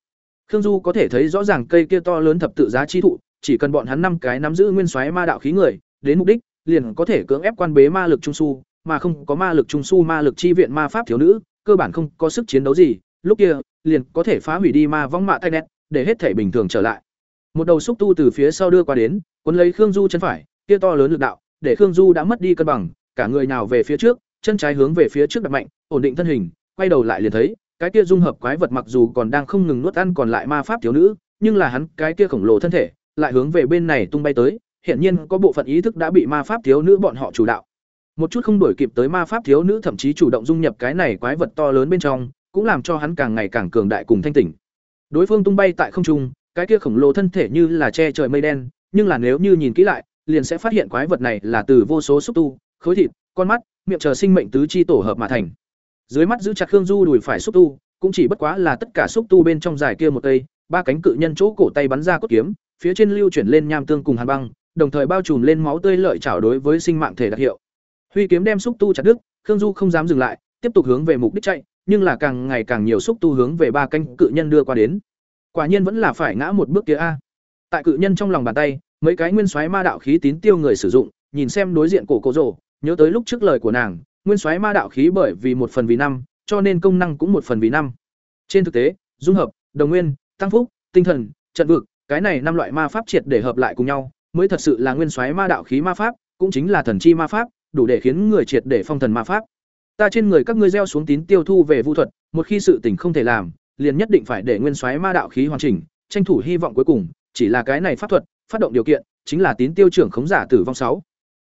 Khương Du có thể thấy rõ ràng cây kia to lớn thập tự giá chi thụ, chỉ cần bọn hắn năm cái nắm giữ nguyên soái ma đạo khí người, đến mục đích, liền có thể cưỡng ép quan bế ma lực trung su, mà không có ma lực trung su ma lực chi viện ma pháp thiếu nữ, cơ bản không có sức chiến đấu gì, lúc kia, liền có thể phá hủy đi ma vong mạ tay nét, để hết thể bình thường trở lại. Một đầu xúc tu từ phía sau đưa qua đến, cuốn lấy Khương Du chân phải, kia to lớn lực đạo, để Khương Du đã mất đi cân bằng, cả người nào về phía trước, chân trái hướng về phía trước đặt mạnh, ổn định thân hình, quay đầu lại liền thấy, cái kia dung hợp quái vật mặc dù còn đang không ngừng nuốt ăn còn lại ma pháp thiếu nữ, nhưng là hắn cái kia khổng lồ thân thể, lại hướng về bên này tung bay tới, hiển nhiên có bộ phận ý thức đã bị ma pháp thiếu nữ bọn họ chủ đạo. Một chút không đổi kịp tới ma pháp thiếu nữ thậm chí chủ động dung nhập cái này quái vật to lớn bên trong, cũng làm cho hắn càng ngày càng cường đại cùng thanh tỉnh. Đối phương tung bay tại không trung, cái kia khổng lồ thân thể như là che trời mây đen, nhưng là nếu như nhìn kỹ lại, liền sẽ phát hiện quái vật này là từ vô số xúc tu, khối thịt, con mắt, miệng chờ sinh mệnh tứ chi tổ hợp mà thành. Dưới mắt giữ chặt Khương Du đùi phải xúc tu, cũng chỉ bất quá là tất cả xúc tu bên trong dài kia một cây, ba cánh cự nhân chỗ cổ tay bắn ra cốt kiếm, phía trên lưu chuyển lên nham tương cùng hàn băng, đồng thời bao trùm lên máu tươi lợi chảo đối với sinh mạng thể đặc hiệu. Huy kiếm đem xúc tu chặt đứt, Khương Du không dám dừng lại, tiếp tục hướng về mục đích chạy, nhưng là càng ngày càng nhiều xúc tu hướng về ba canh cự nhân đưa qua đến. Quả nhiên vẫn là phải ngã một bước kia a. Tại cự nhân trong lòng bàn tay, mấy cái nguyên xoáy ma đạo khí tín tiêu người sử dụng, nhìn xem đối diện cổ cổ rồ, Nhớ tới lúc trước lời của nàng, nguyên soái ma đạo khí bởi vì một phần vì năm, cho nên công năng cũng một phần vì năm. Trên thực tế, dung hợp, đồng nguyên, tăng phúc, tinh thần, trận vực, cái này năm loại ma pháp triệt để hợp lại cùng nhau, mới thật sự là nguyên soái ma đạo khí ma pháp, cũng chính là thần chi ma pháp, đủ để khiến người triệt để phong thần ma pháp. Ta trên người các ngươi gieo xuống tín tiêu thu về vu thuật, một khi sự tình không thể làm, liền nhất định phải để nguyên soái ma đạo khí hoàn chỉnh, tranh thủ hy vọng cuối cùng, chỉ là cái này pháp thuật, phát động điều kiện, chính là tín tiêu trưởng khống giả tử vong sáu.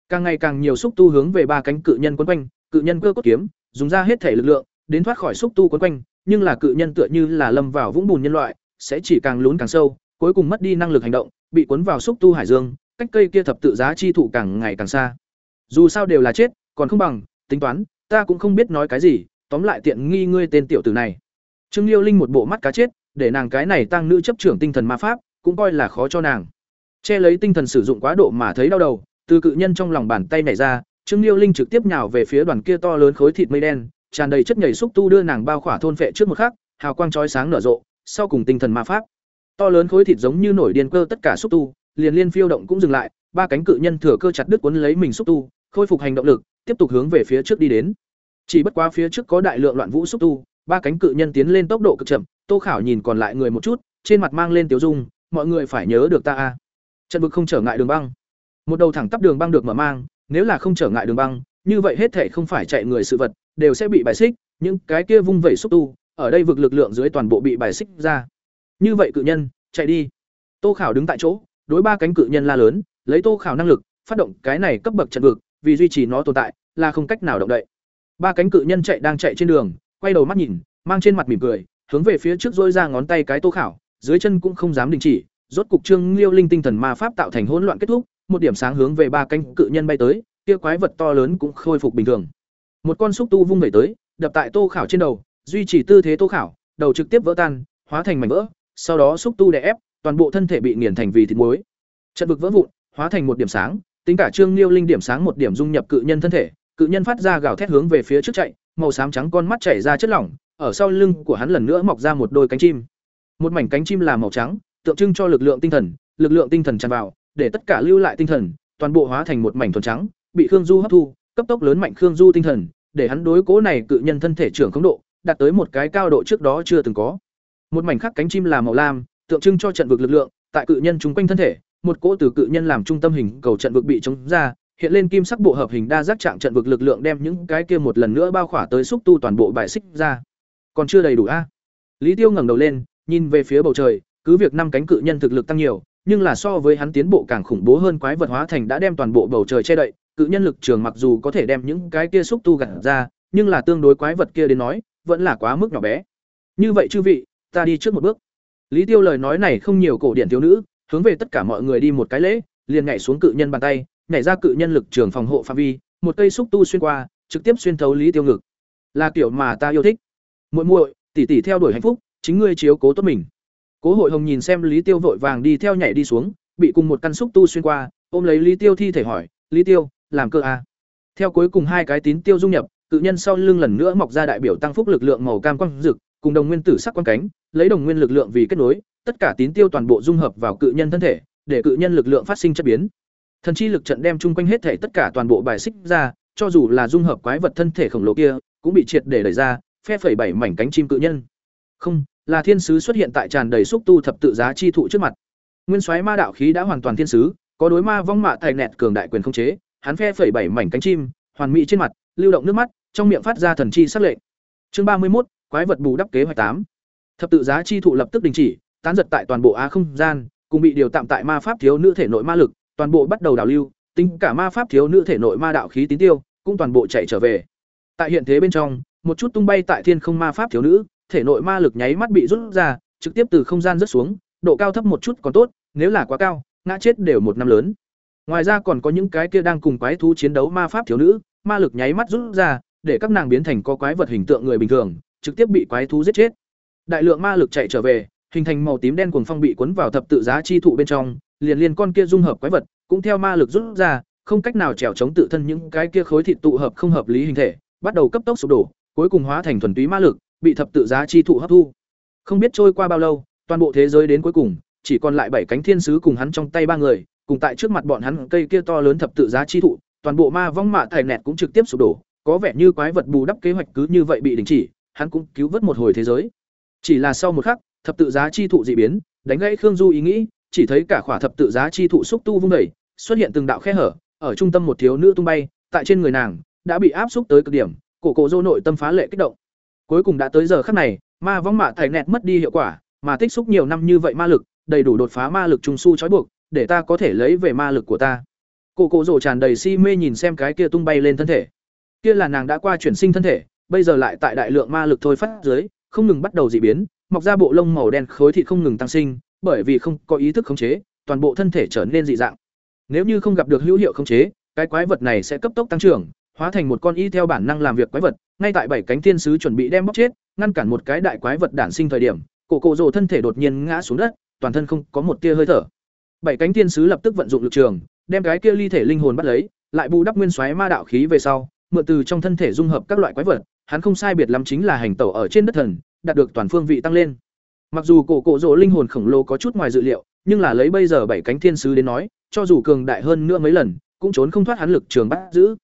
Càng ngày càng nhiều xúc tu hướng về ba cánh cự nhân quấn quanh, cự nhân cơ cốt kiếm, dùng ra hết thể lực lượng, đến thoát khỏi xúc tu quấn quanh, nhưng là cự nhân tựa như là lâm vào vũng bùn nhân loại, sẽ chỉ càng lún càng sâu, cuối cùng mất đi năng lực hành động, bị cuốn vào xúc tu hải dương, cách cây kia thập tự giá chi thụ càng ngày càng xa. Dù sao đều là chết, còn không bằng, tính toán, ta cũng không biết nói cái gì, tóm lại tiện nghi ngươi tên tiểu tử này. Trương Liêu Linh một bộ mắt cá chết, để nàng cái này tăng nữ chấp trưởng tinh thần ma pháp, cũng coi là khó cho nàng. Che lấy tinh thần sử dụng quá độ mà thấy đau đầu, từ cự nhân trong lòng bàn tay nhảy ra, Trương Liêu Linh trực tiếp nhào về phía đoàn kia to lớn khối thịt mây đen, tràn đầy chất nhảy xúc tu đưa nàng bao khỏa thôn phệ trước một khắc, hào quang chói sáng nở rộ, sau cùng tinh thần ma pháp. To lớn khối thịt giống như nổi điên cơ tất cả xúc tu, liền liên phiêu động cũng dừng lại, ba cánh cự nhân thừa cơ chặt đứt cuốn lấy mình xúc tu, khôi phục hành động lực, tiếp tục hướng về phía trước đi đến. Chỉ bất quá phía trước có đại lượng loạn vũ xúc tu, ba cánh cự nhân tiến lên tốc độ cực chậm, Tô Khảo nhìn còn lại người một chút, trên mặt mang lên tiểu dung, mọi người phải nhớ được ta a. Trận vực không trở ngại đường băng. Một đầu thẳng tắp đường băng được mở mang, nếu là không trở ngại đường băng, như vậy hết thể không phải chạy người sự vật, đều sẽ bị bài xích, những cái kia vung vẩy xúc tu, ở đây vực lực lượng dưới toàn bộ bị bài xích ra. Như vậy cự nhân, chạy đi. Tô Khảo đứng tại chỗ, đối ba cánh cự nhân la lớn, lấy Tô Khảo năng lực, phát động cái này cấp bậc trận vực, vì duy trì nó tồn tại, là không cách nào động đậy. Ba cánh cự nhân chạy đang chạy trên đường, quay đầu mắt nhìn, mang trên mặt mỉm cười, hướng về phía trước rỗi ra ngón tay cái Tô Khảo, dưới chân cũng không dám đình chỉ, rốt cục Trương Liêu Linh tinh thần ma pháp tạo thành hỗn loạn kết thúc, một điểm sáng hướng về ba cánh cự nhân bay tới, kia quái vật to lớn cũng khôi phục bình thường. Một con xúc tu vung về tới, đập tại Tô Khảo trên đầu, duy trì tư thế Tô Khảo, đầu trực tiếp vỡ tan, hóa thành mảnh vỡ, sau đó xúc tu đè ép, toàn bộ thân thể bị nghiền thành vì thịt muối. Trận vực vỡ vụn, hóa thành một điểm sáng, tính cả Trương Liêu Linh điểm sáng một điểm dung nhập cự nhân thân thể, cự nhân phát ra gào thét hướng về phía trước chạy, màu xám trắng con mắt chảy ra chất lỏng, ở sau lưng của hắn lần nữa mọc ra một đôi cánh chim. Một mảnh cánh chim là màu trắng, tượng trưng cho lực lượng tinh thần, lực lượng tinh thần tràn vào, để tất cả lưu lại tinh thần, toàn bộ hóa thành một mảnh thuần trắng, bị Khương Du hấp thu, cấp tốc lớn mạnh Khương Du tinh thần, để hắn đối cố này cự nhân thân thể trưởng khống độ, đạt tới một cái cao độ trước đó chưa từng có. Một mảnh khắc cánh chim là màu lam, tượng trưng cho trận vực lực lượng, tại cự nhân chúng quanh thân thể, một cỗ từ cự nhân làm trung tâm hình cầu trận vực bị chống ra, hiện lên kim sắc bộ hợp hình đa giác trạng trận vực lực lượng đem những cái kia một lần nữa bao khỏa tới xúc tu toàn bộ bài xích ra. Còn chưa đầy đủ a? Lý Tiêu ngẩng đầu lên, nhìn về phía bầu trời, cứ việc năm cánh cự nhân thực lực tăng nhiều, nhưng là so với hắn tiến bộ càng khủng bố hơn quái vật hóa thành đã đem toàn bộ bầu trời che đậy, cự nhân lực trường mặc dù có thể đem những cái kia xúc tu gặt ra, nhưng là tương đối quái vật kia đến nói, vẫn là quá mức nhỏ bé. Như vậy chư vị, ta đi trước một bước. Lý Tiêu lời nói này không nhiều cổ điển thiếu nữ, hướng về tất cả mọi người đi một cái lễ, liền nhảy xuống cự nhân bàn tay, nhảy ra cự nhân lực trường phòng hộ phạm vi, một cây xúc tu xuyên qua, trực tiếp xuyên thấu Lý Tiêu ngực. Là kiểu mà ta yêu thích. Muội muội, tỷ tỷ theo đuổi hạnh phúc, chính ngươi chiếu cố tốt mình. Cố Hội Hồng nhìn xem Lý Tiêu vội vàng đi theo nhảy đi xuống, bị cùng một căn xúc tu xuyên qua, ôm lấy Lý Tiêu thi thể hỏi, "Lý Tiêu, làm cơ à?" Theo cuối cùng hai cái tín tiêu dung nhập, cự nhân sau lưng lần nữa mọc ra đại biểu tăng phúc lực lượng màu cam quang rực, cùng đồng nguyên tử sắc quang cánh, lấy đồng nguyên lực lượng vì kết nối, tất cả tín tiêu toàn bộ dung hợp vào cự nhân thân thể, để cự nhân lực lượng phát sinh chất biến. Thần chi lực trận đem chung quanh hết thể tất cả toàn bộ bài xích ra, cho dù là dung hợp quái vật thân thể khổng lồ kia, cũng bị triệt để đẩy ra, phe phẩy bảy mảnh cánh chim cự nhân. Không, là thiên sứ xuất hiện tại tràn đầy xúc tu thập tự giá chi thụ trước mặt. Nguyên soái ma đạo khí đã hoàn toàn thiên sứ, có đối ma vong mạ thải nẹt cường đại quyền không chế, hắn phe phẩy bảy mảnh cánh chim, hoàn mỹ trên mặt, lưu động nước mắt, trong miệng phát ra thần chi sắc lệnh. Chương ba mươi một, quái vật bù đắp kế hoạch tám. Thập tự giá chi thụ lập tức đình chỉ, tán giật tại toàn bộ á không gian, cùng bị điều tạm tại ma pháp thiếu nữ thể nội ma lực, toàn bộ bắt đầu đảo lưu, tính cả ma pháp thiếu nữ thể nội ma đạo khí tín tiêu, cũng toàn bộ chạy trở về. Tại hiện thế bên trong, một chút tung bay tại thiên không ma pháp thiếu nữ, thể nội ma lực nháy mắt bị rút ra, trực tiếp từ không gian rớt xuống, độ cao thấp một chút còn tốt, nếu là quá cao, ngã chết đều một năm lớn. Ngoài ra còn có những cái kia đang cùng quái thú chiến đấu ma pháp thiếu nữ, ma lực nháy mắt rút ra, để các nàng biến thành có quái vật hình tượng người bình thường, trực tiếp bị quái thú giết chết. Đại lượng ma lực chạy trở về, hình thành màu tím đen cuồng phong bị cuốn vào thập tự giá chi thụ bên trong, liền liền con kia dung hợp quái vật, cũng theo ma lực rút ra, không cách nào trèo chống tự thân những cái kia khối thịt tụ hợp không hợp lý hình thể, bắt đầu cấp tốc sụp đổ, cuối cùng hóa thành thuần túy ma lực, bị thập tự giá chi thụ hấp thu. Không biết trôi qua bao lâu, toàn bộ thế giới đến cuối cùng, chỉ còn lại bảy cánh thiên sứ cùng hắn trong tay ba người, cùng tại trước mặt bọn hắn cây kia to lớn thập tự giá chi thụ, toàn bộ ma vong mạ thải nẹt cũng trực tiếp sụp đổ có vẻ như quái vật bù đắp kế hoạch cứ như vậy bị đình chỉ hắn cũng cứu vớt một hồi thế giới. Chỉ là sau một khắc, thập tự giá chi thụ dị biến, đánh gãy khương du ý nghĩ, chỉ thấy cả khỏa thập tự giá chi thụ xúc tu vung đẩy xuất hiện từng đạo khe hở, ở trung tâm một thiếu nữ tung bay, tại trên người nàng, đã bị áp xúc tới cực điểm, cổ cổ dô nội tâm phá lệ kích động. Cuối cùng đã tới giờ khắc này, ma vong mạ thải nẹt mất đi hiệu quả, mà tích xúc nhiều năm như vậy ma lực, đầy đủ đột phá ma lực trung su trói buộc, để ta có thể lấy về ma lực của ta. Cổ cổ rồ tràn đầy si mê nhìn xem cái kia tung bay lên thân thể. Kia là nàng đã qua chuyển sinh thân thể bây giờ lại tại đại lượng ma lực thôi phát dưới, không ngừng bắt đầu dị biến, mọc ra bộ lông màu đen khối thịt không ngừng tăng sinh, bởi vì không có ý thức khống chế, toàn bộ thân thể trở nên dị dạng. Nếu như không gặp được hữu hiệu khống chế, cái quái vật này sẽ cấp tốc tăng trưởng, hóa thành một con y theo bản năng làm việc quái vật, ngay tại bảy cánh thiên sứ chuẩn bị đem bóc chết, ngăn cản một cái đại quái vật đản sinh thời điểm, cổ cổ rồ thân thể đột nhiên ngã xuống đất, toàn thân không có một tia hơi thở. Bảy cánh thiên sứ lập tức vận dụng lực trường, đem cái kia ly thể linh hồn bắt lấy, lại bù đắp nguyên xoáy ma đạo khí về sau mượn từ trong thân thể dung hợp các loại quái vật, hắn không sai biệt lắm chính là hành tẩu ở trên đất thần, đạt được toàn phương vị tăng lên. Mặc dù cổ cổ rỗ linh hồn khổng lồ có chút ngoài dự liệu, nhưng là lấy bây giờ bảy cánh thiên sứ đến nói, cho dù cường đại hơn nữa mấy lần, cũng trốn không thoát hắn lực trường bắt giữ.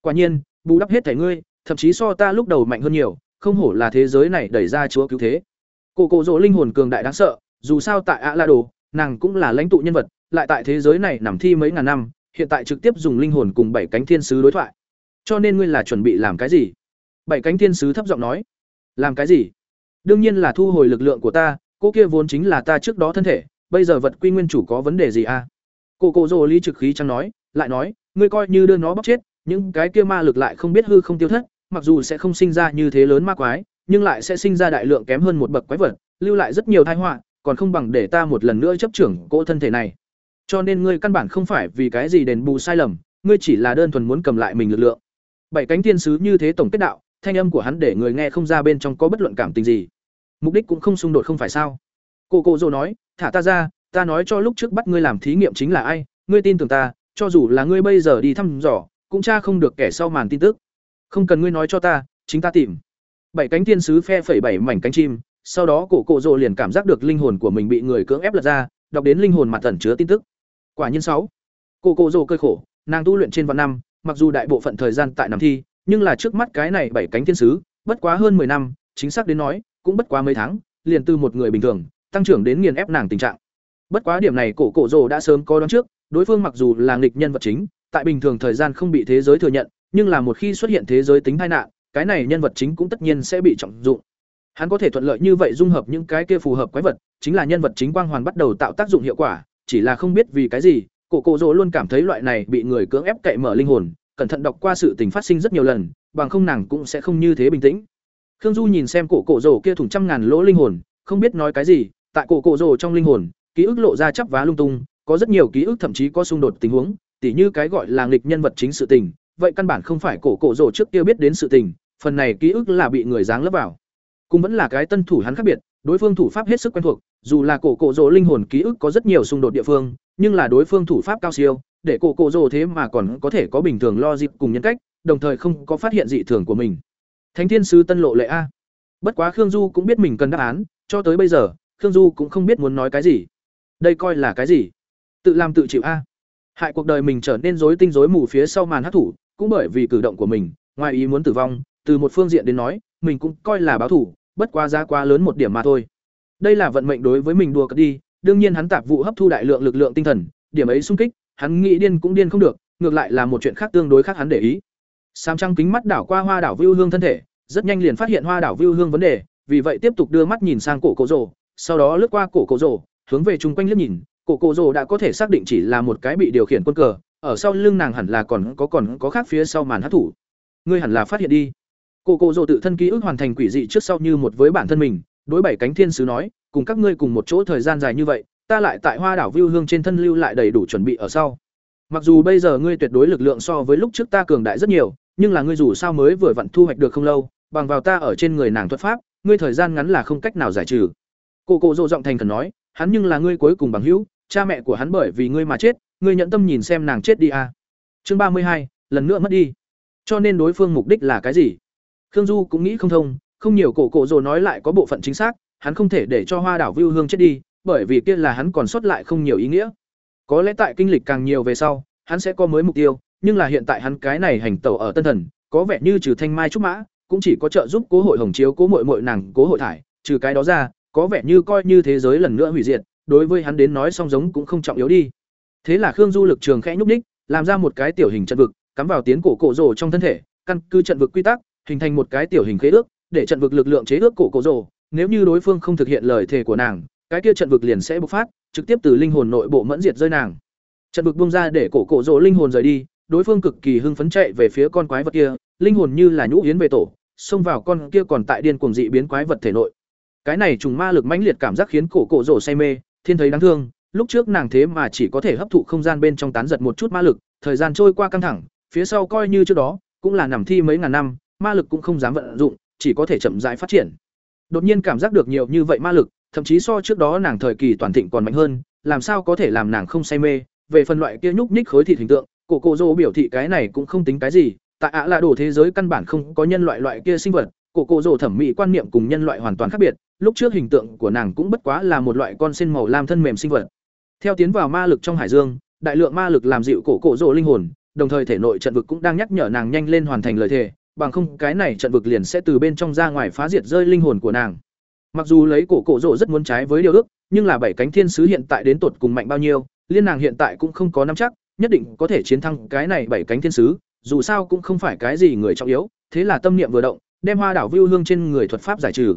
Quả nhiên, bù đắp hết thể ngươi, thậm chí so ta lúc đầu mạnh hơn nhiều, không hổ là thế giới này đẩy ra chúa cứu thế. Cổ cổ rỗ linh hồn cường đại đáng sợ, dù sao tại ạ la đồ nàng cũng là lãnh tụ nhân vật, lại tại thế giới này nằm thi mấy ngàn năm, hiện tại trực tiếp dùng linh hồn cùng bảy cánh thiên sứ đối thoại cho nên ngươi là chuẩn bị làm cái gì? Bảy cánh thiên sứ thấp giọng nói. Làm cái gì? Đương nhiên là thu hồi lực lượng của ta, cô kia vốn chính là ta trước đó thân thể, bây giờ vật quy nguyên chủ có vấn đề gì à? Cô cô rồ ly trực khí chẳng nói, lại nói, ngươi coi như đưa nó bóc chết, những cái kia ma lực lại không biết hư không tiêu thất, mặc dù sẽ không sinh ra như thế lớn ma quái, nhưng lại sẽ sinh ra đại lượng kém hơn một bậc quái vật, lưu lại rất nhiều tai họa, còn không bằng để ta một lần nữa chấp trưởng cỗ thân thể này. Cho nên ngươi căn bản không phải vì cái gì đền bù sai lầm, ngươi chỉ là đơn thuần muốn cầm lại mình lực lượng bảy cánh thiên sứ như thế tổng kết đạo, thanh âm của hắn để người nghe không ra bên trong có bất luận cảm tình gì. Mục đích cũng không xung đột không phải sao? Cô cô dô nói, thả ta ra, ta nói cho lúc trước bắt ngươi làm thí nghiệm chính là ai, ngươi tin tưởng ta, cho dù là ngươi bây giờ đi thăm dò, cũng tra không được kẻ sau màn tin tức. Không cần ngươi nói cho ta, chính ta tìm. Bảy cánh thiên sứ phe phẩy bảy mảnh cánh chim, sau đó cổ cổ rồ liền cảm giác được linh hồn của mình bị người cưỡng ép lật ra, đọc đến linh hồn mặt thần chứa tin tức. Quả nhiên sáu. Cổ cổ rồ cơi khổ, nàng tu luyện trên vạn năm mặc dù đại bộ phận thời gian tại nằm thi nhưng là trước mắt cái này bảy cánh thiên sứ bất quá hơn 10 năm chính xác đến nói cũng bất quá mấy tháng liền từ một người bình thường tăng trưởng đến nghiền ép nàng tình trạng. Bất quá điểm này cổ cổ rồ đã sớm có đoán trước đối phương mặc dù là nghịch nhân vật chính tại bình thường thời gian không bị thế giới thừa nhận nhưng là một khi xuất hiện thế giới tính tai nạn cái này nhân vật chính cũng tất nhiên sẽ bị trọng dụng. Hắn có thể thuận lợi như vậy dung hợp những cái kia phù hợp quái vật, chính là nhân vật chính quang hoàn bắt đầu tạo tác dụng hiệu quả, chỉ là không biết vì cái gì, Cổ Cổ Dỗ luôn cảm thấy loại này bị người cưỡng ép cậy mở linh hồn, cẩn thận đọc qua sự tình phát sinh rất nhiều lần, bằng không nàng cũng sẽ không như thế bình tĩnh. Khương Du nhìn xem Cổ Cổ Dỗ kia thủng trăm ngàn lỗ linh hồn, không biết nói cái gì, tại Cổ Cổ Dỗ trong linh hồn, ký ức lộ ra chắp vá lung tung, có rất nhiều ký ức thậm chí có xung đột tình huống, tỉ như cái gọi là nghịch nhân vật chính sự tình, vậy căn bản không phải Cổ Cổ Dỗ trước kia biết đến sự tình, phần này ký ức là bị người giáng lấp vào cũng vẫn là cái tân thủ hắn khác biệt đối phương thủ pháp hết sức quen thuộc dù là cổ cổ rỗ linh hồn ký ức có rất nhiều xung đột địa phương, nhưng là đối phương thủ pháp cao siêu, để cổ cổ rỗ thế mà còn có thể có bình thường lo dịp cùng nhân cách, đồng thời không có phát hiện dị thường của mình. Thánh thiên sứ tân lộ lệ a. Bất quá khương du cũng biết mình cần đáp án, cho tới bây giờ, khương du cũng không biết muốn nói cái gì. Đây coi là cái gì? Tự làm tự chịu a. Hại cuộc đời mình trở nên rối tinh rối mù phía sau màn hát thủ, cũng bởi vì cử động của mình, ngoài ý muốn tử vong, từ một phương diện đến nói, mình cũng coi là báo thủ, bất quá giá quá lớn một điểm mà thôi. Đây là vận mệnh đối với mình đùa cợt đi, đương nhiên hắn tạp vụ hấp thu đại lượng lực lượng tinh thần, điểm ấy xung kích, hắn nghĩ điên cũng điên không được, ngược lại là một chuyện khác tương đối khác hắn để ý. Sam trăng kính mắt đảo qua Hoa đảo Vưu Hương thân thể, rất nhanh liền phát hiện Hoa đảo Vưu Hương vấn đề, vì vậy tiếp tục đưa mắt nhìn sang cổ cổ rồ, sau đó lướt qua cổ cổ rồ, hướng về chung quanh liếc nhìn, cổ cổ rồ đã có thể xác định chỉ là một cái bị điều khiển quân cờ, ở sau lưng nàng hẳn là còn có còn có khác phía sau màn hát thủ. Ngươi hẳn là phát hiện đi. Cổ cổ rồ tự thân ký ức hoàn thành quỷ dị trước sau như một với bản thân mình, đối bảy cánh thiên sứ nói, cùng các ngươi cùng một chỗ thời gian dài như vậy, ta lại tại Hoa đảo viu Hương trên thân lưu lại đầy đủ chuẩn bị ở sau. Mặc dù bây giờ ngươi tuyệt đối lực lượng so với lúc trước ta cường đại rất nhiều, nhưng là ngươi dù sao mới vừa vặn thu hoạch được không lâu, bằng vào ta ở trên người nàng thuật pháp, ngươi thời gian ngắn là không cách nào giải trừ. cô cô dỗ giọng thành khẩn nói, hắn nhưng là ngươi cuối cùng bằng hữu, cha mẹ của hắn bởi vì ngươi mà chết, ngươi nhận tâm nhìn xem nàng chết đi à. Chương ba mươi hai, lần nữa mất đi. Cho nên đối phương mục đích là cái gì? Khương Du cũng nghĩ không thông, không nhiều cổ cổ rồi nói lại có bộ phận chính xác, hắn không thể để cho Hoa đảo Vưu Hương chết đi, bởi vì kia là hắn còn sót lại không nhiều ý nghĩa. Có lẽ tại kinh lịch càng nhiều về sau, hắn sẽ có mới mục tiêu, nhưng là hiện tại hắn cái này hành tẩu ở Tân Thần, có vẻ như trừ Thanh Mai trúc mã, cũng chỉ có trợ giúp Cố hội Hồng chiếu Cố muội muội nàng Cố hội thải, trừ cái đó ra, có vẻ như coi như thế giới lần nữa hủy diệt, đối với hắn đến nói song giống cũng không trọng yếu đi. Thế là Khương Du lực trường khẽ nhúc nhích, làm ra một cái tiểu hình trận vực, cắm vào tiến cổ cổ rồ trong thân thể, căn cứ trận vực quy tắc, hình thành một cái tiểu hình khế ước, để trận vực lực lượng chế ước cổ cổ rồ, nếu như đối phương không thực hiện lời thề của nàng, cái kia trận vực liền sẽ bộc phát, trực tiếp từ linh hồn nội bộ mẫn diệt rơi nàng. Trận vực bung ra để cổ cổ rồ linh hồn rời đi, đối phương cực kỳ hưng phấn chạy về phía con quái vật kia, linh hồn như là nhũ yến về tổ, xông vào con kia còn tại điên cuồng dị biến quái vật thể nội. Cái này trùng ma lực mãnh liệt cảm giác khiến cổ cổ rồ say mê, thiên thấy đáng thương, lúc trước nàng thế mà chỉ có thể hấp thụ không gian bên trong tán giật một chút ma lực, thời gian trôi qua căng thẳng, phía sau coi như trước đó, cũng là nằm thi mấy ngàn năm, ma lực cũng không dám vận dụng, chỉ có thể chậm rãi phát triển. Đột nhiên cảm giác được nhiều như vậy ma lực, thậm chí so trước đó nàng thời kỳ toàn thịnh còn mạnh hơn, làm sao có thể làm nàng không say mê, về phần loại kia nhúc nhích khối thịt hình tượng, cổ cổ Dô biểu thị cái này cũng không tính cái gì, tại ạ là đồ thế giới căn bản không có nhân loại loại kia sinh vật, cổ cổ Dô thẩm mỹ quan niệm cùng nhân loại hoàn toàn khác biệt, lúc trước hình tượng của nàng cũng bất quá là một loại con sen màu lam thân mềm sinh vật. Theo tiến vào ma lực trong hải dương, đại lượng ma lực làm dịu cổ cổ Dô linh hồn, đồng thời thể nội trận vực cũng đang nhắc nhở nàng nhanh lên hoàn thành lời thề, bằng không cái này trận vực liền sẽ từ bên trong ra ngoài phá diệt rơi linh hồn của nàng. Mặc dù lấy cổ cổ rộ rất muốn trái với điều ước, nhưng là bảy cánh thiên sứ hiện tại đến tột cùng mạnh bao nhiêu, liên nàng hiện tại cũng không có nắm chắc, nhất định có thể chiến thắng cái này bảy cánh thiên sứ, dù sao cũng không phải cái gì người trọng yếu, thế là tâm niệm vừa động, đem Hoa đảo Vưu Hương trên người thuật pháp giải trừ.